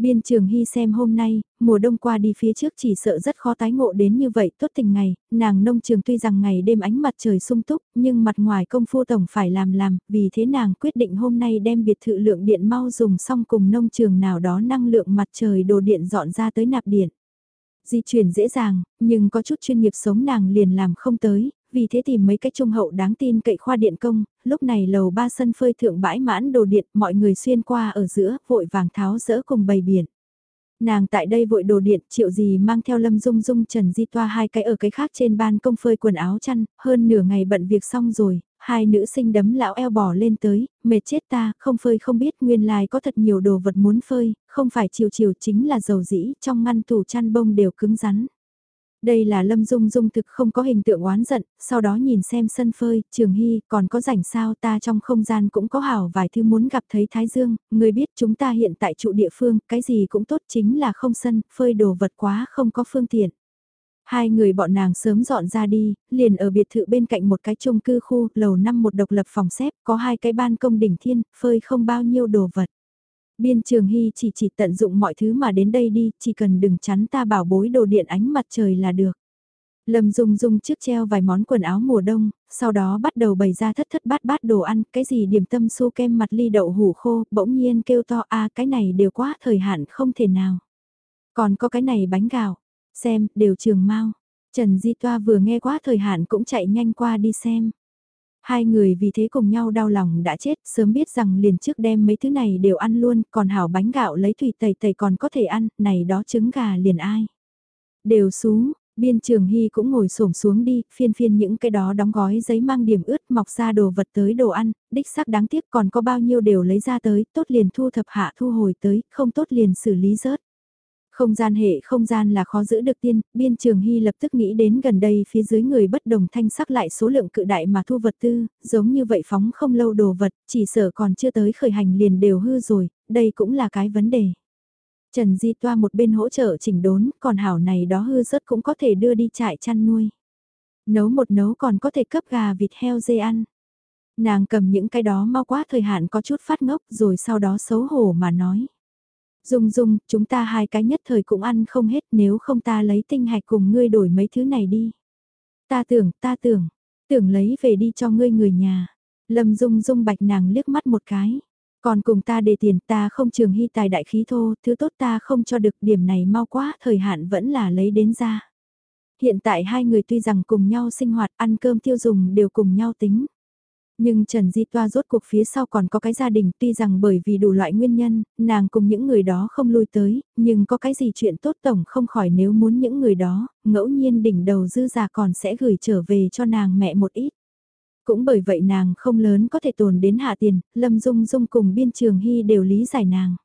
Biên trường hy xem hôm nay, mùa đông qua đi phía trước chỉ sợ rất khó tái ngộ đến như vậy tốt tình ngày, nàng nông trường tuy rằng ngày đêm ánh mặt trời sung túc, nhưng mặt ngoài công phu tổng phải làm làm, vì thế nàng quyết định hôm nay đem biệt thự lượng điện mau dùng xong cùng nông trường nào đó năng lượng mặt trời đồ điện dọn ra tới nạp điện. Di chuyển dễ dàng, nhưng có chút chuyên nghiệp sống nàng liền làm không tới, vì thế tìm mấy cái trung hậu đáng tin cậy khoa điện công, lúc này lầu ba sân phơi thượng bãi mãn đồ điện, mọi người xuyên qua ở giữa, vội vàng tháo rỡ cùng bầy biển. Nàng tại đây vội đồ điện, triệu gì mang theo lâm dung dung trần di toa hai cái ở cái khác trên ban công phơi quần áo chăn, hơn nửa ngày bận việc xong rồi, hai nữ sinh đấm lão eo bỏ lên tới, mệt chết ta, không phơi không biết nguyên lai có thật nhiều đồ vật muốn phơi, không phải chiều chiều chính là dầu dĩ, trong ngăn tủ chăn bông đều cứng rắn. Đây là Lâm Dung Dung thực không có hình tượng oán giận, sau đó nhìn xem sân phơi, Trường Hy, còn có rảnh sao ta trong không gian cũng có hảo vài thứ muốn gặp thấy Thái Dương, người biết chúng ta hiện tại trụ địa phương, cái gì cũng tốt chính là không sân, phơi đồ vật quá không có phương tiện. Hai người bọn nàng sớm dọn ra đi, liền ở biệt thự bên cạnh một cái chung cư khu, lầu năm một độc lập phòng xếp, có hai cái ban công đỉnh thiên, phơi không bao nhiêu đồ vật. Biên Trường Hy chỉ chỉ tận dụng mọi thứ mà đến đây đi, chỉ cần đừng chắn ta bảo bối đồ điện ánh mặt trời là được. Lâm Dung Dung trước treo vài món quần áo mùa đông, sau đó bắt đầu bày ra thất thất bát bát đồ ăn, cái gì điểm tâm su kem mặt ly đậu hủ khô, bỗng nhiên kêu to a cái này đều quá thời hạn không thể nào. Còn có cái này bánh gạo, xem, đều trường mau. Trần Di Toa vừa nghe quá thời hạn cũng chạy nhanh qua đi xem. Hai người vì thế cùng nhau đau lòng đã chết, sớm biết rằng liền trước đem mấy thứ này đều ăn luôn, còn hảo bánh gạo lấy thủy tẩy tẩy còn có thể ăn, này đó trứng gà liền ai. Đều xuống, biên trường hy cũng ngồi xổm xuống đi, phiên phiên những cái đó đóng gói giấy mang điểm ướt mọc ra đồ vật tới đồ ăn, đích xác đáng tiếc còn có bao nhiêu đều lấy ra tới, tốt liền thu thập hạ thu hồi tới, không tốt liền xử lý rớt. Không gian hệ không gian là khó giữ được tiên, biên trường hy lập tức nghĩ đến gần đây phía dưới người bất đồng thanh sắc lại số lượng cự đại mà thu vật tư, giống như vậy phóng không lâu đồ vật, chỉ sợ còn chưa tới khởi hành liền đều hư rồi, đây cũng là cái vấn đề. Trần Di Toa một bên hỗ trợ chỉnh đốn, còn hảo này đó hư rớt cũng có thể đưa đi trại chăn nuôi. Nấu một nấu còn có thể cấp gà vịt heo dê ăn. Nàng cầm những cái đó mau quá thời hạn có chút phát ngốc rồi sau đó xấu hổ mà nói. Dung dung, chúng ta hai cái nhất thời cũng ăn không hết nếu không ta lấy tinh hạch cùng ngươi đổi mấy thứ này đi. Ta tưởng, ta tưởng, tưởng lấy về đi cho ngươi người nhà. Lâm dung dung bạch nàng liếc mắt một cái. Còn cùng ta để tiền ta không trường hy tài đại khí thô, thứ tốt ta không cho được điểm này mau quá, thời hạn vẫn là lấy đến ra. Hiện tại hai người tuy rằng cùng nhau sinh hoạt, ăn cơm tiêu dùng đều cùng nhau tính. Nhưng Trần Di Toa rốt cuộc phía sau còn có cái gia đình tuy rằng bởi vì đủ loại nguyên nhân, nàng cùng những người đó không lui tới, nhưng có cái gì chuyện tốt tổng không khỏi nếu muốn những người đó, ngẫu nhiên đỉnh đầu dư già còn sẽ gửi trở về cho nàng mẹ một ít. Cũng bởi vậy nàng không lớn có thể tồn đến hạ tiền, Lâm Dung Dung cùng biên trường hy đều lý giải nàng.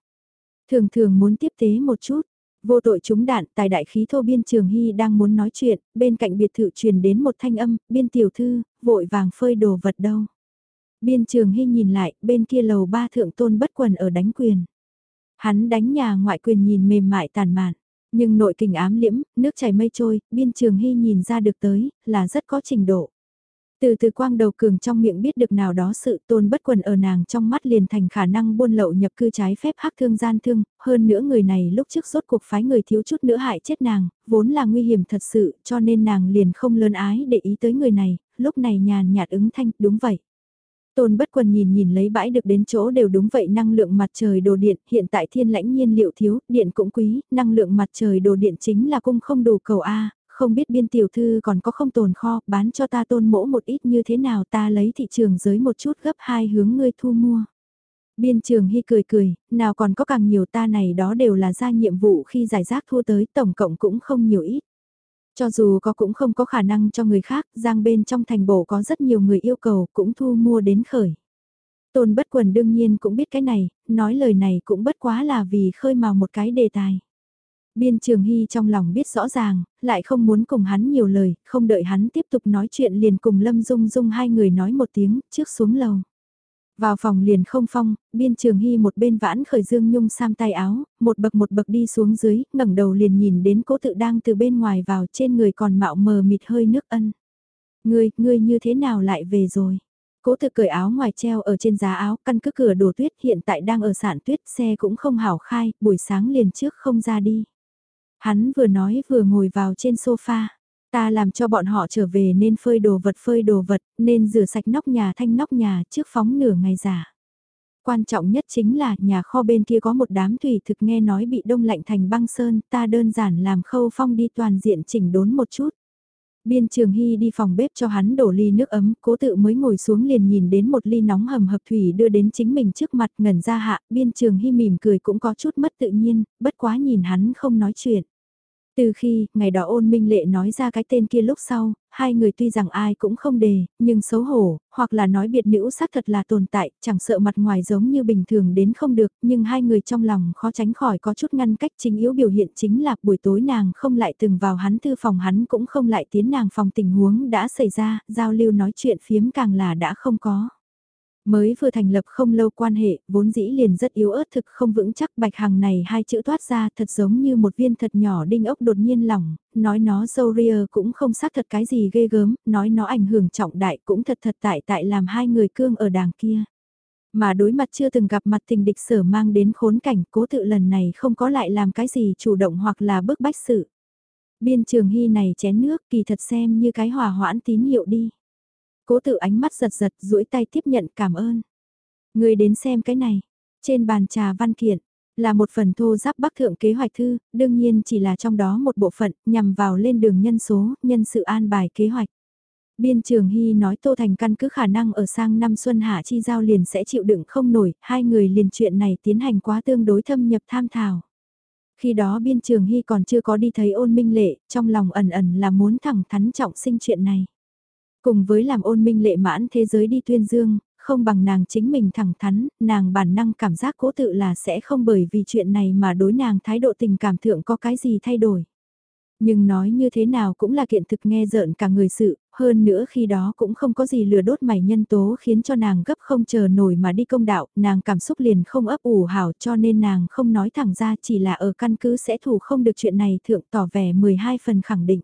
Thường thường muốn tiếp tế một chút, Vô tội chúng đạn, tài đại khí thô biên trường hy đang muốn nói chuyện, bên cạnh biệt thự truyền đến một thanh âm, biên tiểu thư, vội vàng phơi đồ vật đâu. Biên trường hy nhìn lại, bên kia lầu ba thượng tôn bất quần ở đánh quyền. Hắn đánh nhà ngoại quyền nhìn mềm mại tàn mạn, nhưng nội kình ám liễm, nước chảy mây trôi, biên trường hy nhìn ra được tới, là rất có trình độ. Từ từ quang đầu cường trong miệng biết được nào đó sự tôn bất quần ở nàng trong mắt liền thành khả năng buôn lậu nhập cư trái phép hắc thương gian thương, hơn nữa người này lúc trước rốt cuộc phái người thiếu chút nữa hại chết nàng, vốn là nguy hiểm thật sự cho nên nàng liền không lớn ái để ý tới người này, lúc này nhàn nhạt ứng thanh, đúng vậy. Tôn bất quần nhìn nhìn lấy bãi được đến chỗ đều đúng vậy năng lượng mặt trời đồ điện, hiện tại thiên lãnh nhiên liệu thiếu, điện cũng quý, năng lượng mặt trời đồ điện chính là cung không đủ cầu A, không biết biên tiểu thư còn có không tồn kho, bán cho ta tôn mỗ một ít như thế nào ta lấy thị trường giới một chút gấp hai hướng ngươi thu mua. Biên trường hy cười cười, nào còn có càng nhiều ta này đó đều là ra nhiệm vụ khi giải rác thua tới tổng cộng cũng không nhiều ít. Cho dù có cũng không có khả năng cho người khác, giang bên trong thành bổ có rất nhiều người yêu cầu cũng thu mua đến khởi. Tôn bất quần đương nhiên cũng biết cái này, nói lời này cũng bất quá là vì khơi mào một cái đề tài. Biên Trường Hy trong lòng biết rõ ràng, lại không muốn cùng hắn nhiều lời, không đợi hắn tiếp tục nói chuyện liền cùng Lâm Dung Dung hai người nói một tiếng, trước xuống lầu. Vào phòng liền không phong, biên trường hy một bên vãn khởi dương nhung sam tay áo, một bậc một bậc đi xuống dưới, ngẩng đầu liền nhìn đến cố tự đang từ bên ngoài vào trên người còn mạo mờ mịt hơi nước ân. Ngươi, ngươi như thế nào lại về rồi? Cố tự cởi áo ngoài treo ở trên giá áo, căn cứ cửa đổ tuyết hiện tại đang ở sản tuyết, xe cũng không hảo khai, buổi sáng liền trước không ra đi. Hắn vừa nói vừa ngồi vào trên sofa. Ta làm cho bọn họ trở về nên phơi đồ vật phơi đồ vật, nên rửa sạch nóc nhà thanh nóc nhà trước phóng nửa ngày giả. Quan trọng nhất chính là nhà kho bên kia có một đám thủy thực nghe nói bị đông lạnh thành băng sơn, ta đơn giản làm khâu phong đi toàn diện chỉnh đốn một chút. Biên Trường Hy đi phòng bếp cho hắn đổ ly nước ấm, cố tự mới ngồi xuống liền nhìn đến một ly nóng hầm hập thủy đưa đến chính mình trước mặt ngẩn ra hạ, Biên Trường Hy mỉm cười cũng có chút mất tự nhiên, bất quá nhìn hắn không nói chuyện. Từ khi, ngày đó ôn minh lệ nói ra cái tên kia lúc sau, hai người tuy rằng ai cũng không đề, nhưng xấu hổ, hoặc là nói biệt nữ xác thật là tồn tại, chẳng sợ mặt ngoài giống như bình thường đến không được, nhưng hai người trong lòng khó tránh khỏi có chút ngăn cách chính yếu biểu hiện chính là buổi tối nàng không lại từng vào hắn thư phòng hắn cũng không lại tiến nàng phòng tình huống đã xảy ra, giao lưu nói chuyện phiếm càng là đã không có. Mới vừa thành lập không lâu quan hệ, vốn dĩ liền rất yếu ớt thực không vững chắc bạch hằng này hai chữ thoát ra thật giống như một viên thật nhỏ đinh ốc đột nhiên lỏng, nói nó dâu ria cũng không xác thật cái gì ghê gớm, nói nó ảnh hưởng trọng đại cũng thật thật tại tại làm hai người cương ở đàng kia. Mà đối mặt chưa từng gặp mặt tình địch sở mang đến khốn cảnh cố tự lần này không có lại làm cái gì chủ động hoặc là bức bách sự. Biên trường hy này chén nước kỳ thật xem như cái hòa hoãn tín hiệu đi. Cố tự ánh mắt giật giật duỗi tay tiếp nhận cảm ơn. Người đến xem cái này. Trên bàn trà văn kiện, là một phần thô giáp bắc thượng kế hoạch thư, đương nhiên chỉ là trong đó một bộ phận nhằm vào lên đường nhân số, nhân sự an bài kế hoạch. Biên trường Hy nói Tô Thành căn cứ khả năng ở sang năm xuân hạ chi giao liền sẽ chịu đựng không nổi, hai người liền chuyện này tiến hành quá tương đối thâm nhập tham thảo. Khi đó biên trường Hy còn chưa có đi thấy ôn minh lệ, trong lòng ẩn ẩn là muốn thẳng thắn trọng sinh chuyện này. Cùng với làm ôn minh lệ mãn thế giới đi tuyên dương, không bằng nàng chính mình thẳng thắn, nàng bản năng cảm giác cố tự là sẽ không bởi vì chuyện này mà đối nàng thái độ tình cảm thượng có cái gì thay đổi. Nhưng nói như thế nào cũng là kiện thực nghe rợn cả người sự, hơn nữa khi đó cũng không có gì lừa đốt mày nhân tố khiến cho nàng gấp không chờ nổi mà đi công đạo, nàng cảm xúc liền không ấp ủ hảo cho nên nàng không nói thẳng ra chỉ là ở căn cứ sẽ thủ không được chuyện này thượng tỏ vẻ 12 phần khẳng định.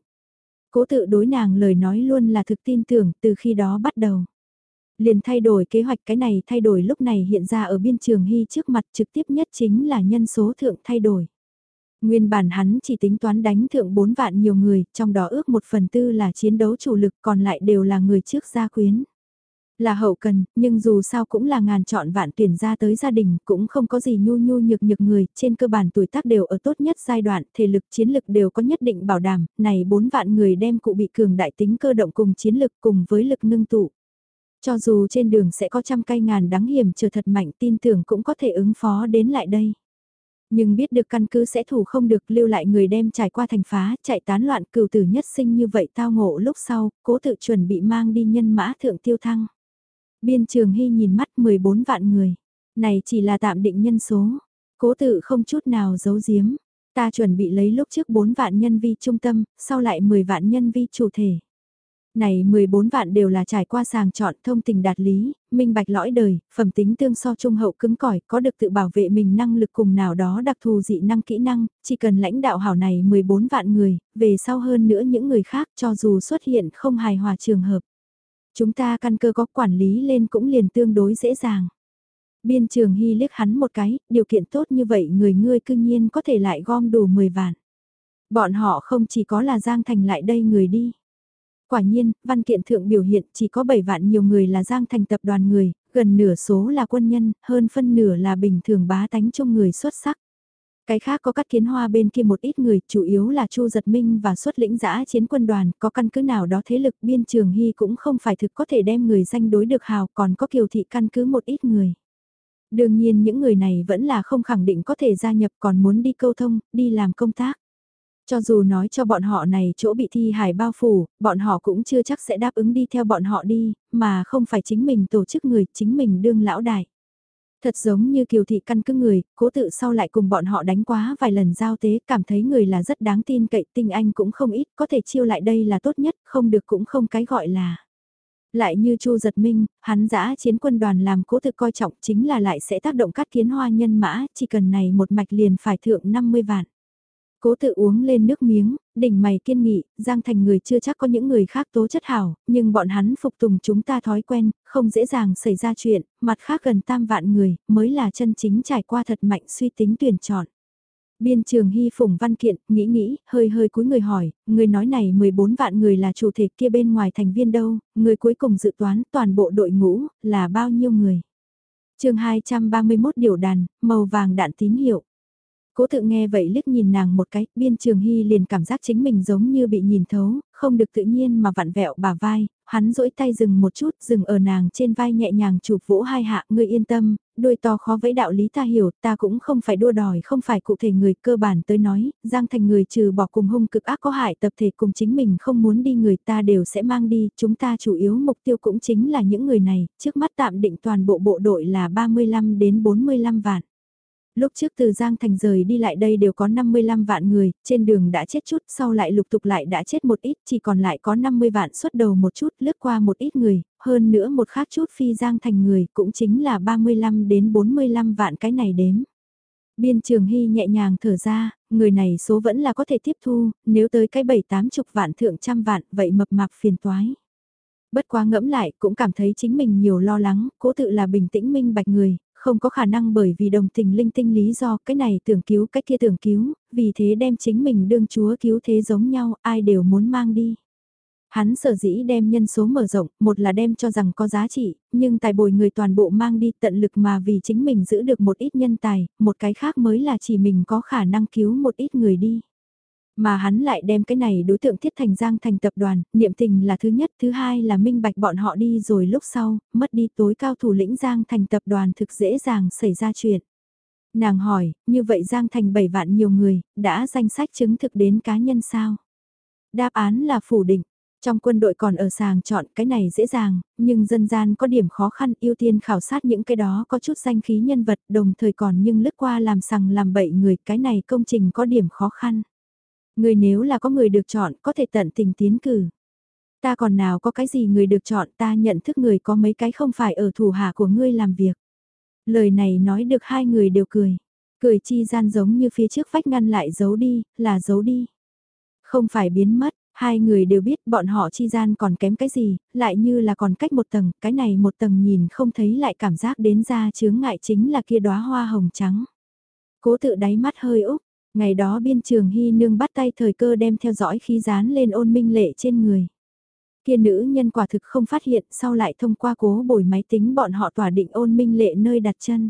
Cố tự đối nàng lời nói luôn là thực tin tưởng từ khi đó bắt đầu. Liền thay đổi kế hoạch cái này thay đổi lúc này hiện ra ở biên trường hy trước mặt trực tiếp nhất chính là nhân số thượng thay đổi. Nguyên bản hắn chỉ tính toán đánh thượng 4 vạn nhiều người, trong đó ước một phần tư là chiến đấu chủ lực còn lại đều là người trước gia quyến là hậu cần, nhưng dù sao cũng là ngàn chọn vạn tuyển ra tới gia đình, cũng không có gì nhu nhu nhược nhược người, trên cơ bản tuổi tác đều ở tốt nhất giai đoạn, thể lực chiến lực đều có nhất định bảo đảm, này bốn vạn người đem cụ bị cường đại tính cơ động cùng chiến lực cùng với lực nâng tụ. Cho dù trên đường sẽ có trăm cây ngàn đắng hiểm chờ thật mạnh tin tưởng cũng có thể ứng phó đến lại đây. Nhưng biết được căn cứ sẽ thủ không được lưu lại người đem trải qua thành phá, chạy tán loạn cừu tử nhất sinh như vậy tao ngộ lúc sau, cố tự chuẩn bị mang đi nhân mã thượng tiêu thăng. Biên trường hy nhìn mắt 14 vạn người. Này chỉ là tạm định nhân số. Cố tự không chút nào giấu giếm. Ta chuẩn bị lấy lúc trước 4 vạn nhân vi trung tâm, sau lại 10 vạn nhân vi chủ thể. Này 14 vạn đều là trải qua sàng chọn thông tình đạt lý, minh bạch lõi đời, phẩm tính tương so trung hậu cứng cỏi, có được tự bảo vệ mình năng lực cùng nào đó đặc thù dị năng kỹ năng, chỉ cần lãnh đạo hảo này 14 vạn người, về sau hơn nữa những người khác cho dù xuất hiện không hài hòa trường hợp. Chúng ta căn cơ có quản lý lên cũng liền tương đối dễ dàng. Biên trường hy liếc hắn một cái, điều kiện tốt như vậy người ngươi cư nhiên có thể lại gom đủ 10 vạn. Bọn họ không chỉ có là Giang Thành lại đây người đi. Quả nhiên, văn kiện thượng biểu hiện chỉ có 7 vạn nhiều người là Giang Thành tập đoàn người, gần nửa số là quân nhân, hơn phân nửa là bình thường bá tánh trong người xuất sắc. Cái khác có cắt kiến hoa bên kia một ít người, chủ yếu là Chu Giật Minh và xuất lĩnh giã chiến quân đoàn, có căn cứ nào đó thế lực biên trường hy cũng không phải thực có thể đem người danh đối được hào, còn có kiều thị căn cứ một ít người. Đương nhiên những người này vẫn là không khẳng định có thể gia nhập còn muốn đi câu thông, đi làm công tác. Cho dù nói cho bọn họ này chỗ bị thi hải bao phủ, bọn họ cũng chưa chắc sẽ đáp ứng đi theo bọn họ đi, mà không phải chính mình tổ chức người, chính mình đương lão đại. Thật giống như kiều thị căn cứ người, cố tự sau lại cùng bọn họ đánh quá vài lần giao tế, cảm thấy người là rất đáng tin cậy, tinh anh cũng không ít, có thể chiêu lại đây là tốt nhất, không được cũng không cái gọi là. Lại như Chu Giật Minh, hắn giã chiến quân đoàn làm cố tự coi trọng chính là lại sẽ tác động cắt kiến hoa nhân mã, chỉ cần này một mạch liền phải thượng 50 vạn. Cố tự uống lên nước miếng, đỉnh mày kiên nghị, Giang Thành người chưa chắc có những người khác tố chất hảo, nhưng bọn hắn phục tùng chúng ta thói quen, không dễ dàng xảy ra chuyện, mặt khác gần tam vạn người, mới là chân chính trải qua thật mạnh suy tính tuyển chọn. Biên trường hy phủng văn kiện, nghĩ nghĩ, hơi hơi cúi người hỏi, người nói này 14 vạn người là chủ thể kia bên ngoài thành viên đâu, người cuối cùng dự toán toàn bộ đội ngũ, là bao nhiêu người? chương 231 điều đàn, màu vàng đạn tín hiệu. Cố tự nghe vậy liếc nhìn nàng một cái, biên trường hy liền cảm giác chính mình giống như bị nhìn thấu, không được tự nhiên mà vặn vẹo bà vai, hắn duỗi tay dừng một chút, dừng ở nàng trên vai nhẹ nhàng chụp vỗ hai hạ, ngươi yên tâm, đôi to khó với đạo lý ta hiểu, ta cũng không phải đua đòi, không phải cụ thể người cơ bản tới nói, Giang Thành người trừ bỏ cùng hung cực ác có hại tập thể cùng chính mình không muốn đi người ta đều sẽ mang đi, chúng ta chủ yếu mục tiêu cũng chính là những người này, trước mắt tạm định toàn bộ bộ đội là 35 đến 45 vạn. Lúc trước từ Giang Thành rời đi lại đây đều có 55 vạn người, trên đường đã chết chút, sau lại lục tục lại đã chết một ít, chỉ còn lại có 50 vạn xuất đầu một chút, lướt qua một ít người, hơn nữa một khác chút phi Giang Thành người, cũng chính là 35 đến 45 vạn cái này đếm. Biên trường hy nhẹ nhàng thở ra, người này số vẫn là có thể tiếp thu, nếu tới cái 7-8 chục vạn thượng trăm vạn, vậy mập mạp phiền toái. Bất quá ngẫm lại, cũng cảm thấy chính mình nhiều lo lắng, cố tự là bình tĩnh minh bạch người, không có khả năng bởi vì đồng tình linh tinh lý do cái này tưởng cứu cái kia tưởng cứu, vì thế đem chính mình đương chúa cứu thế giống nhau, ai đều muốn mang đi. Hắn sở dĩ đem nhân số mở rộng, một là đem cho rằng có giá trị, nhưng tài bồi người toàn bộ mang đi tận lực mà vì chính mình giữ được một ít nhân tài, một cái khác mới là chỉ mình có khả năng cứu một ít người đi. Mà hắn lại đem cái này đối tượng thiết thành giang thành tập đoàn, niệm tình là thứ nhất, thứ hai là minh bạch bọn họ đi rồi lúc sau, mất đi tối cao thủ lĩnh giang thành tập đoàn thực dễ dàng xảy ra chuyện. Nàng hỏi, như vậy giang thành 7 vạn nhiều người, đã danh sách chứng thực đến cá nhân sao? Đáp án là phủ định. Trong quân đội còn ở sàng chọn cái này dễ dàng, nhưng dân gian có điểm khó khăn ưu tiên khảo sát những cái đó có chút danh khí nhân vật đồng thời còn nhưng lướt qua làm sằng làm bậy người cái này công trình có điểm khó khăn. Người nếu là có người được chọn có thể tận tình tiến cử. Ta còn nào có cái gì người được chọn ta nhận thức người có mấy cái không phải ở thủ hạ của ngươi làm việc. Lời này nói được hai người đều cười. Cười chi gian giống như phía trước vách ngăn lại giấu đi, là giấu đi. Không phải biến mất, hai người đều biết bọn họ chi gian còn kém cái gì, lại như là còn cách một tầng, cái này một tầng nhìn không thấy lại cảm giác đến ra chướng ngại chính là kia đóa hoa hồng trắng. Cố tự đáy mắt hơi úp, Ngày đó biên trường hy nương bắt tay thời cơ đem theo dõi khí dán lên ôn minh lệ trên người. Kia nữ nhân quả thực không phát hiện sau lại thông qua cố bồi máy tính bọn họ tỏa định ôn minh lệ nơi đặt chân.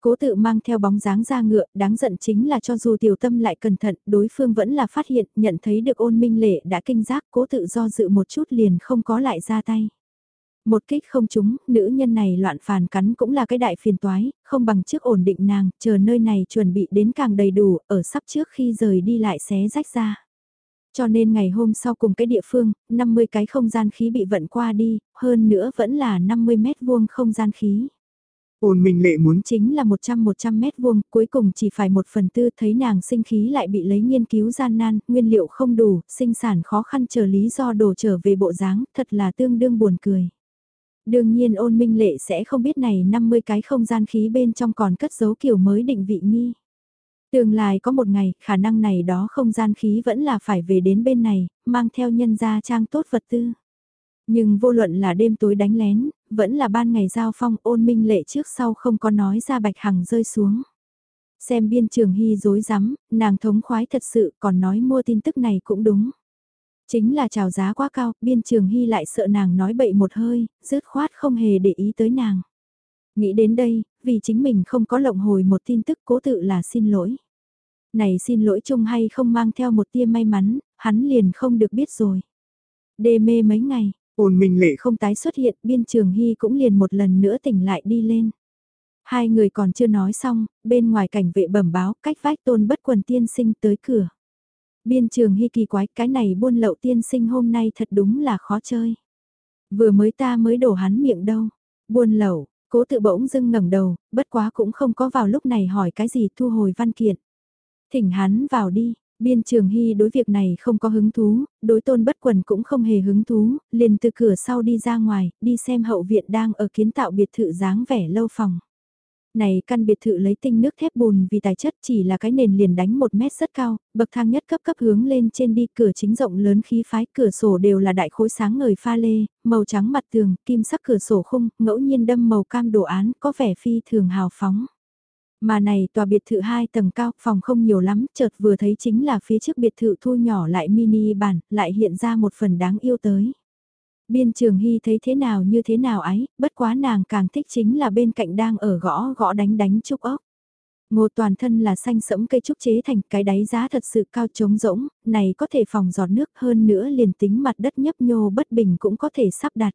Cố tự mang theo bóng dáng ra ngựa, đáng giận chính là cho dù tiểu tâm lại cẩn thận, đối phương vẫn là phát hiện, nhận thấy được ôn minh lệ đã kinh giác, cố tự do dự một chút liền không có lại ra tay. Một kích không trúng, nữ nhân này loạn phàn cắn cũng là cái đại phiền toái, không bằng trước ổn định nàng, chờ nơi này chuẩn bị đến càng đầy đủ, ở sắp trước khi rời đi lại xé rách ra. Cho nên ngày hôm sau cùng cái địa phương, 50 cái không gian khí bị vận qua đi, hơn nữa vẫn là 50 mét vuông không gian khí. Ôn Minh Lệ muốn chính là 100-100 mét vuông, cuối cùng chỉ phải một phần tư thấy nàng sinh khí lại bị lấy nghiên cứu gian nan, nguyên liệu không đủ, sinh sản khó khăn chờ lý do đổ trở về bộ dáng, thật là tương đương buồn cười. Đương nhiên ôn minh lệ sẽ không biết này 50 cái không gian khí bên trong còn cất dấu kiểu mới định vị nghi. Tương lai có một ngày, khả năng này đó không gian khí vẫn là phải về đến bên này, mang theo nhân gia trang tốt vật tư. Nhưng vô luận là đêm tối đánh lén, vẫn là ban ngày giao phong ôn minh lệ trước sau không có nói ra bạch hằng rơi xuống. Xem biên trường hy dối rắm nàng thống khoái thật sự còn nói mua tin tức này cũng đúng. Chính là chào giá quá cao, biên trường hy lại sợ nàng nói bậy một hơi, rứt khoát không hề để ý tới nàng. Nghĩ đến đây, vì chính mình không có lộng hồi một tin tức cố tự là xin lỗi. Này xin lỗi chung hay không mang theo một tia may mắn, hắn liền không được biết rồi. Đê mê mấy ngày, ôn minh lệ không tái xuất hiện, biên trường hy cũng liền một lần nữa tỉnh lại đi lên. Hai người còn chưa nói xong, bên ngoài cảnh vệ bẩm báo cách vách tôn bất quần tiên sinh tới cửa. Biên trường hy kỳ quái cái này buôn lậu tiên sinh hôm nay thật đúng là khó chơi. Vừa mới ta mới đổ hắn miệng đâu. Buôn lậu, cố tự bỗng dưng ngẩng đầu, bất quá cũng không có vào lúc này hỏi cái gì thu hồi văn kiện. Thỉnh hắn vào đi, biên trường hy đối việc này không có hứng thú, đối tôn bất quần cũng không hề hứng thú, liền từ cửa sau đi ra ngoài, đi xem hậu viện đang ở kiến tạo biệt thự dáng vẻ lâu phòng. Này căn biệt thự lấy tinh nước thép bùn vì tài chất chỉ là cái nền liền đánh một mét rất cao, bậc thang nhất cấp cấp hướng lên trên đi cửa chính rộng lớn khí phái cửa sổ đều là đại khối sáng ngời pha lê, màu trắng mặt tường, kim sắc cửa sổ khung, ngẫu nhiên đâm màu cam đồ án có vẻ phi thường hào phóng. Mà này tòa biệt thự hai tầng cao, phòng không nhiều lắm, chợt vừa thấy chính là phía trước biệt thự thu nhỏ lại mini bản, lại hiện ra một phần đáng yêu tới. Biên trường hy thấy thế nào như thế nào ấy, bất quá nàng càng thích chính là bên cạnh đang ở gõ gõ đánh đánh trúc ốc. Ngô toàn thân là xanh sẫm cây trúc chế thành cái đáy giá thật sự cao trống rỗng, này có thể phòng giọt nước hơn nữa liền tính mặt đất nhấp nhô bất bình cũng có thể sắp đặt.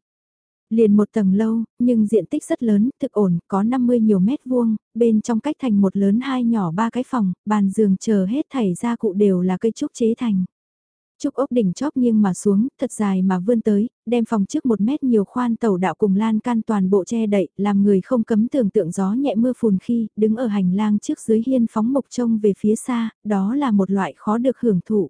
Liền một tầng lâu, nhưng diện tích rất lớn, thực ổn, có 50 nhiều mét vuông, bên trong cách thành một lớn hai nhỏ ba cái phòng, bàn giường chờ hết thảy ra cụ đều là cây trúc chế thành. Trúc ốc đỉnh chóp nghiêng mà xuống, thật dài mà vươn tới, đem phòng trước một mét nhiều khoan tàu đạo cùng lan can toàn bộ che đậy, làm người không cấm tưởng tượng gió nhẹ mưa phùn khi, đứng ở hành lang trước dưới hiên phóng mộc trông về phía xa, đó là một loại khó được hưởng thụ.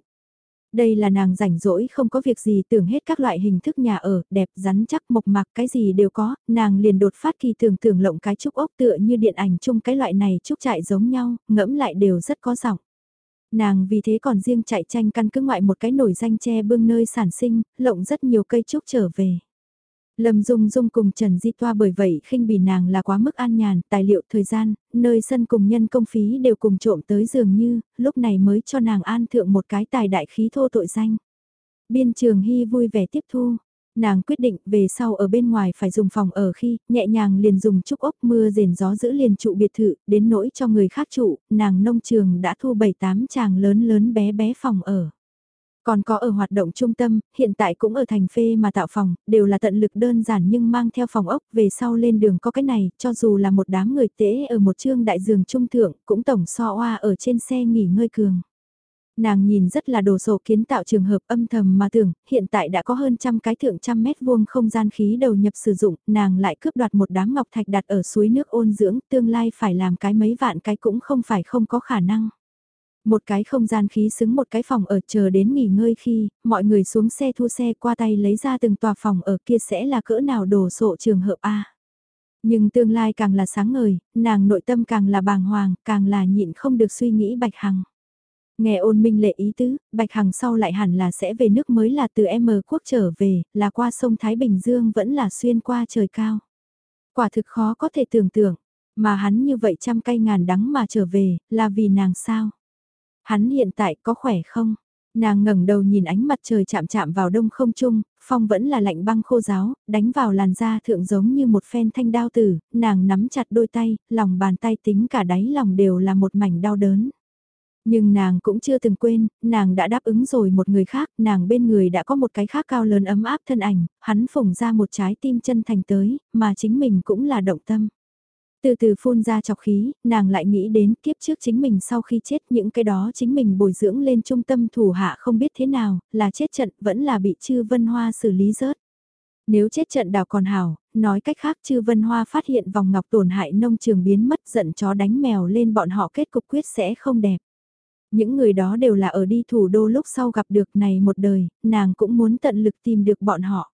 Đây là nàng rảnh rỗi không có việc gì tưởng hết các loại hình thức nhà ở, đẹp, rắn chắc, mộc mạc, cái gì đều có, nàng liền đột phát kỳ tưởng tưởng lộng cái trúc ốc tựa như điện ảnh chung cái loại này trúc trại giống nhau, ngẫm lại đều rất có giọng. Nàng vì thế còn riêng chạy tranh căn cứ ngoại một cái nổi danh tre bương nơi sản sinh, lộng rất nhiều cây trúc trở về. Lâm Dung Dung cùng Trần Di Toa bởi vậy khinh bỉ nàng là quá mức an nhàn, tài liệu thời gian, nơi sân cùng nhân công phí đều cùng trộm tới dường như, lúc này mới cho nàng an thượng một cái tài đại khí thô tội danh. Biên trường hy vui vẻ tiếp thu, Nàng quyết định về sau ở bên ngoài phải dùng phòng ở khi, nhẹ nhàng liền dùng trúc ốc mưa rền gió giữ liền trụ biệt thự, đến nỗi cho người khác trụ, nàng nông trường đã thu 7-8 chàng lớn lớn bé bé phòng ở. Còn có ở hoạt động trung tâm, hiện tại cũng ở thành phê mà tạo phòng, đều là tận lực đơn giản nhưng mang theo phòng ốc, về sau lên đường có cái này, cho dù là một đám người tễ ở một trương đại giường trung thượng, cũng tổng so oa ở trên xe nghỉ ngơi cường. Nàng nhìn rất là đồ sộ kiến tạo trường hợp âm thầm mà tưởng, hiện tại đã có hơn trăm cái thượng trăm mét vuông không gian khí đầu nhập sử dụng, nàng lại cướp đoạt một đám ngọc thạch đặt ở suối nước ôn dưỡng, tương lai phải làm cái mấy vạn cái cũng không phải không có khả năng. Một cái không gian khí xứng một cái phòng ở chờ đến nghỉ ngơi khi, mọi người xuống xe thu xe qua tay lấy ra từng tòa phòng ở kia sẽ là cỡ nào đồ sộ trường hợp A. Nhưng tương lai càng là sáng ngời, nàng nội tâm càng là bàng hoàng, càng là nhịn không được suy nghĩ bạch hằng. Nghe ôn minh lệ ý tứ, Bạch Hằng sau lại hẳn là sẽ về nước mới là từ M quốc trở về, là qua sông Thái Bình Dương vẫn là xuyên qua trời cao. Quả thực khó có thể tưởng tượng, mà hắn như vậy trăm cây ngàn đắng mà trở về, là vì nàng sao? Hắn hiện tại có khỏe không? Nàng ngẩng đầu nhìn ánh mặt trời chạm chạm vào đông không trung, phong vẫn là lạnh băng khô giáo, đánh vào làn da thượng giống như một phen thanh đao tử, nàng nắm chặt đôi tay, lòng bàn tay tính cả đáy lòng đều là một mảnh đau đớn. Nhưng nàng cũng chưa từng quên, nàng đã đáp ứng rồi một người khác, nàng bên người đã có một cái khác cao lớn ấm áp thân ảnh, hắn phủng ra một trái tim chân thành tới, mà chính mình cũng là động tâm. Từ từ phun ra chọc khí, nàng lại nghĩ đến kiếp trước chính mình sau khi chết những cái đó chính mình bồi dưỡng lên trung tâm thủ hạ không biết thế nào, là chết trận vẫn là bị chư vân hoa xử lý rớt. Nếu chết trận đào còn hảo, nói cách khác chư vân hoa phát hiện vòng ngọc tổn hại nông trường biến mất giận chó đánh mèo lên bọn họ kết cục quyết sẽ không đẹp. Những người đó đều là ở đi thủ đô lúc sau gặp được này một đời, nàng cũng muốn tận lực tìm được bọn họ.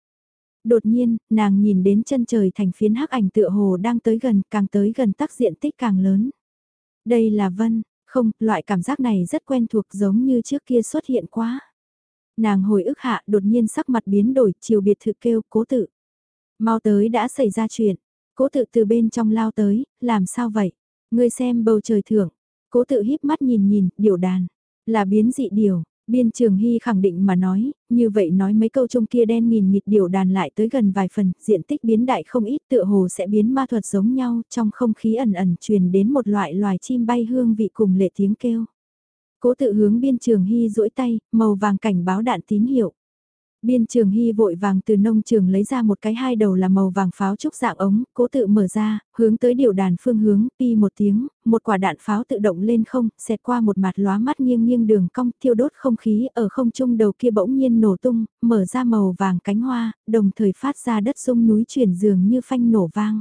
Đột nhiên, nàng nhìn đến chân trời thành phiến hắc ảnh tựa hồ đang tới gần, càng tới gần tác diện tích càng lớn. Đây là Vân, không, loại cảm giác này rất quen thuộc giống như trước kia xuất hiện quá. Nàng hồi ức hạ đột nhiên sắc mặt biến đổi, chiều biệt thự kêu, cố tự. Mau tới đã xảy ra chuyện, cố tự từ bên trong lao tới, làm sao vậy? Ngươi xem bầu trời thưởng, cố tự híp mắt nhìn nhìn, điều đàn, là biến dị điều, Biên Trường Hy khẳng định mà nói, như vậy nói mấy câu trong kia đen nghìn nghịt điều đàn lại tới gần vài phần, diện tích biến đại không ít tựa hồ sẽ biến ma thuật giống nhau, trong không khí ẩn ẩn truyền đến một loại loài chim bay hương vị cùng lệ tiếng kêu. Cố tự hướng Biên Trường Hy duỗi tay, màu vàng cảnh báo đạn tín hiệu. Biên trường hy vội vàng từ nông trường lấy ra một cái hai đầu là màu vàng pháo trúc dạng ống, cố tự mở ra, hướng tới điều đàn phương hướng, pi một tiếng, một quả đạn pháo tự động lên không, xẹt qua một mặt lóa mắt nghiêng nghiêng đường cong, thiêu đốt không khí ở không trung đầu kia bỗng nhiên nổ tung, mở ra màu vàng cánh hoa, đồng thời phát ra đất sung núi chuyển dường như phanh nổ vang.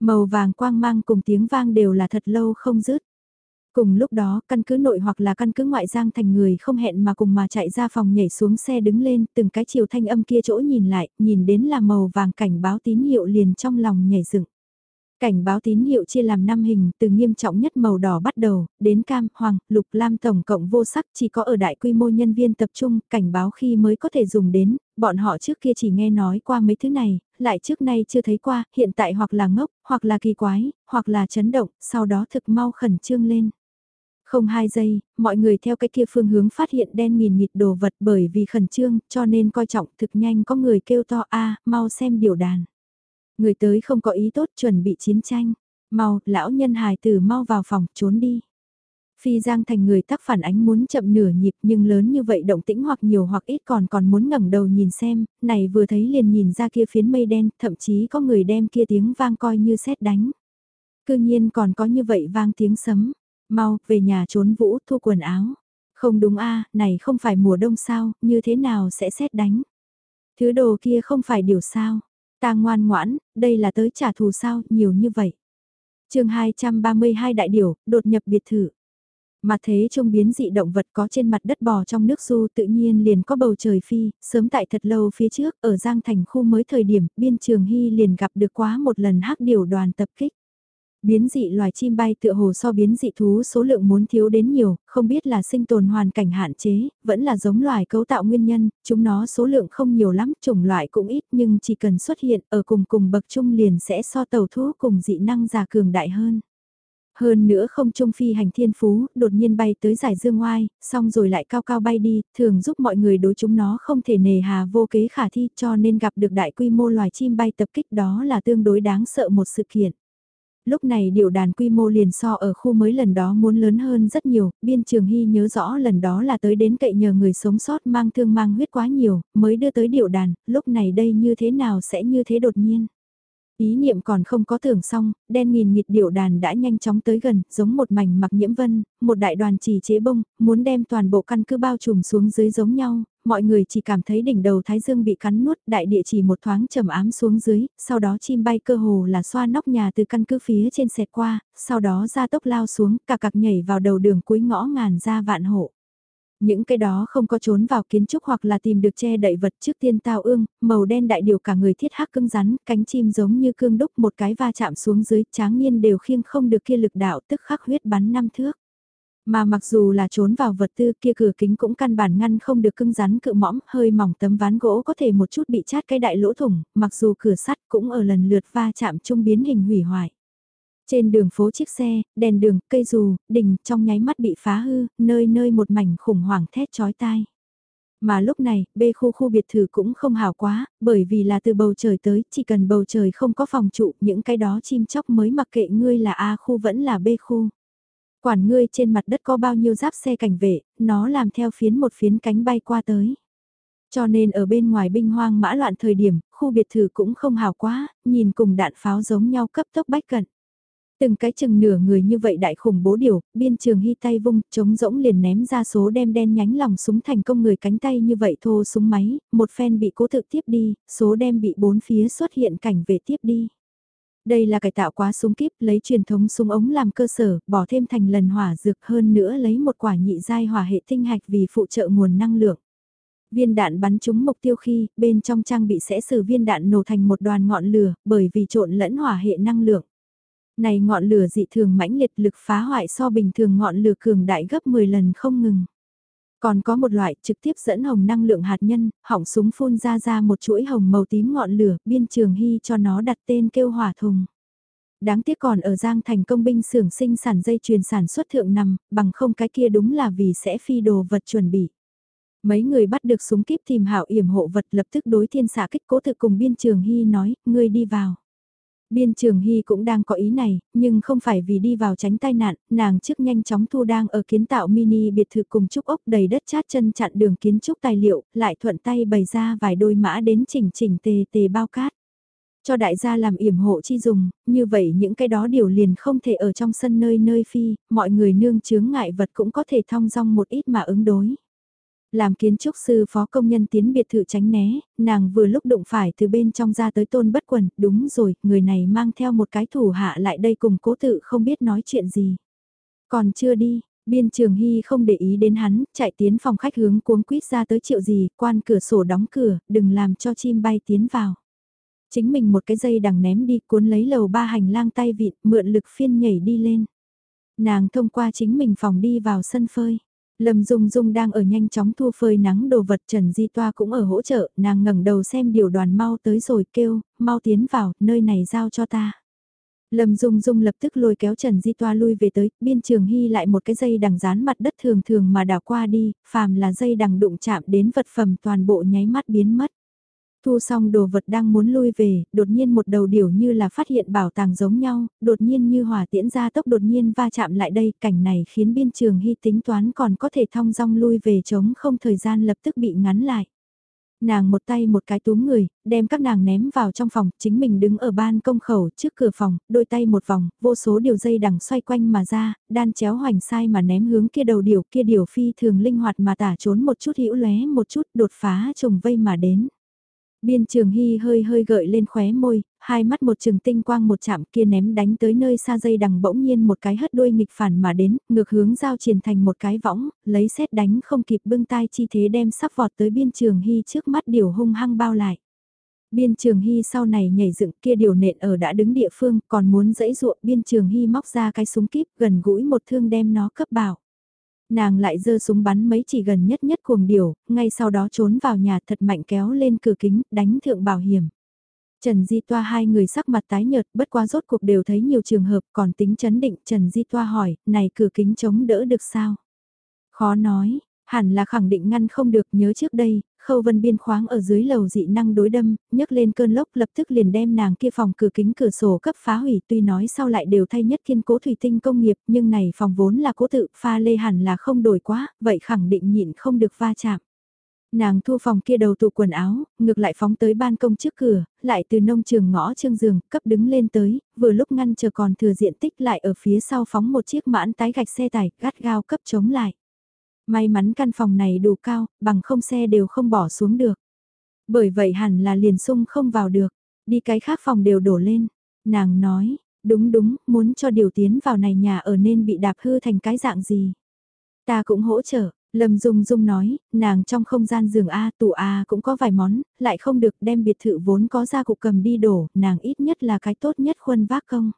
Màu vàng quang mang cùng tiếng vang đều là thật lâu không dứt. Cùng lúc đó, căn cứ nội hoặc là căn cứ ngoại giang thành người không hẹn mà cùng mà chạy ra phòng nhảy xuống xe đứng lên, từng cái chiều thanh âm kia chỗ nhìn lại, nhìn đến là màu vàng cảnh báo tín hiệu liền trong lòng nhảy dựng. Cảnh báo tín hiệu chia làm 5 hình, từ nghiêm trọng nhất màu đỏ bắt đầu, đến cam, hoàng, lục, lam tổng cộng vô sắc chỉ có ở đại quy mô nhân viên tập trung, cảnh báo khi mới có thể dùng đến, bọn họ trước kia chỉ nghe nói qua mấy thứ này, lại trước nay chưa thấy qua, hiện tại hoặc là ngốc, hoặc là kỳ quái, hoặc là chấn động, sau đó thực mau khẩn trương lên. Không hai giây, mọi người theo cái kia phương hướng phát hiện đen nghìn nghịt đồ vật bởi vì khẩn trương, cho nên coi trọng thực nhanh có người kêu to a mau xem điều đàn. Người tới không có ý tốt chuẩn bị chiến tranh. Mau, lão nhân hài tử mau vào phòng, trốn đi. Phi Giang thành người tắc phản ánh muốn chậm nửa nhịp nhưng lớn như vậy động tĩnh hoặc nhiều hoặc ít còn còn muốn ngẩng đầu nhìn xem, này vừa thấy liền nhìn ra kia phiến mây đen, thậm chí có người đem kia tiếng vang coi như xét đánh. Cư nhiên còn có như vậy vang tiếng sấm, Mau, về nhà trốn vũ, thu quần áo. Không đúng a này không phải mùa đông sao, như thế nào sẽ xét đánh. Thứ đồ kia không phải điều sao. Ta ngoan ngoãn, đây là tới trả thù sao, nhiều như vậy. chương 232 đại điểu, đột nhập biệt thự. Mà thế trông biến dị động vật có trên mặt đất bò trong nước du tự nhiên liền có bầu trời phi, sớm tại thật lâu phía trước ở Giang Thành khu mới thời điểm biên trường hy liền gặp được quá một lần hắc điểu đoàn tập kích. Biến dị loài chim bay tựa hồ so biến dị thú số lượng muốn thiếu đến nhiều, không biết là sinh tồn hoàn cảnh hạn chế, vẫn là giống loài cấu tạo nguyên nhân, chúng nó số lượng không nhiều lắm, chủng loại cũng ít nhưng chỉ cần xuất hiện ở cùng cùng bậc trung liền sẽ so tàu thú cùng dị năng già cường đại hơn. Hơn nữa không trung phi hành thiên phú, đột nhiên bay tới giải dương ngoai, xong rồi lại cao cao bay đi, thường giúp mọi người đối chúng nó không thể nề hà vô kế khả thi cho nên gặp được đại quy mô loài chim bay tập kích đó là tương đối đáng sợ một sự kiện lúc này điều đàn quy mô liền so ở khu mới lần đó muốn lớn hơn rất nhiều, biên trường hy nhớ rõ lần đó là tới đến cậy nhờ người sống sót mang thương mang huyết quá nhiều, mới đưa tới điều đàn, lúc này đây như thế nào sẽ như thế đột nhiên. Ý niệm còn không có tưởng xong, đen nghìn nghịt điệu đàn đã nhanh chóng tới gần, giống một mảnh mặc nhiễm vân, một đại đoàn chỉ chế bông, muốn đem toàn bộ căn cứ bao trùm xuống dưới giống nhau, mọi người chỉ cảm thấy đỉnh đầu thái dương bị cắn nuốt, đại địa chỉ một thoáng trầm ám xuống dưới, sau đó chim bay cơ hồ là xoa nóc nhà từ căn cứ phía trên xẹt qua, sau đó ra tốc lao xuống, cả cặc nhảy vào đầu đường cuối ngõ ngàn ra vạn hộ. Những cái đó không có trốn vào kiến trúc hoặc là tìm được che đậy vật trước tiên tao ương, màu đen đại điều cả người thiết hắc cưng rắn, cánh chim giống như cương đúc một cái va chạm xuống dưới, tráng niên đều khiêng không được kia lực đạo tức khắc huyết bắn năm thước. Mà mặc dù là trốn vào vật tư kia cửa kính cũng căn bản ngăn không được cưng rắn cự mõm, hơi mỏng tấm ván gỗ có thể một chút bị chát cái đại lỗ thủng, mặc dù cửa sắt cũng ở lần lượt va chạm trung biến hình hủy hoại. Trên đường phố chiếc xe, đèn đường, cây dù, đình trong nháy mắt bị phá hư, nơi nơi một mảnh khủng hoảng thét chói tai. Mà lúc này, bê khu khu biệt thự cũng không hào quá, bởi vì là từ bầu trời tới, chỉ cần bầu trời không có phòng trụ, những cái đó chim chóc mới mặc kệ ngươi là A khu vẫn là B khu. Quản ngươi trên mặt đất có bao nhiêu giáp xe cảnh vệ, nó làm theo phiến một phiến cánh bay qua tới. Cho nên ở bên ngoài binh hoang mã loạn thời điểm, khu biệt thự cũng không hào quá, nhìn cùng đạn pháo giống nhau cấp tốc bách cận. Từng cái chừng nửa người như vậy đại khủng bố điều, biên trường hy tay vung, chống rỗng liền ném ra số đem đen nhánh lòng súng thành công người cánh tay như vậy thô súng máy, một phen bị cố thực tiếp đi, số đem bị bốn phía xuất hiện cảnh về tiếp đi. Đây là cải tạo quá súng kíp, lấy truyền thống súng ống làm cơ sở, bỏ thêm thành lần hỏa dược hơn nữa lấy một quả nhị giai hỏa hệ tinh hạch vì phụ trợ nguồn năng lượng. Viên đạn bắn trúng mục tiêu khi, bên trong trang bị sẽ xử viên đạn nổ thành một đoàn ngọn lửa, bởi vì trộn lẫn hỏa hệ năng lượng. Này ngọn lửa dị thường mãnh liệt lực phá hoại so bình thường ngọn lửa cường đại gấp 10 lần không ngừng. Còn có một loại trực tiếp dẫn hồng năng lượng hạt nhân, hỏng súng phun ra ra một chuỗi hồng màu tím ngọn lửa, biên trường hy cho nó đặt tên kêu hỏa thùng. Đáng tiếc còn ở Giang thành công binh xưởng sinh sản dây chuyền sản xuất thượng nằm, bằng không cái kia đúng là vì sẽ phi đồ vật chuẩn bị. Mấy người bắt được súng kíp tìm hảo yểm hộ vật lập tức đối thiên xạ kích cố thực cùng biên trường hy nói, ngươi đi vào. Biên Trường Hy cũng đang có ý này, nhưng không phải vì đi vào tránh tai nạn, nàng trước nhanh chóng thu đang ở kiến tạo mini biệt thự cùng trúc ốc đầy đất chát chân chặn đường kiến trúc tài liệu, lại thuận tay bày ra vài đôi mã đến chỉnh chỉnh tề tề bao cát. Cho đại gia làm yểm hộ chi dùng, như vậy những cái đó điều liền không thể ở trong sân nơi nơi phi, mọi người nương chướng ngại vật cũng có thể thong dong một ít mà ứng đối. Làm kiến trúc sư phó công nhân tiến biệt thự tránh né, nàng vừa lúc đụng phải từ bên trong ra tới tôn bất quần, đúng rồi, người này mang theo một cái thủ hạ lại đây cùng cố tự không biết nói chuyện gì. Còn chưa đi, biên trường hy không để ý đến hắn, chạy tiến phòng khách hướng cuống quýt ra tới triệu gì, quan cửa sổ đóng cửa, đừng làm cho chim bay tiến vào. Chính mình một cái dây đằng ném đi cuốn lấy lầu ba hành lang tay vịt, mượn lực phiên nhảy đi lên. Nàng thông qua chính mình phòng đi vào sân phơi. Lâm Dung Dung đang ở nhanh chóng thu phơi nắng đồ vật Trần Di Toa cũng ở hỗ trợ, nàng ngẩng đầu xem điều đoàn mau tới rồi kêu, mau tiến vào, nơi này giao cho ta. Lâm Dung Dung lập tức lôi kéo Trần Di Toa lui về tới, biên trường hy lại một cái dây đằng dán mặt đất thường thường mà đảo qua đi, phàm là dây đằng đụng chạm đến vật phẩm toàn bộ nháy mắt biến mất. Thu xong đồ vật đang muốn lui về, đột nhiên một đầu điểu như là phát hiện bảo tàng giống nhau, đột nhiên như hỏa tiễn ra tốc đột nhiên va chạm lại đây, cảnh này khiến biên trường hy tính toán còn có thể thong dong lui về chống không thời gian lập tức bị ngắn lại. Nàng một tay một cái túm người, đem các nàng ném vào trong phòng, chính mình đứng ở ban công khẩu trước cửa phòng, đôi tay một vòng, vô số điều dây đằng xoay quanh mà ra, đan chéo hoành sai mà ném hướng kia đầu điều kia điều phi thường linh hoạt mà tả trốn một chút hữu lóe một chút đột phá trùng vây mà đến. Biên trường hy hơi hơi gợi lên khóe môi, hai mắt một trường tinh quang một chạm kia ném đánh tới nơi xa dây đằng bỗng nhiên một cái hất đuôi nghịch phản mà đến, ngược hướng giao triển thành một cái võng, lấy xét đánh không kịp bưng tai chi thế đem sắp vọt tới biên trường hy trước mắt điều hung hăng bao lại. Biên trường hy sau này nhảy dựng kia điều nện ở đã đứng địa phương còn muốn dẫy ruộng biên trường hy móc ra cái súng kíp gần gũi một thương đem nó cấp bảo. Nàng lại giơ súng bắn mấy chỉ gần nhất nhất cuồng điểu ngay sau đó trốn vào nhà thật mạnh kéo lên cửa kính, đánh thượng bảo hiểm. Trần Di Toa hai người sắc mặt tái nhợt, bất qua rốt cuộc đều thấy nhiều trường hợp, còn tính chấn định, Trần Di Toa hỏi, này cửa kính chống đỡ được sao? Khó nói, hẳn là khẳng định ngăn không được nhớ trước đây, khâu vân biên khoáng ở dưới lầu dị năng đối đâm, nhấc lên cơn lốc lập tức liền đem nàng kia phòng cửa kính cửa sổ cấp phá hủy tuy nói sau lại đều thay nhất kiên cố thủy tinh công nghiệp nhưng này phòng vốn là cố tự pha lê hẳn là không đổi quá, vậy khẳng định nhịn không được va chạm. Nàng thu phòng kia đầu tủ quần áo, ngược lại phóng tới ban công trước cửa, lại từ nông trường ngõ trương giường, cấp đứng lên tới, vừa lúc ngăn chờ còn thừa diện tích lại ở phía sau phóng một chiếc mãn tái gạch xe tải, gắt gao cấp chống lại. May mắn căn phòng này đủ cao, bằng không xe đều không bỏ xuống được. Bởi vậy hẳn là liền sung không vào được, đi cái khác phòng đều đổ lên. Nàng nói, đúng đúng, muốn cho điều tiến vào này nhà ở nên bị đạp hư thành cái dạng gì. Ta cũng hỗ trợ, Lâm Dung Dung nói, nàng trong không gian giường A tủ A cũng có vài món, lại không được đem biệt thự vốn có ra cụ cầm đi đổ, nàng ít nhất là cái tốt nhất khuân vác công.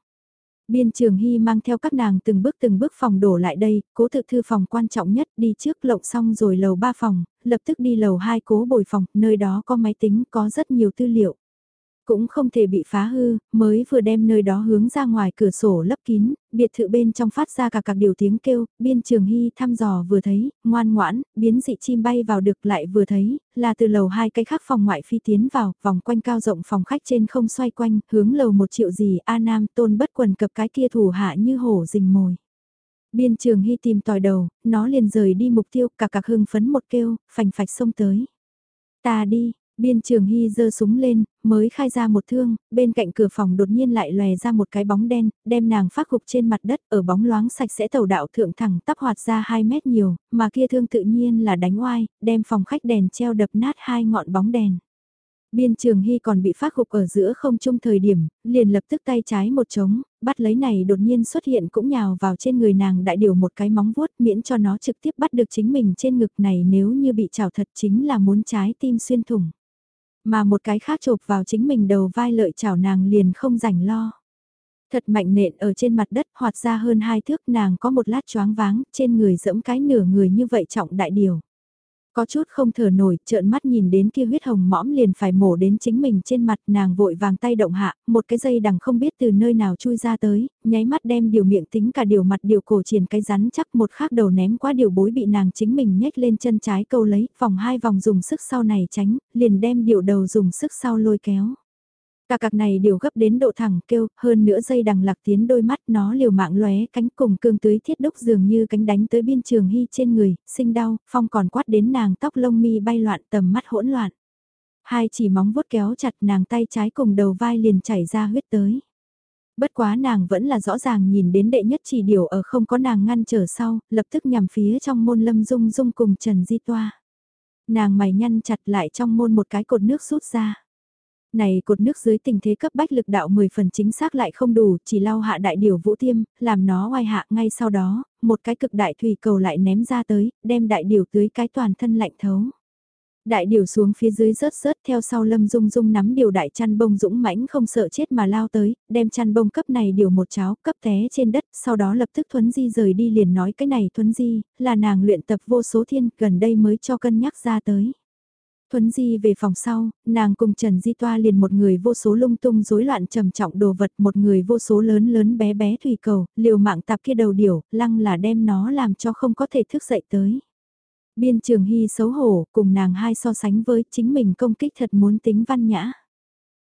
Biên Trường Hy mang theo các nàng từng bước từng bước phòng đổ lại đây, cố tự thư phòng quan trọng nhất đi trước lộng xong rồi lầu 3 phòng, lập tức đi lầu 2 cố bồi phòng, nơi đó có máy tính, có rất nhiều tư liệu. Cũng không thể bị phá hư, mới vừa đem nơi đó hướng ra ngoài cửa sổ lấp kín, biệt thự bên trong phát ra cả các điều tiếng kêu, biên trường hy thăm dò vừa thấy, ngoan ngoãn, biến dị chim bay vào được lại vừa thấy, là từ lầu hai cái khác phòng ngoại phi tiến vào, vòng quanh cao rộng phòng khách trên không xoay quanh, hướng lầu một triệu gì A Nam tôn bất quần cập cái kia thủ hạ như hổ rình mồi. Biên trường hy tìm tòi đầu, nó liền rời đi mục tiêu, cả cạc hưng phấn một kêu, phành phạch xông tới. Ta đi, biên trường hy giơ súng lên, mới khai ra một thương, bên cạnh cửa phòng đột nhiên lại lòe ra một cái bóng đen, đem nàng phát gục trên mặt đất, ở bóng loáng sạch sẽ tàu đạo thượng thẳng tắp hoạt ra 2 mét nhiều, mà kia thương tự nhiên là đánh oai, đem phòng khách đèn treo đập nát hai ngọn bóng đèn. Biên trường hy còn bị phát gục ở giữa không chung thời điểm, liền lập tức tay trái một trống, bắt lấy này đột nhiên xuất hiện cũng nhào vào trên người nàng đại điều một cái móng vuốt miễn cho nó trực tiếp bắt được chính mình trên ngực này nếu như bị chảo thật chính là muốn trái tim xuyên thủng. Mà một cái khác chộp vào chính mình đầu vai lợi chảo nàng liền không rảnh lo. Thật mạnh nện ở trên mặt đất, hoạt ra hơn hai thước, nàng có một lát choáng váng, trên người dẫm cái nửa người như vậy trọng đại điều. Có chút không thở nổi, trợn mắt nhìn đến kia huyết hồng mõm liền phải mổ đến chính mình trên mặt nàng vội vàng tay động hạ, một cái dây đằng không biết từ nơi nào chui ra tới, nháy mắt đem điều miệng tính cả điều mặt điều cổ triển cái rắn chắc một khắc đầu ném qua điều bối bị nàng chính mình nhếch lên chân trái câu lấy, vòng hai vòng dùng sức sau này tránh, liền đem điều đầu dùng sức sau lôi kéo. Cả cạc này đều gấp đến độ thẳng kêu, hơn nữa dây đằng lạc tiến đôi mắt nó liều mạng lóe cánh cùng cương tưới thiết đúc dường như cánh đánh tới biên trường hy trên người, sinh đau, phong còn quát đến nàng tóc lông mi bay loạn tầm mắt hỗn loạn. Hai chỉ móng vuốt kéo chặt nàng tay trái cùng đầu vai liền chảy ra huyết tới. Bất quá nàng vẫn là rõ ràng nhìn đến đệ nhất chỉ điều ở không có nàng ngăn trở sau, lập tức nhằm phía trong môn lâm dung dung cùng Trần Di Toa. Nàng mày nhăn chặt lại trong môn một cái cột nước rút ra này cột nước dưới tình thế cấp bách lực đạo 10 phần chính xác lại không đủ, chỉ lao hạ đại điều vũ tiêm, làm nó oai hạ ngay sau đó, một cái cực đại thủy cầu lại ném ra tới, đem đại điều tưới cái toàn thân lạnh thấu. Đại điều xuống phía dưới rớt rớt theo sau lâm dung dung nắm điều đại chăn bông dũng mãnh không sợ chết mà lao tới, đem chăn bông cấp này điều một cháo cấp té trên đất, sau đó lập tức thuấn di rời đi liền nói cái này thuấn di, là nàng luyện tập vô số thiên gần đây mới cho cân nhắc ra tới. Thuấn Di về phòng sau, nàng cùng Trần Di Toa liền một người vô số lung tung rối loạn trầm trọng đồ vật, một người vô số lớn lớn bé bé thủy cầu, liều mạng tạp kia đầu điểu, lăng là đem nó làm cho không có thể thức dậy tới. Biên trường hy xấu hổ, cùng nàng hai so sánh với chính mình công kích thật muốn tính văn nhã.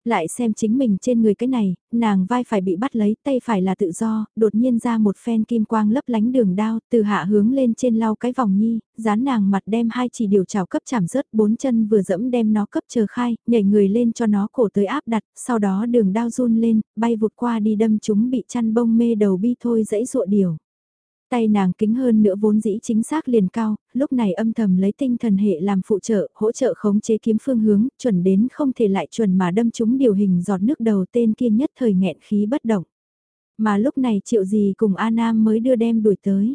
Lại xem chính mình trên người cái này, nàng vai phải bị bắt lấy, tay phải là tự do, đột nhiên ra một phen kim quang lấp lánh đường đao, từ hạ hướng lên trên lau cái vòng nhi, dán nàng mặt đem hai chỉ điều trào cấp chảm rớt, bốn chân vừa dẫm đem nó cấp chờ khai, nhảy người lên cho nó cổ tới áp đặt, sau đó đường đao run lên, bay vụt qua đi đâm chúng bị chăn bông mê đầu bi thôi dãy ruộ điều. Tay nàng kính hơn nữa vốn dĩ chính xác liền cao, lúc này âm thầm lấy tinh thần hệ làm phụ trợ, hỗ trợ khống chế kiếm phương hướng, chuẩn đến không thể lại chuẩn mà đâm chúng điều hình giọt nước đầu tên kia nhất thời nghẹn khí bất động. Mà lúc này triệu gì cùng A Nam mới đưa đem đuổi tới.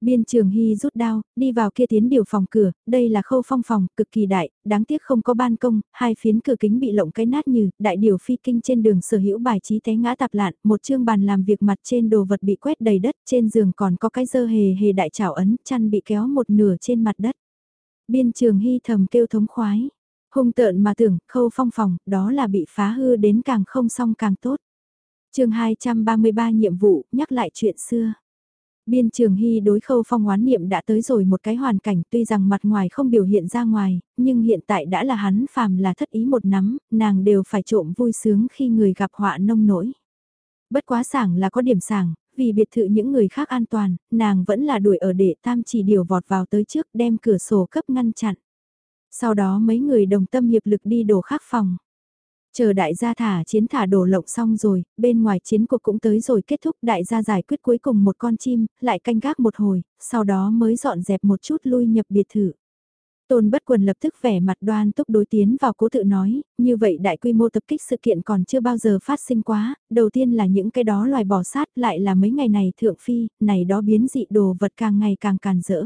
Biên trường hy rút đao, đi vào kia tiến điều phòng cửa, đây là khâu phong phòng, cực kỳ đại, đáng tiếc không có ban công, hai phiến cửa kính bị lộng cái nát như, đại điều phi kinh trên đường sở hữu bài trí té ngã tạp lạn, một chương bàn làm việc mặt trên đồ vật bị quét đầy đất, trên giường còn có cái dơ hề hề đại chảo ấn, chăn bị kéo một nửa trên mặt đất. Biên trường hy thầm kêu thống khoái, hung tợn mà tưởng, khâu phong phòng, đó là bị phá hư đến càng không xong càng tốt. chương 233 nhiệm vụ, nhắc lại chuyện xưa. Biên trường hy đối khâu phong oán niệm đã tới rồi một cái hoàn cảnh tuy rằng mặt ngoài không biểu hiện ra ngoài, nhưng hiện tại đã là hắn phàm là thất ý một nắm, nàng đều phải trộm vui sướng khi người gặp họa nông nỗi. Bất quá sảng là có điểm sảng, vì biệt thự những người khác an toàn, nàng vẫn là đuổi ở để tam chỉ điều vọt vào tới trước đem cửa sổ cấp ngăn chặn. Sau đó mấy người đồng tâm hiệp lực đi đổ khác phòng. Chờ đại gia thả chiến thả đổ lộng xong rồi, bên ngoài chiến cuộc cũng tới rồi kết thúc đại gia giải quyết cuối cùng một con chim, lại canh gác một hồi, sau đó mới dọn dẹp một chút lui nhập biệt thự. Tôn bất quần lập tức vẻ mặt đoan túc đối tiến vào cố tự nói, như vậy đại quy mô tập kích sự kiện còn chưa bao giờ phát sinh quá, đầu tiên là những cái đó loài bỏ sát lại là mấy ngày này thượng phi, này đó biến dị đồ vật càng ngày càng càn rỡ.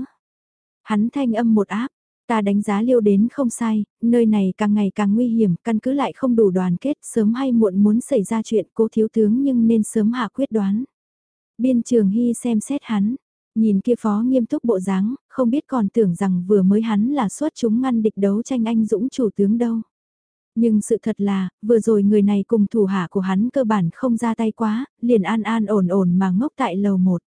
Hắn thanh âm một áp, Ta đánh giá liêu đến không sai, nơi này càng ngày càng nguy hiểm, căn cứ lại không đủ đoàn kết, sớm hay muộn muốn xảy ra chuyện cố thiếu tướng nhưng nên sớm hạ quyết đoán. Biên trường hy xem xét hắn, nhìn kia phó nghiêm túc bộ dáng, không biết còn tưởng rằng vừa mới hắn là suốt chúng ngăn địch đấu tranh anh dũng chủ tướng đâu. Nhưng sự thật là, vừa rồi người này cùng thủ hạ của hắn cơ bản không ra tay quá, liền an an ổn ổn mà ngốc tại lầu một.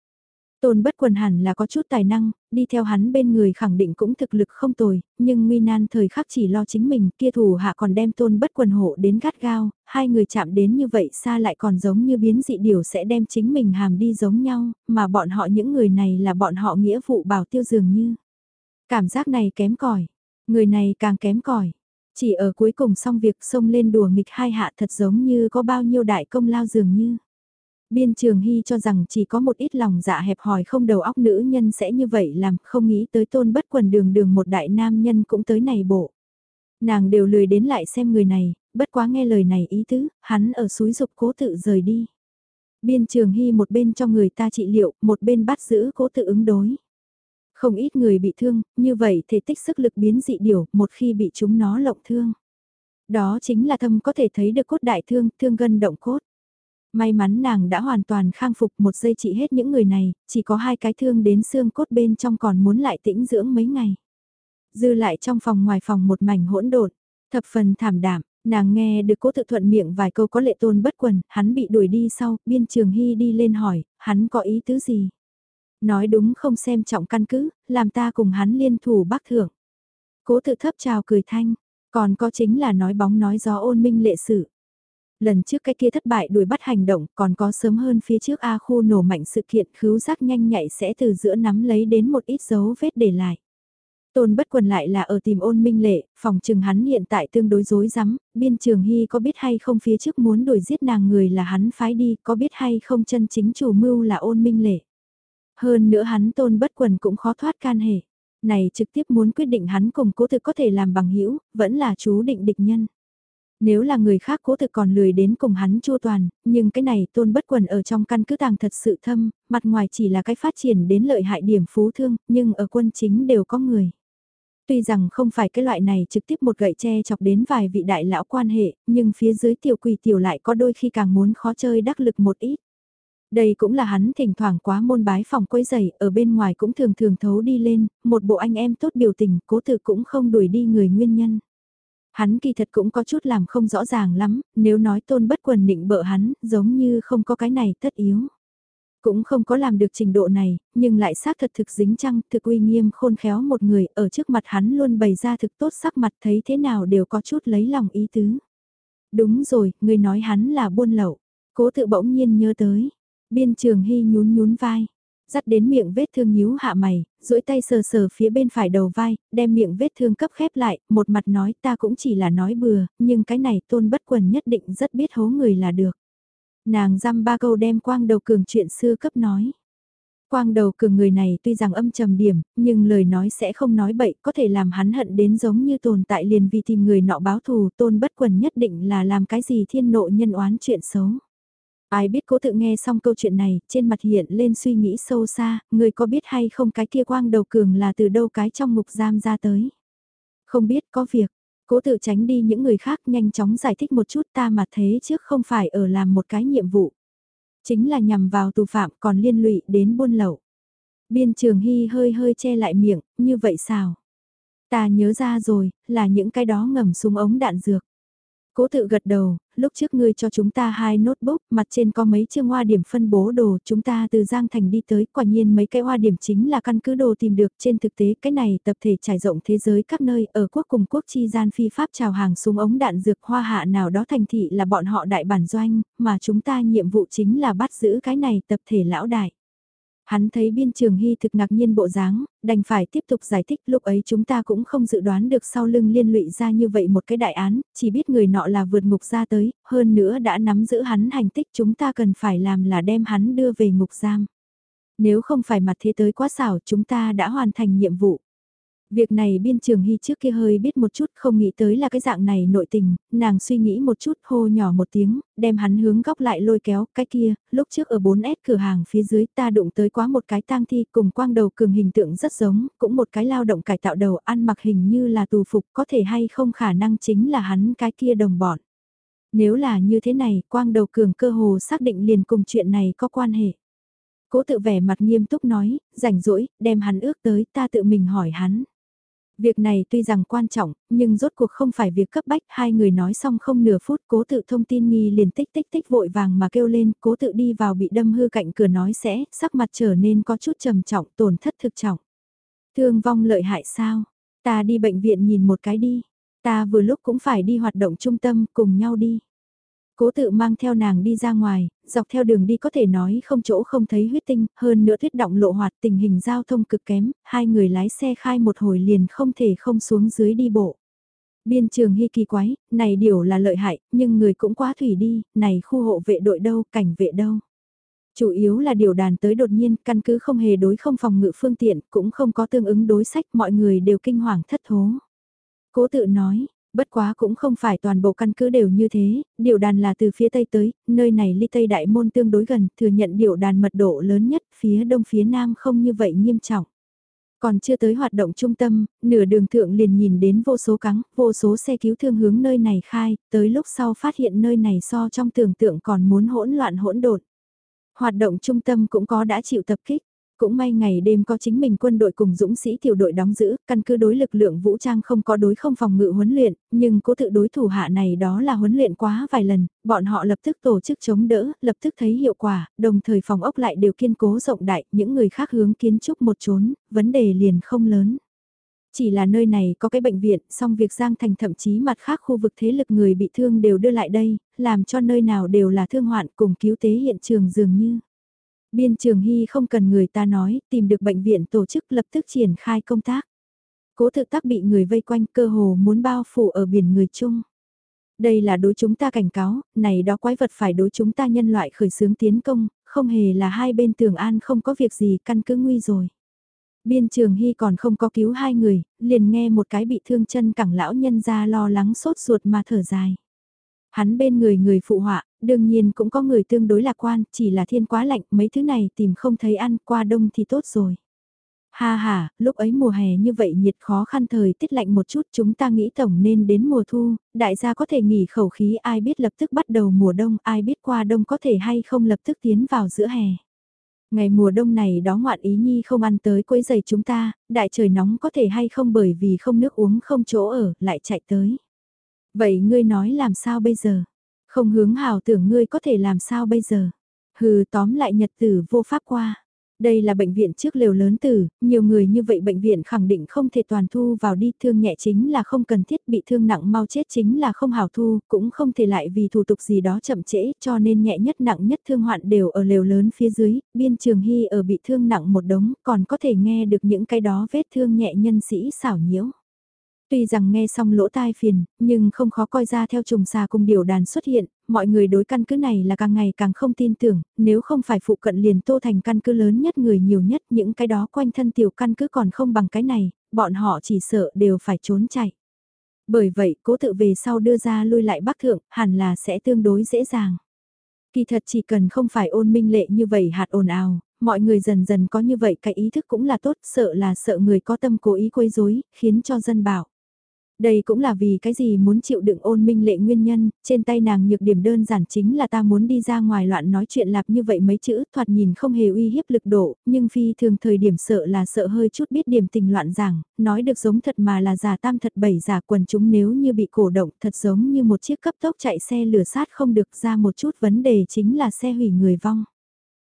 Tôn bất quần hẳn là có chút tài năng, đi theo hắn bên người khẳng định cũng thực lực không tồi, nhưng nguy nan thời khắc chỉ lo chính mình kia thủ hạ còn đem tôn bất quần hộ đến gắt gao, hai người chạm đến như vậy xa lại còn giống như biến dị điều sẽ đem chính mình hàm đi giống nhau, mà bọn họ những người này là bọn họ nghĩa vụ bảo tiêu dường như. Cảm giác này kém cỏi người này càng kém cỏi chỉ ở cuối cùng xong việc xông lên đùa nghịch hai hạ thật giống như có bao nhiêu đại công lao dường như. Biên Trường Hy cho rằng chỉ có một ít lòng dạ hẹp hòi không đầu óc nữ nhân sẽ như vậy làm, không nghĩ tới tôn bất quần đường đường một đại nam nhân cũng tới này bộ. Nàng đều lười đến lại xem người này, bất quá nghe lời này ý tứ, hắn ở suối dục cố tự rời đi. Biên Trường Hy một bên cho người ta trị liệu, một bên bắt giữ cố tự ứng đối. Không ít người bị thương, như vậy thể tích sức lực biến dị điều, một khi bị chúng nó lộng thương. Đó chính là thâm có thể thấy được cốt đại thương, thương gân động cốt. May mắn nàng đã hoàn toàn khang phục một giây trị hết những người này, chỉ có hai cái thương đến xương cốt bên trong còn muốn lại tĩnh dưỡng mấy ngày. Dư lại trong phòng ngoài phòng một mảnh hỗn độn, thập phần thảm đạm, nàng nghe được cố tự thuận miệng vài câu có lệ tôn bất quần, hắn bị đuổi đi sau, biên trường hy đi lên hỏi, hắn có ý tứ gì? Nói đúng không xem trọng căn cứ, làm ta cùng hắn liên thủ bác thưởng. Cố tự thấp chào cười thanh, còn có chính là nói bóng nói gió ôn minh lệ sự. Lần trước cái kia thất bại đuổi bắt hành động còn có sớm hơn phía trước A khu nổ mạnh sự kiện khứu giác nhanh nhạy sẽ từ giữa nắm lấy đến một ít dấu vết để lại. Tôn bất quần lại là ở tìm ôn minh lệ, phòng trừng hắn hiện tại tương đối rối rắm, biên trường hy có biết hay không phía trước muốn đuổi giết nàng người là hắn phái đi, có biết hay không chân chính chủ mưu là ôn minh lệ. Hơn nữa hắn tôn bất quần cũng khó thoát can hệ. Này trực tiếp muốn quyết định hắn cùng cố thực có thể làm bằng hữu vẫn là chú định địch nhân. Nếu là người khác cố thực còn lười đến cùng hắn chua toàn, nhưng cái này tôn bất quần ở trong căn cứ tàng thật sự thâm, mặt ngoài chỉ là cái phát triển đến lợi hại điểm phú thương, nhưng ở quân chính đều có người. Tuy rằng không phải cái loại này trực tiếp một gậy che chọc đến vài vị đại lão quan hệ, nhưng phía dưới tiểu quỳ tiểu lại có đôi khi càng muốn khó chơi đắc lực một ít. Đây cũng là hắn thỉnh thoảng quá môn bái phòng quấy giày, ở bên ngoài cũng thường thường thấu đi lên, một bộ anh em tốt biểu tình, cố tự cũng không đuổi đi người nguyên nhân. Hắn kỳ thật cũng có chút làm không rõ ràng lắm, nếu nói tôn bất quần nịnh bợ hắn, giống như không có cái này tất yếu. Cũng không có làm được trình độ này, nhưng lại xác thật thực dính chăng, thực uy nghiêm khôn khéo một người, ở trước mặt hắn luôn bày ra thực tốt sắc mặt thấy thế nào đều có chút lấy lòng ý tứ. Đúng rồi, người nói hắn là buôn lậu. Cố tự bỗng nhiên nhớ tới. Biên trường hy nhún nhún vai dắt đến miệng vết thương nhíu hạ mày, duỗi tay sờ sờ phía bên phải đầu vai, đem miệng vết thương cấp khép lại, một mặt nói ta cũng chỉ là nói bừa, nhưng cái này tôn bất quần nhất định rất biết hố người là được. Nàng dăm ba câu đem quang đầu cường chuyện xưa cấp nói. Quang đầu cường người này tuy rằng âm trầm điểm, nhưng lời nói sẽ không nói bậy, có thể làm hắn hận đến giống như tồn tại liền vì tìm người nọ báo thù tôn bất quần nhất định là làm cái gì thiên nộ nhân oán chuyện xấu. Ai biết cố tự nghe xong câu chuyện này, trên mặt hiện lên suy nghĩ sâu xa, người có biết hay không cái kia quang đầu cường là từ đâu cái trong ngục giam ra tới. Không biết có việc, cố tự tránh đi những người khác nhanh chóng giải thích một chút ta mà thế trước không phải ở làm một cái nhiệm vụ. Chính là nhằm vào tù phạm còn liên lụy đến buôn lậu. Biên trường hy hơi hơi che lại miệng, như vậy sao? Ta nhớ ra rồi, là những cái đó ngầm xuống ống đạn dược. Cố tự gật đầu, lúc trước ngươi cho chúng ta hai notebook, mặt trên có mấy chương hoa điểm phân bố đồ, chúng ta từ Giang Thành đi tới, quả nhiên mấy cái hoa điểm chính là căn cứ đồ tìm được, trên thực tế cái này tập thể trải rộng thế giới các nơi, ở quốc cùng quốc chi gian phi pháp trào hàng súng ống đạn dược hoa hạ nào đó thành thị là bọn họ đại bản doanh, mà chúng ta nhiệm vụ chính là bắt giữ cái này tập thể lão đại. Hắn thấy biên trường hy thực ngạc nhiên bộ dáng, đành phải tiếp tục giải thích lúc ấy chúng ta cũng không dự đoán được sau lưng liên lụy ra như vậy một cái đại án, chỉ biết người nọ là vượt ngục ra tới, hơn nữa đã nắm giữ hắn hành tích chúng ta cần phải làm là đem hắn đưa về ngục giam. Nếu không phải mặt thế tới quá xảo chúng ta đã hoàn thành nhiệm vụ. Việc này biên trường hy trước kia hơi biết một chút không nghĩ tới là cái dạng này nội tình, nàng suy nghĩ một chút hô nhỏ một tiếng, đem hắn hướng góc lại lôi kéo, cái kia, lúc trước ở 4S cửa hàng phía dưới ta đụng tới quá một cái tang thi cùng quang đầu cường hình tượng rất giống, cũng một cái lao động cải tạo đầu ăn mặc hình như là tù phục có thể hay không khả năng chính là hắn cái kia đồng bọn. Nếu là như thế này, quang đầu cường cơ hồ xác định liền cùng chuyện này có quan hệ. Cố tự vẻ mặt nghiêm túc nói, rảnh rỗi, đem hắn ước tới ta tự mình hỏi hắn. Việc này tuy rằng quan trọng, nhưng rốt cuộc không phải việc cấp bách, hai người nói xong không nửa phút cố tự thông tin nghi liền tích tích tích vội vàng mà kêu lên, cố tự đi vào bị đâm hư cạnh cửa nói sẽ, sắc mặt trở nên có chút trầm trọng, tổn thất thực trọng. Thương vong lợi hại sao? Ta đi bệnh viện nhìn một cái đi. Ta vừa lúc cũng phải đi hoạt động trung tâm, cùng nhau đi. Cố tự mang theo nàng đi ra ngoài, dọc theo đường đi có thể nói không chỗ không thấy huyết tinh, hơn nữa thuyết động lộ hoạt tình hình giao thông cực kém, hai người lái xe khai một hồi liền không thể không xuống dưới đi bộ. Biên trường hy kỳ quái, này điều là lợi hại, nhưng người cũng quá thủy đi, này khu hộ vệ đội đâu, cảnh vệ đâu. Chủ yếu là điều đàn tới đột nhiên, căn cứ không hề đối không phòng ngự phương tiện, cũng không có tương ứng đối sách, mọi người đều kinh hoàng thất thố. Cố tự nói, Bất quá cũng không phải toàn bộ căn cứ đều như thế, điệu đàn là từ phía tây tới, nơi này ly tây đại môn tương đối gần, thừa nhận điệu đàn mật độ lớn nhất, phía đông phía nam không như vậy nghiêm trọng. Còn chưa tới hoạt động trung tâm, nửa đường thượng liền nhìn đến vô số cắng, vô số xe cứu thương hướng nơi này khai, tới lúc sau phát hiện nơi này so trong tưởng tượng còn muốn hỗn loạn hỗn độn. Hoạt động trung tâm cũng có đã chịu tập kích. Cũng may ngày đêm có chính mình quân đội cùng dũng sĩ tiểu đội đóng giữ, căn cứ đối lực lượng vũ trang không có đối không phòng ngự huấn luyện, nhưng cố tự đối thủ hạ này đó là huấn luyện quá vài lần, bọn họ lập tức tổ chức chống đỡ, lập tức thấy hiệu quả, đồng thời phòng ốc lại đều kiên cố rộng đại, những người khác hướng kiến trúc một trốn, vấn đề liền không lớn. Chỉ là nơi này có cái bệnh viện, song việc Giang Thành thậm chí mặt khác khu vực thế lực người bị thương đều đưa lại đây, làm cho nơi nào đều là thương hoạn cùng cứu tế hiện trường dường như. Biên Trường Hy không cần người ta nói, tìm được bệnh viện tổ chức lập tức triển khai công tác. Cố thực tác bị người vây quanh cơ hồ muốn bao phủ ở biển người chung. Đây là đối chúng ta cảnh cáo, này đó quái vật phải đối chúng ta nhân loại khởi xướng tiến công, không hề là hai bên tường an không có việc gì căn cứ nguy rồi. Biên trường hy còn không có cứu hai người, liền nghe một cái bị thương chân cẳng lão nhân ra lo lắng sốt ruột mà thở dài. Hắn bên người người phụ họa, đương nhiên cũng có người tương đối lạc quan, chỉ là thiên quá lạnh, mấy thứ này tìm không thấy ăn, qua đông thì tốt rồi. Ha ha, lúc ấy mùa hè như vậy nhiệt khó khăn thời tiết lạnh một chút chúng ta nghĩ tổng nên đến mùa thu, đại gia có thể nghỉ khẩu khí ai biết lập tức bắt đầu mùa đông, ai biết qua đông có thể hay không lập tức tiến vào giữa hè. Ngày mùa đông này đó ngoạn ý nhi không ăn tới quấy giày chúng ta, đại trời nóng có thể hay không bởi vì không nước uống không chỗ ở, lại chạy tới. Vậy ngươi nói làm sao bây giờ? Không hướng hào tưởng ngươi có thể làm sao bây giờ? Hừ tóm lại nhật tử vô pháp qua. Đây là bệnh viện trước lều lớn tử, nhiều người như vậy bệnh viện khẳng định không thể toàn thu vào đi thương nhẹ chính là không cần thiết bị thương nặng mau chết chính là không hào thu, cũng không thể lại vì thủ tục gì đó chậm trễ cho nên nhẹ nhất nặng nhất thương hoạn đều ở lều lớn phía dưới, biên trường hy ở bị thương nặng một đống còn có thể nghe được những cái đó vết thương nhẹ nhân sĩ xảo nhiễu. Tuy rằng nghe xong lỗ tai phiền, nhưng không khó coi ra theo trùng xà cùng điều đàn xuất hiện, mọi người đối căn cứ này là càng ngày càng không tin tưởng, nếu không phải phụ cận liền tô thành căn cứ lớn nhất người nhiều nhất những cái đó quanh thân tiểu căn cứ còn không bằng cái này, bọn họ chỉ sợ đều phải trốn chạy. Bởi vậy cố tự về sau đưa ra lui lại bắc thượng, hẳn là sẽ tương đối dễ dàng. Kỳ thật chỉ cần không phải ôn minh lệ như vậy hạt ồn ào, mọi người dần dần có như vậy cái ý thức cũng là tốt, sợ là sợ người có tâm cố ý quấy rối, khiến cho dân bảo. Đây cũng là vì cái gì muốn chịu đựng ôn minh lệ nguyên nhân, trên tay nàng nhược điểm đơn giản chính là ta muốn đi ra ngoài loạn nói chuyện lạp như vậy mấy chữ thoạt nhìn không hề uy hiếp lực độ, nhưng phi thường thời điểm sợ là sợ hơi chút biết điểm tình loạn giảng, nói được giống thật mà là giả tam thật bảy giả quần chúng nếu như bị cổ động thật giống như một chiếc cấp tốc chạy xe lửa sát không được ra một chút vấn đề chính là xe hủy người vong.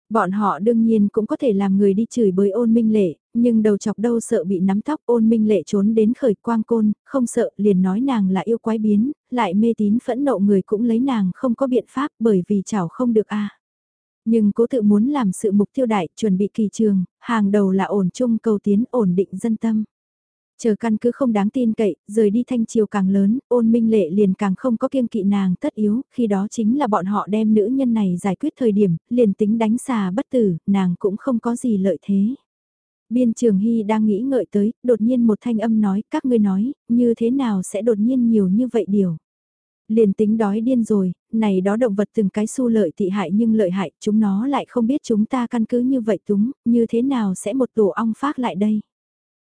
Bọn họ đương nhiên cũng có thể làm người đi chửi bới ôn minh lệ, nhưng đầu chọc đâu sợ bị nắm tóc ôn minh lệ trốn đến khởi quang côn, không sợ liền nói nàng là yêu quái biến, lại mê tín phẫn nộ người cũng lấy nàng không có biện pháp bởi vì chảo không được a à. Nhưng cố tự muốn làm sự mục tiêu đại, chuẩn bị kỳ trường, hàng đầu là ổn chung cầu tiến ổn định dân tâm. Chờ căn cứ không đáng tin cậy, rời đi thanh chiều càng lớn, ôn minh lệ liền càng không có kiêng kỵ nàng tất yếu, khi đó chính là bọn họ đem nữ nhân này giải quyết thời điểm, liền tính đánh xà bất tử, nàng cũng không có gì lợi thế. Biên trường Hy đang nghĩ ngợi tới, đột nhiên một thanh âm nói, các ngươi nói, như thế nào sẽ đột nhiên nhiều như vậy điều. Liền tính đói điên rồi, này đó động vật từng cái su lợi tị hại nhưng lợi hại, chúng nó lại không biết chúng ta căn cứ như vậy túng, như thế nào sẽ một tổ ong phát lại đây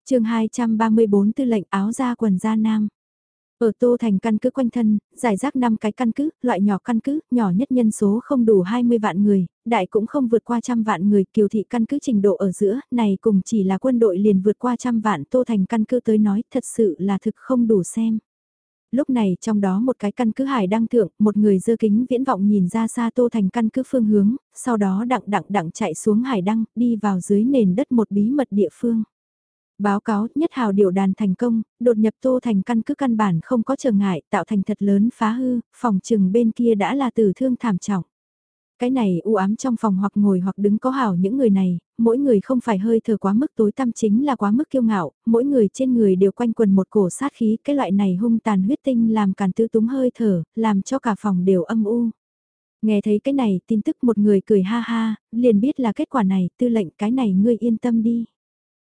chương 234 tư lệnh áo da quần da nam. Ở Tô Thành căn cứ quanh thân, giải rác 5 cái căn cứ, loại nhỏ căn cứ, nhỏ nhất nhân số không đủ 20 vạn người, đại cũng không vượt qua trăm vạn người, kiều thị căn cứ trình độ ở giữa, này cùng chỉ là quân đội liền vượt qua trăm vạn Tô Thành căn cứ tới nói thật sự là thực không đủ xem. Lúc này trong đó một cái căn cứ hải đăng thượng, một người dơ kính viễn vọng nhìn ra xa Tô Thành căn cứ phương hướng, sau đó đặng đặng đặng chạy xuống hải đăng, đi vào dưới nền đất một bí mật địa phương. Báo cáo nhất hào điều đàn thành công, đột nhập tô thành căn cứ căn bản không có trở ngại tạo thành thật lớn phá hư, phòng trừng bên kia đã là tử thương thảm trọng. Cái này u ám trong phòng hoặc ngồi hoặc đứng có hảo những người này, mỗi người không phải hơi thở quá mức tối tăm chính là quá mức kiêu ngạo, mỗi người trên người đều quanh quần một cổ sát khí, cái loại này hung tàn huyết tinh làm càn tư túng hơi thở, làm cho cả phòng đều âm u. Nghe thấy cái này tin tức một người cười ha ha, liền biết là kết quả này, tư lệnh cái này ngươi yên tâm đi.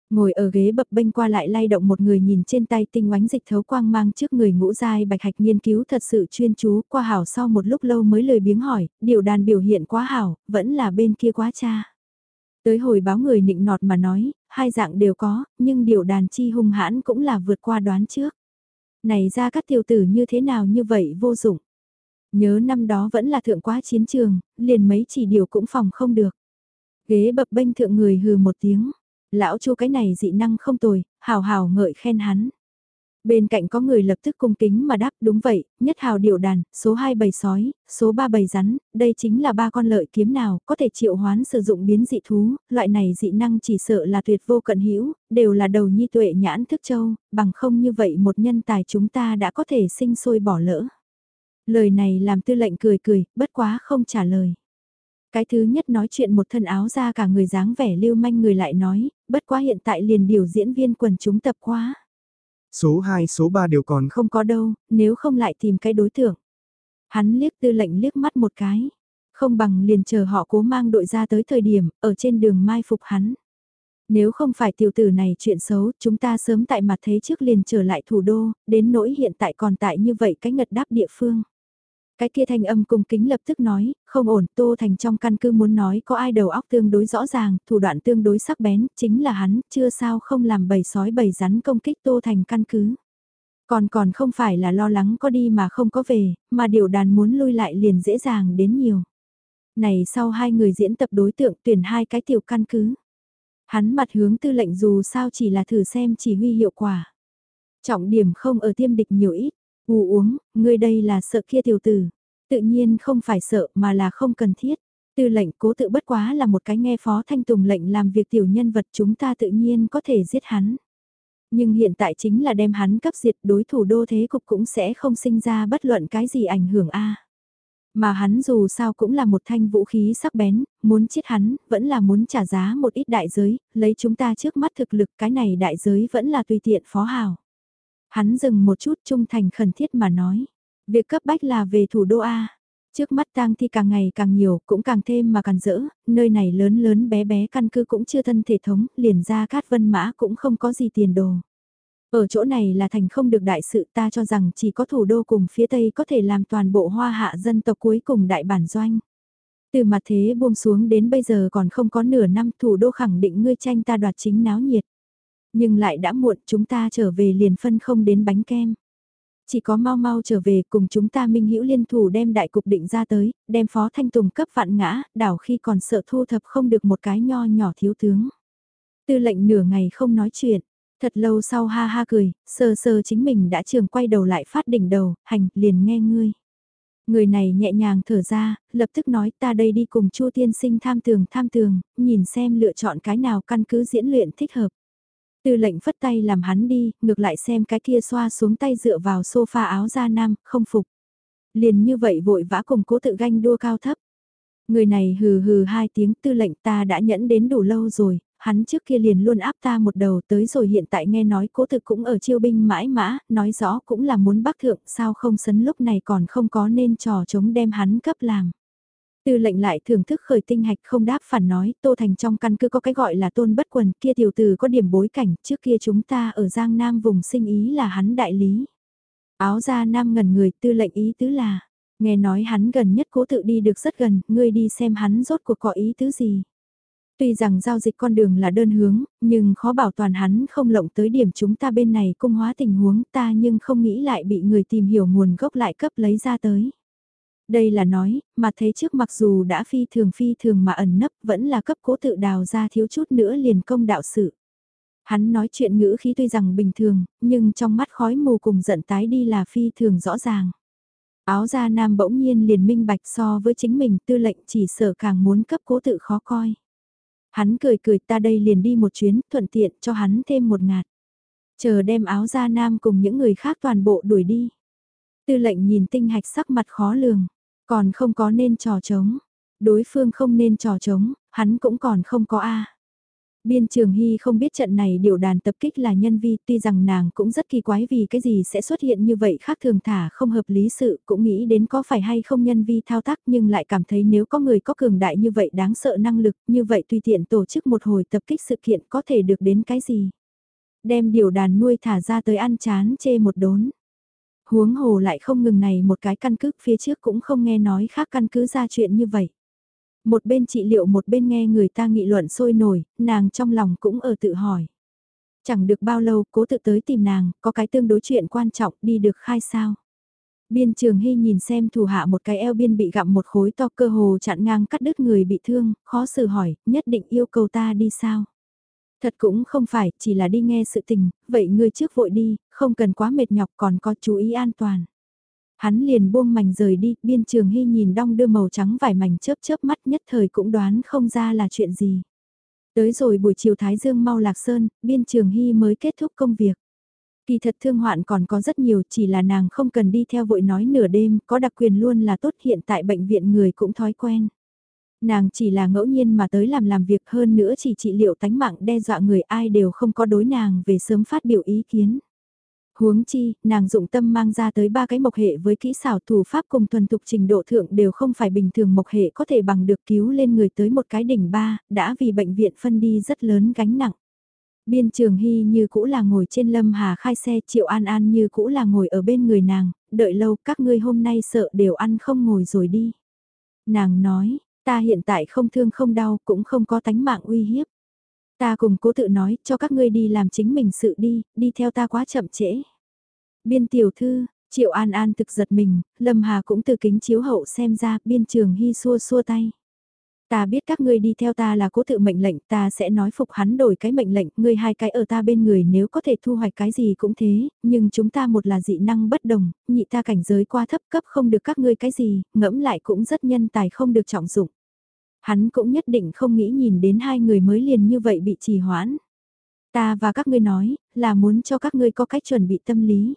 Ngồi ở ghế bập bênh qua lại lay động một người nhìn trên tay tinh oánh dịch thấu quang mang trước người ngũ dai bạch hạch nghiên cứu thật sự chuyên chú qua hảo sau một lúc lâu mới lời biếng hỏi, điều đàn biểu hiện quá hảo, vẫn là bên kia quá cha. Tới hồi báo người nịnh nọt mà nói, hai dạng đều có, nhưng điều đàn chi hung hãn cũng là vượt qua đoán trước. Này ra các tiểu tử như thế nào như vậy vô dụng. Nhớ năm đó vẫn là thượng quá chiến trường, liền mấy chỉ điều cũng phòng không được. Ghế bập bênh thượng người hừ một tiếng Lão chu cái này dị năng không tồi, hào hào ngợi khen hắn. Bên cạnh có người lập tức cung kính mà đáp đúng vậy, nhất hào điệu đàn, số 2 bầy sói, số 3 bầy rắn, đây chính là ba con lợi kiếm nào, có thể triệu hoán sử dụng biến dị thú, loại này dị năng chỉ sợ là tuyệt vô cận hữu đều là đầu nhi tuệ nhãn thức châu, bằng không như vậy một nhân tài chúng ta đã có thể sinh sôi bỏ lỡ. Lời này làm tư lệnh cười cười, bất quá không trả lời. Cái thứ nhất nói chuyện một thân áo ra cả người dáng vẻ lưu manh người lại nói, bất quá hiện tại liền điều diễn viên quần chúng tập quá. Số 2 số 3 đều còn không có đâu, nếu không lại tìm cái đối tượng. Hắn liếc tư lệnh liếc mắt một cái. Không bằng liền chờ họ cố mang đội ra tới thời điểm, ở trên đường mai phục hắn. Nếu không phải tiểu tử này chuyện xấu, chúng ta sớm tại mặt thế trước liền trở lại thủ đô, đến nỗi hiện tại còn tại như vậy cái ngật đáp địa phương. Cái kia thanh âm cung kính lập tức nói, không ổn, Tô Thành trong căn cứ muốn nói có ai đầu óc tương đối rõ ràng, thủ đoạn tương đối sắc bén, chính là hắn, chưa sao không làm bầy sói bầy rắn công kích Tô Thành căn cứ. Còn còn không phải là lo lắng có đi mà không có về, mà điều đàn muốn lui lại liền dễ dàng đến nhiều. Này sau hai người diễn tập đối tượng tuyển hai cái tiểu căn cứ. Hắn mặt hướng tư lệnh dù sao chỉ là thử xem chỉ huy hiệu quả. Trọng điểm không ở tiêm địch nhiều ít, U uống, ngươi đây là sợ kia tiểu tử. Tự nhiên không phải sợ mà là không cần thiết. Tư lệnh cố tự bất quá là một cái nghe phó thanh tùng lệnh làm việc tiểu nhân vật chúng ta tự nhiên có thể giết hắn. Nhưng hiện tại chính là đem hắn cấp diệt đối thủ đô thế cục cũng sẽ không sinh ra bất luận cái gì ảnh hưởng a Mà hắn dù sao cũng là một thanh vũ khí sắc bén, muốn chết hắn, vẫn là muốn trả giá một ít đại giới, lấy chúng ta trước mắt thực lực cái này đại giới vẫn là tùy tiện phó hào. Hắn dừng một chút trung thành khẩn thiết mà nói. Việc cấp bách là về thủ đô A. Trước mắt tang thi càng ngày càng nhiều, cũng càng thêm mà càng rỡ, nơi này lớn lớn bé bé căn cứ cũng chưa thân thể thống, liền ra cát vân mã cũng không có gì tiền đồ. Ở chỗ này là thành không được đại sự ta cho rằng chỉ có thủ đô cùng phía Tây có thể làm toàn bộ hoa hạ dân tộc cuối cùng đại bản doanh. Từ mặt thế buông xuống đến bây giờ còn không có nửa năm thủ đô khẳng định ngươi tranh ta đoạt chính náo nhiệt. Nhưng lại đã muộn chúng ta trở về liền phân không đến bánh kem. Chỉ có mau mau trở về cùng chúng ta minh hữu liên thủ đem đại cục định ra tới, đem phó thanh tùng cấp vạn ngã, đảo khi còn sợ thu thập không được một cái nho nhỏ thiếu tướng. Tư lệnh nửa ngày không nói chuyện, thật lâu sau ha ha cười, sơ sơ chính mình đã trường quay đầu lại phát đỉnh đầu, hành, liền nghe ngươi. Người này nhẹ nhàng thở ra, lập tức nói ta đây đi cùng Chu tiên sinh tham tường tham tường, nhìn xem lựa chọn cái nào căn cứ diễn luyện thích hợp. Tư lệnh phất tay làm hắn đi, ngược lại xem cái kia xoa xuống tay dựa vào sofa áo da nam, không phục. Liền như vậy vội vã cùng cố tự ganh đua cao thấp. Người này hừ hừ hai tiếng tư lệnh ta đã nhẫn đến đủ lâu rồi, hắn trước kia liền luôn áp ta một đầu tới rồi hiện tại nghe nói cố thực cũng ở chiêu binh mãi mã, nói rõ cũng là muốn bắc thượng, sao không sấn lúc này còn không có nên trò chống đem hắn cấp làm. Tư lệnh lại thưởng thức khởi tinh hạch không đáp phản nói, Tô Thành trong căn cứ có cái gọi là tôn bất quần, kia tiểu tử có điểm bối cảnh, trước kia chúng ta ở Giang Nam vùng sinh ý là hắn đại lý. Áo ra Nam ngần người, tư lệnh ý tứ là, nghe nói hắn gần nhất cố tự đi được rất gần, ngươi đi xem hắn rốt cuộc có ý tứ gì. Tuy rằng giao dịch con đường là đơn hướng, nhưng khó bảo toàn hắn không lộng tới điểm chúng ta bên này cung hóa tình huống ta nhưng không nghĩ lại bị người tìm hiểu nguồn gốc lại cấp lấy ra tới. Đây là nói, mà thấy trước mặc dù đã phi thường phi thường mà ẩn nấp vẫn là cấp cố tự đào ra thiếu chút nữa liền công đạo sự. Hắn nói chuyện ngữ khí tuy rằng bình thường, nhưng trong mắt khói mù cùng giận tái đi là phi thường rõ ràng. Áo da nam bỗng nhiên liền minh bạch so với chính mình tư lệnh chỉ sợ càng muốn cấp cố tự khó coi. Hắn cười cười ta đây liền đi một chuyến thuận tiện cho hắn thêm một ngạt. Chờ đem áo da nam cùng những người khác toàn bộ đuổi đi. Tư lệnh nhìn tinh hạch sắc mặt khó lường, còn không có nên trò trống. Đối phương không nên trò trống, hắn cũng còn không có A. Biên Trường Hy không biết trận này điều đàn tập kích là nhân vi, tuy rằng nàng cũng rất kỳ quái vì cái gì sẽ xuất hiện như vậy khác thường thả không hợp lý sự, cũng nghĩ đến có phải hay không nhân vi thao tác nhưng lại cảm thấy nếu có người có cường đại như vậy đáng sợ năng lực, như vậy tùy tiện tổ chức một hồi tập kích sự kiện có thể được đến cái gì. Đem điều đàn nuôi thả ra tới ăn chán chê một đốn. Huống hồ lại không ngừng này một cái căn cứ phía trước cũng không nghe nói khác căn cứ ra chuyện như vậy. Một bên trị liệu một bên nghe người ta nghị luận sôi nổi, nàng trong lòng cũng ở tự hỏi. Chẳng được bao lâu cố tự tới tìm nàng, có cái tương đối chuyện quan trọng đi được khai sao. Biên trường hy nhìn xem thủ hạ một cái eo biên bị gặm một khối to cơ hồ chặn ngang cắt đứt người bị thương, khó xử hỏi, nhất định yêu cầu ta đi sao? Thật cũng không phải, chỉ là đi nghe sự tình, vậy ngươi trước vội đi, không cần quá mệt nhọc còn có chú ý an toàn. Hắn liền buông mảnh rời đi, biên trường hy nhìn đong đưa màu trắng vài mảnh chớp chớp mắt nhất thời cũng đoán không ra là chuyện gì. Tới rồi buổi chiều Thái Dương mau lạc sơn, biên trường hy mới kết thúc công việc. Kỳ thật thương hoạn còn có rất nhiều chỉ là nàng không cần đi theo vội nói nửa đêm, có đặc quyền luôn là tốt hiện tại bệnh viện người cũng thói quen. Nàng chỉ là ngẫu nhiên mà tới làm làm việc hơn nữa chỉ trị liệu tánh mạng đe dọa người ai đều không có đối nàng về sớm phát biểu ý kiến. Huống chi, nàng dụng tâm mang ra tới ba cái mộc hệ với kỹ xảo thủ pháp cùng thuần thục trình độ thượng đều không phải bình thường mộc hệ có thể bằng được cứu lên người tới một cái đỉnh ba, đã vì bệnh viện phân đi rất lớn gánh nặng. Biên trường hy như cũ là ngồi trên lâm hà khai xe triệu an an như cũ là ngồi ở bên người nàng, đợi lâu các ngươi hôm nay sợ đều ăn không ngồi rồi đi. Nàng nói, ta hiện tại không thương không đau cũng không có tánh mạng uy hiếp. Ta cùng cố tự nói cho các ngươi đi làm chính mình sự đi, đi theo ta quá chậm trễ. Biên tiểu thư, Triệu An An thực giật mình, Lâm Hà cũng từ kính chiếu hậu xem ra biên trường hy xua xua tay. Ta biết các ngươi đi theo ta là cố tự mệnh lệnh, ta sẽ nói phục hắn đổi cái mệnh lệnh, ngươi hai cái ở ta bên người nếu có thể thu hoạch cái gì cũng thế, nhưng chúng ta một là dị năng bất đồng, nhị ta cảnh giới qua thấp cấp không được các ngươi cái gì, ngẫm lại cũng rất nhân tài không được trọng dụng. Hắn cũng nhất định không nghĩ nhìn đến hai người mới liền như vậy bị trì hoãn. Ta và các ngươi nói, là muốn cho các ngươi có cách chuẩn bị tâm lý.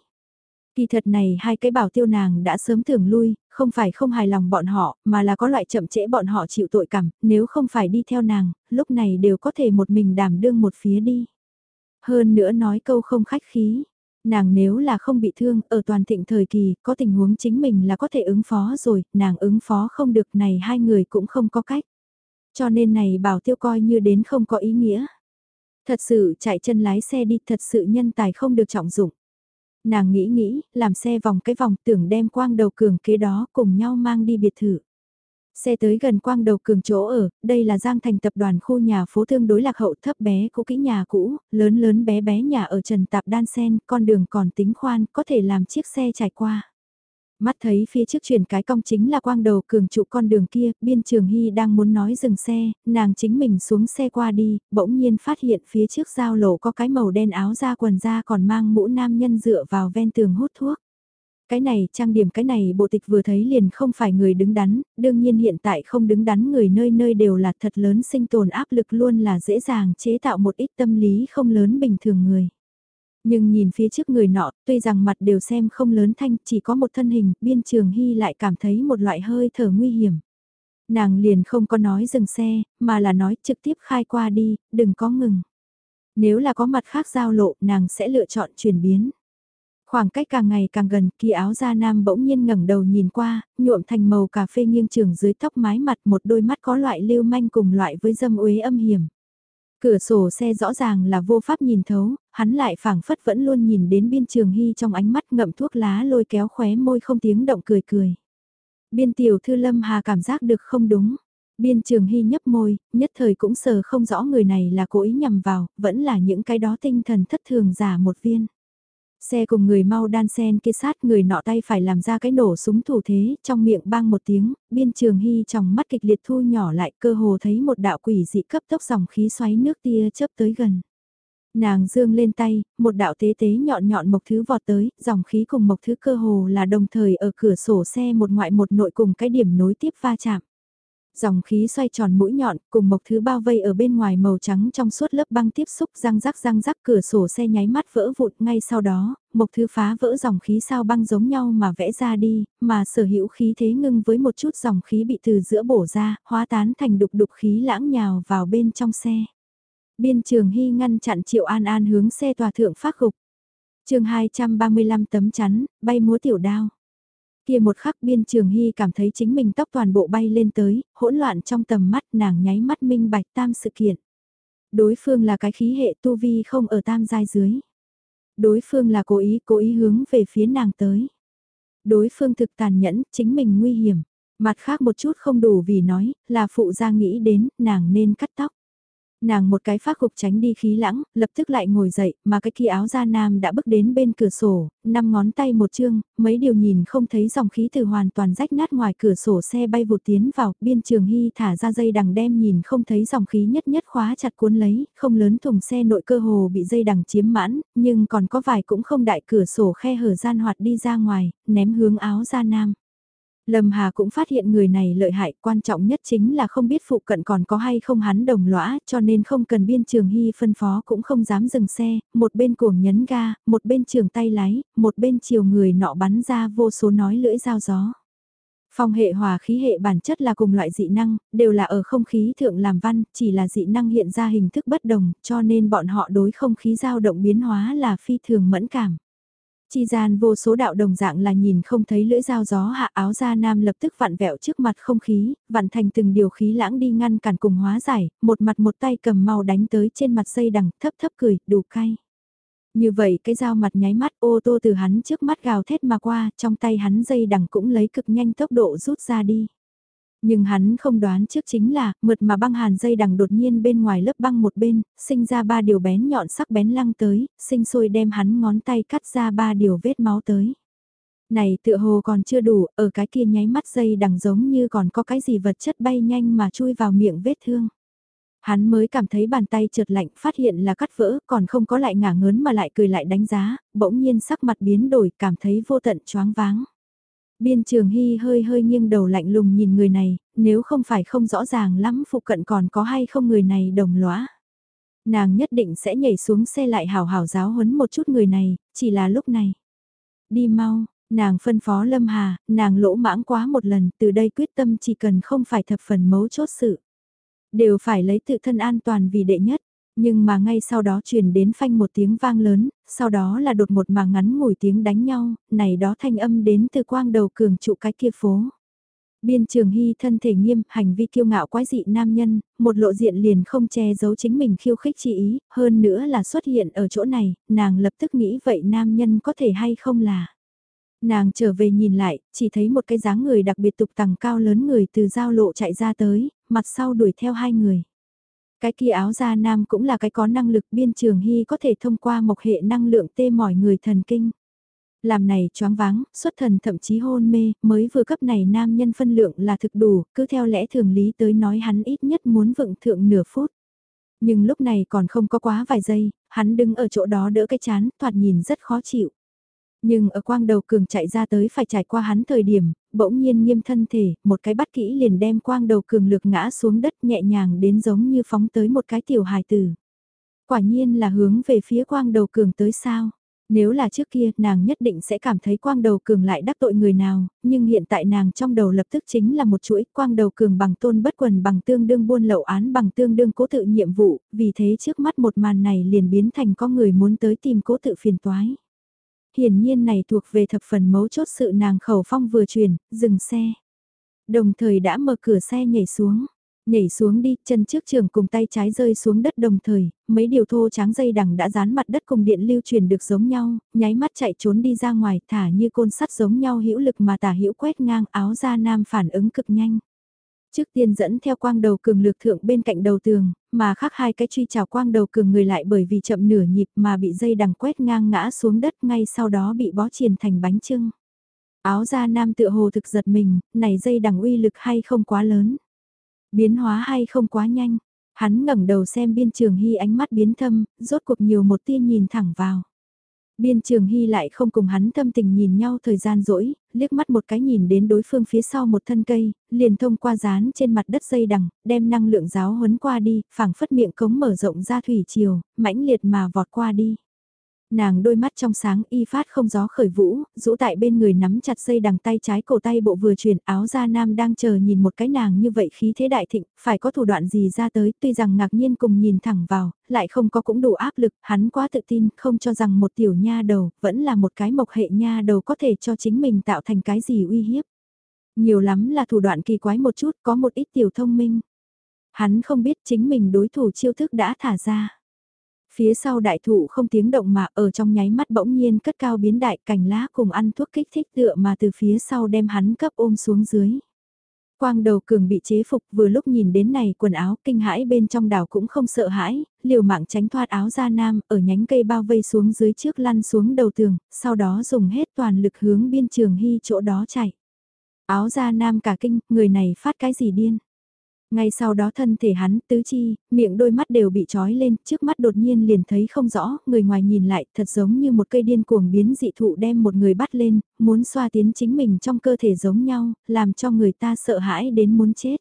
Kỳ thật này hai cái bảo tiêu nàng đã sớm thường lui, không phải không hài lòng bọn họ, mà là có loại chậm trễ bọn họ chịu tội cảm, nếu không phải đi theo nàng, lúc này đều có thể một mình đảm đương một phía đi. Hơn nữa nói câu không khách khí, nàng nếu là không bị thương, ở toàn thịnh thời kỳ, có tình huống chính mình là có thể ứng phó rồi, nàng ứng phó không được này hai người cũng không có cách. Cho nên này bảo tiêu coi như đến không có ý nghĩa. Thật sự chạy chân lái xe đi thật sự nhân tài không được trọng dụng. Nàng nghĩ nghĩ, làm xe vòng cái vòng tưởng đem quang đầu cường kế đó cùng nhau mang đi biệt thự. Xe tới gần quang đầu cường chỗ ở, đây là Giang Thành tập đoàn khu nhà phố tương đối lạc hậu thấp bé cũ kỹ nhà cũ, lớn lớn bé bé nhà ở Trần Tạp Đan Sen, con đường còn tính khoan, có thể làm chiếc xe trải qua. Mắt thấy phía trước chuyển cái cong chính là quang đầu cường trụ con đường kia, biên trường hy đang muốn nói dừng xe, nàng chính mình xuống xe qua đi, bỗng nhiên phát hiện phía trước giao lộ có cái màu đen áo da quần da còn mang mũ nam nhân dựa vào ven tường hút thuốc. Cái này, trang điểm cái này bộ tịch vừa thấy liền không phải người đứng đắn, đương nhiên hiện tại không đứng đắn người nơi nơi đều là thật lớn sinh tồn áp lực luôn là dễ dàng chế tạo một ít tâm lý không lớn bình thường người. Nhưng nhìn phía trước người nọ, tuy rằng mặt đều xem không lớn thanh, chỉ có một thân hình, biên trường hy lại cảm thấy một loại hơi thở nguy hiểm. Nàng liền không có nói dừng xe, mà là nói trực tiếp khai qua đi, đừng có ngừng. Nếu là có mặt khác giao lộ, nàng sẽ lựa chọn chuyển biến. Khoảng cách càng ngày càng gần, kia áo da nam bỗng nhiên ngẩng đầu nhìn qua, nhuộm thành màu cà phê nghiêng trường dưới tóc mái mặt một đôi mắt có loại lưu manh cùng loại với dâm uế âm hiểm. Cửa sổ xe rõ ràng là vô pháp nhìn thấu, hắn lại phảng phất vẫn luôn nhìn đến biên trường hy trong ánh mắt ngậm thuốc lá lôi kéo khóe môi không tiếng động cười cười. Biên tiểu thư lâm hà cảm giác được không đúng. Biên trường hy nhấp môi, nhất thời cũng sờ không rõ người này là cố ý nhằm vào, vẫn là những cái đó tinh thần thất thường giả một viên. Xe cùng người mau đan sen kia sát người nọ tay phải làm ra cái nổ súng thủ thế, trong miệng bang một tiếng, biên trường hy trong mắt kịch liệt thu nhỏ lại cơ hồ thấy một đạo quỷ dị cấp tốc dòng khí xoáy nước tia chớp tới gần. Nàng dương lên tay, một đạo tế tế nhọn nhọn mộc thứ vọt tới, dòng khí cùng mộc thứ cơ hồ là đồng thời ở cửa sổ xe một ngoại một nội cùng cái điểm nối tiếp va chạm. Dòng khí xoay tròn mũi nhọn, cùng mộc thứ bao vây ở bên ngoài màu trắng trong suốt lớp băng tiếp xúc răng rắc răng rắc cửa sổ xe nháy mắt vỡ vụt ngay sau đó, mộc thứ phá vỡ dòng khí sao băng giống nhau mà vẽ ra đi, mà sở hữu khí thế ngưng với một chút dòng khí bị từ giữa bổ ra, hóa tán thành đục đục khí lãng nhào vào bên trong xe. Biên trường hy ngăn chặn Triệu An An hướng xe tòa thượng phát gục. chương 235 tấm chắn, bay múa tiểu đao. Kia một khắc biên trường hy cảm thấy chính mình tóc toàn bộ bay lên tới, hỗn loạn trong tầm mắt nàng nháy mắt minh bạch tam sự kiện. Đối phương là cái khí hệ tu vi không ở tam giai dưới. Đối phương là cố ý, cố ý hướng về phía nàng tới. Đối phương thực tàn nhẫn, chính mình nguy hiểm. Mặt khác một chút không đủ vì nói, là phụ gia nghĩ đến, nàng nên cắt tóc. Nàng một cái phát gục tránh đi khí lãng, lập tức lại ngồi dậy, mà cái kia áo da nam đã bước đến bên cửa sổ, năm ngón tay một chương, mấy điều nhìn không thấy dòng khí từ hoàn toàn rách nát ngoài cửa sổ xe bay vụt tiến vào, biên trường hy thả ra dây đằng đem nhìn không thấy dòng khí nhất nhất khóa chặt cuốn lấy, không lớn thùng xe nội cơ hồ bị dây đằng chiếm mãn, nhưng còn có vài cũng không đại cửa sổ khe hở gian hoạt đi ra ngoài, ném hướng áo da nam. Lâm Hà cũng phát hiện người này lợi hại, quan trọng nhất chính là không biết phụ cận còn có hay không hắn đồng lõa, cho nên không cần biên trường hy phân phó cũng không dám dừng xe, một bên cuồng nhấn ga, một bên trường tay lái, một bên chiều người nọ bắn ra vô số nói lưỡi dao gió. Phong hệ hòa khí hệ bản chất là cùng loại dị năng, đều là ở không khí thượng làm văn, chỉ là dị năng hiện ra hình thức bất đồng, cho nên bọn họ đối không khí dao động biến hóa là phi thường mẫn cảm. Chi gian vô số đạo đồng dạng là nhìn không thấy lưỡi dao gió hạ áo da nam lập tức vặn vẹo trước mặt không khí, vặn thành từng điều khí lãng đi ngăn cản cùng hóa giải, một mặt một tay cầm mau đánh tới trên mặt dây đằng, thấp thấp cười, đủ cay. Như vậy cái dao mặt nháy mắt ô tô từ hắn trước mắt gào thét mà qua, trong tay hắn dây đằng cũng lấy cực nhanh tốc độ rút ra đi. Nhưng hắn không đoán trước chính là, mượt mà băng hàn dây đằng đột nhiên bên ngoài lớp băng một bên, sinh ra ba điều bén nhọn sắc bén lăng tới, sinh sôi đem hắn ngón tay cắt ra ba điều vết máu tới. Này tựa hồ còn chưa đủ, ở cái kia nháy mắt dây đằng giống như còn có cái gì vật chất bay nhanh mà chui vào miệng vết thương. Hắn mới cảm thấy bàn tay trượt lạnh phát hiện là cắt vỡ còn không có lại ngả ngớn mà lại cười lại đánh giá, bỗng nhiên sắc mặt biến đổi cảm thấy vô tận choáng váng. Biên trường hy hơi hơi nghiêng đầu lạnh lùng nhìn người này, nếu không phải không rõ ràng lắm phụ cận còn có hay không người này đồng lõa. Nàng nhất định sẽ nhảy xuống xe lại hào hào giáo huấn một chút người này, chỉ là lúc này. Đi mau, nàng phân phó Lâm Hà, nàng lỗ mãng quá một lần, từ đây quyết tâm chỉ cần không phải thập phần mấu chốt sự. Đều phải lấy tự thân an toàn vì đệ nhất. Nhưng mà ngay sau đó truyền đến phanh một tiếng vang lớn, sau đó là đột một mà ngắn ngủi tiếng đánh nhau, này đó thanh âm đến từ quang đầu cường trụ cái kia phố. Biên trường hy thân thể nghiêm, hành vi kiêu ngạo quái dị nam nhân, một lộ diện liền không che giấu chính mình khiêu khích chi ý, hơn nữa là xuất hiện ở chỗ này, nàng lập tức nghĩ vậy nam nhân có thể hay không là. Nàng trở về nhìn lại, chỉ thấy một cái dáng người đặc biệt tục tằng cao lớn người từ giao lộ chạy ra tới, mặt sau đuổi theo hai người. Cái kia áo da nam cũng là cái có năng lực biên trường hy có thể thông qua một hệ năng lượng tê mỏi người thần kinh. Làm này choáng váng, xuất thần thậm chí hôn mê, mới vừa cấp này nam nhân phân lượng là thực đủ, cứ theo lẽ thường lý tới nói hắn ít nhất muốn vựng thượng nửa phút. Nhưng lúc này còn không có quá vài giây, hắn đứng ở chỗ đó đỡ cái chán, thoạt nhìn rất khó chịu. Nhưng ở quang đầu cường chạy ra tới phải trải qua hắn thời điểm, bỗng nhiên nghiêm thân thể, một cái bắt kỹ liền đem quang đầu cường lực ngã xuống đất nhẹ nhàng đến giống như phóng tới một cái tiểu hài tử. Quả nhiên là hướng về phía quang đầu cường tới sao. Nếu là trước kia nàng nhất định sẽ cảm thấy quang đầu cường lại đắc tội người nào, nhưng hiện tại nàng trong đầu lập tức chính là một chuỗi quang đầu cường bằng tôn bất quần bằng tương đương buôn lậu án bằng tương đương cố tự nhiệm vụ, vì thế trước mắt một màn này liền biến thành có người muốn tới tìm cố tự phiền toái. Hiển nhiên này thuộc về thập phần mấu chốt sự nàng khẩu phong vừa truyền, dừng xe. Đồng thời đã mở cửa xe nhảy xuống. Nhảy xuống đi, chân trước trường cùng tay trái rơi xuống đất đồng thời, mấy điều thô tráng dây đằng đã dán mặt đất cùng điện lưu truyền được giống nhau, nháy mắt chạy trốn đi ra ngoài thả như côn sắt giống nhau hữu lực mà tả hữu quét ngang áo ra nam phản ứng cực nhanh. Trước tiên dẫn theo quang đầu cường lược thượng bên cạnh đầu tường, mà khác hai cái truy trào quang đầu cường người lại bởi vì chậm nửa nhịp mà bị dây đằng quét ngang ngã xuống đất ngay sau đó bị bó triền thành bánh trưng. Áo da nam tựa hồ thực giật mình, này dây đằng uy lực hay không quá lớn. Biến hóa hay không quá nhanh. Hắn ngẩng đầu xem biên trường hy ánh mắt biến thâm, rốt cuộc nhiều một tia nhìn thẳng vào. Biên trường hy lại không cùng hắn tâm tình nhìn nhau thời gian rỗi, liếc mắt một cái nhìn đến đối phương phía sau một thân cây, liền thông qua dán trên mặt đất dây đằng, đem năng lượng giáo huấn qua đi, phảng phất miệng cống mở rộng ra thủy chiều, mãnh liệt mà vọt qua đi. Nàng đôi mắt trong sáng y phát không gió khởi vũ, rũ tại bên người nắm chặt dây đằng tay trái cổ tay bộ vừa chuyển áo ra nam đang chờ nhìn một cái nàng như vậy khí thế đại thịnh, phải có thủ đoạn gì ra tới, tuy rằng ngạc nhiên cùng nhìn thẳng vào, lại không có cũng đủ áp lực, hắn quá tự tin, không cho rằng một tiểu nha đầu, vẫn là một cái mộc hệ nha đầu có thể cho chính mình tạo thành cái gì uy hiếp. Nhiều lắm là thủ đoạn kỳ quái một chút, có một ít tiểu thông minh. Hắn không biết chính mình đối thủ chiêu thức đã thả ra Phía sau đại thụ không tiếng động mà ở trong nháy mắt bỗng nhiên cất cao biến đại cành lá cùng ăn thuốc kích thích tựa mà từ phía sau đem hắn cấp ôm xuống dưới. Quang đầu cường bị chế phục vừa lúc nhìn đến này quần áo kinh hãi bên trong đảo cũng không sợ hãi, liều mạng tránh thoát áo ra nam ở nhánh cây bao vây xuống dưới trước lăn xuống đầu tường, sau đó dùng hết toàn lực hướng biên trường hy chỗ đó chạy. Áo ra nam cả kinh, người này phát cái gì điên. Ngay sau đó thân thể hắn, tứ chi, miệng đôi mắt đều bị trói lên, trước mắt đột nhiên liền thấy không rõ, người ngoài nhìn lại thật giống như một cây điên cuồng biến dị thụ đem một người bắt lên, muốn xoa tiến chính mình trong cơ thể giống nhau, làm cho người ta sợ hãi đến muốn chết.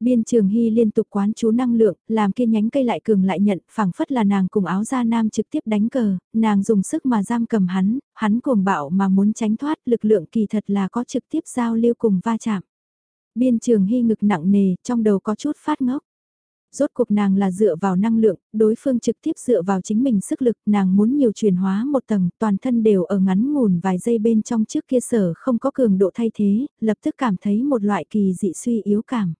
Biên trường hy liên tục quán chú năng lượng, làm kia nhánh cây lại cường lại nhận, phảng phất là nàng cùng áo da nam trực tiếp đánh cờ, nàng dùng sức mà giam cầm hắn, hắn cuồng bạo mà muốn tránh thoát, lực lượng kỳ thật là có trực tiếp giao lưu cùng va chạm. Biên trường hy ngực nặng nề, trong đầu có chút phát ngốc. Rốt cuộc nàng là dựa vào năng lượng, đối phương trực tiếp dựa vào chính mình sức lực, nàng muốn nhiều chuyển hóa một tầng, toàn thân đều ở ngắn ngủn vài giây bên trong trước kia sở không có cường độ thay thế, lập tức cảm thấy một loại kỳ dị suy yếu cảm.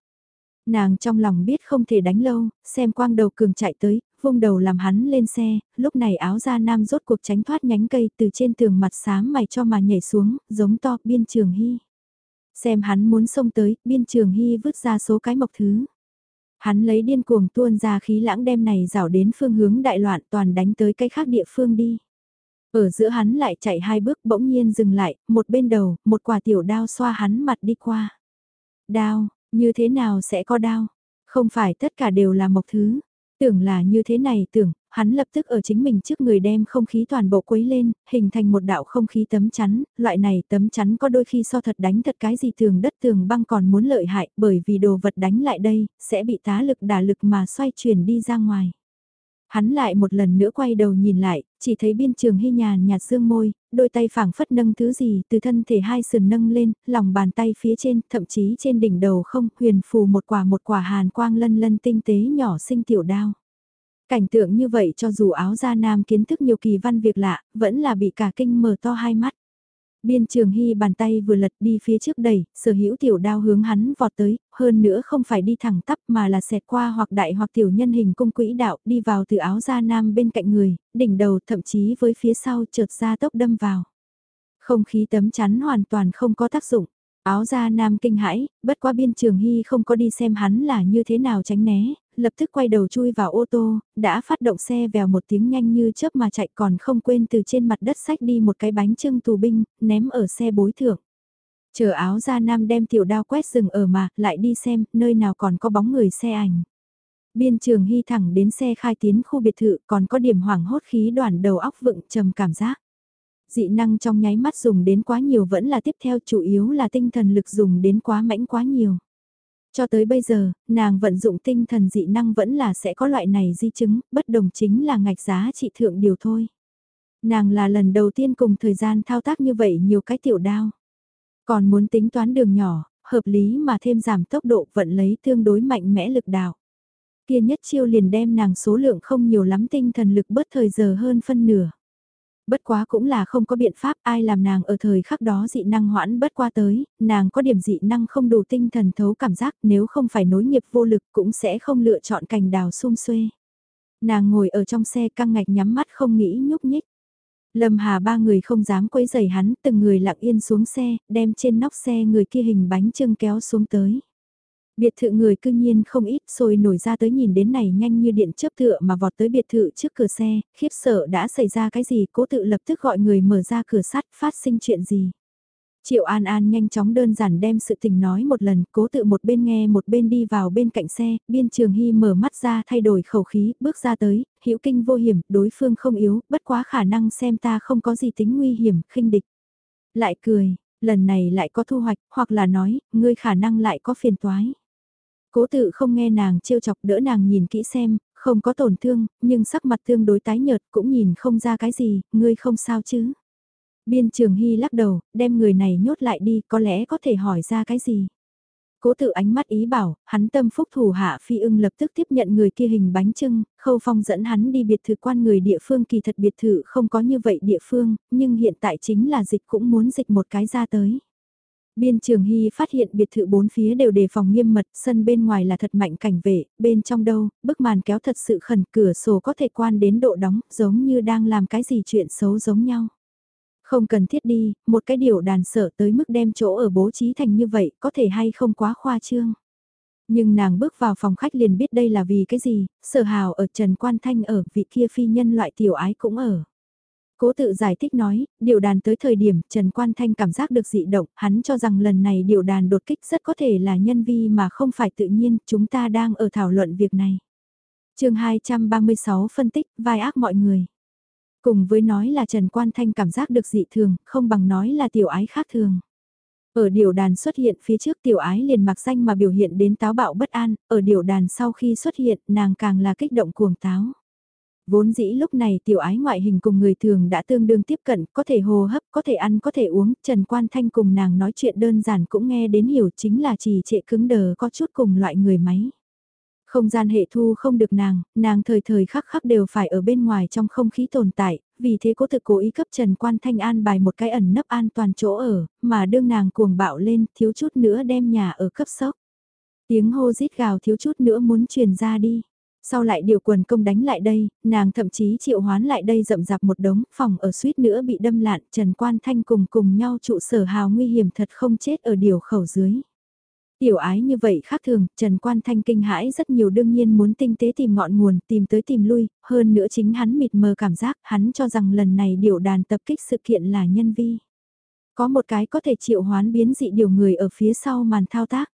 Nàng trong lòng biết không thể đánh lâu, xem quang đầu cường chạy tới, vung đầu làm hắn lên xe, lúc này áo da nam rốt cuộc tránh thoát nhánh cây từ trên tường mặt xám mày cho mà nhảy xuống, giống to biên trường hy. Xem hắn muốn xông tới, biên trường hy vứt ra số cái mộc thứ. Hắn lấy điên cuồng tuôn ra khí lãng đem này rảo đến phương hướng đại loạn toàn đánh tới cái khác địa phương đi. Ở giữa hắn lại chạy hai bước bỗng nhiên dừng lại, một bên đầu, một quả tiểu đao xoa hắn mặt đi qua. Đao, như thế nào sẽ có đao? Không phải tất cả đều là mộc thứ. Tưởng là như thế này tưởng, hắn lập tức ở chính mình trước người đem không khí toàn bộ quấy lên, hình thành một đạo không khí tấm chắn, loại này tấm chắn có đôi khi so thật đánh thật cái gì thường đất tường băng còn muốn lợi hại bởi vì đồ vật đánh lại đây, sẽ bị tá lực đả lực mà xoay chuyển đi ra ngoài. Hắn lại một lần nữa quay đầu nhìn lại, chỉ thấy biên trường hy nhàn nhạt dương môi, đôi tay phảng phất nâng thứ gì từ thân thể hai sườn nâng lên, lòng bàn tay phía trên, thậm chí trên đỉnh đầu không, huyền phù một quả một quả hàn quang lân lân tinh tế nhỏ sinh tiểu đao. Cảnh tượng như vậy cho dù áo da nam kiến thức nhiều kỳ văn việc lạ, vẫn là bị cả kinh mở to hai mắt. Biên trường hy bàn tay vừa lật đi phía trước đẩy sở hữu tiểu đao hướng hắn vọt tới, hơn nữa không phải đi thẳng tắp mà là xẹt qua hoặc đại hoặc tiểu nhân hình cung quỹ đạo đi vào từ áo da nam bên cạnh người, đỉnh đầu thậm chí với phía sau trượt ra tốc đâm vào. Không khí tấm chắn hoàn toàn không có tác dụng. Áo da nam kinh hãi, bất quá biên trường hy không có đi xem hắn là như thế nào tránh né, lập tức quay đầu chui vào ô tô, đã phát động xe vèo một tiếng nhanh như chớp mà chạy còn không quên từ trên mặt đất sách đi một cái bánh trưng tù binh, ném ở xe bối thượng Chờ áo ra nam đem tiểu đao quét rừng ở mà, lại đi xem, nơi nào còn có bóng người xe ảnh. Biên trường hy thẳng đến xe khai tiến khu biệt thự còn có điểm hoảng hốt khí đoàn đầu óc vựng trầm cảm giác. Dị năng trong nháy mắt dùng đến quá nhiều vẫn là tiếp theo chủ yếu là tinh thần lực dùng đến quá mãnh quá nhiều. Cho tới bây giờ, nàng vận dụng tinh thần dị năng vẫn là sẽ có loại này di chứng, bất đồng chính là ngạch giá trị thượng điều thôi. Nàng là lần đầu tiên cùng thời gian thao tác như vậy nhiều cái tiểu đao. Còn muốn tính toán đường nhỏ, hợp lý mà thêm giảm tốc độ vận lấy tương đối mạnh mẽ lực đạo. Kia nhất chiêu liền đem nàng số lượng không nhiều lắm tinh thần lực bớt thời giờ hơn phân nửa. Bất quá cũng là không có biện pháp ai làm nàng ở thời khắc đó dị năng hoãn bất qua tới, nàng có điểm dị năng không đủ tinh thần thấu cảm giác nếu không phải nối nghiệp vô lực cũng sẽ không lựa chọn cành đào xung xuê. Nàng ngồi ở trong xe căng ngạch nhắm mắt không nghĩ nhúc nhích. Lâm Hà ba người không dám quấy giày hắn, từng người lặng yên xuống xe, đem trên nóc xe người kia hình bánh trưng kéo xuống tới. Biệt thự người cư nhiên không ít rồi nổi ra tới nhìn đến này nhanh như điện chớp tựa mà vọt tới biệt thự trước cửa xe, khiếp sợ đã xảy ra cái gì cố tự lập tức gọi người mở ra cửa sắt phát sinh chuyện gì. Triệu An An nhanh chóng đơn giản đem sự tình nói một lần, cố tự một bên nghe một bên đi vào bên cạnh xe, biên trường hy mở mắt ra thay đổi khẩu khí, bước ra tới, hữu kinh vô hiểm, đối phương không yếu, bất quá khả năng xem ta không có gì tính nguy hiểm, khinh địch. Lại cười, lần này lại có thu hoạch, hoặc là nói, ngươi khả năng lại có phiền toái. Cố tự không nghe nàng trêu chọc đỡ nàng nhìn kỹ xem, không có tổn thương, nhưng sắc mặt tương đối tái nhợt cũng nhìn không ra cái gì, ngươi không sao chứ. Biên trường hy lắc đầu, đem người này nhốt lại đi, có lẽ có thể hỏi ra cái gì. Cố tự ánh mắt ý bảo, hắn tâm phúc thủ hạ phi ưng lập tức tiếp nhận người kia hình bánh trưng, khâu phong dẫn hắn đi biệt thự quan người địa phương kỳ thật biệt thự không có như vậy địa phương, nhưng hiện tại chính là dịch cũng muốn dịch một cái ra tới. Biên Trường Hy phát hiện biệt thự bốn phía đều đề phòng nghiêm mật, sân bên ngoài là thật mạnh cảnh vệ, bên trong đâu, bức màn kéo thật sự khẩn, cửa sổ có thể quan đến độ đóng, giống như đang làm cái gì chuyện xấu giống nhau. Không cần thiết đi, một cái điều đàn sở tới mức đem chỗ ở bố trí thành như vậy, có thể hay không quá khoa trương. Nhưng nàng bước vào phòng khách liền biết đây là vì cái gì, sở hào ở Trần Quan Thanh ở, vị kia phi nhân loại tiểu ái cũng ở. Cố tự giải thích nói, điều đàn tới thời điểm Trần Quan Thanh cảm giác được dị động, hắn cho rằng lần này điều đàn đột kích rất có thể là nhân vi mà không phải tự nhiên, chúng ta đang ở thảo luận việc này. chương 236 phân tích, vai ác mọi người. Cùng với nói là Trần Quan Thanh cảm giác được dị thường, không bằng nói là tiểu ái khác thường. Ở điều đàn xuất hiện phía trước tiểu ái liền mặc danh mà biểu hiện đến táo bạo bất an, ở điều đàn sau khi xuất hiện nàng càng là kích động cuồng táo. Vốn dĩ lúc này tiểu ái ngoại hình cùng người thường đã tương đương tiếp cận, có thể hô hấp, có thể ăn, có thể uống, Trần Quan Thanh cùng nàng nói chuyện đơn giản cũng nghe đến hiểu chính là chỉ trệ cứng đờ có chút cùng loại người máy. Không gian hệ thu không được nàng, nàng thời thời khắc khắc đều phải ở bên ngoài trong không khí tồn tại, vì thế cố thực cố ý cấp Trần Quan Thanh an bài một cái ẩn nấp an toàn chỗ ở, mà đương nàng cuồng bạo lên thiếu chút nữa đem nhà ở cấp sốc. Tiếng hô rít gào thiếu chút nữa muốn truyền ra đi. Sau lại điều quần công đánh lại đây, nàng thậm chí triệu hoán lại đây rậm rạp một đống, phòng ở suýt nữa bị đâm lạn, Trần Quan Thanh cùng cùng nhau trụ sở hào nguy hiểm thật không chết ở điều khẩu dưới. Tiểu ái như vậy khác thường, Trần Quan Thanh kinh hãi rất nhiều đương nhiên muốn tinh tế tìm ngọn nguồn, tìm tới tìm lui, hơn nữa chính hắn mịt mờ cảm giác, hắn cho rằng lần này điều đàn tập kích sự kiện là nhân vi. Có một cái có thể triệu hoán biến dị điều người ở phía sau màn thao tác.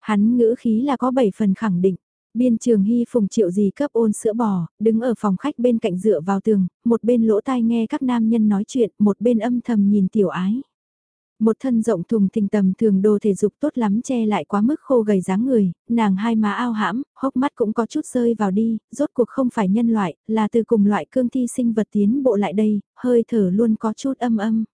Hắn ngữ khí là có 7 phần khẳng định. Biên trường hy phùng triệu gì cấp ôn sữa bò, đứng ở phòng khách bên cạnh dựa vào tường, một bên lỗ tai nghe các nam nhân nói chuyện, một bên âm thầm nhìn tiểu ái. Một thân rộng thùng thình tầm thường đồ thể dục tốt lắm che lại quá mức khô gầy dáng người, nàng hai má ao hãm, hốc mắt cũng có chút rơi vào đi, rốt cuộc không phải nhân loại, là từ cùng loại cương thi sinh vật tiến bộ lại đây, hơi thở luôn có chút âm âm.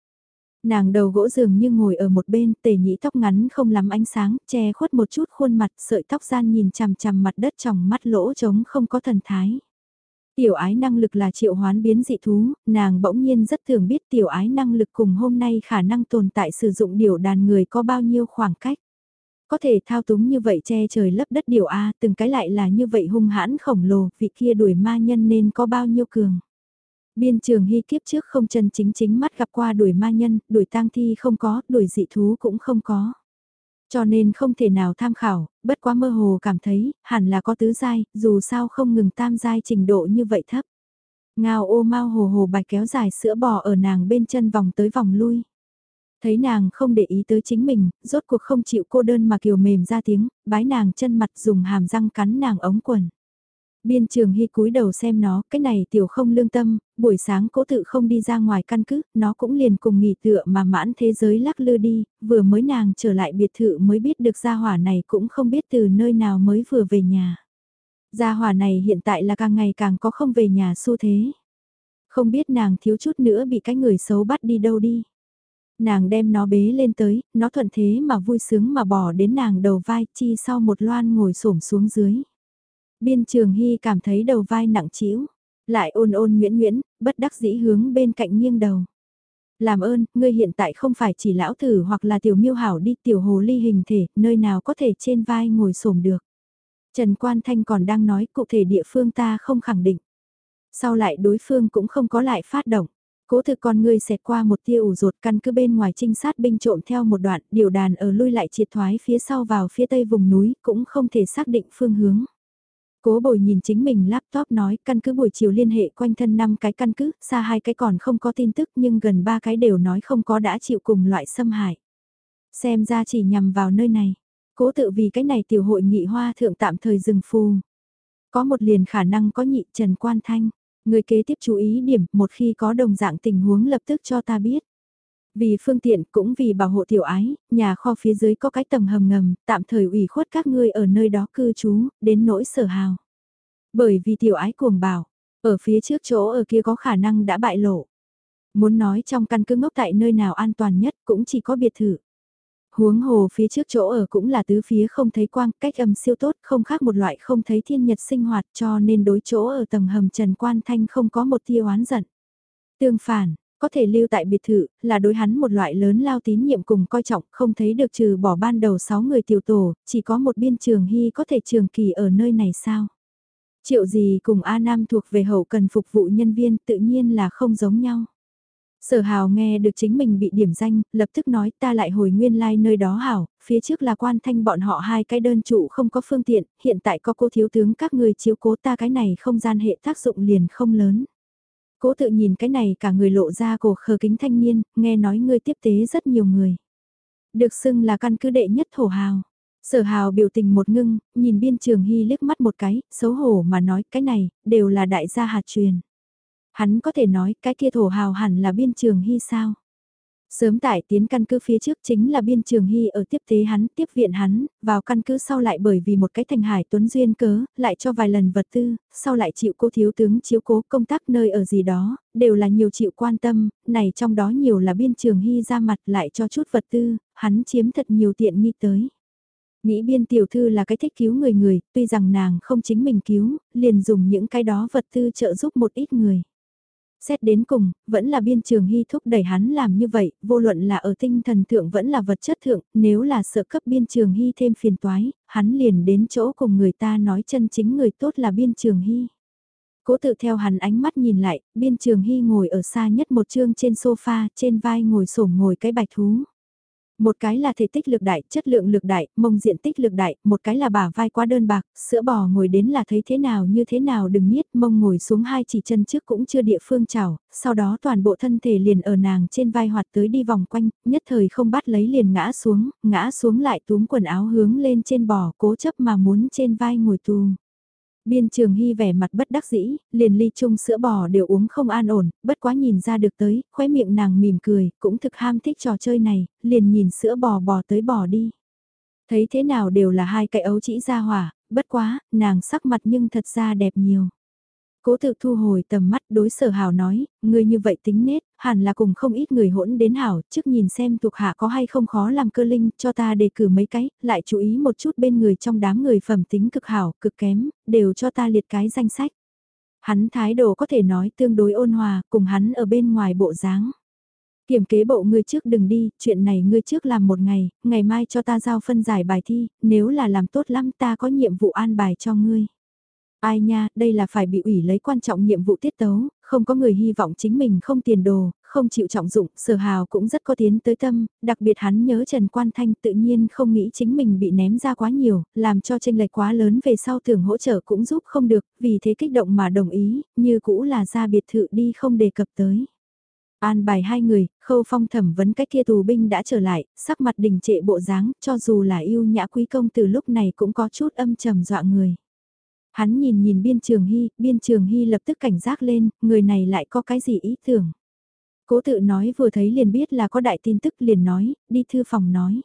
Nàng đầu gỗ dường như ngồi ở một bên, tề nhĩ tóc ngắn không lắm ánh sáng, che khuất một chút khuôn mặt, sợi tóc gian nhìn chằm chằm mặt đất trong mắt lỗ trống không có thần thái. Tiểu ái năng lực là triệu hoán biến dị thú, nàng bỗng nhiên rất thường biết tiểu ái năng lực cùng hôm nay khả năng tồn tại sử dụng điều đàn người có bao nhiêu khoảng cách. Có thể thao túng như vậy che trời lấp đất điều A, từng cái lại là như vậy hung hãn khổng lồ, vị kia đuổi ma nhân nên có bao nhiêu cường. Biên trường hy kiếp trước không chân chính chính mắt gặp qua đuổi ma nhân, đuổi tang thi không có, đuổi dị thú cũng không có. Cho nên không thể nào tham khảo, bất quá mơ hồ cảm thấy, hẳn là có tứ giai, dù sao không ngừng tam giai trình độ như vậy thấp. Ngao ô mau hồ hồ bạch kéo dài sữa bò ở nàng bên chân vòng tới vòng lui. Thấy nàng không để ý tới chính mình, rốt cuộc không chịu cô đơn mà kiều mềm ra tiếng, bái nàng chân mặt dùng hàm răng cắn nàng ống quần. Biên trường hy cúi đầu xem nó, cái này tiểu không lương tâm, buổi sáng cố tự không đi ra ngoài căn cứ, nó cũng liền cùng nghỉ tựa mà mãn thế giới lắc lư đi, vừa mới nàng trở lại biệt thự mới biết được gia hỏa này cũng không biết từ nơi nào mới vừa về nhà. Gia hỏa này hiện tại là càng ngày càng có không về nhà xu thế. Không biết nàng thiếu chút nữa bị cái người xấu bắt đi đâu đi. Nàng đem nó bế lên tới, nó thuận thế mà vui sướng mà bỏ đến nàng đầu vai chi sau một loan ngồi xổm xuống dưới. Biên trường hy cảm thấy đầu vai nặng trĩu, lại ôn ôn nguyễn nguyễn, bất đắc dĩ hướng bên cạnh nghiêng đầu. Làm ơn, ngươi hiện tại không phải chỉ lão thử hoặc là tiểu miêu hảo đi tiểu hồ ly hình thể, nơi nào có thể trên vai ngồi xổm được. Trần Quan Thanh còn đang nói cụ thể địa phương ta không khẳng định. Sau lại đối phương cũng không có lại phát động. Cố thực con ngươi xẹt qua một tia ủ rột căn cứ bên ngoài trinh sát binh trộm theo một đoạn, điều đàn ở lui lại triệt thoái phía sau vào phía tây vùng núi, cũng không thể xác định phương hướng. Cố bồi nhìn chính mình laptop nói căn cứ buổi chiều liên hệ quanh thân 5 cái căn cứ, xa hai cái còn không có tin tức nhưng gần ba cái đều nói không có đã chịu cùng loại xâm hại. Xem ra chỉ nhằm vào nơi này. Cố tự vì cái này tiểu hội nghị hoa thượng tạm thời dừng phù. Có một liền khả năng có nhị Trần Quan Thanh. Người kế tiếp chú ý điểm một khi có đồng dạng tình huống lập tức cho ta biết. Vì phương tiện cũng vì bảo hộ tiểu ái, nhà kho phía dưới có cái tầng hầm ngầm, tạm thời ủy khuất các ngươi ở nơi đó cư trú, đến nỗi sở hào. Bởi vì tiểu ái cuồng bảo, ở phía trước chỗ ở kia có khả năng đã bại lộ. Muốn nói trong căn cứ ngốc tại nơi nào an toàn nhất cũng chỉ có biệt thự. Huống hồ phía trước chỗ ở cũng là tứ phía không thấy quang, cách âm siêu tốt, không khác một loại không thấy thiên nhật sinh hoạt cho nên đối chỗ ở tầng hầm Trần Quan Thanh không có một tia oán giận. Tương phản, có thể lưu tại biệt thự, là đối hắn một loại lớn lao tín nhiệm cùng coi trọng, không thấy được trừ bỏ ban đầu 6 người tiểu tổ, chỉ có một biên trường hy có thể trường kỳ ở nơi này sao? Triệu gì cùng A Nam thuộc về hậu cần phục vụ nhân viên tự nhiên là không giống nhau. Sở hào nghe được chính mình bị điểm danh, lập tức nói ta lại hồi nguyên lai like nơi đó hảo, phía trước là quan thanh bọn họ hai cái đơn trụ không có phương tiện, hiện tại có cô thiếu tướng các người chiếu cố ta cái này không gian hệ tác dụng liền không lớn. Cố tự nhìn cái này cả người lộ ra cổ khờ kính thanh niên, nghe nói ngươi tiếp tế rất nhiều người. Được xưng là căn cứ đệ nhất thổ hào. Sở hào biểu tình một ngưng, nhìn biên trường hy liếc mắt một cái, xấu hổ mà nói cái này, đều là đại gia hạt truyền. Hắn có thể nói cái kia thổ hào hẳn là biên trường hy sao. Sớm tại tiến căn cứ phía trước chính là biên trường hy ở tiếp tế hắn, tiếp viện hắn, vào căn cứ sau lại bởi vì một cái thành hải tuấn duyên cớ, lại cho vài lần vật tư, sau lại chịu cô thiếu tướng chiếu cố công tác nơi ở gì đó, đều là nhiều chịu quan tâm, này trong đó nhiều là biên trường hy ra mặt lại cho chút vật tư, hắn chiếm thật nhiều tiện nghi tới. Nghĩ biên tiểu thư là cái thích cứu người người, tuy rằng nàng không chính mình cứu, liền dùng những cái đó vật tư trợ giúp một ít người. Xét đến cùng, vẫn là biên trường hy thúc đẩy hắn làm như vậy, vô luận là ở tinh thần thượng vẫn là vật chất thượng, nếu là sợ cấp biên trường hy thêm phiền toái, hắn liền đến chỗ cùng người ta nói chân chính người tốt là biên trường hy. Cố tự theo hắn ánh mắt nhìn lại, biên trường hy ngồi ở xa nhất một chương trên sofa, trên vai ngồi sổm ngồi cái bạch thú. Một cái là thể tích lực đại, chất lượng lực đại, mông diện tích lực đại, một cái là bả vai quá đơn bạc, sữa bò ngồi đến là thấy thế nào như thế nào đừng niết, mông ngồi xuống hai chỉ chân trước cũng chưa địa phương chảo, sau đó toàn bộ thân thể liền ở nàng trên vai hoạt tới đi vòng quanh, nhất thời không bắt lấy liền ngã xuống, ngã xuống lại túm quần áo hướng lên trên bò, cố chấp mà muốn trên vai ngồi tù. Biên trường hy vẻ mặt bất đắc dĩ, liền ly chung sữa bò đều uống không an ổn, bất quá nhìn ra được tới, khóe miệng nàng mỉm cười, cũng thực ham thích trò chơi này, liền nhìn sữa bò bò tới bò đi. Thấy thế nào đều là hai cái ấu chỉ ra hỏa, bất quá, nàng sắc mặt nhưng thật ra đẹp nhiều. Cố tự thu hồi tầm mắt đối sở hào nói, người như vậy tính nết, hẳn là cùng không ít người hỗn đến hảo, trước nhìn xem thuộc hạ có hay không khó làm cơ linh, cho ta đề cử mấy cái, lại chú ý một chút bên người trong đám người phẩm tính cực hảo, cực kém, đều cho ta liệt cái danh sách. Hắn thái độ có thể nói tương đối ôn hòa, cùng hắn ở bên ngoài bộ dáng. Kiểm kế bộ ngươi trước đừng đi, chuyện này ngươi trước làm một ngày, ngày mai cho ta giao phân giải bài thi, nếu là làm tốt lắm ta có nhiệm vụ an bài cho ngươi. Ai nha, đây là phải bị ủy lấy quan trọng nhiệm vụ tiết tấu, không có người hy vọng chính mình không tiền đồ, không chịu trọng dụng, sở hào cũng rất có tiến tới tâm, đặc biệt hắn nhớ Trần Quan Thanh tự nhiên không nghĩ chính mình bị ném ra quá nhiều, làm cho tranh lệch quá lớn về sau tưởng hỗ trợ cũng giúp không được, vì thế kích động mà đồng ý, như cũ là ra biệt thự đi không đề cập tới. An bài hai người, khâu phong thẩm vấn cách kia tù binh đã trở lại, sắc mặt đình trệ bộ dáng, cho dù là yêu nhã quý công từ lúc này cũng có chút âm trầm dọa người. Hắn nhìn nhìn biên trường hy, biên trường hy lập tức cảnh giác lên, người này lại có cái gì ý tưởng. Cố tự nói vừa thấy liền biết là có đại tin tức liền nói, đi thư phòng nói.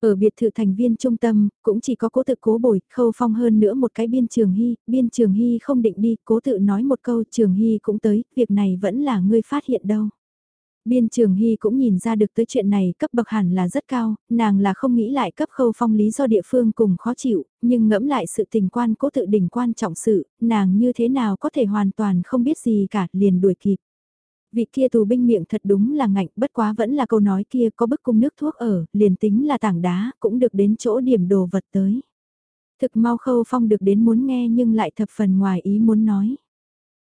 Ở biệt thự thành viên trung tâm, cũng chỉ có cố tự cố bồi, khâu phong hơn nữa một cái biên trường hy, biên trường hy không định đi, cố tự nói một câu trường hy cũng tới, việc này vẫn là ngươi phát hiện đâu. Biên Trường Hy cũng nhìn ra được tới chuyện này cấp bậc hẳn là rất cao, nàng là không nghĩ lại cấp khâu phong lý do địa phương cùng khó chịu, nhưng ngẫm lại sự tình quan cố tự đỉnh quan trọng sự, nàng như thế nào có thể hoàn toàn không biết gì cả liền đuổi kịp. Vị kia tù binh miệng thật đúng là ngạnh bất quá vẫn là câu nói kia có bức cung nước thuốc ở, liền tính là tảng đá cũng được đến chỗ điểm đồ vật tới. Thực mau khâu phong được đến muốn nghe nhưng lại thập phần ngoài ý muốn nói.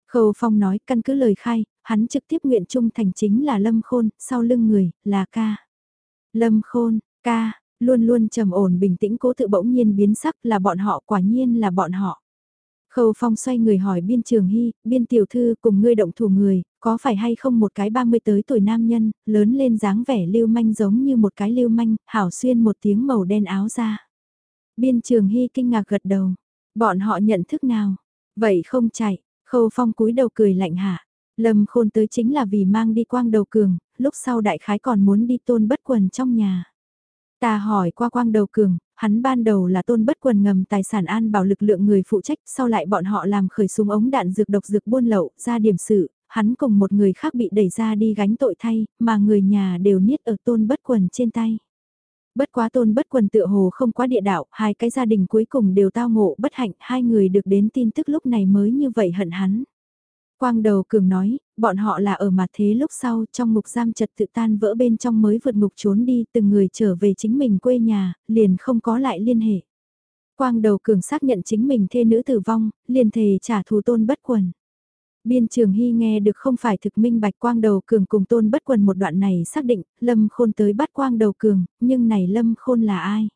Khâu Phong nói, căn cứ lời khai, hắn trực tiếp nguyện trung thành chính là Lâm Khôn, sau lưng người, là ca. Lâm Khôn, ca, luôn luôn trầm ổn bình tĩnh cố tự bỗng nhiên biến sắc là bọn họ quả nhiên là bọn họ. Khâu Phong xoay người hỏi biên trường hy, biên tiểu thư cùng ngươi động thủ người, có phải hay không một cái 30 tới tuổi nam nhân, lớn lên dáng vẻ lưu manh giống như một cái lưu manh, hảo xuyên một tiếng màu đen áo ra. Biên trường hy kinh ngạc gật đầu, bọn họ nhận thức nào, vậy không chạy, Khâu Phong cúi đầu cười lạnh hạ. Lâm Khôn tới chính là vì mang đi quang đầu cường, lúc sau đại khái còn muốn đi tôn bất quần trong nhà. Ta hỏi qua quang đầu cường, hắn ban đầu là tôn bất quần ngầm tài sản an bảo lực lượng người phụ trách, sau lại bọn họ làm khởi súng ống đạn dược độc dược buôn lậu, ra điểm sự, hắn cùng một người khác bị đẩy ra đi gánh tội thay, mà người nhà đều niết ở tôn bất quần trên tay. Bất quá tôn bất quần tựa hồ không quá địa đạo, hai cái gia đình cuối cùng đều tao ngộ bất hạnh, hai người được đến tin tức lúc này mới như vậy hận hắn. Quang đầu cường nói, bọn họ là ở mặt thế lúc sau trong ngục giam trật tự tan vỡ bên trong mới vượt ngục trốn đi từng người trở về chính mình quê nhà, liền không có lại liên hệ. Quang đầu cường xác nhận chính mình thê nữ tử vong, liền thề trả thù tôn bất quần. Biên trường hy nghe được không phải thực minh bạch quang đầu cường cùng tôn bất quần một đoạn này xác định, lâm khôn tới bắt quang đầu cường, nhưng này lâm khôn là ai?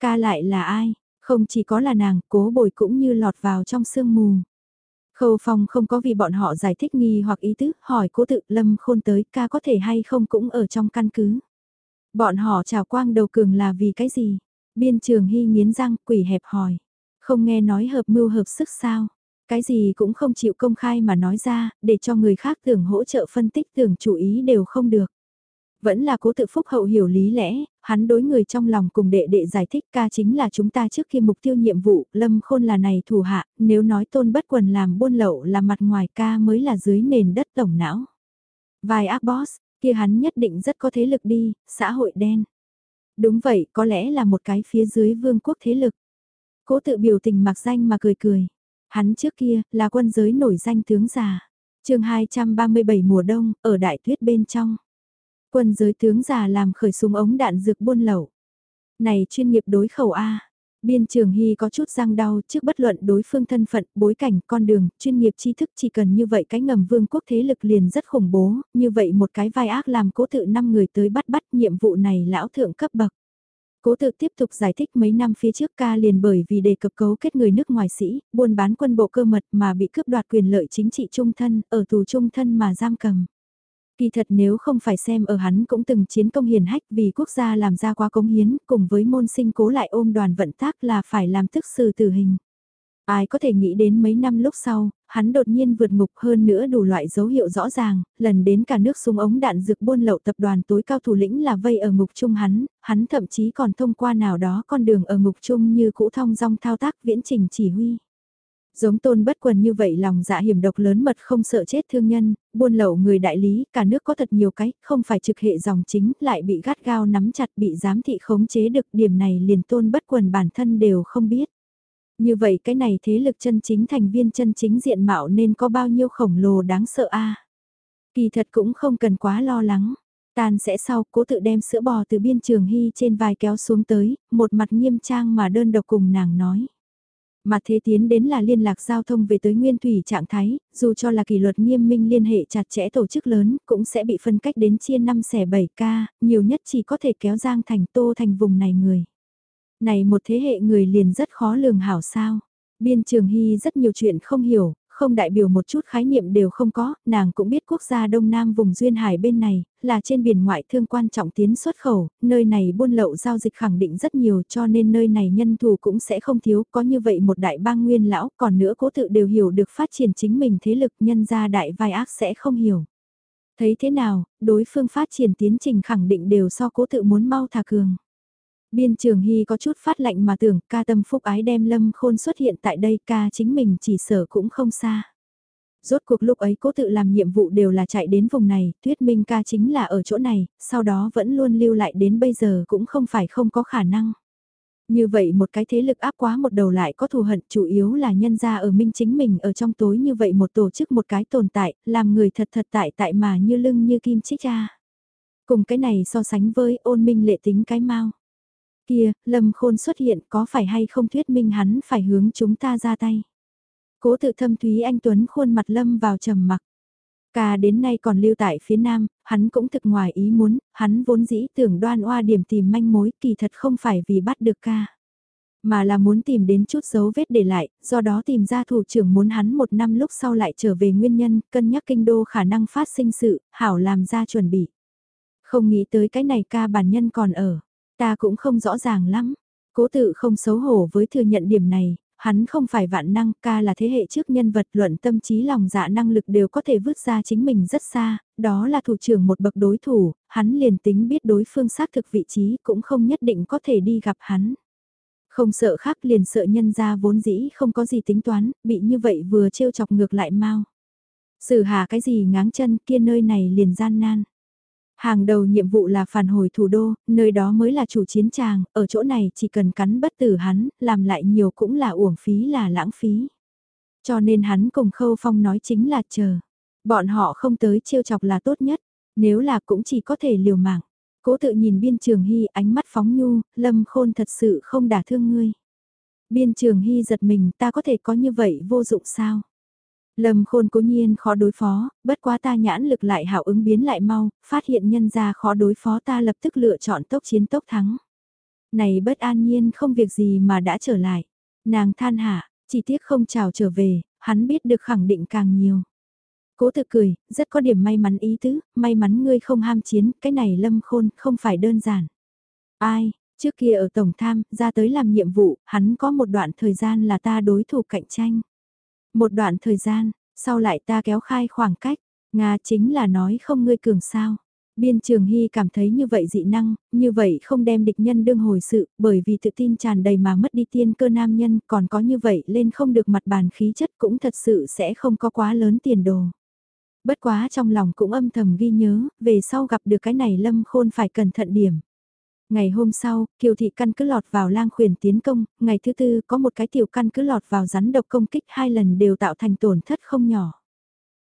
Ca lại là ai? Không chỉ có là nàng, cố bồi cũng như lọt vào trong sương mù. Khâu Phong không có vì bọn họ giải thích nghi hoặc ý tứ, hỏi cố tự lâm khôn tới ca có thể hay không cũng ở trong căn cứ. Bọn họ chào quang đầu cường là vì cái gì? Biên trường hy nghiến răng quỷ hẹp hỏi. Không nghe nói hợp mưu hợp sức sao? Cái gì cũng không chịu công khai mà nói ra, để cho người khác tưởng hỗ trợ phân tích tưởng chủ ý đều không được. Vẫn là cố tự phúc hậu hiểu lý lẽ, hắn đối người trong lòng cùng đệ đệ giải thích ca chính là chúng ta trước khi mục tiêu nhiệm vụ, lâm khôn là này thủ hạ, nếu nói tôn bất quần làm buôn lậu là mặt ngoài ca mới là dưới nền đất tổng não. Vài ác boss, kia hắn nhất định rất có thế lực đi, xã hội đen. Đúng vậy, có lẽ là một cái phía dưới vương quốc thế lực. Cố tự biểu tình mặc danh mà cười cười. Hắn trước kia là quân giới nổi danh tướng già. chương 237 mùa đông, ở đại tuyết bên trong. Quân giới tướng già làm khởi súng ống đạn dược buôn lậu. Này chuyên nghiệp đối khẩu A. Biên trường Hy có chút răng đau trước bất luận đối phương thân phận, bối cảnh, con đường, chuyên nghiệp tri thức chỉ cần như vậy cái ngầm vương quốc thế lực liền rất khủng bố, như vậy một cái vai ác làm cố tự năm người tới bắt bắt nhiệm vụ này lão thượng cấp bậc. Cố tự tiếp tục giải thích mấy năm phía trước ca liền bởi vì đề cập cấu kết người nước ngoài sĩ, buôn bán quân bộ cơ mật mà bị cướp đoạt quyền lợi chính trị trung thân, ở tù trung thân mà giam cầm. Kỳ thật nếu không phải xem ở hắn cũng từng chiến công hiền hách vì quốc gia làm ra quá cống hiến, cùng với môn sinh cố lại ôm đoàn vận tác là phải làm tức sư tử hình. Ai có thể nghĩ đến mấy năm lúc sau, hắn đột nhiên vượt ngục hơn nữa đủ loại dấu hiệu rõ ràng, lần đến cả nước súng ống đạn dược buôn lậu tập đoàn tối cao thủ lĩnh là vây ở ngục chung hắn, hắn thậm chí còn thông qua nào đó con đường ở ngục chung như cũ thông dong thao tác viễn trình chỉ huy. Giống tôn bất quần như vậy lòng dạ hiểm độc lớn mật không sợ chết thương nhân, buôn lậu người đại lý, cả nước có thật nhiều cái, không phải trực hệ dòng chính, lại bị gắt gao nắm chặt bị giám thị khống chế được điểm này liền tôn bất quần bản thân đều không biết. Như vậy cái này thế lực chân chính thành viên chân chính diện mạo nên có bao nhiêu khổng lồ đáng sợ a Kỳ thật cũng không cần quá lo lắng. Tan sẽ sau, cố tự đem sữa bò từ biên trường hy trên vai kéo xuống tới, một mặt nghiêm trang mà đơn độc cùng nàng nói. Mà thế tiến đến là liên lạc giao thông về tới nguyên thủy trạng thái, dù cho là kỷ luật nghiêm minh liên hệ chặt chẽ tổ chức lớn, cũng sẽ bị phân cách đến chia 5 xẻ 7 ca, nhiều nhất chỉ có thể kéo giang thành tô thành vùng này người. Này một thế hệ người liền rất khó lường hảo sao. Biên Trường Hy rất nhiều chuyện không hiểu, không đại biểu một chút khái niệm đều không có, nàng cũng biết quốc gia Đông Nam vùng Duyên Hải bên này, là trên biển ngoại thương quan trọng tiến xuất khẩu, nơi này buôn lậu giao dịch khẳng định rất nhiều cho nên nơi này nhân thủ cũng sẽ không thiếu, có như vậy một đại bang nguyên lão, còn nữa cố tự đều hiểu được phát triển chính mình thế lực nhân gia đại vai ác sẽ không hiểu. Thấy thế nào, đối phương phát triển tiến trình khẳng định đều so cố tự muốn mau thà cường. Biên trường hy có chút phát lạnh mà tưởng ca tâm phúc ái đem lâm khôn xuất hiện tại đây ca chính mình chỉ sở cũng không xa. Rốt cuộc lúc ấy cố tự làm nhiệm vụ đều là chạy đến vùng này, tuyết minh ca chính là ở chỗ này, sau đó vẫn luôn lưu lại đến bây giờ cũng không phải không có khả năng. Như vậy một cái thế lực áp quá một đầu lại có thù hận chủ yếu là nhân ra ở minh chính mình ở trong tối như vậy một tổ chức một cái tồn tại, làm người thật thật tại tại mà như lưng như kim chích ra. Cùng cái này so sánh với ôn minh lệ tính cái mau kia, Lâm Khôn xuất hiện có phải hay không thuyết minh hắn phải hướng chúng ta ra tay. Cố tự thâm Thúy Anh Tuấn khuôn mặt Lâm vào trầm mặc. Ca đến nay còn lưu tại phía nam, hắn cũng thực ngoài ý muốn, hắn vốn dĩ tưởng đoan oa điểm tìm manh mối kỳ thật không phải vì bắt được ca. Mà là muốn tìm đến chút dấu vết để lại, do đó tìm ra thủ trưởng muốn hắn một năm lúc sau lại trở về nguyên nhân, cân nhắc kinh đô khả năng phát sinh sự, hảo làm ra chuẩn bị. Không nghĩ tới cái này ca bản nhân còn ở, ta cũng không rõ ràng lắm. Cố tự không xấu hổ với thừa nhận điểm này, hắn không phải vạn năng, ca là thế hệ trước nhân vật luận tâm trí lòng dạ năng lực đều có thể vứt ra chính mình rất xa, đó là thủ trưởng một bậc đối thủ, hắn liền tính biết đối phương xác thực vị trí cũng không nhất định có thể đi gặp hắn. Không sợ khác liền sợ nhân ra vốn dĩ không có gì tính toán, bị như vậy vừa trêu chọc ngược lại mau. Sử hà cái gì ngáng chân kia nơi này liền gian nan. Hàng đầu nhiệm vụ là phản hồi thủ đô, nơi đó mới là chủ chiến tràng, ở chỗ này chỉ cần cắn bất tử hắn, làm lại nhiều cũng là uổng phí là lãng phí. Cho nên hắn cùng Khâu Phong nói chính là chờ. Bọn họ không tới trêu chọc là tốt nhất, nếu là cũng chỉ có thể liều mạng. Cố tự nhìn biên trường hy ánh mắt phóng nhu, lâm khôn thật sự không đả thương ngươi. Biên trường hy giật mình ta có thể có như vậy vô dụng sao? Lâm khôn cố nhiên khó đối phó, bất quá ta nhãn lực lại hảo ứng biến lại mau, phát hiện nhân ra khó đối phó ta lập tức lựa chọn tốc chiến tốc thắng. Này bất an nhiên không việc gì mà đã trở lại. Nàng than hạ, chỉ tiếc không chào trở về, hắn biết được khẳng định càng nhiều. Cố tự cười, rất có điểm may mắn ý tứ, may mắn ngươi không ham chiến, cái này lâm khôn không phải đơn giản. Ai, trước kia ở Tổng Tham, ra tới làm nhiệm vụ, hắn có một đoạn thời gian là ta đối thủ cạnh tranh. Một đoạn thời gian, sau lại ta kéo khai khoảng cách, Nga chính là nói không ngươi cường sao. Biên Trường Hy cảm thấy như vậy dị năng, như vậy không đem địch nhân đương hồi sự, bởi vì tự tin tràn đầy mà mất đi tiên cơ nam nhân, còn có như vậy lên không được mặt bàn khí chất cũng thật sự sẽ không có quá lớn tiền đồ. Bất quá trong lòng cũng âm thầm ghi nhớ, về sau gặp được cái này lâm khôn phải cẩn thận điểm. Ngày hôm sau, Kiều Thị Căn cứ lọt vào lang khuyển tiến công, ngày thứ tư có một cái tiểu căn cứ lọt vào rắn độc công kích hai lần đều tạo thành tổn thất không nhỏ.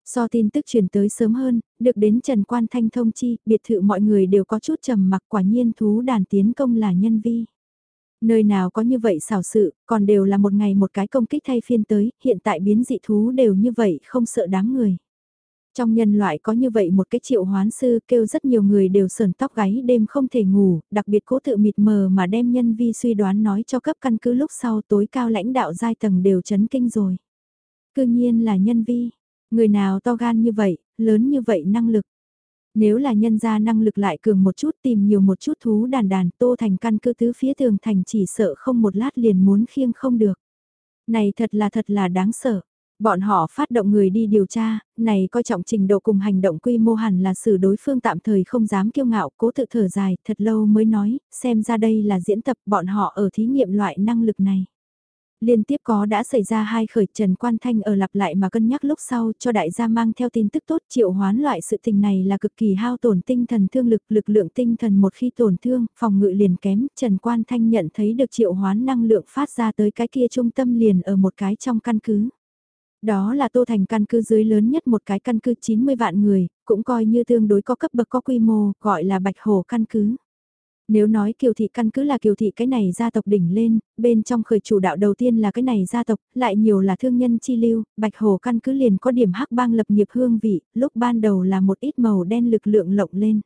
So tin tức truyền tới sớm hơn, được đến Trần Quan Thanh thông chi, biệt thự mọi người đều có chút trầm mặc quả nhiên thú đàn tiến công là nhân vi. Nơi nào có như vậy xảo sự, còn đều là một ngày một cái công kích thay phiên tới, hiện tại biến dị thú đều như vậy không sợ đám người. Trong nhân loại có như vậy một cái triệu hoán sư kêu rất nhiều người đều sờn tóc gáy đêm không thể ngủ, đặc biệt cố tự mịt mờ mà đem nhân vi suy đoán nói cho cấp căn cứ lúc sau tối cao lãnh đạo giai tầng đều chấn kinh rồi. Cư nhiên là nhân vi, người nào to gan như vậy, lớn như vậy năng lực. Nếu là nhân gia năng lực lại cường một chút tìm nhiều một chút thú đàn đàn tô thành căn cứ tứ phía tường thành chỉ sợ không một lát liền muốn khiêng không được. Này thật là thật là đáng sợ. Bọn họ phát động người đi điều tra, này coi trọng trình độ cùng hành động quy mô hẳn là xử đối phương tạm thời không dám kiêu ngạo, cố tự thở dài, thật lâu mới nói, xem ra đây là diễn tập bọn họ ở thí nghiệm loại năng lực này. Liên tiếp có đã xảy ra hai khởi Trần Quan Thanh ở lặp lại mà cân nhắc lúc sau cho đại gia mang theo tin tức tốt triệu hoán loại sự tình này là cực kỳ hao tổn tinh thần thương lực, lực lượng tinh thần một khi tổn thương, phòng ngự liền kém, Trần Quan Thanh nhận thấy được triệu hoán năng lượng phát ra tới cái kia trung tâm liền ở một cái trong căn cứ. Đó là Tô Thành căn cứ dưới lớn nhất một cái căn cứ 90 vạn người, cũng coi như tương đối có cấp bậc có quy mô, gọi là Bạch Hồ căn cứ. Nếu nói kiều thị căn cứ là kiều thị cái này gia tộc đỉnh lên, bên trong khởi chủ đạo đầu tiên là cái này gia tộc, lại nhiều là thương nhân chi lưu, Bạch Hồ căn cứ liền có điểm hắc bang lập nghiệp hương vị, lúc ban đầu là một ít màu đen lực lượng lộng lên.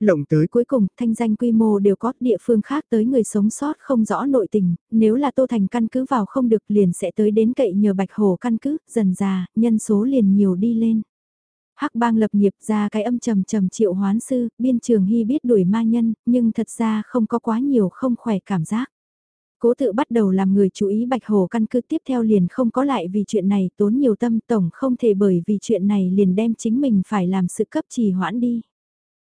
Lộng tới cuối cùng, thanh danh quy mô đều có địa phương khác tới người sống sót không rõ nội tình, nếu là Tô Thành căn cứ vào không được liền sẽ tới đến cậy nhờ Bạch Hồ căn cứ, dần già, nhân số liền nhiều đi lên. Hắc bang lập nghiệp ra cái âm trầm trầm triệu hoán sư, biên trường hy biết đuổi ma nhân, nhưng thật ra không có quá nhiều không khỏe cảm giác. Cố tự bắt đầu làm người chú ý Bạch Hồ căn cứ tiếp theo liền không có lại vì chuyện này tốn nhiều tâm tổng không thể bởi vì chuyện này liền đem chính mình phải làm sự cấp trì hoãn đi.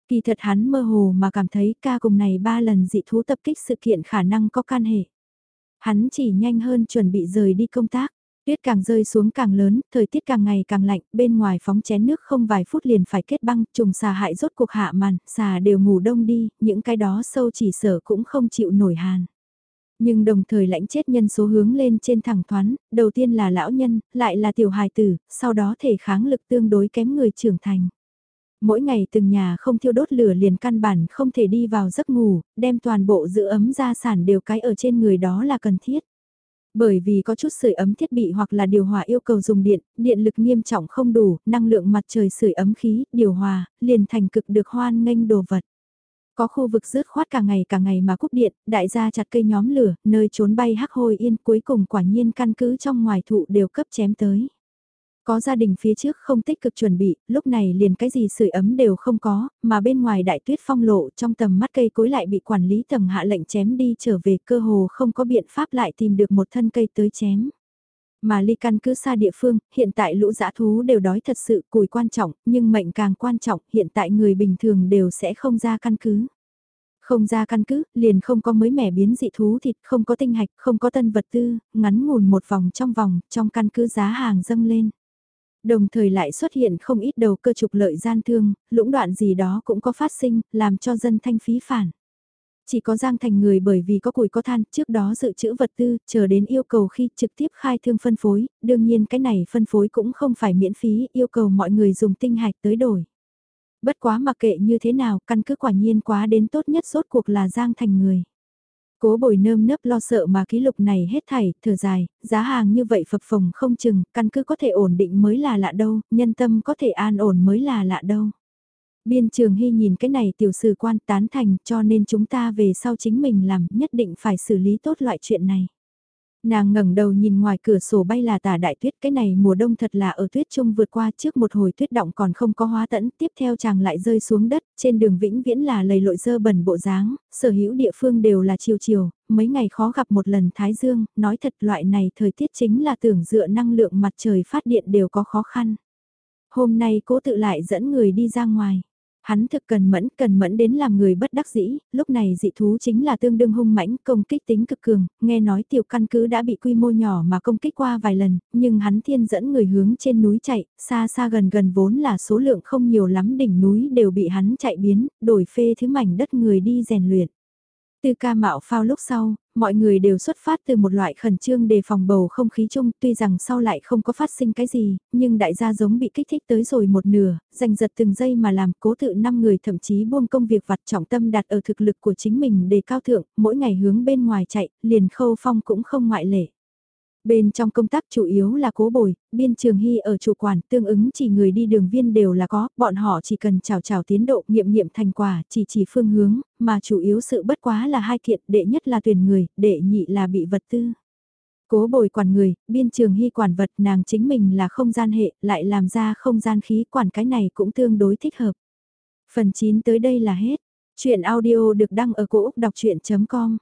Kỳ thật hắn mơ hồ mà cảm thấy ca cùng này ba lần dị thú tập kích sự kiện khả năng có can hệ. Hắn chỉ nhanh hơn chuẩn bị rời đi công tác. Tuyết càng rơi xuống càng lớn, thời tiết càng ngày càng lạnh, bên ngoài phóng chén nước không vài phút liền phải kết băng, trùng xà hại rốt cuộc hạ màn, xà đều ngủ đông đi, những cái đó sâu chỉ sở cũng không chịu nổi hàn. Nhưng đồng thời lãnh chết nhân số hướng lên trên thẳng thoán, đầu tiên là lão nhân, lại là tiểu hài tử, sau đó thể kháng lực tương đối kém người trưởng thành. Mỗi ngày từng nhà không thiêu đốt lửa liền căn bản không thể đi vào giấc ngủ, đem toàn bộ giữ ấm gia sản đều cái ở trên người đó là cần thiết. Bởi vì có chút sưởi ấm thiết bị hoặc là điều hòa yêu cầu dùng điện, điện lực nghiêm trọng không đủ, năng lượng mặt trời sưởi ấm khí, điều hòa, liền thành cực được hoan nghênh đồ vật. Có khu vực rớt khoát cả ngày cả ngày mà cúp điện, đại gia chặt cây nhóm lửa, nơi trốn bay hắc hôi yên cuối cùng quả nhiên căn cứ trong ngoài thụ đều cấp chém tới. Có gia đình phía trước không tích cực chuẩn bị, lúc này liền cái gì sưởi ấm đều không có, mà bên ngoài đại tuyết phong lộ trong tầm mắt cây cối lại bị quản lý tầng hạ lệnh chém đi trở về cơ hồ không có biện pháp lại tìm được một thân cây tới chém. Mà ly căn cứ xa địa phương, hiện tại lũ dã thú đều đói thật sự cùi quan trọng, nhưng mệnh càng quan trọng, hiện tại người bình thường đều sẽ không ra căn cứ. Không ra căn cứ, liền không có mới mẻ biến dị thú thịt, không có tinh hạch, không có tân vật tư, ngắn ngủn một vòng trong vòng, trong căn cứ giá hàng dâng lên. Đồng thời lại xuất hiện không ít đầu cơ trục lợi gian thương, lũng đoạn gì đó cũng có phát sinh, làm cho dân thanh phí phản. Chỉ có Giang Thành người bởi vì có củi có than, trước đó dự trữ vật tư, chờ đến yêu cầu khi trực tiếp khai thương phân phối, đương nhiên cái này phân phối cũng không phải miễn phí, yêu cầu mọi người dùng tinh hạch tới đổi. Bất quá mặc kệ như thế nào, căn cứ quả nhiên quá đến tốt nhất rốt cuộc là Giang Thành người. Cố bồi nơm nớp lo sợ mà ký lục này hết thảy, thở dài, giá hàng như vậy phập phồng không chừng, căn cứ có thể ổn định mới là lạ đâu, nhân tâm có thể an ổn mới là lạ đâu. Biên trường hy nhìn cái này tiểu sử quan tán thành cho nên chúng ta về sau chính mình làm nhất định phải xử lý tốt loại chuyện này. Nàng ngẩng đầu nhìn ngoài cửa sổ bay là tả đại tuyết, cái này mùa đông thật là ở tuyết trung vượt qua trước một hồi tuyết động còn không có hóa tẫn, tiếp theo chàng lại rơi xuống đất, trên đường vĩnh viễn là lầy lội dơ bẩn bộ dáng, sở hữu địa phương đều là chiều chiều, mấy ngày khó gặp một lần thái dương, nói thật loại này thời tiết chính là tưởng dựa năng lượng mặt trời phát điện đều có khó khăn. Hôm nay cố tự lại dẫn người đi ra ngoài. Hắn thực cần mẫn, cần mẫn đến làm người bất đắc dĩ, lúc này dị thú chính là tương đương hung mãnh, công kích tính cực cường, nghe nói tiểu căn cứ đã bị quy mô nhỏ mà công kích qua vài lần, nhưng hắn thiên dẫn người hướng trên núi chạy, xa xa gần gần vốn là số lượng không nhiều lắm đỉnh núi đều bị hắn chạy biến, đổi phê thứ mảnh đất người đi rèn luyện. Từ ca mạo phao lúc sau, mọi người đều xuất phát từ một loại khẩn trương đề phòng bầu không khí chung tuy rằng sau lại không có phát sinh cái gì, nhưng đại gia giống bị kích thích tới rồi một nửa, giành giật từng giây mà làm cố tự năm người thậm chí buông công việc vặt trọng tâm đặt ở thực lực của chính mình để cao thượng, mỗi ngày hướng bên ngoài chạy, liền khâu phong cũng không ngoại lệ. Bên trong công tác chủ yếu là cố bồi, biên trường hy ở chủ quản tương ứng chỉ người đi đường viên đều là có, bọn họ chỉ cần chào chào tiến độ nghiệm nghiệm thành quả, chỉ chỉ phương hướng, mà chủ yếu sự bất quá là hai kiện, đệ nhất là tuyển người, đệ nhị là bị vật tư. Cố bồi quản người, biên trường hy quản vật nàng chính mình là không gian hệ, lại làm ra không gian khí quản cái này cũng tương đối thích hợp. Phần 9 tới đây là hết. Chuyện audio được đăng ở cổ Úc đọc chuyện.com